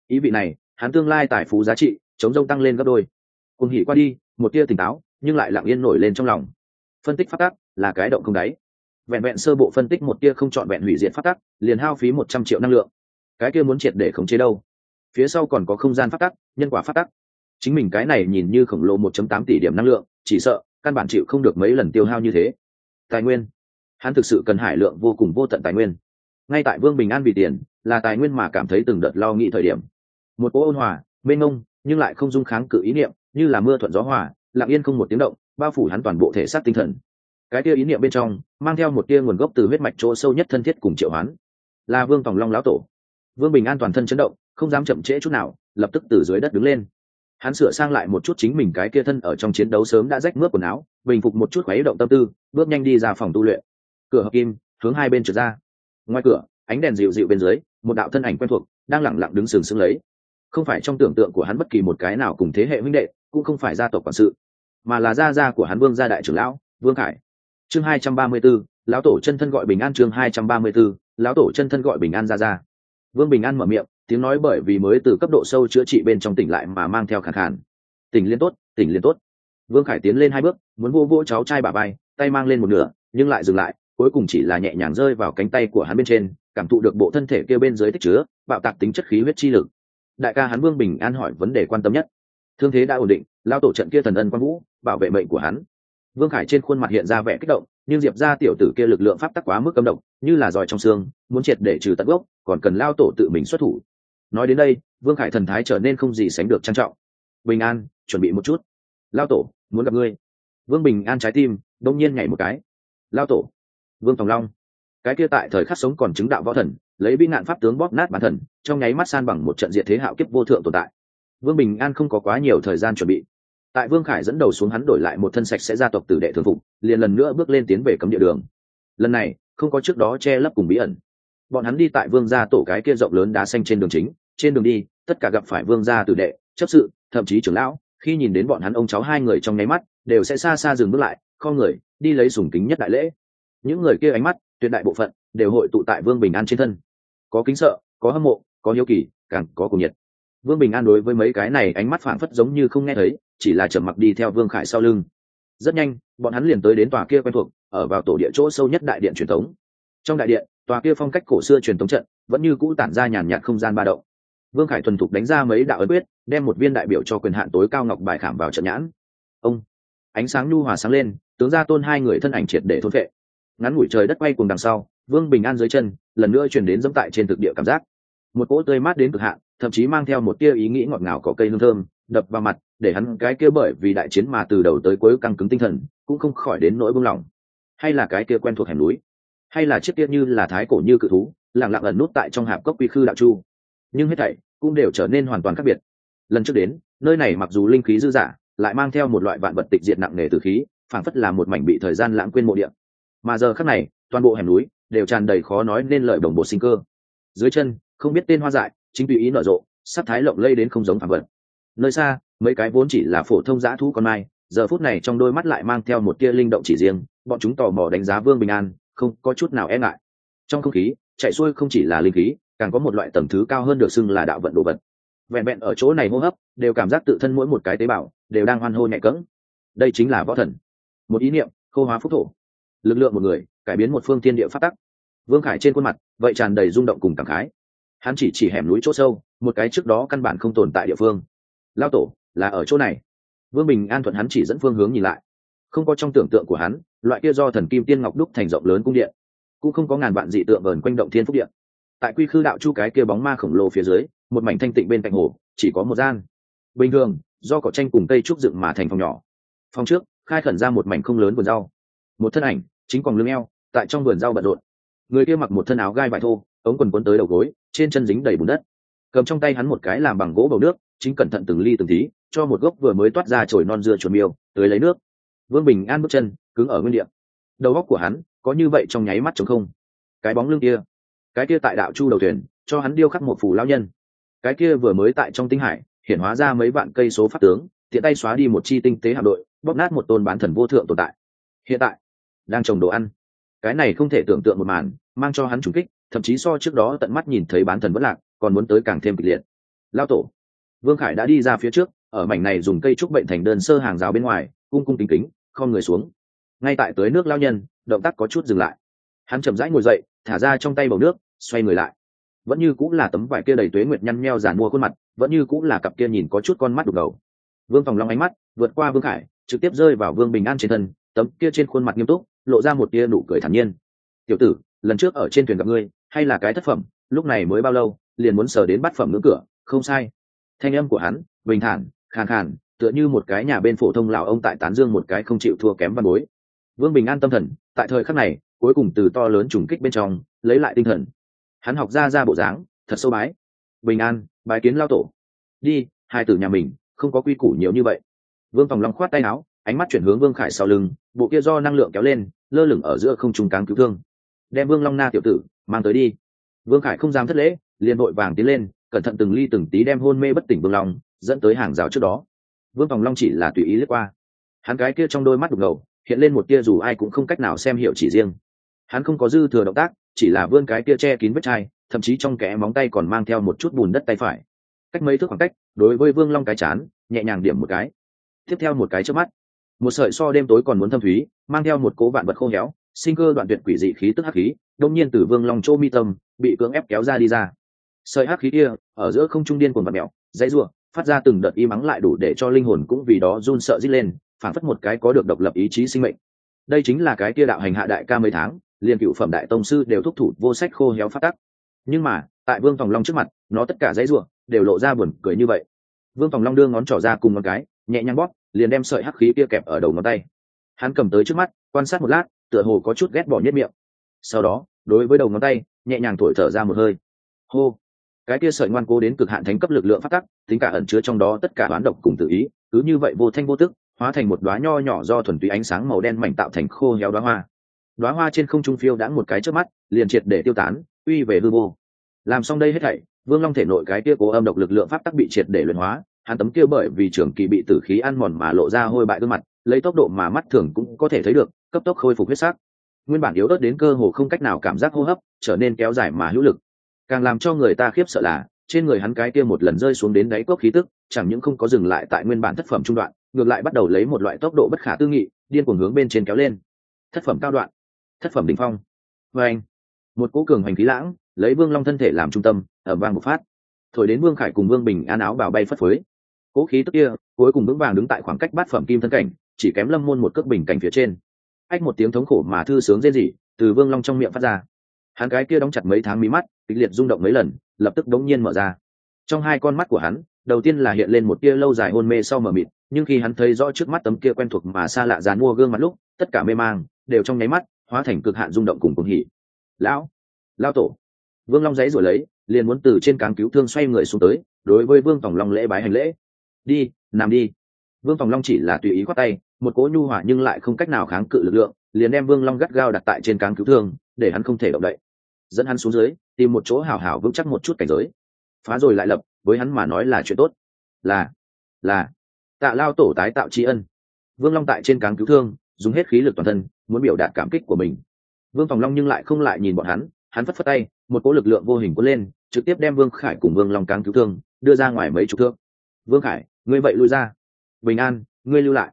Ý vị này, hắn tương lai tài phú giá trị, chống rông tăng lên gấp đôi. Cùng hỉ qua đi, một tia tỉnh táo, nhưng lại lặng yên nổi lên trong lòng. Phân tích pháp tắc là cái động không đáy. Vẹn vẹn sơ bộ phân tích một tia không chọn vẹn hủy diệt pháp tắc, liền hao phí một trăm triệu năng lượng. Cái kia muốn triệt để khống chế đâu? Phía sau còn có không gian pháp tắc, nhân quả pháp tắc. Chính mình cái này nhìn như khổng lồ một chấm tám tỷ điểm năng lượng chỉ sợ, căn bản chịu không được mấy lần tiêu hao như thế. Tài nguyên. Hắn thực sự cần hải lượng vô cùng vô tận tài nguyên. Ngay tại vương bình an vì tiền, là tài nguyên mà cảm thấy từng đợt lo nghĩ thời điểm. Một cỗ ôn hòa, mênh mông, nhưng lại không dung kháng cự ý niệm, như là mưa thuận gió hòa, lặng yên không một tiếng động, bao phủ hắn toàn bộ thể xác tinh thần. Cái tia ý niệm bên trong, mang theo một tia nguồn gốc từ huyết mạch chỗ sâu nhất thân thiết cùng triệu hoán. Là vương tòng long lão tổ. Vương bình an toàn thân chấn động, không dám chậm trễ chút nào, lập tức từ dưới đất đứng lên hắn sửa sang lại một chút chính mình cái kia thân ở trong chiến đấu sớm đã rách mướp quần áo bình phục một chút khuấy động tâm tư bước nhanh đi ra phòng tu luyện. Cửa hợp kim hướng hai bên trượt ra. Ngoài cửa ánh đèn dịu dịu bên dưới một đạo thân ảnh quen thuộc đang lẳng lặng đứng sừng sững lấy. Không phải trong tưởng tượng của hắn bất kỳ một cái nào cùng thế hệ huynh đệ cũng không phải gia tộc quản sự mà là gia gia của hắn vương gia đại trưởng lão vương khải. Chương hai trăm ba mươi 234, lão tổ chân thân gọi bình an chương hai trăm ba mươi 234, lão tổ chân thân gọi bình an gia gia. Vương bình an mở miệng tiếng nói bởi vì mới từ cấp độ sâu chữa trị bên trong tỉnh lại mà mang theo khả khàn, tỉnh liên tốt tỉnh liên tốt. Vương khải tiến lên hai bước muốn vô vô cháu trai bà bay tay mang lên một nửa nhưng lại dừng lại cuối cùng chỉ là nhẹ nhàng rơi vào cánh tay của hắn bên trên cảm thụ được bộ thân thể kêu bên dưới tích chứa bạo tạc tính chất khí huyết chi lực. Đại ca hắn vương bình an hỏi vấn đề quan tâm nhất. Thương thế đã ổn định lao tổ trận kia thần ân quan vũ bảo vệ mệnh của hắn. Vương khải trên khuôn mặt hiện ra vẻ kích động nhưng diệp ra tiểu tử kia lực lượng pháp tắc quá mức cấm động như là giỏi trong xương muốn triệt để trừ tận gốc còn cần lao tổ tự mình xuất thủ nói đến đây, vương khải thần thái trở nên không gì sánh được trang trọng. Bình an, chuẩn bị một chút. Lao tổ, muốn gặp ngươi. Vương bình an trái tim đông nhiên nhảy một cái. Lao tổ. Vương tòng long. Cái kia tại thời khắc sống còn chứng đạo võ thần, lấy bi ngạn pháp tướng bóp nát bản thần, trong nháy mắt san bằng một trận diện thế hạo kiếp vô thượng tồn tại. Vương bình an không có quá nhiều thời gian chuẩn bị. Tại vương khải dẫn đầu xuống hắn đổi lại một thân sạch sẽ gia tộc tử đệ thường phục, liền lần nữa bước lên tiến về cấm địa đường. Lần này, không có trước đó che lấp cùng bí ẩn. Bọn hắn đi tại vương gia tổ cái kia rộng lớn đá xanh trên đường chính trên đường đi, tất cả gặp phải vương gia tử đệ, chấp sự, thậm chí trưởng lão, khi nhìn đến bọn hắn ông cháu hai người trong nháy mắt, đều sẽ xa xa dừng bước lại, kho người, đi lấy sùng kính nhất đại lễ. Những người kia ánh mắt, tuyệt đại bộ phận, đều hội tụ tại vương bình an trên thân. Có kính sợ, có hâm mộ, có hiếu kỳ, càng có cùng nhiệt. Vương bình an đối với mấy cái này ánh mắt phảng phất giống như không nghe thấy, chỉ là trầm mặc đi theo vương khải sau lưng. Rất nhanh, bọn hắn liền tới đến tòa kia quen thuộc, ở vào tổ địa chỗ sâu nhất đại điện truyền thống. Trong đại điện, tòa kia phong cách cổ xưa truyền thống trận, vẫn như cũ tản ra nhàn nhạt không gian ba động vương khải thuần thục đánh ra mấy đạo ấn quyết, đem một viên đại biểu cho quyền hạn tối cao ngọc bài khảm vào trận nhãn. Ông, ánh sáng nhu hòa sáng lên, tướng ra tôn hai người thân ảnh triệt để thôn vệ ngắn ngủi trời đất quay cùng đằng sau, vương bình an dưới chân, lần nữa chuyển đến dẫm tại trên thực địa cảm giác. Một cỗ tươi mát đến cực hạn, thậm chí mang theo một tia ý nghĩ ngọt ngào có cây hương thơm, đập vào mặt, để hắn cái kia bởi vì đại chiến mà từ đầu tới cuối căng cứng tinh thần, cũng không khỏi đến nỗi buông lỏng. Hay là cái kia quen thuộc hẻm núi? Hay là chiếc kia như là thái cổ như cự thú, lặng lặng ẩn nút tại trong hạp cốc quy khư đạo chu? Nhưng hết thảy cũng đều trở nên hoàn toàn khác biệt. Lần trước đến, nơi này mặc dù linh khí dư dả lại mang theo một loại vạn vật tịch diệt nặng nề từ khí, phảng phất là một mảnh bị thời gian lãng quên mộ địa. Mà giờ khắc này, toàn bộ hẻm núi đều tràn đầy khó nói nên lợi đồng bộ sinh cơ. Dưới chân, không biết tên hoa dại, chính tùy ý nở rộ, sắc thái lộng lây đến không giống phản vật. Nơi xa, mấy cái vốn chỉ là phổ thông giã thú con mai, giờ phút này trong đôi mắt lại mang theo một tia linh động chỉ riêng, bọn chúng tò mò đánh giá vương bình an, không có chút nào e ngại. Trong không khí, chạy xuôi không chỉ là linh khí càng có một loại tầng thứ cao hơn được xưng là đạo vận đồ vật. Vẹn vẹn ở chỗ này hô hấp, đều cảm giác tự thân mỗi một cái tế bào đều đang hoan hô nhẹ cẫng. Đây chính là võ thần. Một ý niệm, khô hóa phúc thổ. Lực lượng một người, cải biến một phương thiên địa phát tắc. Vương khải trên khuôn mặt, vậy tràn đầy rung động cùng cảm khái. Hắn chỉ chỉ hẻm núi chỗ sâu, một cái trước đó căn bản không tồn tại địa phương. Lao tổ, là ở chỗ này. Vương bình an thuận hắn chỉ dẫn phương hướng nhìn lại. Không có trong tưởng tượng của hắn, loại kia do thần kim tiên ngọc đúc thành rộng lớn cung điện, cũng không có ngàn vạn dị tượng vờn quanh động thiên phúc điện tại quy khư đạo chu cái kia bóng ma khổng lồ phía dưới, một mảnh thanh tịnh bên cạnh hồ, chỉ có một gian. Bình thường, do cỏ tranh cùng cây trúc dựng mà thành phòng nhỏ. Phòng trước, khai khẩn ra một mảnh không lớn vườn rau. Một thân ảnh, chính còn lưng eo, tại trong vườn rau bận rộn. Người kia mặc một thân áo gai vải thô, ống quần quấn tới đầu gối, trên chân dính đầy bùn đất. Cầm trong tay hắn một cái làm bằng gỗ bầu nước, chính cẩn thận từng ly từng tí, cho một gốc vừa mới toát ra chồi non dưa chuột miêu, tới lấy nước. Vương bình an bước chân, cứng ở nguyên địa. Đầu góc của hắn, có như vậy trong nháy mắt trống không. Cái bóng lưng kia cái kia tại đạo chu đầu thuyền, cho hắn điêu khắc một phù lao nhân. Cái kia vừa mới tại trong tinh hải hiện hóa ra mấy vạn cây số pháp tướng, tiện tay xóa đi một chi tinh tế hạm đội, bóp nát một tôn bán thần vô thượng tồn tại. Hiện tại, đang trồng đồ ăn. Cái này không thể tưởng tượng một màn, mang cho hắn trùng kích, thậm chí so trước đó tận mắt nhìn thấy bán thần vất lạc, còn muốn tới càng thêm kịch liệt. Lao tổ, vương khải đã đi ra phía trước, ở mảnh này dùng cây trúc bệnh thành đơn sơ hàng rào bên ngoài, cung cung kính kính không người xuống. Ngay tại tới nước lao nhân, động tác có chút dừng lại. Hắn chậm rãi ngồi dậy thả ra trong tay bầu nước, xoay người lại. Vẫn như cũng là tấm vải kia đầy tuế nguyệt nhăn meo giàn mua khuôn mặt, vẫn như cũng là cặp kia nhìn có chút con mắt đục ngầu vương phòng long ánh mắt vượt qua vương khải, trực tiếp rơi vào vương bình an trên thân, tấm kia trên khuôn mặt nghiêm túc, lộ ra một tia nụ cười thản nhiên. Tiểu tử, lần trước ở trên thuyền gặp ngươi, hay là cái thất phẩm, lúc này mới bao lâu, liền muốn sờ đến bát phẩm ngưỡng cửa, không sai. Thanh âm của hắn, bình thản, khàn khàn, tựa như một cái nhà bên phổ thông lào ông tại tán dương một cái không chịu thua kém văn bối. Vương bình an tâm thần, tại thời khắc này cuối cùng từ to lớn trùng kích bên trong, lấy lại tinh thần. Hắn học ra ra bộ dáng, thật sâu bái. Bình an bài kiến lao tổ. Đi, hai tử nhà mình, không có quy củ nhiều như vậy. Vương phòng long khoát tay áo, ánh mắt chuyển hướng vương khải sau lưng, bộ kia do năng lượng kéo lên, lơ lửng ở giữa không trung cáng cứu thương. Đem vương long na tiểu tử, mang tới đi. Vương khải không dám thất lễ, liền vội vàng tiến lên, cẩn thận từng ly từng tí đem hôn mê bất tỉnh vương long, dẫn tới hàng rào trước đó. Vương phòng long chỉ là tùy ý lướt qua. Hắn cái kia trong đôi mắt đục ngầu, hiện lên một tia dù ai cũng không cách nào xem hiểu chỉ riêng hắn không có dư thừa động tác, chỉ là vươn cái tia che kín vết chai, thậm chí trong kẽ móng tay còn mang theo một chút bùn đất tay phải. Cách mấy thước khoảng cách, đối với vương long cái chán, nhẹ nhàng điểm một cái. Tiếp theo một cái trước mắt. Một sợi so đêm tối còn muốn thâm thúy, mang theo một cố vạn vật khô héo, sinh cơ đoạn tuyệt quỷ dị khí tức hắc khí, đông nhiên từ vương long chỗ mi tâm, bị cưỡng ép kéo ra đi ra. Sợi hắc khí kia, ở giữa không trung điên cuồng vật mèo, dãy rủa, phát ra từng đợt y mắng lại đủ để cho linh hồn cũng vì đó run sợ rít lên phản phất một cái có được độc lập ý chí sinh mệnh. Đây chính là cái kia đạo hành hạ đại ca mấy tháng liền cựu phẩm đại tông sư đều thúc thủ vô sách khô héo phát tắc. Nhưng mà, tại vương tòng long trước mặt, nó tất cả dãy ruộng đều lộ ra buồn cười như vậy. Vương tòng long đưa ngón trỏ ra cùng ngón cái, nhẹ nhàng bóp, liền đem sợi hắc khí kia kẹp ở đầu ngón tay. Hắn cầm tới trước mắt, quan sát một lát, tựa hồ có chút ghét bỏ nhất miệng. Sau đó, đối với đầu ngón tay, nhẹ nhàng thổi thở ra một hơi. Hô! Cái kia sợi ngoan cố đến cực hạn thánh cấp lực lượng phát tắc, tính cả ẩn chứa trong đó tất cả toán độc cùng tự ý, cứ như vậy vô thanh vô tức, hóa thành một đoá nho nhỏ do thuần túy ánh sáng màu đen mảnh tạo thành khô héo đoá hoa đoá hoa trên không trung phiêu đã một cái trước mắt, liền triệt để tiêu tán, uy về hư vô. Làm xong đây hết thảy, vương long thể nội cái kia cố âm độc lực lượng pháp tắc bị triệt để luyện hóa, hắn tấm kia bởi vì trường kỳ bị tử khí ăn mòn mà lộ ra hôi bại gương mặt, lấy tốc độ mà mắt thường cũng có thể thấy được, cấp tốc khôi phục huyết sắc. Nguyên bản yếu ớt đến cơ hồ không cách nào cảm giác hô hấp, trở nên kéo dài mà hữu lực. Càng làm cho người ta khiếp sợ là, trên người hắn cái kia một lần rơi xuống đến đáy cốc khí tức, chẳng những không có dừng lại tại nguyên bản thất phẩm trung đoạn, ngược lại bắt đầu lấy một loại tốc độ bất khả tư nghị, điên cuồng hướng bên trên kéo lên. Thất phẩm cao đoạn thất phẩm đ ỉ n h phong. Vê anh, một cố cường hành khí lãng, lấy vương long thân thể làm trung tâm ở vang một phát. Thổi đến vương khải cùng vương bình an áo bảo bay phất phới. Cố khí tức kia, cuối cùng vững vàng đứng tại khoảng cách bát phẩm kim thân cảnh, chỉ kém lâm môn một cước bình cảnh phía trên. Ách một tiếng thống khổ mà thư sướng rên rỉ, từ vương long trong miệng phát ra. Hắn cái kia đóng chặt mấy tháng mí mắt, kịch liệt rung động mấy lần, lập tức đống nhiên mở ra. Trong hai con mắt của hắn, đầu tiên là hiện lên một tia lâu dài hôn mê sau mờ mịt, nhưng khi hắn thấy rõ trước mắt tấm kia quen thuộc mà xa lạ dàn mua gương mặt lúc, tất cả mê mang, đều trong nháy mắt hóa thành cực hạn rung động cùng cùng hỉ. Lão lao tổ. Vương long giấy rồi lấy, liền muốn từ trên cáng cứu thương xoay người xuống tới, đối với vương tòng long lễ bái hành lễ. Đi, nằm đi. Vương tòng long chỉ là tùy ý khoát tay, một cỗ nhu hỏa nhưng lại không cách nào kháng cự lực lượng, liền đem vương long gắt gao đặt tại trên cáng cứu thương, để hắn không thể động đậy. Dẫn hắn xuống dưới, tìm một chỗ hào hào vững chắc một chút cảnh giới. Phá rồi lại lập, với hắn mà nói là chuyện tốt. Là là, tạ lao tổ tái tạo tri ân. Vương long tại trên cáng cứu thương dùng hết khí lực toàn thân, muốn biểu đạt cảm kích của mình. Vương phòng long nhưng lại không lại nhìn bọn hắn hắn phất phất tay, một cỗ lực lượng vô hình cuốn lên, trực tiếp đem vương khải cùng vương long cáng cứu thương, đưa ra ngoài mấy chục thước. Vương khải, ngươi vậy lui ra. Bình an, ngươi lưu lại.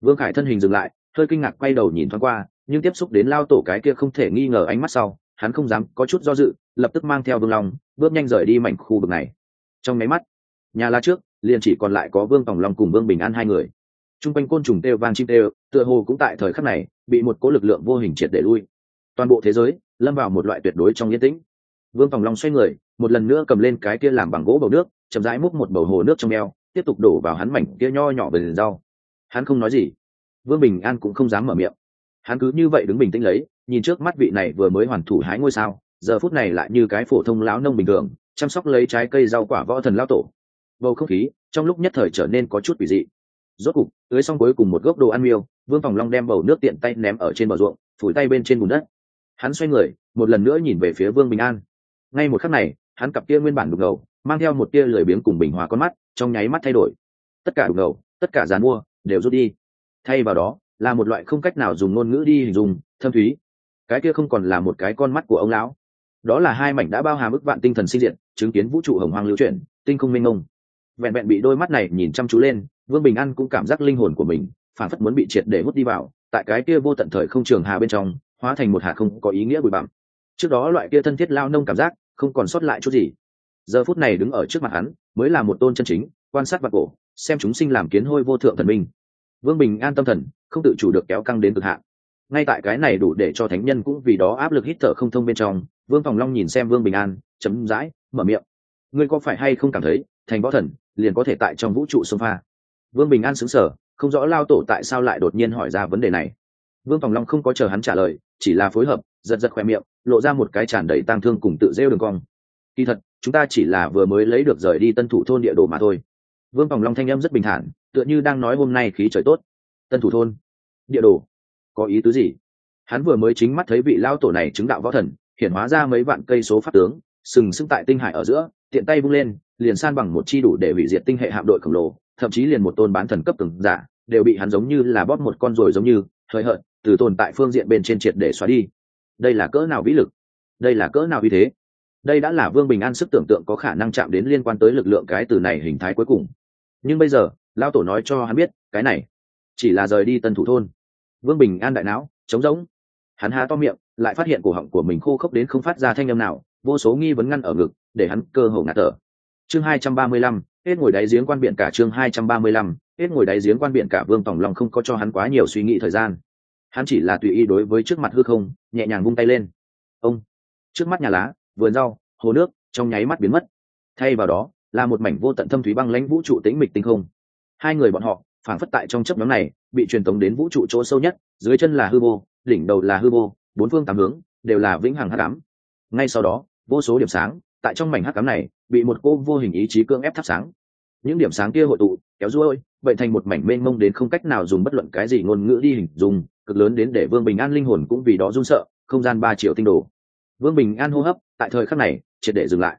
Vương khải thân hình dừng lại, hơi kinh ngạc quay đầu nhìn thoáng qua, nhưng tiếp xúc đến lao tổ cái kia không thể nghi ngờ ánh mắt sau, hắn không dám có chút do dự, lập tức mang theo vương long, bước nhanh rời đi mảnh khu vực này. Trong máy mắt, nhà la trước, liền chỉ còn lại có vương tòng long cùng vương bình an hai người t r u n g quanh côn trùng têu vang chim têu tựa hồ cũng tại thời khắc này bị một cố lực lượng vô hình triệt để lui. Toàn bộ thế giới lâm vào một loại tuyệt đối trong yên tĩnh. Vương phòng long xoay người, một lần nữa cầm lên cái kia làm bằng gỗ bầu nước, chậm rãi múc một bầu hồ nước trong eo, tiếp tục đổ vào hắn mảnh kia nho nhỏ về rau. Hắn không nói gì. Vương bình an cũng không dám mở miệng. Hắn cứ như vậy đứng bình tĩnh lấy, nhìn trước mắt vị này vừa mới hoàn thủ hái ngôi sao, giờ phút này lại như cái phổ thông lão nông bình thường, chăm sóc lấy trái cây rau quả võ thần lao tổ. Bầu không khí trong lúc nhất thời trở nên có chút quỷ dị rốt cục, tưới xong cuối cùng một gốc đồ ăn miêu, vương phòng long đem bầu nước tiện tay ném ở trên bờ ruộng, phủi tay bên trên bùn đất. Hắn xoay người, một lần nữa nhìn về phía vương bình an. Ngay một khắc này, hắn cặp kia nguyên bản đục ngầu, mang theo một tia lười biếng cùng bình hòa con mắt, trong nháy mắt thay đổi. Tất cả đục ngầu, tất cả dàn mua, đều rút đi. Thay vào đó, là một loại không cách nào dùng ngôn ngữ đi hình dung, thâm thúy. Cái kia không còn là một cái con mắt của ông lão. Đó là hai mảnh đã bao hàm ức vạn tinh thần sinh diện chứng kiến vũ trụ hồng hoang lưu chuyển, tinh không minh ngông vẹn vẹn bị đôi mắt này nhìn chăm chú lên vương bình an cũng cảm giác linh hồn của mình phản phất muốn bị triệt để hút đi vào, tại cái kia vô tận thời không trường hà bên trong, hóa thành một hạt không có ý nghĩa bụi bặm. Trước đó loại kia thân thiết lao nông cảm giác không còn sót lại chút gì. Giờ phút này đứng ở trước mặt hắn mới là một tôn chân chính, quan sát vật cổ, xem chúng sinh làm kiến hôi vô thượng thần minh. Vương bình an tâm thần không tự chủ được kéo căng đến cực hạn. Ngay tại cái này đủ để cho thánh nhân cũng vì đó áp lực hít thở không thông bên trong, vương phòng long nhìn xem vương bình an, chấm dãi, mở miệng. Ngươi có phải hay không cảm thấy thành võ thần liền có thể tại trong vũ trụ sông pha? Vương bình an xứng sở không rõ lao tổ tại sao lại đột nhiên hỏi ra vấn đề này. Vương phòng long không có chờ hắn trả lời, chỉ là phối hợp, giật giật khoe miệng, lộ ra một cái tràn đầy tang thương cùng tự rêu đường cong. Kỳ thật, chúng ta chỉ là vừa mới lấy được rời đi tân thủ thôn địa đồ mà thôi. Vương phòng long thanh â m rất bình thản, tựa như đang nói hôm nay khí trời tốt. Tân thủ thôn? Địa đồ? Có ý tứ gì? Hắn vừa mới chính mắt thấy vị lao tổ này chứng đạo võ thần hiển hóa ra mấy vạn cây số pháp tướng, sừng sững tại tinh hải ở giữa, tiện tay bung lên, liền san bằng một chi đủ để hủy diệt tinh hệ hạm đội khổng lồ thậm chí liền một tôn bán thần cấp từng giả, đều bị hắn giống như là bóp một con rồi giống như, hời hợt, từ tồn tại phương diện bên trên triệt để xóa đi. Đây là cỡ nào vĩ lực? Đây là cỡ nào uy thế? Đây đã là vương bình an sức tưởng tượng có khả năng chạm đến liên quan tới lực lượng cái từ này hình thái cuối cùng. Nhưng bây giờ lao tổ nói cho hắn biết, cái này chỉ là rời đi tân thủ thôn. Vương bình an đại não, trống rỗng. Hắn há to miệng, lại phát hiện cổ họng của mình khô khốc đến không phát ra thanh âm nào, vô số nghi vấn ngăn ở ngực, để hắn cơ hồ ngạt thở. Chương hai trăm ba mươi lăm hết ngồi đáy giếng quan biện cả chương hai trăm ba mươi lăm, hết ngồi đáy giếng quan biện cả vương tòng lòng không có cho hắn quá nhiều suy nghĩ thời gian. Hắn chỉ là tùy ý đối với trước mặt hư không, nhẹ nhàng vung tay lên. Ông, trước mắt nhà lá, vườn rau, hồ nước, trong nháy mắt biến mất. Thay vào đó, là một mảnh vô tận thâm thúy băng lãnh vũ trụ tĩnh mịch tinh không. Hai người bọn họ phản phất tại trong chấp nhóm này, bị truyền tống đến vũ trụ chỗ sâu nhất, dưới chân là hư vô, đỉnh đầu là hư vô, bốn phương tám hướng, đều là vĩnh hằng hắc ám. Ngay sau đó, vô số điểm sáng, tại trong mảnh hắc ám này bị một cô vô hình ý chí cưỡng ép thắp sáng. Những điểm sáng kia hội tụ, kéo ruôi, vậy thành một mảnh mênh mông đến không cách nào dùng bất luận cái gì ngôn ngữ đi hình dùng cực lớn đến để vương bình an linh hồn cũng vì đó run sợ, không gian ba triệu tinh đồ. Vương bình an hô hấp, tại thời khắc này, triệt để dừng lại.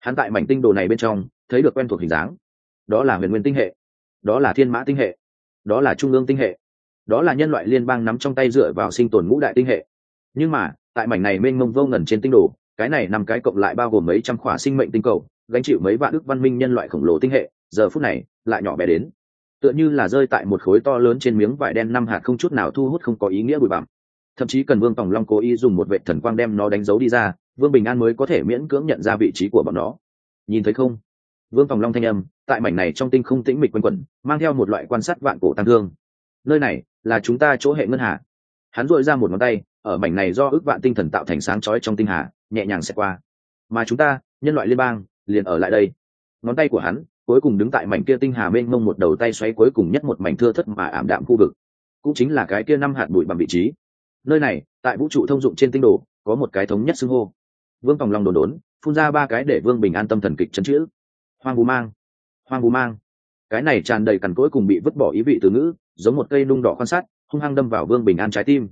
Hắn tại mảnh tinh đồ này bên trong, thấy được quen thuộc hình dáng. Đó là huyền nguyên tinh hệ. Đó là thiên mã tinh hệ. Đó là trung ương tinh hệ. Đó là nhân loại liên bang nắm trong tay dựa vào sinh tồn ngũ đại tinh hệ. Nhưng mà, tại mảnh này mênh mông vô ngần trên tinh đồ, cái này nằm cái cộng lại bao gồm mấy trăm khỏa sinh mệnh tinh cầu gánh chịu mấy vạn ước văn minh nhân loại khổng lồ tinh hệ, giờ phút này, lại nhỏ bé đến. Tựa như là rơi tại một khối to lớn trên miếng vải đen năm hạt không chút nào thu hút không có ý nghĩa bụi bặm. Thậm chí cần vương tòng long cố ý dùng một vệ thần quang đem nó đánh dấu đi ra, vương bình an mới có thể miễn cưỡng nhận ra vị trí của bọn nó. Nhìn thấy không? Vương tòng long thanh âm, tại mảnh này trong tinh không tĩnh mịch quanh quẩn, mang theo một loại quan sát vạn cổ tăng thương. Nơi này là chúng ta chỗ hệ ngân hà. Hắn dội ra một ngón tay, ở mảnh này do ước vạn tinh thần tạo thành sáng chói trong tinh hà, nhẹ nhàng xẹt qua. Mà chúng ta, nhân loại liên bang liền ở lại đây. Ngón tay của hắn, cuối cùng đứng tại mảnh kia tinh hà mênh mông một đầu tay xoáy cuối cùng nhất một mảnh thưa thất mà ảm đạm khu vực. Cũng chính là cái kia năm hạt bụi bằng vị trí. Nơi này, tại vũ trụ thông dụng trên tinh đồ, có một cái thống nhất xưng hô. Vương tòng long đồn đốn, phun ra ba cái để vương bình an tâm thần kịch chấn chữ. Hoang bù mang, hoang bù mang. Cái này tràn đầy cằn cỗi cùng bị vứt bỏ ý vị từ ngữ, giống một cây nung đỏ quan sát, hung hăng đâm vào vương bình an trái tim.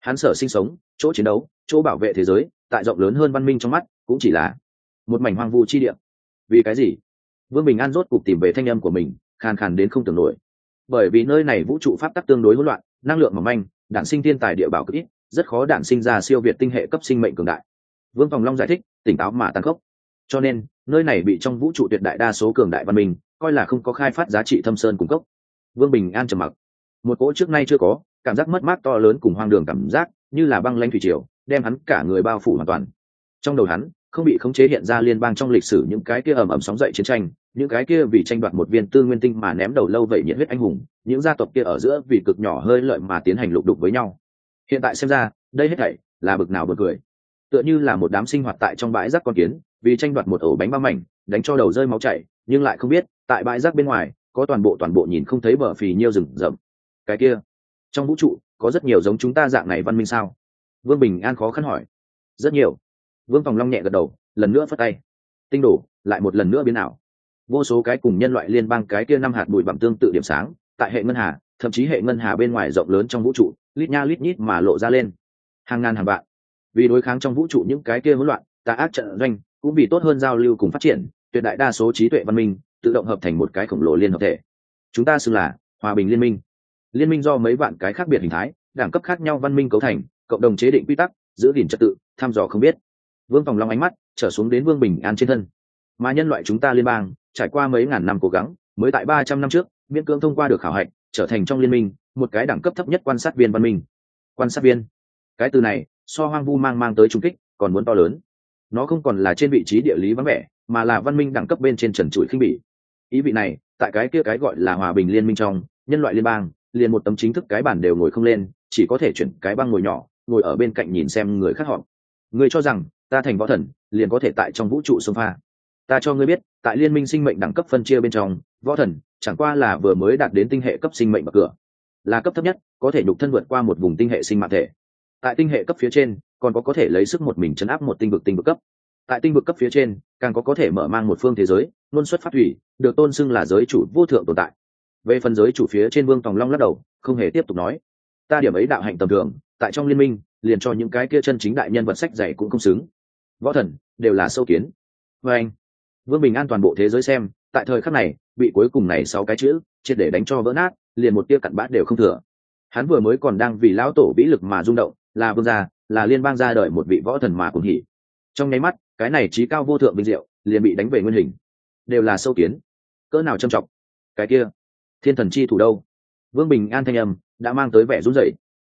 Hắn sở sinh sống, chỗ chiến đấu, chỗ bảo vệ thế giới, tại rộng lớn hơn văn minh trong mắt, cũng chỉ là một mảnh hoang vu chi địa. Vì cái gì? Vương bình an rốt cục tìm về thanh âm của mình, khàn khàn đến không tưởng nổi. Bởi vì nơi này vũ trụ pháp tắc tương đối hỗn loạn, năng lượng mỏng manh, đản sinh thiên tài địa bảo cực ít, rất khó đản sinh ra siêu việt tinh hệ cấp sinh mệnh cường đại. Vương phòng long giải thích, tỉnh táo mà tăng khốc. Cho nên, nơi này bị trong vũ trụ tuyệt đại đa số cường đại văn minh, coi là không có khai phát giá trị thâm sơn cung cấp. Vương bình an trầm mặc. Một cỗ trước nay chưa có, cảm giác mất mát to lớn cùng hoang đường cảm giác, như là băng lanh thủy triều, đem hắn cả người bao phủ hoàn toàn. Trong đầu hắn không bị khống chế hiện ra liên bang trong lịch sử những cái kia ầm ầm sóng dậy chiến tranh, những cái kia vì tranh đoạt một viên tư nguyên tinh mà ném đầu lâu vậy nhiệt huyết anh hùng, những gia tộc kia ở giữa vì cực nhỏ hơi lợi mà tiến hành lục đục với nhau. Hiện tại xem ra, đây hết thảy là bực nào bực cười. Tựa như là một đám sinh hoạt tại trong bãi rác con kiến, vì tranh đoạt một ổ bánh bao mảnh, đánh cho đầu rơi máu chảy, nhưng lại không biết, tại bãi rác bên ngoài, có toàn bộ toàn bộ nhìn không thấy bờ phì nhiêu rừng rậm. Cái kia, trong vũ trụ, có rất nhiều giống chúng ta dạng này văn minh sao? Vương bình an khó khăn hỏi. Rất nhiều vương phòng long nhẹ gật đầu, lần nữa phất tay. Tinh đổ lại một lần nữa biến ảo. Vô số cái cùng nhân loại liên bang cái kia năm hạt bụi bặm tương tự điểm sáng, tại hệ ngân hà, thậm chí hệ ngân hà bên ngoài rộng lớn trong vũ trụ, lít nha lít nhít mà lộ ra lên. Hàng ngàn hàng vạn. Vì đối kháng trong vũ trụ những cái kia hỗn loạn, tà ác trận doanh cũng vì tốt hơn giao lưu cùng phát triển, tuyệt đại đa số trí tuệ văn minh tự động hợp thành một cái khổng lồ liên hợp thể. Chúng ta xưng là hòa bình liên minh. Liên minh do mấy vạn cái khác biệt hình thái, đẳng cấp khác nhau văn minh cấu thành, cộng đồng chế định quy tắc, giữ gìn trật tự, thăm dò không biết vương phòng long ánh mắt trở xuống đến vương bình an trên thân mà nhân loại chúng ta liên bang trải qua mấy ngàn năm cố gắng mới tại ba trăm năm trước miễn cưỡng thông qua được khảo hạch trở thành trong liên minh một cái đẳng cấp thấp nhất quan sát viên văn minh quan sát viên cái từ này so hoang vu mang mang tới trung kích còn muốn to lớn nó không còn là trên vị trí địa lý vắng vẻ mà là văn minh đẳng cấp bên trên trần trụi khinh bỉ ý vị này tại cái kia cái gọi là hòa bình liên minh trong nhân loại liên bang liền một tấm chính thức cái bản đều ngồi không lên chỉ có thể chuyển cái băng ngồi nhỏ ngồi ở bên cạnh nhìn xem người khác họ người cho rằng ta thành võ thần, liền có thể tại trong vũ trụ sông pha. Ta cho ngươi biết, tại liên minh sinh mệnh đẳng cấp phân chia bên trong, võ thần chẳng qua là vừa mới đạt đến tinh hệ cấp sinh mệnh bậc cửa. Là cấp thấp nhất, có thể nhục thân vượt qua một vùng tinh hệ sinh mạng thể. Tại tinh hệ cấp phía trên, còn có có thể lấy sức một mình chấn áp một tinh vực tinh vực cấp. Tại tinh vực cấp phía trên, càng có có thể mở mang một phương thế giới, luôn xuất phát thủy, được tôn xưng là giới chủ vô thượng tồn tại. Về phần giới chủ phía trên vương tòng long lắc đầu, không hề tiếp tục nói. Ta điểm ấy đạo hạnh tầm thường, tại trong liên minh, liền cho những cái kia chân chính đại nhân vật sách dày cũng không xứng võ thần, đều là sâu kiến. Vê anh, vương bình an toàn bộ thế giới xem, tại thời khắc này, bị cuối cùng này sáu cái chữ, triệt để đánh cho vỡ nát, liền một tia cặn bát đều không thừa. Hắn vừa mới còn đang vì lão tổ vĩ lực mà rung động, là vương gia, là liên bang ra đời một vị võ thần mà cùng hỉ. Trong nháy mắt, cái này trí cao vô thượng vinh diệu, liền bị đánh về nguyên hình. Đều là sâu kiến. Cỡ nào trầm trọng? Cái kia, thiên thần chi thủ đâu? Vương bình an thanh âm, đã mang tới vẻ run rẩy.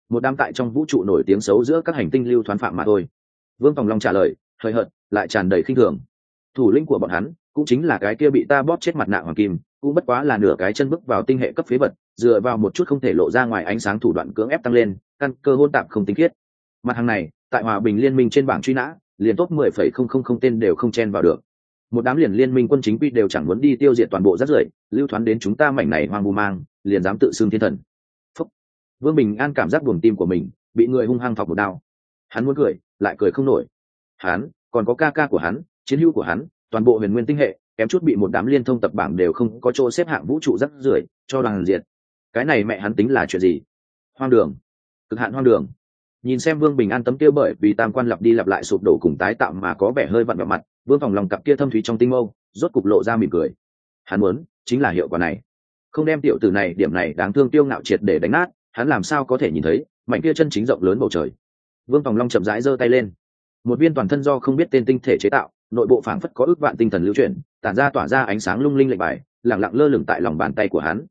Một đám tại trong vũ trụ nổi tiếng xấu giữa các hành tinh lưu thoán phạm mà thôi. Vương phòng long trả lời hơi hợt, lại tràn đầy khinh thường. Thủ lĩnh của bọn hắn cũng chính là cái kia bị ta bóp chết mặt nạ hoàng kim, cũng bất quá là nửa cái chân bước vào tinh hệ cấp phế vật, dựa vào một chút không thể lộ ra ngoài ánh sáng thủ đoạn cưỡng ép tăng lên, căn cơ hôn tạp không tinh khiết. Mặt hàng này, tại hòa bình liên minh trên bảng truy nã, liền tốt mười phẩy không không không tên đều không chen vào được. Một đám liền liên minh quân chính quy đều chẳng muốn đi tiêu diệt toàn bộ rác rưởi, lưu thoán đến chúng ta mảnh này hoang vu mang, liền dám tự xưng thiên thần. Phúc. vương bình an cảm giác buồng tim của mình, bị người hung hăng thọc một đao. Hắn muốn cười, lại cười không nổi hắn, còn có ca ca của hắn, chiến hữu của hắn, toàn bộ huyền nguyên tinh hệ, kém chút bị một đám liên thông tập bảng đều không có chỗ xếp hạng vũ trụ rắc rưởi cho đoàn diệt. Cái này mẹ hắn tính là chuyện gì? Hoang đường. Cực hạn hoang đường. Nhìn xem vương bình an tấm kia bởi vì tam quan lặp đi lặp lại sụp đổ cùng tái tạo mà có vẻ hơi vặn vào mặt, vương phòng lòng cặp kia thâm thúy trong tinh mâu, rốt cục lộ ra mỉm cười. Hắn muốn, chính là hiệu quả này. Không đem tiểu từ này, điểm này đáng thương tiêu ngạo triệt để đánh nát, hắn làm sao có thể nhìn thấy mảnh kia chân chính rộng lớn bầu trời. Vương phòng long chậm rãi giơ tay lên một viên toàn thân do không biết tên tinh thể chế tạo, nội bộ phảng phất có ước vạn tinh thần lưu chuyển, tản ra tỏa ra ánh sáng lung linh lệnh bài lẳng lặng lơ lửng tại lòng bàn tay của hắn.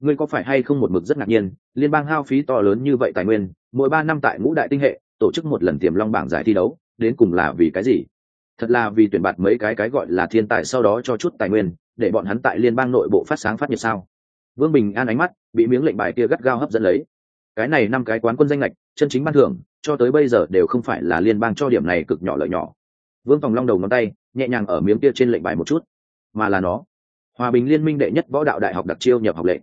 Ngươi có phải hay không một mực rất ngạc nhiên, liên bang hao phí to lớn như vậy tài nguyên, mỗi ba năm tại ngũ đại tinh hệ, tổ chức một lần tiềm long bảng giải thi đấu, đến cùng là vì cái gì? Thật là vì tuyển bạt mấy cái cái gọi là thiên tài sau đó cho chút tài nguyên, để bọn hắn tại liên bang nội bộ phát sáng phát nhiệt sao? Vương bình an ánh mắt, bị miếng lệnh bài kia gắt gao hấp dẫn lấy cái này năm cái quán quân danh lệch chân chính ban thưởng cho tới bây giờ đều không phải là liên bang cho điểm này cực nhỏ lợi nhỏ. Vương phòng long đầu ngón tay nhẹ nhàng ở miếng kia trên lệnh bài một chút. Mà là nó. Hòa bình liên minh đệ nhất võ đạo đại học đặc chiêu nhập học lệ,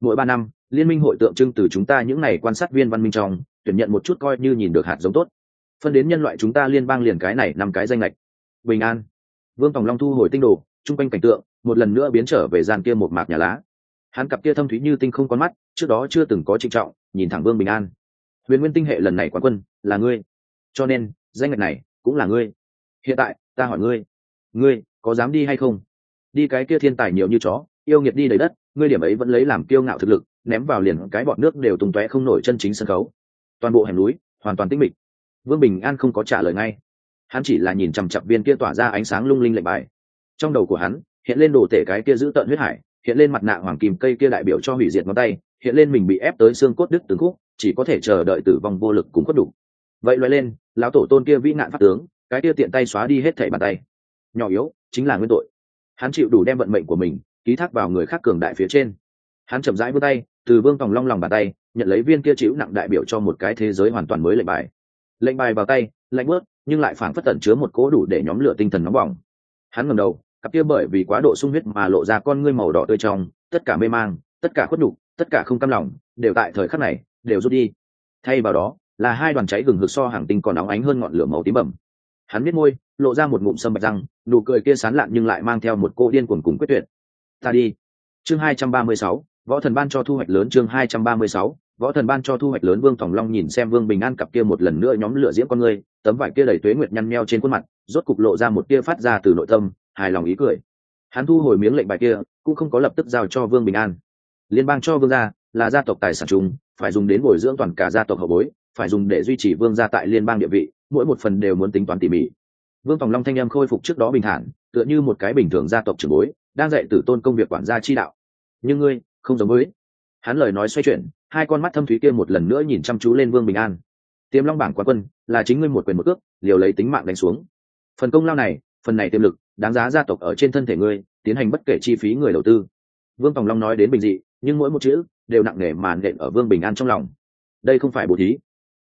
mỗi ba năm liên minh hội tượng trưng từ chúng ta những n à y quan sát viên văn minh trong tuyển nhận một chút coi như nhìn được hạt giống tốt. Phân đến nhân loại chúng ta liên bang liền cái này năm cái danh lệch bình an. Vương tòng long thu hồi tinh đồ chung quanh cảnh tượng một lần nữa biến trở về gian kia một mạc nhà lá. Hắn cặp kia thâm thúy như tinh không con mắt trước đó chưa từng có trịnh trọng, nhìn thẳng vương bình an. Huyền nguyên tinh hệ lần này quán quân là ngươi, cho nên danh ngạch này cũng là ngươi. Hiện tại, ta hỏi ngươi ngươi có dám đi hay không? Đi cái kia thiên tài nhiều như chó, yêu nghiệt đi đầy đất, ngươi điểm ấy vẫn lấy làm kiêu ngạo thực lực, ném vào liền cái bọn nước đều tung tóe không nổi chân chính sân khấu. Toàn bộ hẻm núi, hoàn toàn tĩnh mịch. Vương bình an không có trả lời ngay. Hắn chỉ là nhìn chằm chặp viên kia tỏa ra ánh sáng lung linh lệnh bài. Trong đầu của hắn, hiện lên đồ tể cái kia giữ tợn huyết hải hiện lên mặt nạ hoàng kim cây kia đại biểu cho hủy diệt ngón tay, hiện lên mình bị ép tới xương cốt đứt từng khúc, chỉ có thể chờ đợi tử vong vô lực cũng khuất đủ. Vậy loại lên, lão tổ tôn kia vĩ nạn pháp tướng, cái kia tiện tay xóa đi hết thảy bàn tay. Nhỏ yếu, chính là nguyên tội. Hắn chịu đủ đem vận mệnh của mình, ký thác vào người khác cường đại phía trên. Hắn chậm rãi vươn tay, từ vương tòng long lòng bàn tay, nhận lấy viên kia chịu nặng đại biểu cho một cái thế giới hoàn toàn mới lệnh bài. Lệnh bài vào tay, lạnh bớt, nhưng lại phảng phất tẩn chứa một cố đủ để nhóm lửa tinh thần nóng bỏng. Hắn ngầm đầu cặp kia bởi vì quá độ sung huyết mà lộ ra con ngươi màu đỏ tươi trong, tất cả mê mang, tất cả khuất đục tất cả không cam lòng, đều tại thời khắc này, đều rút đi. Thay vào đó, là hai đoàn cháy gừng hực so hàng tinh còn óng ánh hơn ngọn lửa màu tím bẩm hắn biết môi, lộ ra một ngụm sâm bạch răng, nụ cười kia sán lạn nhưng lại mang theo một cô điên cuồng cùng quyết tuyệt. Ta đi. Chương hai trăm ba mươi sáu, võ thần ban cho thu hoạch lớn chương hai trăm ba mươi sáu, võ thần ban cho thu hoạch lớn vương thòng long nhìn xem vương bình an cặp kia một lần nữa nhóm lửa diễm con người, tấm vải kia đầy tuế nguyệt nhăn meo trên khuôn mặt, rốt cục lộ ra một tia phát ra từ nội tâm hài lòng ý cười. Hắn thu hồi miếng lệnh bài kia cũng không có lập tức giao cho vương bình an. Liên bang cho vương gia là gia tộc tài sản chung phải dùng đến bồi dưỡng toàn cả gia tộc hậu bối phải dùng để duy trì vương gia tại liên bang địa vị mỗi một phần đều muốn tính toán tỉ mỉ. Vương tòng long thanh em khôi phục trước đó bình thản tựa như một cái bình thường gia tộc trưởng bối đang dạy tử tôn công việc quản gia chi đạo. Nhưng ngươi không giống với. Hắn lời nói xoay chuyển hai con mắt thâm thúy kia một lần nữa nhìn chăm chú lên vương bình an. Tiềm long bảng quán quân là chính ngươi một quyền một cước, liều lấy tính mạng đánh xuống. Phần công lao này phần này tiềm lực đáng giá gia tộc ở trên thân thể ngươi, tiến hành bất kể chi phí người đầu tư. Vương tòng long nói đến bình dị, nhưng mỗi một chữ đều nặng nề màn nện ở vương bình an trong lòng. Đây không phải bố thí,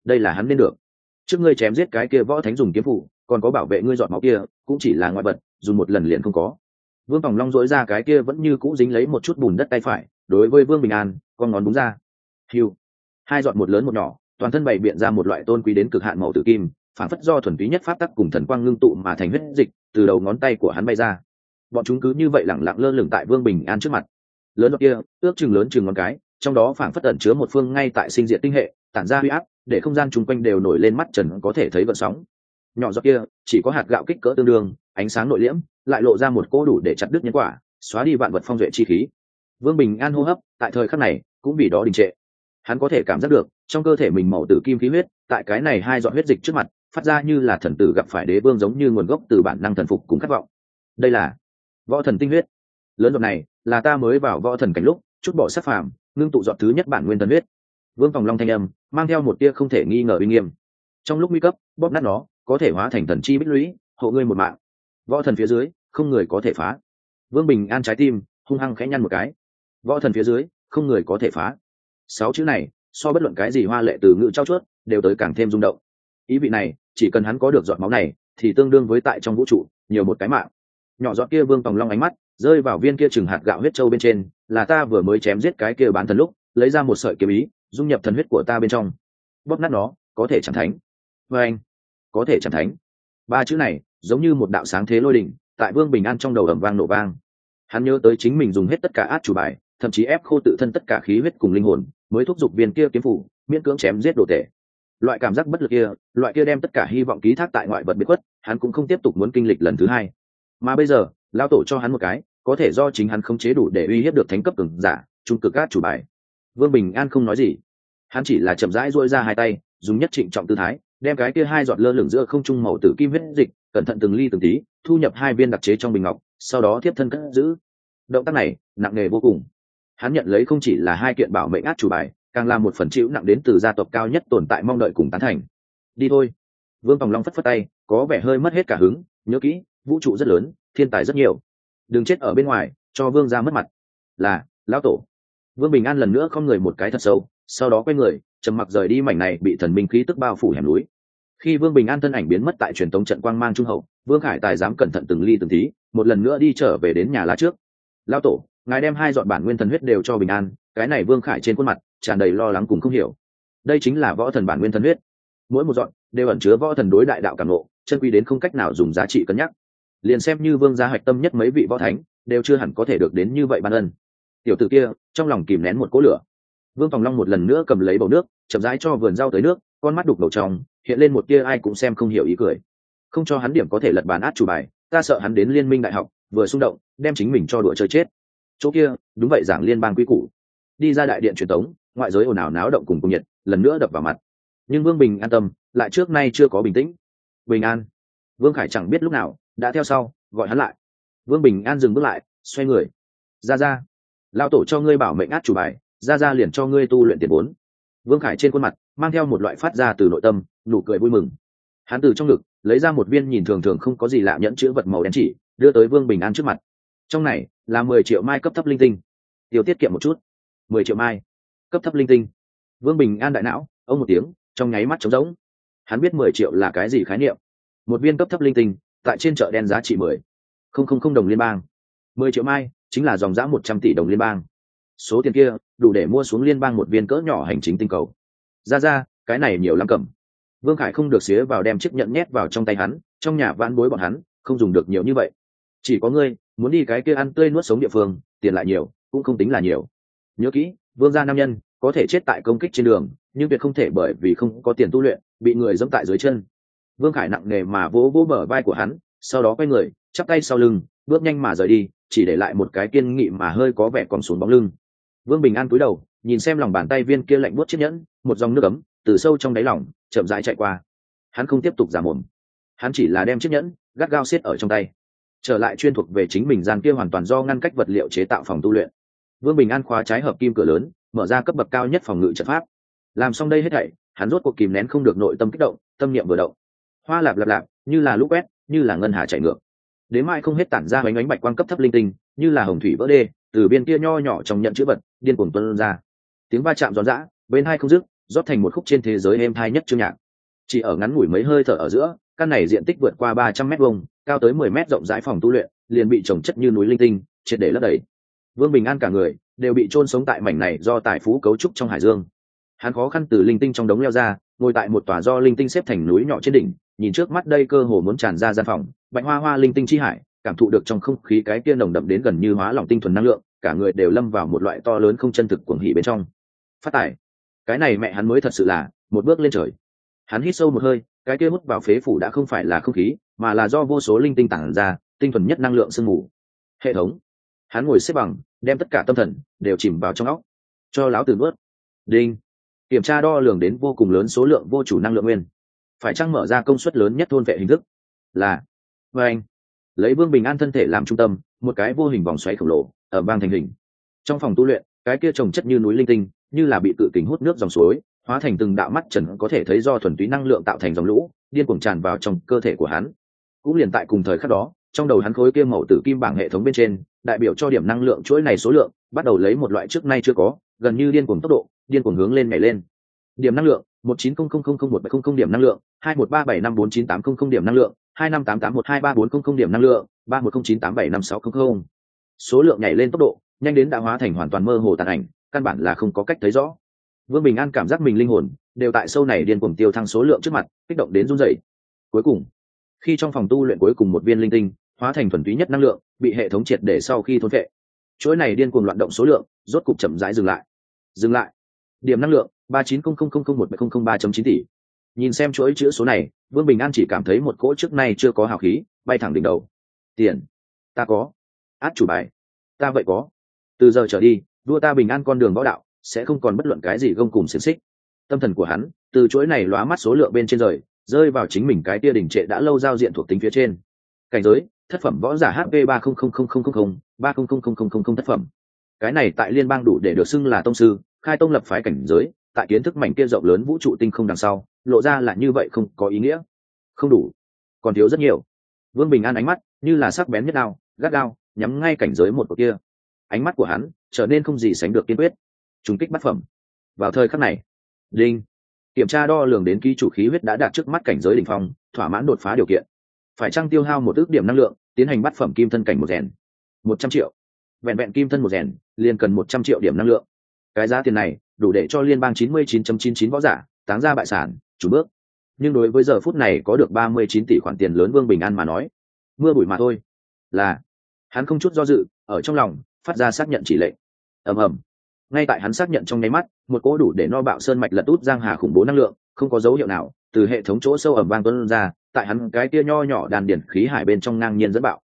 đây là hắn nên được. Trước ngươi chém giết cái kia võ thánh dùng kiếm phụ còn có bảo vệ ngươi dọn máu kia, cũng chỉ là ngoại vật dùng một lần liền không có. Vương tòng long dỗi ra cái kia vẫn như cũ dính lấy một chút bùn đất tay phải, đối với vương bình an, con ngón đúng ra. Hiu hai dọn một lớn một nhỏ, toàn thân bày biện ra một loại tôn quý đến cực hạn màu tử kim phản phất do thuần túy nhất pháp tắc cùng thần quang ngưng tụ mà thành huyết dịch, từ đầu ngón tay của hắn bay ra. Bọn chúng cứ như vậy lẳng lặng lơ lửng tại vương bình an trước mặt. Lớn giọt kia, ước chừng lớn chừng ngón cái, trong đó phản phất ẩn chứa một phương ngay tại sinh diện tinh hệ, tản ra huy áp, để không gian chung quanh đều nổi lên mắt trần có thể thấy vận sóng. Nhỏ giọt kia, chỉ có hạt gạo kích cỡ tương đương, ánh sáng nội liễm, lại lộ ra một cô đủ để chặt đứt nhân quả, xóa đi vạn vật phong duệ chi khí. Vương bình an hô hấp, tại thời khắc này, cũng vì đó đình trệ. Hắn có thể cảm giác được, trong cơ thể mình màu tử kim khí huyết, tại cái này hai dọn huyết dịch trước mặt phát ra như là thần tử gặp phải đế vương giống như nguồn gốc từ bản năng thần phục cùng khát vọng. Đây là võ thần tinh huyết. Lớn giọt này là ta mới vào võ thần cảnh lúc, chút bỏ sắc phàm, ngưng tụ dọn thứ nhất bản nguyên thần huyết. Vương phòng long thanh âm, mang theo một tia không thể nghi ngờ uy nghiêm. Trong lúc nguy cấp, bóp nát nó, có thể hóa thành thần chi bích lũy, hộ ngươi một mạng. Võ thần phía dưới, không người có thể phá. Vương bình an trái tim, hung hăng khẽ nhăn một cái. Võ thần phía dưới, không người có thể phá. Sáu chữ này, so bất luận cái gì hoa lệ từ ngữ trao chuốt, đều tới càng thêm rung động. Ý vị này chỉ cần hắn có được giọt máu này, thì tương đương với tại trong vũ trụ, nhiều một cái mạng. Nhỏ giọt kia vương tòng long ánh mắt, rơi vào viên kia chừng hạt gạo huyết trâu bên trên, là ta vừa mới chém giết cái kia bán thần lúc, lấy ra một sợi kiếm ý, dung nhập thần huyết của ta bên trong. Bóp nát nó, có thể chẳng thánh. Vê anh, có thể chẳng thánh. Ba chữ này, giống như một đạo sáng thế lôi đỉnh tại vương bình an trong đầu ẩm vang nổ vang. Hắn nhớ tới chính mình dùng hết tất cả át chủ bài, thậm chí ép khô tự thân tất cả khí huyết cùng linh hồn, mới thúc giục viên kia kiếm phủ, miễn cưỡng chém giết đồ tể loại cảm giác bất lực kia, loại kia đem tất cả hy vọng ký thác tại ngoại vật biệt khuất, hắn cũng không tiếp tục muốn kinh lịch lần thứ hai. Mà bây giờ lao tổ cho hắn một cái, có thể do chính hắn không chế đủ để uy hiếp được thánh cấp cường giả, trung cực cát chủ bài. Vương bình an không nói gì. Hắn chỉ là chậm rãi dôi ra hai tay, dùng nhất trịnh trọng tư thái, đem cái kia hai giọt lơ lửng giữa không trung màu tử kim huyết dịch, cẩn thận từng ly từng tí, thu nhập hai viên đặc chế trong bình ngọc, sau đó tiếp thân cất giữ. Động tác này, nặng nề vô cùng. Hắn nhận lấy không chỉ là hai kiện bảo mệnh át chủ bài càng là một phần chịu nặng đến từ gia tộc cao nhất tồn tại mong đợi cùng tán thành. Đi thôi. Vương tòng long phất phất tay, có vẻ hơi mất hết cả hứng, nhớ kỹ, vũ trụ rất lớn, thiên tài rất nhiều. Đừng chết ở bên ngoài, cho vương ra mất mặt. Là, lão tổ. Vương bình an lần nữa không người một cái thật sâu, sau đó quay người, trầm mặc rời đi mảnh này bị thần minh khí tức bao phủ hẻm núi. Khi vương bình an thân ảnh biến mất tại truyền thống trận quang mang trung hậu, vương khải tài dám cẩn thận từng ly từng tí, một lần nữa đi trở về đến nhà lá trước. Lao tổ, ngài đem hai dọn bản nguyên thần huyết đều cho bình an cái này vương khải trên khuôn mặt tràn đầy lo lắng cùng không hiểu. Đây chính là võ thần bản nguyên thần huyết. Mỗi một dọn đều ẩn chứa võ thần đối đại đạo cảm lộ chân quy đến không cách nào dùng giá trị cân nhắc. Liền xem như vương gia hạch tâm nhất mấy vị võ thánh, đều chưa hẳn có thể được đến như vậy ban ân. Tiểu t ử kia, trong lòng kìm nén một cỗ lửa. Vương phòng long một lần nữa cầm lấy bầu nước, chậm rãi cho vườn rau tới nước, con mắt đục đầu trong, hiện lên một tia ai cũng xem không hiểu ý cười. Không cho hắn điểm có thể lật bàn át chủ bài, ta sợ hắn đến liên minh đại học, vừa xung động, đem chính mình cho đùa chơi chết. Chỗ kia, đúng vậy giảng liên bang quy củ đi ra đại điện truyền thống ngoại giới ồn ào náo động cùng cùng nhiệt, lần nữa đập vào mặt. Nhưng vương bình an tâm, lại trước nay chưa có bình tĩnh. Bình an. Vương khải chẳng biết lúc nào, đã theo sau, gọi hắn lại. Vương bình an dừng bước lại, xoay người. Ra ra. Lao tổ cho ngươi bảo mệnh át chủ bài, ra ra liền cho ngươi tu luyện tiền vốn. Vương khải trên khuôn mặt, mang theo một loại phát ra từ nội tâm, nụ cười vui mừng. Hắn từ trong ngực, lấy ra một viên nhìn thường thường không có gì lạ nhẫn chữ vật màu đen chỉ, đưa tới vương bình an trước mặt. Trong này là mười triệu mai cấp thấp linh tinh. Tiêu tiết kiệm một chút mười triệu mai. Cấp thấp linh tinh. Vương bình an đại não, ông một tiếng, trong nháy mắt trống rỗng. Hắn biết mười triệu là cái gì khái niệm. Một viên cấp thấp linh tinh, tại trên chợ đen giá trị mười. Không không không đồng liên bang. Mười triệu mai, chính là dòng giã một trăm tỷ đồng liên bang. Số tiền kia, đủ để mua xuống liên bang một viên cỡ nhỏ hành chính tinh cầu. Ra ra, cái này nhiều lắm cầm. Vương khải không được xía vào đem chiếc nhẫn nhét vào trong tay hắn, trong nhà vãn bối bọn hắn, không dùng được nhiều như vậy. Chỉ có ngươi, muốn đi cái kia ăn tươi nuốt sống địa phương, tiền lại nhiều, cũng không tính là nhiều nhớ kỹ, vương gia nam nhân có thể chết tại công kích trên đường, nhưng việc không thể bởi vì không có tiền tu luyện, bị người dẫm tại dưới chân. Vương khải nặng nề mà vỗ vỗ bờ vai của hắn, sau đó quay người, chắp tay sau lưng, bước nhanh mà rời đi, chỉ để lại một cái kiên nghị mà hơi có vẻ còn xuống bóng lưng. Vương bình an cúi đầu, nhìn xem lòng bàn tay viên kia lạnh buốt chiếc nhẫn, một dòng nước ấm, từ sâu trong đáy lòng, chậm rãi chạy qua. Hắn không tiếp tục giả mồm. Hắn chỉ là đem chiếc nhẫn, gắt gao xiết ở trong tay. Trở lại chuyên thuộc về chính mình gian kia hoàn toàn do ngăn cách vật liệu chế tạo phòng tu luyện vương bình an khóa trái hợp kim cửa lớn, mở ra cấp bậc cao nhất phòng ngự trận pháp. Làm xong đây hết thảy, hắn rốt cuộc kìm nén không được nội tâm kích động, tâm niệm vừa động. Hoa lạp lạp lạp, như là lũ quét, như là ngân hà chạy ngược. Đến mai không hết tản ra bánh ánh bạch quang cấp thấp linh tinh, như là hồng thủy vỡ đê, từ bên kia nho nhỏ trong nhận chữ vật, điên cuồng tuân ra. Tiếng va chạm giòn giã, bên hai không dứt, rót thành một khúc trên thế giới êm thai nhất chương nhạc. Chỉ ở ngắn ngủi mấy hơi thở ở giữa, căn này diện tích vượt qua ba trăm mét vuông, cao tới mười mét rộng rãi phòng tu luyện, liền bị trồng chất như núi linh tinh, triệt để lấp đầy vương bình an cả người đều bị chôn sống tại mảnh này do tài phú cấu trúc trong hải dương. Hắn khó khăn từ linh tinh trong đống leo ra, ngồi tại một tòa do linh tinh xếp thành núi nhỏ trên đỉnh, nhìn trước mắt đây cơ hồ muốn tràn ra gian phòng, bạch hoa hoa linh tinh chi hải, cảm thụ được trong không khí cái kia nồng đậm đến gần như hóa lỏng tinh thuần năng lượng, cả người đều lâm vào một loại to lớn không chân thực cuồng hỉ bên trong. Phát tải cái này mẹ hắn mới thật sự là một bước lên trời. Hắn hít sâu một hơi, cái kia hút vào phế phủ đã không phải là không khí, mà là do vô số linh tinh tản ra, tinh thuần nhất năng lượng sương mù. Hệ thống. Hắn ngồi xếp bằng đem tất cả tâm thần đều chìm vào trong óc. Cho láo từ nuốt. Đinh. Kiểm tra đo lường đến vô cùng lớn số lượng vô chủ năng lượng nguyên. Phải chăng mở ra công suất lớn nhất thôn vệ hình thức? Là. Và anh. Lấy vương bình an thân thể làm trung tâm, một cái vô hình vòng xoáy khổng lồ, ở bang thành hình. Trong phòng tu luyện, cái kia trồng chất như núi linh tinh, như là bị tự kính hút nước dòng suối, hóa thành từng đạo mắt trần có thể thấy do thuần túy năng lượng tạo thành dòng lũ, điên cuồng tràn vào trong cơ thể của hắn. Cũng liền tại cùng thời khắc đó trong đầu hắn khối kia màu tử kim bảng hệ thống bên trên, đại biểu cho điểm năng lượng chuỗi này số lượng, bắt đầu lấy một loại trước nay chưa có, gần như điên cuồng tốc độ, điên cuồng hướng lên nhảy lên. Điểm năng lượng, một chín không không không không một không không điểm năng lượng, hai một ba bảy năm bốn chín tám không không điểm năng lượng, hai năm tám tám một hai ba bốn không không điểm năng lượng, ba một không chín tám bảy năm sáu không không. Số lượng nhảy lên tốc độ, nhanh đến đã hóa thành hoàn toàn mơ hồ tàn ảnh, căn bản là không có cách thấy rõ. Vương bình an cảm giác mình linh hồn đều tại sâu này điên cuồng tiêu thăng số lượng trước mặt, kích động đến run rẩy. Cuối cùng khi trong phòng tu luyện cuối cùng một viên linh tinh, hóa thành thuần túy nhất năng lượng, bị hệ thống triệt để sau khi thôn vệ chuỗi này điên cuồng loạn động số lượng, rốt cục chậm rãi dừng lại. Dừng lại. Điểm năng lượng, ba chín không không không không một không không ba chín tỷ. Nhìn xem chuỗi chữ số này, vương bình an chỉ cảm thấy một cỗ trước nay chưa có hào khí, bay thẳng đỉnh đầu. Tiền. Ta có. Át chủ bài. Ta vậy có. Từ giờ trở đi đua ta bình an con đường võ đạo, sẽ không còn bất luận cái gì gông cùng xiềng xích. Tâm thần của hắn, từ chuỗi này lóa mắt số lượng bên trên rời rơi vào chính mình cái tia đỉnh trệ đã lâu giao diện thuộc tính phía trên. Cảnh giới, thất phẩm võ giả hp ba không không không không không không, ba không không không không không không thất phẩm. Cái này tại liên bang đủ để được xưng là tông sư, khai tông lập phái cảnh giới, tại kiến thức mảnh kia rộng lớn vũ trụ tinh không đằng sau, lộ ra là như vậy không có ý nghĩa. Không đủ. Còn thiếu rất nhiều. Vương bình an ánh mắt như là sắc bén nhất đao, gắt đao nhắm ngay cảnh giới một của kia. Ánh mắt của hắn trở nên không gì sánh được kiên quyết. Trùng kích bát phẩm. Vào thời khắc này, đinh kiểm tra đo lường đến ký chủ khí huyết đã đạt trước mắt cảnh giới đỉnh phong, thỏa mãn đột phá điều kiện. Phải trăng tiêu hao một ước điểm năng lượng, tiến hành bắt phẩm kim thân cảnh một rèn? Một trăm triệu. Vẹn vẹn kim thân một rèn, liền cần một trăm triệu điểm năng lượng. Cái giá tiền này, đủ để cho liên bang chín mươi chín chín chín võ giả, táng ra bại sản, chủ bước. Nhưng đối với giờ phút này có được ba mươi chín tỷ khoản tiền lớn vương bình an mà nói, mưa bụi mà thôi. Là, hắn không chút do dự, ở trong lòng, phát ra xác nhận chỉ lệnh. Ầm ầm ngay tại hắn xác nhận trong nháy mắt, một cỗ đủ để no bạo sơn mạch lật út giang hà khủng bố năng lượng, không có dấu hiệu nào, từ hệ thống chỗ sâu ẩm vang tuôn ra, tại hắn cái tia nho nhỏ đàn điển khí hải bên trong ngang nhiên dẫn bạo.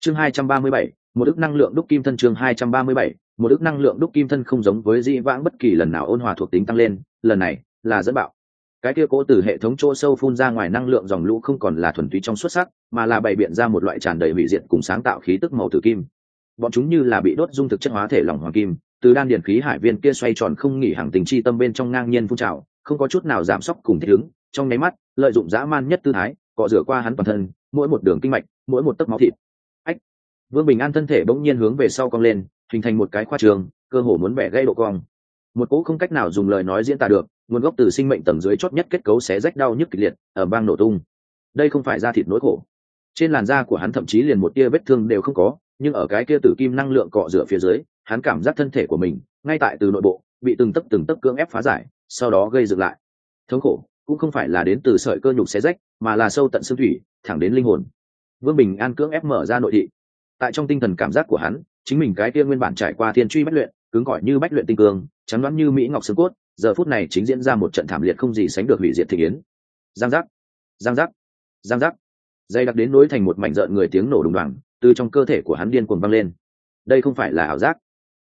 Chương hai trăm ba mươi bảy, một ức năng lượng đúc kim thân chương hai trăm ba mươi bảy, một ức năng lượng đúc kim thân không giống với di vãng bất kỳ lần nào ôn hòa thuộc tính tăng lên, lần này là dẫn bạo. Cái kia cố từ hệ thống chỗ sâu phun ra ngoài năng lượng dòng lũ không còn là thuần túy trong xuất sắc, mà là bày biện ra một loại tràn đầy hủy diệt cùng sáng tạo khí tức màu tử kim. Bọn chúng như là bị đốt dung thực chất hóa thể lỏng hoàng kim từ đan điển khí hải viên kia xoay tròn không nghỉ hàng tình chi tâm bên trong ngang nhiên phun trào, không có chút nào giảm sốc cùng thích ứng, trong nháy mắt, lợi dụng dã man nhất tư thái, cọ rửa qua hắn toàn thân, mỗi một đường kinh mạch, mỗi một tấc máu thịt. Ách! Vương bình an thân thể bỗng nhiên hướng về sau cong lên, hình thành một cái khoa trường, cơ hồ muốn bẻ gây độ cong. Một cỗ không cách nào dùng lời nói diễn tả được, nguồn gốc từ sinh mệnh tầng dưới chót nhất kết cấu xé rách đau nhức kịch liệt, ở bang nổ tung. Đây không phải da thịt nỗi khổ. Trên làn da của hắn thậm chí liền một tia vết thương đều không có, nhưng ở cái kia tử kim năng lượng cọ rửa phía dưới hắn cảm giác thân thể của mình, ngay tại từ nội bộ, bị từng tấc từng tấc cưỡng ép phá giải, sau đó gây dựng lại. Thống khổ cũng không phải là đến từ sợi cơ nhục xé rách, mà là sâu tận xương thủy, thẳng đến linh hồn. Vương bình an cưỡng ép mở ra nội thị. Tại trong tinh thần cảm giác của hắn, chính mình cái kia nguyên bản trải qua thiên truy bách luyện, cứng cỏi như bách luyện tinh cương chắn đoán như mỹ ngọc xương cốt, giờ phút này chính diễn ra một trận thảm liệt không gì sánh được hủy diệt thị yến. Giang giác giang giác giang giác. Dây đặc đến nối thành một mảnh rợn người tiếng nổ đùng đoàng từ trong cơ thể của hắn điên cuồng văng lên. Đây không phải là ảo giác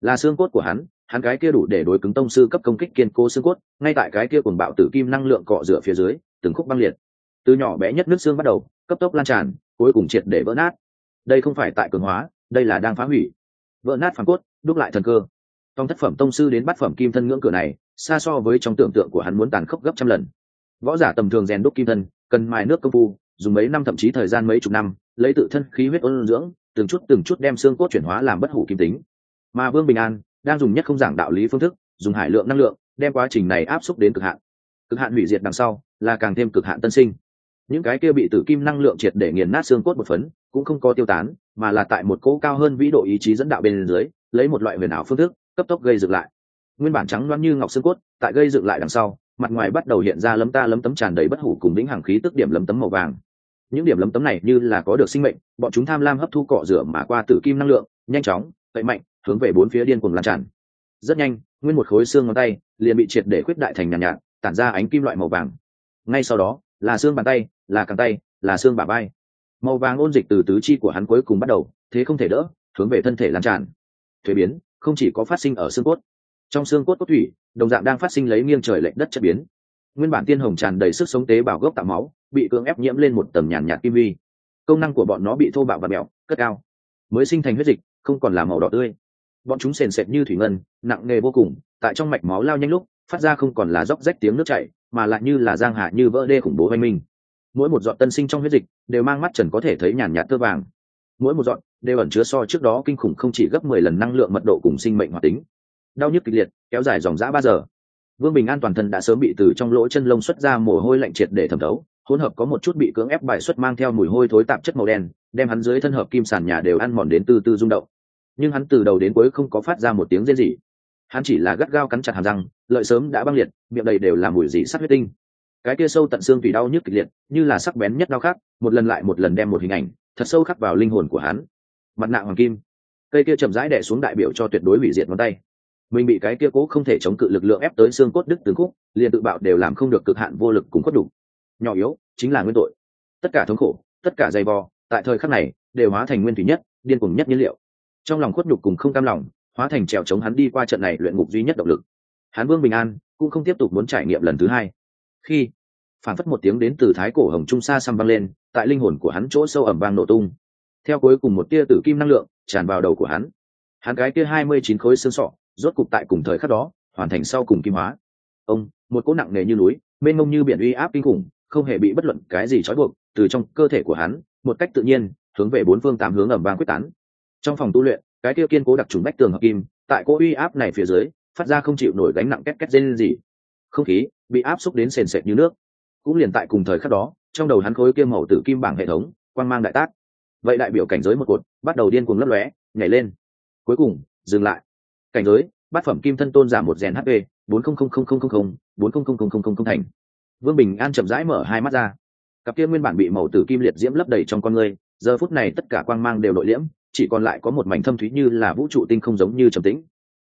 là xương cốt của hắn hắn cái kia đủ để đối cứng tông sư cấp công kích kiên cố xương cốt, ngay tại cái kia cùng bạo tử kim năng lượng cọ rửa phía dưới, từng khúc băng liệt. Từ nhỏ bé nhất nước xương bắt đầu, cấp tốc lan tràn, cuối cùng triệt để vỡ nát. Đây không phải tại cường hóa, đây là đang phá hủy. Vỡ nát phản cốt, đúc lại thần cơ. Trong thất phẩm tông sư đến bát phẩm kim thân ngưỡng cửa này, xa so với trong tưởng tượng của hắn muốn tàn khốc gấp trăm lần. Võ giả tầm thường rèn đúc kim thân, cần mài nước công phu, dùng mấy năm thậm chí thời gian mấy chục năm, lấy tự thân khí huyết ôn dưỡng, từng chút từng chút đem xương cốt chuyển hóa làm bất hủ kim tính mà vương bình an đang dùng nhất không giảng đạo lý phương thức dùng hải lượng năng lượng đem quá trình này áp xúc đến cực hạn cực hạn hủy diệt đằng sau là càng thêm cực hạn tân sinh những cái kia bị tử kim năng lượng triệt để nghiền nát xương cốt một phấn cũng không có tiêu tán mà là tại một cỗ cao hơn vĩ độ ý chí dẫn đạo bên dưới lấy một loại huyền ảo phương thức cấp tốc gây dựng lại nguyên bản trắng loáng như ngọc xương cốt tại gây dựng lại đằng sau mặt ngoài bắt đầu hiện ra lấm ta lấm tấm tràn đầy bất hủ cùng lĩnh hàng khí tức điểm lấm tấm màu vàng những điểm lấm tấm này như là có được sinh mệnh bọn chúng tham lam hấp thu cọ rửa mà qua tử kim năng lượng nhanh chóng tẩy mạnh hướng về bốn phía điên cuồng lan tràn. Rất nhanh nguyên một khối xương ngón tay liền bị triệt để khuyết đại thành nhàn nhạt, nhạt tản ra ánh kim loại màu vàng. Ngay sau đó là xương bàn tay là cẳng tay là xương bả vai. Màu vàng ôn dịch từ tứ chi của hắn cuối cùng bắt đầu thế không thể đỡ hướng về thân thể lan tràn. Thuế biến không chỉ có phát sinh ở xương cốt. Trong xương cốt cốt thủy đồng dạng đang phát sinh lấy nghiêng trời lệch đất chất biến. Nguyên bản tiên hồng tràn đầy sức sống tế bào gốc tạo máu bị cưỡng ép nhiễm lên một tầng nhàn nhạt kim vi. Công năng của bọn nó bị thô bạo và mẹo cất cao. Mới sinh thành huyết dịch không còn là màu đỏ tươi. Bọn chúng sền sệt như thủy ngân, nặng nề vô cùng, tại trong mạch máu lao nhanh lúc, phát ra không còn là róc rách tiếng nước chảy, mà lại như là giang hạ như vỡ đê khủng bố oanh minh. Mỗi một giọt tân sinh trong huyết dịch đều mang mắt trần có thể thấy nhàn nhạt tơ vàng. Mỗi một giọt đều ẩn chứa so trước đó kinh khủng không chỉ gấp mười lần năng lượng mật độ cùng sinh mệnh hoạt tính. Đau nhức kịch liệt, kéo dài dòng dã ba giờ. Vương bình an toàn thân đã sớm bị từ trong lỗ chân lông xuất ra mồ hôi lạnh triệt để thẩm thấu, hỗn hợp có một chút bị cưỡng ép bài xuất mang theo mùi hôi thối tạp chất màu đen, đem hắn dưới thân hợp kim sàn nhà đều ăn mòn đến từ từ rung động nhưng hắn từ đầu đến cuối không có phát ra một tiếng rên gì hắn chỉ là gắt gao cắn chặt hàm răng, lợi sớm đã băng liệt, miệng đầy đều là mùi dị sắt huyết tinh. Cái kia sâu tận xương tùy đau nhức kịch liệt, như là sắc bén nhất đau khác một lần lại một lần đem một hình ảnh thật sâu khắc vào linh hồn của hắn. Mặt nạ hoàng kim. Cây kia chậm rãi đẻ xuống đại biểu cho tuyệt đối hủy diệt ngón tay. Mình bị cái kia cố không thể chống cự lực lượng ép tới xương cốt đứt từng khúc, liền tự bạo đều làm không được cực hạn vô lực cùng khuất đủ. Nhỏ yếu, chính là nguyên tội. Tất cả thống khổ, tất cả dày vò, tại thời khắc này, đều hóa thành nguyên thủy nhất, điên cùng nhất nhiên liệu trong lòng khuất nhục cùng không cam lòng, hóa thành trèo chống hắn đi qua trận này luyện ngục duy nhất động lực. Hắn vương bình an cũng không tiếp tục muốn trải nghiệm lần thứ hai. Khi phản phất một tiếng đến từ thái cổ hồng trung xa xăm vang lên, tại linh hồn của hắn chỗ sâu ẩm vang nổ tung. Theo cuối cùng một tia tử kim năng lượng tràn vào đầu của hắn hắn cái tia hai mươi chín khối xương sọ, rốt cục tại cùng thời khắc đó, hoàn thành sau cùng kim hóa. Ông, một cỗ nặng nề như núi, mênh mông như biển uy áp kinh khủng, không hề bị bất luận cái gì trói buộc, từ trong cơ thể của hắn, một cách tự nhiên, hướng về bốn phương tám hướng ẩm vang quyết tán trong phòng tu luyện, cái tiêu kiên cố đặc trùng bách tường hợp kim, tại cô uy áp này phía dưới, phát ra không chịu nổi gánh nặng két két dây gì không khí bị áp xúc đến sền sệt như nước. Cũng liền tại cùng thời khắc đó, trong đầu hắn khối kia màu tử kim bảng hệ thống quan mang đại tác. Vậy đại biểu cảnh giới một cột, bắt đầu điên cuồng lấp lóe, nhảy lên. Cuối cùng, dừng lại. Cảnh giới, bát phẩm kim thân tôn giảm một rèn hp bốn không không không không không bốn không không không không không thành. Vương bình an chậm rãi mở hai mắt ra. Cặp kia nguyên bản bị màu tử kim liệt diễm lấp đầy trong con người, giờ phút này tất cả quang mang đều nội liễm chỉ còn lại có một mảnh thâm thúy như là vũ trụ tinh không giống như trầm tĩnh.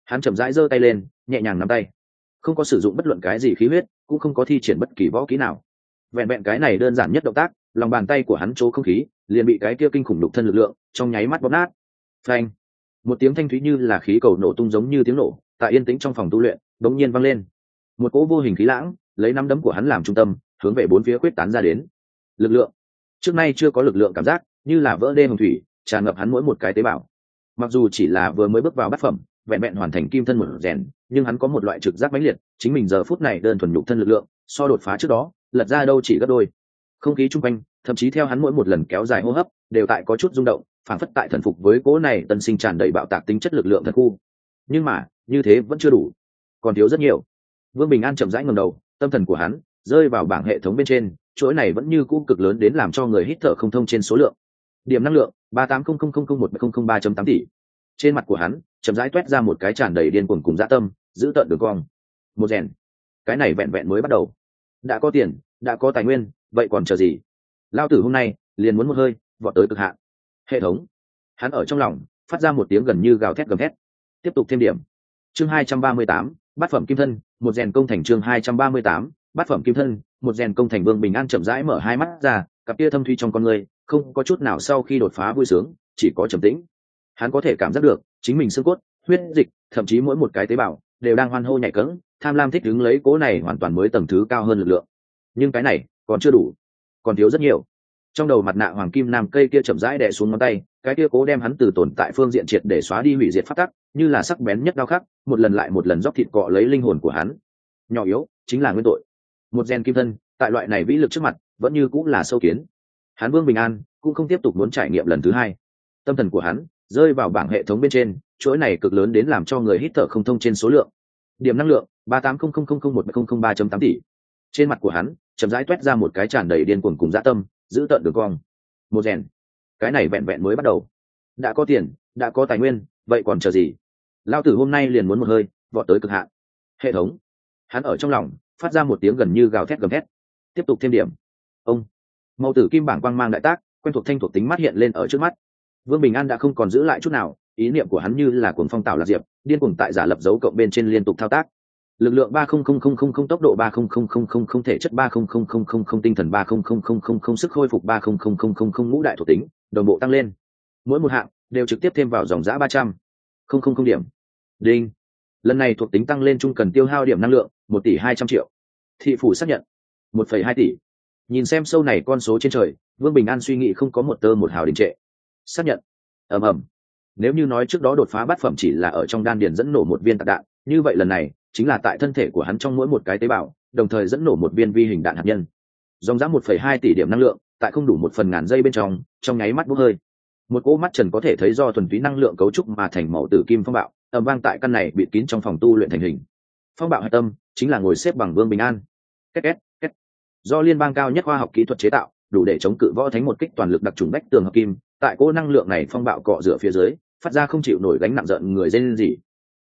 Hắn chậm rãi giơ tay lên, nhẹ nhàng nắm tay. Không có sử dụng bất luận cái gì khí huyết, cũng không có thi triển bất kỳ võ kỹ nào. Vẹn vẹn cái này đơn giản nhất động tác, lòng bàn tay của hắn chỗ không khí, liền bị cái kia kinh khủng đục thân lực lượng, trong nháy mắt bóp nát. Phanh! Một tiếng thanh thúy như là khí cầu nổ tung giống như tiếng nổ, tại yên tĩnh trong phòng tu luyện, đống nhiên vang lên. Một cỗ vô hình khí lãng, lấy năm đấm của hắn làm trung tâm, hướng về bốn phía quyết tán ra đến. Lực lượng! Trước nay chưa có lực lượng cảm giác, như là vỡ đê hồng thủy tràn ngập hắn mỗi một cái tế bào. Mặc dù chỉ là vừa mới bước vào bát phẩm, vẹn vẹn hoàn thành kim thân một rèn, nhưng hắn có một loại trực giác mãnh liệt, chính mình giờ phút này đơn thuần nhục thân lực lượng, so đột phá trước đó, lật ra đâu chỉ gấp đôi. Không khí chung quanh, thậm chí theo hắn mỗi một lần kéo dài hô hấp, đều tại có chút rung động, phản phất tại thần phục với cố này tân sinh tràn đầy bạo tạc tính chất lực lượng thật khu. Nhưng mà, như thế vẫn chưa đủ. Còn thiếu rất nhiều. Vương bình an chậm rãi ngầm đầu, tâm thần của hắn rơi vào bảng hệ thống bên trên, chuỗi này vẫn như cũ cực lớn đến làm cho người hít thở không thông trên số lượng điểm năng lượng, ba tám không không không không một không không ba tám tỷ. Trên mặt của hắn, chậm rãi toét ra một cái tràn đầy điên cuồng cùng dã tâm, giữ tận đường cong. Một rèn. Cái này vẹn vẹn mới bắt đầu. Đã có tiền, đã có tài nguyên, vậy còn chờ gì? Lao tử hôm nay, liền muốn một hơi, vọt tới cực hạn. Hệ thống. Hắn ở trong lòng, phát ra một tiếng gần như gào thét gầm thét. Tiếp tục thêm điểm. Chương hai trăm ba mươi tám, bát phẩm kim thân, một rèn công thành chương hai trăm ba mươi tám, bát phẩm kim thân, một rèn công thành vương bình an chậm rãi mở hai mắt ra, cặp kia thâm thuy trong con người không có chút nào sau khi đột phá vui sướng, chỉ có trầm tĩnh. Hắn có thể cảm giác được, chính mình xương cốt, huyết dịch, thậm chí mỗi một cái tế bào, đều đang hoan hô nhảy cẫng, tham lam thích đứng lấy cố này hoàn toàn mới tầng thứ cao hơn lực lượng. Nhưng cái này, còn chưa đủ, còn thiếu rất nhiều. Trong đầu mặt nạ hoàng kim nam cây kia chậm rãi đè xuống ngón tay, cái kia cố đem hắn từ tồn tại phương diện triệt để xóa đi hủy diệt phát tắc, như là sắc bén nhất đau khắc, một lần lại một lần dóc thịt cọ lấy linh hồn của hắn. Nhỏ yếu, chính là nguyên tội. Một gen kim thân, tại loại này vĩ lực trước mặt, vẫn như cũng là sâu kiến hắn vương bình an, cũng không tiếp tục muốn trải nghiệm lần thứ hai. Tâm thần của hắn rơi vào bảng hệ thống bên trên, chuỗi này cực lớn đến làm cho người hít thở không thông trên số lượng. Điểm năng lượng, ba tám không không không không một không không ba tám tỷ. Trên mặt của hắn, chậm rãi toét ra một cái tràn đầy điên cuồng cùng dã tâm, giữ tợn đường cong. Một rèn. Cái này vẹn vẹn mới bắt đầu. Đã có tiền, đã có tài nguyên, vậy còn chờ gì? Lao tử hôm nay liền muốn một hơi, vọt tới cực hạn. Hệ thống. Hắn ở trong lòng, phát ra một tiếng gần như gào thét gầm thét. Tiếp tục thêm điểm. Ông màu tử kim bảng quang mang đại tác quen thuộc thanh thuộc tính mắt hiện lên ở trước mắt vương bình an đã không còn giữ lại chút nào ý niệm của hắn như là cuồng phong tạo lạc diệp điên cuồng tại giả lập dấu cộng bên trên liên tục thao tác lực lượng ba không không không không không tốc độ ba không không không không không thể chất ba không không không không không tinh thần ba không không không không không sức khôi phục ba không không không không không ngũ đại thuộc tính đồng bộ tăng lên mỗi một hạng đều trực tiếp thêm vào dòng giã ba trăm không không không điểm đinh lần này thuộc tính tăng lên chung cần tiêu hao điểm năng lượng một tỷ hai trăm triệu thị phủ xác nhận một phẩy hai tỷ nhìn xem sâu này con số trên trời, vương bình an suy nghĩ không có một tơ một hào đình trệ. Xác nhận. Ầm ầm. Nếu như nói trước đó đột phá bát phẩm chỉ là ở trong đan điền dẫn nổ một viên tạc đạn, như vậy lần này, chính là tại thân thể của hắn trong mỗi một cái tế bào, đồng thời dẫn nổ một viên vi hình đạn hạt nhân. Dòng giá một phẩy hai tỷ điểm năng lượng, tại không đủ một phần ngàn giây bên trong trong nháy mắt bốc hơi. Một cỗ mắt trần có thể thấy do thuần túy năng lượng cấu trúc mà thành mẫu tử kim phong bạo ẩm vang tại căn này bịt kín trong phòng tu luyện thành hình. Phong bạo hạch tâm, chính là ngồi xếp bằng vương bình an. Két két do liên bang cao nhất khoa học kỹ thuật chế tạo, đủ để chống cự võ thánh một kích toàn lực đặc trùng bách tường hợp kim, tại cỗ năng lượng này phong bạo cọ rửa phía dưới, phát ra không chịu nổi gánh nặng giận người dây lên gì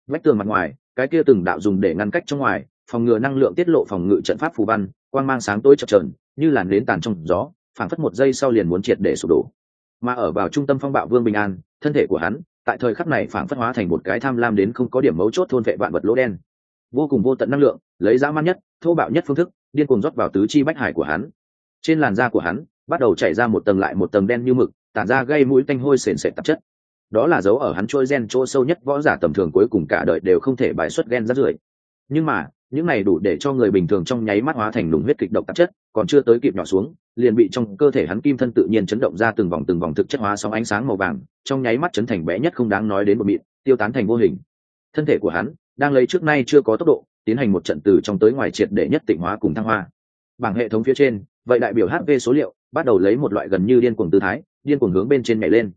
bách tường mặt ngoài, cái kia từng đạo dùng để ngăn cách trong ngoài, phòng ngừa năng lượng tiết lộ phòng ngự trận pháp phù văn, quang mang sáng tối chập trờn như làn nến tàn trong gió, phảng phất một giây sau liền muốn triệt để sụp đổ. Mà ở vào trung tâm phong bạo vương bình an, thân thể của hắn, tại thời khắc này phảng phất hóa thành một cái tham lam đến không có điểm mấu chốt thôn vệ vạn vật lỗ đen. Vô cùng vô tận năng lượng, lấy dã man nhất, thô bạo nhất phương thức điên cuồng rót vào tứ chi bách hải của hắn. Trên làn da của hắn, bắt đầu chảy ra một tầng lại một tầng đen như mực, tản ra gây mũi tanh hôi sền sệt tạp chất. Đó là dấu ở hắn trôi gen chỗ sâu nhất, võ giả tầm thường cuối cùng cả đời đều không thể bài xuất gen rát rưởi. Nhưng mà, những này đủ để cho người bình thường trong nháy mắt hóa thành lùng huyết kịch độc tạp chất, còn chưa tới kịp nhỏ xuống, liền bị trong cơ thể hắn kim thân tự nhiên chấn động ra từng vòng từng vòng thực chất hóa sóng ánh sáng màu vàng, trong nháy mắt chấn thành bé nhất không đáng nói đến một mịn, tiêu tán thành vô hình. Thân thể của hắn, đang lấy trước nay chưa có tốc độ tiến hành một trận từ trong tới ngoài triệt để nhất tỉnh hóa cùng thăng hoa. Bảng hệ thống phía trên, vậy đại biểu hp số liệu, bắt đầu lấy một loại gần như điên cuồng tư thái, điên cuồng hướng bên trên nhảy lên.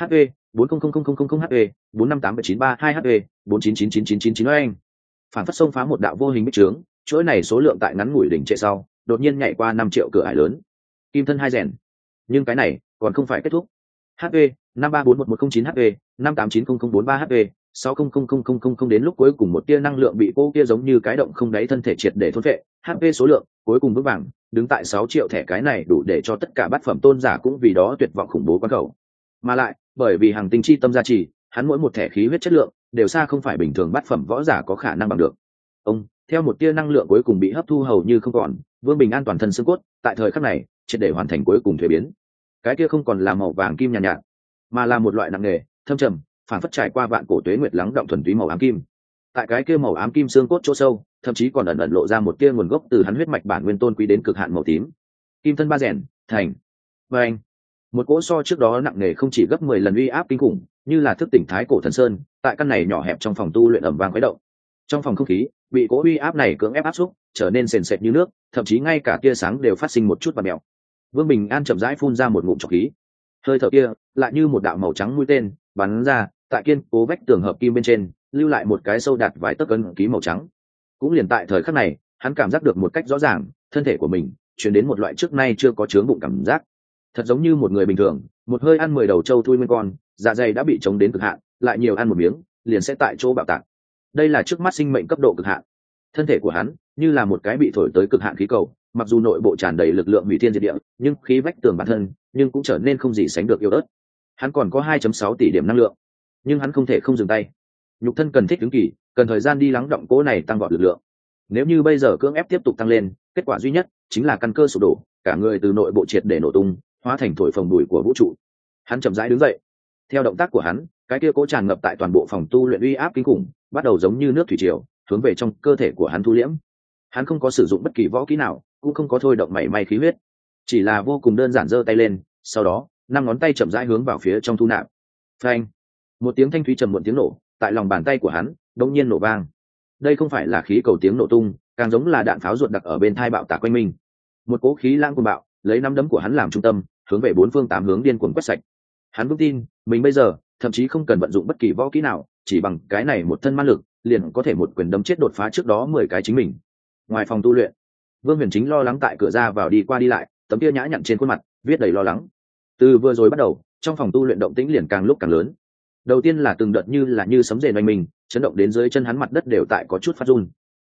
hp bốn không không không không không hp bốn năm tám chín ba hai hp bốn chín chín chín chín chín chín anh phản phát xông phá một đạo vô hình bích trướng, chuỗi này số lượng tại ngắn ngủi đỉnh trệ sau, đột nhiên nhảy qua năm triệu cửa ải lớn. Kim thân hai rèn. Nhưng cái này còn không phải kết thúc. hp năm ba bốn một một không chín hp năm tám chín không không bốn ba hp sáu không không không không không không đến lúc cuối cùng một tia năng lượng bị cô kia giống như cái động không đáy thân thể triệt để thôn vệ hp số lượng cuối cùng bước vàng đứng tại sáu triệu thẻ cái này đủ để cho tất cả bát phẩm tôn giả cũng vì đó tuyệt vọng khủng bố quán cầu. Mà lại bởi vì hàng tinh chi tâm gia trì hắn mỗi một thẻ khí huyết chất lượng đều xa không phải bình thường bát phẩm võ giả có khả năng bằng được. Ông theo một tia năng lượng cuối cùng bị hấp thu hầu như không còn vương bình an toàn thân xương cốt tại thời khắc này triệt để hoàn thành cuối cùng thuế biến. Cái kia không còn là màu vàng kim nhàn nhạt, nhạt mà là một loại nặng nề thâm trầm phản phất trải qua vạn cổ tuế nguyệt lắng động thuần túy màu ám kim. Tại cái kia màu ám kim xương cốt chỗ sâu, thậm chí còn ẩn ẩn lộ ra một tia nguồn gốc từ hắn huyết mạch bản nguyên tôn quý đến cực hạn màu tím. Kim thân ba rèn, thành. Và anh, một cỗ so trước đó nặng nề không chỉ gấp mười lần uy áp kinh khủng, như là thức tỉnh thái cổ thần sơn, tại căn này nhỏ hẹp trong phòng tu luyện ẩm vang khuấy động. Trong phòng không khí, bị cỗ uy áp này cưỡng ép áp xúc, trở nên sền sệt như nước, thậm chí ngay cả tia sáng đều phát sinh một chút và mèo. Vương bình an chậm rãi phun ra một ngụm trọc khí. Hơi thở kia, lại như một đạo màu trắng mũi tên, bắn ra tại kiên cố vách tường hợp kim bên trên, lưu lại một cái sâu đặt vài tấc ấn ký màu trắng. Cũng liền tại thời khắc này, hắn cảm giác được một cách rõ ràng, thân thể của mình chuyển đến một loại trước nay chưa có chướng bụng cảm giác. Thật giống như một người bình thường, một hơi ăn mười đầu trâu thui nguyên con dạ dày đã bị chống đến cực hạn, lại nhiều ăn một miếng, liền sẽ tại chỗ bạo tạc. Đây là trước mắt sinh mệnh cấp độ cực hạn. Thân thể của hắn như là một cái bị thổi tới cực hạn khí cầu, mặc dù nội bộ tràn đầy lực lượng hủy thiên diệt địa, nhưng khí vách tường bản thân nhưng cũng trở nên không gì sánh được yêu ớt. Hắn còn có 2.6 tỷ điểm năng lượng nhưng hắn không thể không dừng tay. Nhục thân cần thích ứng kỳ, cần thời gian đi lắng động cỗ này tăng vọt lực lượng. Nếu như bây giờ cưỡng ép tiếp tục tăng lên, kết quả duy nhất chính là căn cơ sụp đổ, cả người từ nội bộ triệt để nổ tung, hóa thành thổi phồng đùi của vũ trụ. Hắn chậm rãi đứng dậy. Theo động tác của hắn, cái kia cố tràn ngập tại toàn bộ phòng tu luyện uy áp kinh khủng, bắt đầu giống như nước thủy triều, hướng về trong cơ thể của hắn thu liễm. Hắn không có sử dụng bất kỳ võ kỹ nào, cũng không có thôi động mảy may khí huyết. Chỉ là vô cùng đơn giản giơ tay lên, sau đó, năm ngón tay chậm rãi hướng vào phía trong thu nạp. Phanh! Một tiếng thanh thúy trầm muộn tiếng nổ, tại lòng bàn tay của hắn, đột nhiên nổ vang. Đây không phải là khí cầu tiếng nổ tung, càng giống là đạn pháo ruột đặc ở bên thai bạo tạc quanh mình. Một cố khí lãng cuồng bạo, lấy năm đấm của hắn làm trung tâm, hướng về bốn phương tám hướng điên cuồng quét sạch. Hắn vững tin, mình bây giờ, thậm chí không cần vận dụng bất kỳ võ kỹ nào, chỉ bằng cái này một thân ma lực, liền có thể một quyền đấm chết đột phá trước đó mười cái chính mình. Ngoài phòng tu luyện, vương huyền chính lo lắng tại cửa ra vào đi qua đi lại, tấm kia nhã nhặn trên khuôn mặt, viết đầy lo lắng. Từ vừa rồi bắt đầu, trong phòng tu luyện động tĩnh liền càng lúc càng lớn đầu tiên là từng đợt như là như sấm rền oanh mình, chấn động đến dưới chân hắn mặt đất đều tại có chút phát run.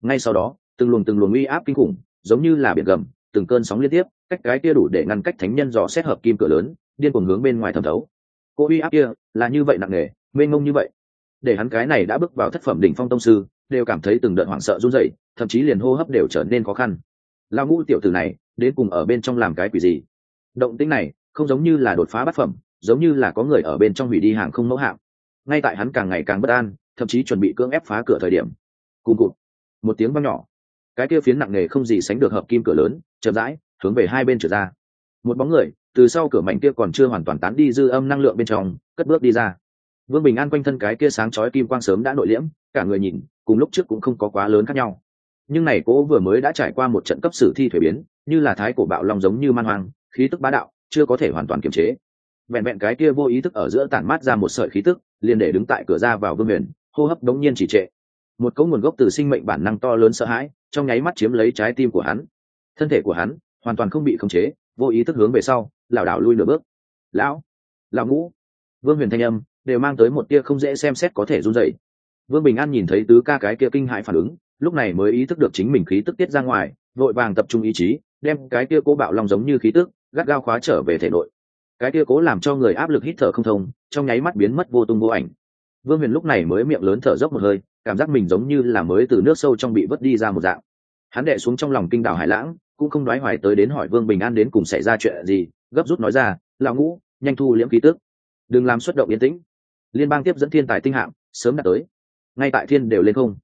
Ngay sau đó, từng luồng từng luồng uy áp kinh khủng, giống như là biển gầm, từng cơn sóng liên tiếp, cách cái kia đủ để ngăn cách thánh nhân dò xét hợp kim cửa lớn, điên cuồng hướng bên ngoài thẩm thấu. Cô uy áp kia là như vậy nặng nề mênh mông như vậy. Để hắn cái này đã bước vào thất phẩm đỉnh phong tông sư, đều cảm thấy từng đợt hoảng sợ run rẩy, thậm chí liền hô hấp đều trở nên khó khăn. Lao ngũ tiểu tử này, đến cùng ở bên trong làm cái quỷ gì? Động tĩnh này không giống như là đột phá bát phẩm giống như là có người ở bên trong hủy đi hàng không mẫu hạm. ngay tại hắn càng ngày càng bất an, thậm chí chuẩn bị cưỡng ép phá cửa thời điểm, cùng cụt, một tiếng văng nhỏ. Cái kia phiến nặng nề không gì sánh được hợp kim cửa lớn, chậm rãi, hướng về hai bên trở ra. Một bóng người, từ sau cửa mảnh kia còn chưa hoàn toàn tán đi dư âm năng lượng bên trong, cất bước đi ra. Vương bình an quanh thân cái kia sáng chói kim quang sớm đã nội liễm, cả người nhìn, cùng lúc trước cũng không có quá lớn khác nhau. Nhưng này cố vừa mới đã trải qua một trận cấp sử thi thuế biến, như là thái cổ bạo long giống như man hoang, khí tức bá đạo, chưa có thể hoàn toàn kiềm chế vẹn vẹn cái kia vô ý thức ở giữa tản mát ra một sợi khí tức, liền để đứng tại cửa ra vào vương huyền, hô hấp đống nhiên chỉ trệ. Một cấu nguồn gốc từ sinh mệnh bản năng to lớn sợ hãi, trong nháy mắt chiếm lấy trái tim của hắn. Thân thể của hắn hoàn toàn không bị khống chế, vô ý thức hướng về sau, lảo đảo lui nửa bước. Lão lão ngũ. Vương huyền thanh âm đều mang tới một tia không dễ xem xét có thể run dậy vương bình an nhìn thấy tứ ca cái kia kinh hại phản ứng, lúc này mới ý thức được chính mình khí tức tiết ra ngoài, vội vàng tập trung ý chí, đem cái kia cố bạo lòng giống như khí tức gắt gao khóa trở về thể nội cái kia cố làm cho người áp lực hít thở không thông, trong nháy mắt biến mất vô tung vô ảnh. Vương huyền lúc này mới miệng lớn thở dốc một hơi, cảm giác mình giống như là mới từ nước sâu trong bị vớt đi ra một dạng. Hắn đệ xuống trong lòng kinh đảo hải lãng, cũng không nói hoài tới đến hỏi vương bình an đến cùng xảy ra chuyện gì, gấp rút nói ra, lão ngũ, nhanh thu liễm ký tức. Đừng làm xuất động yên tĩnh. Liên bang tiếp dẫn thiên tài tinh hạng sớm đã tới. Ngay tại thiên đều lên không.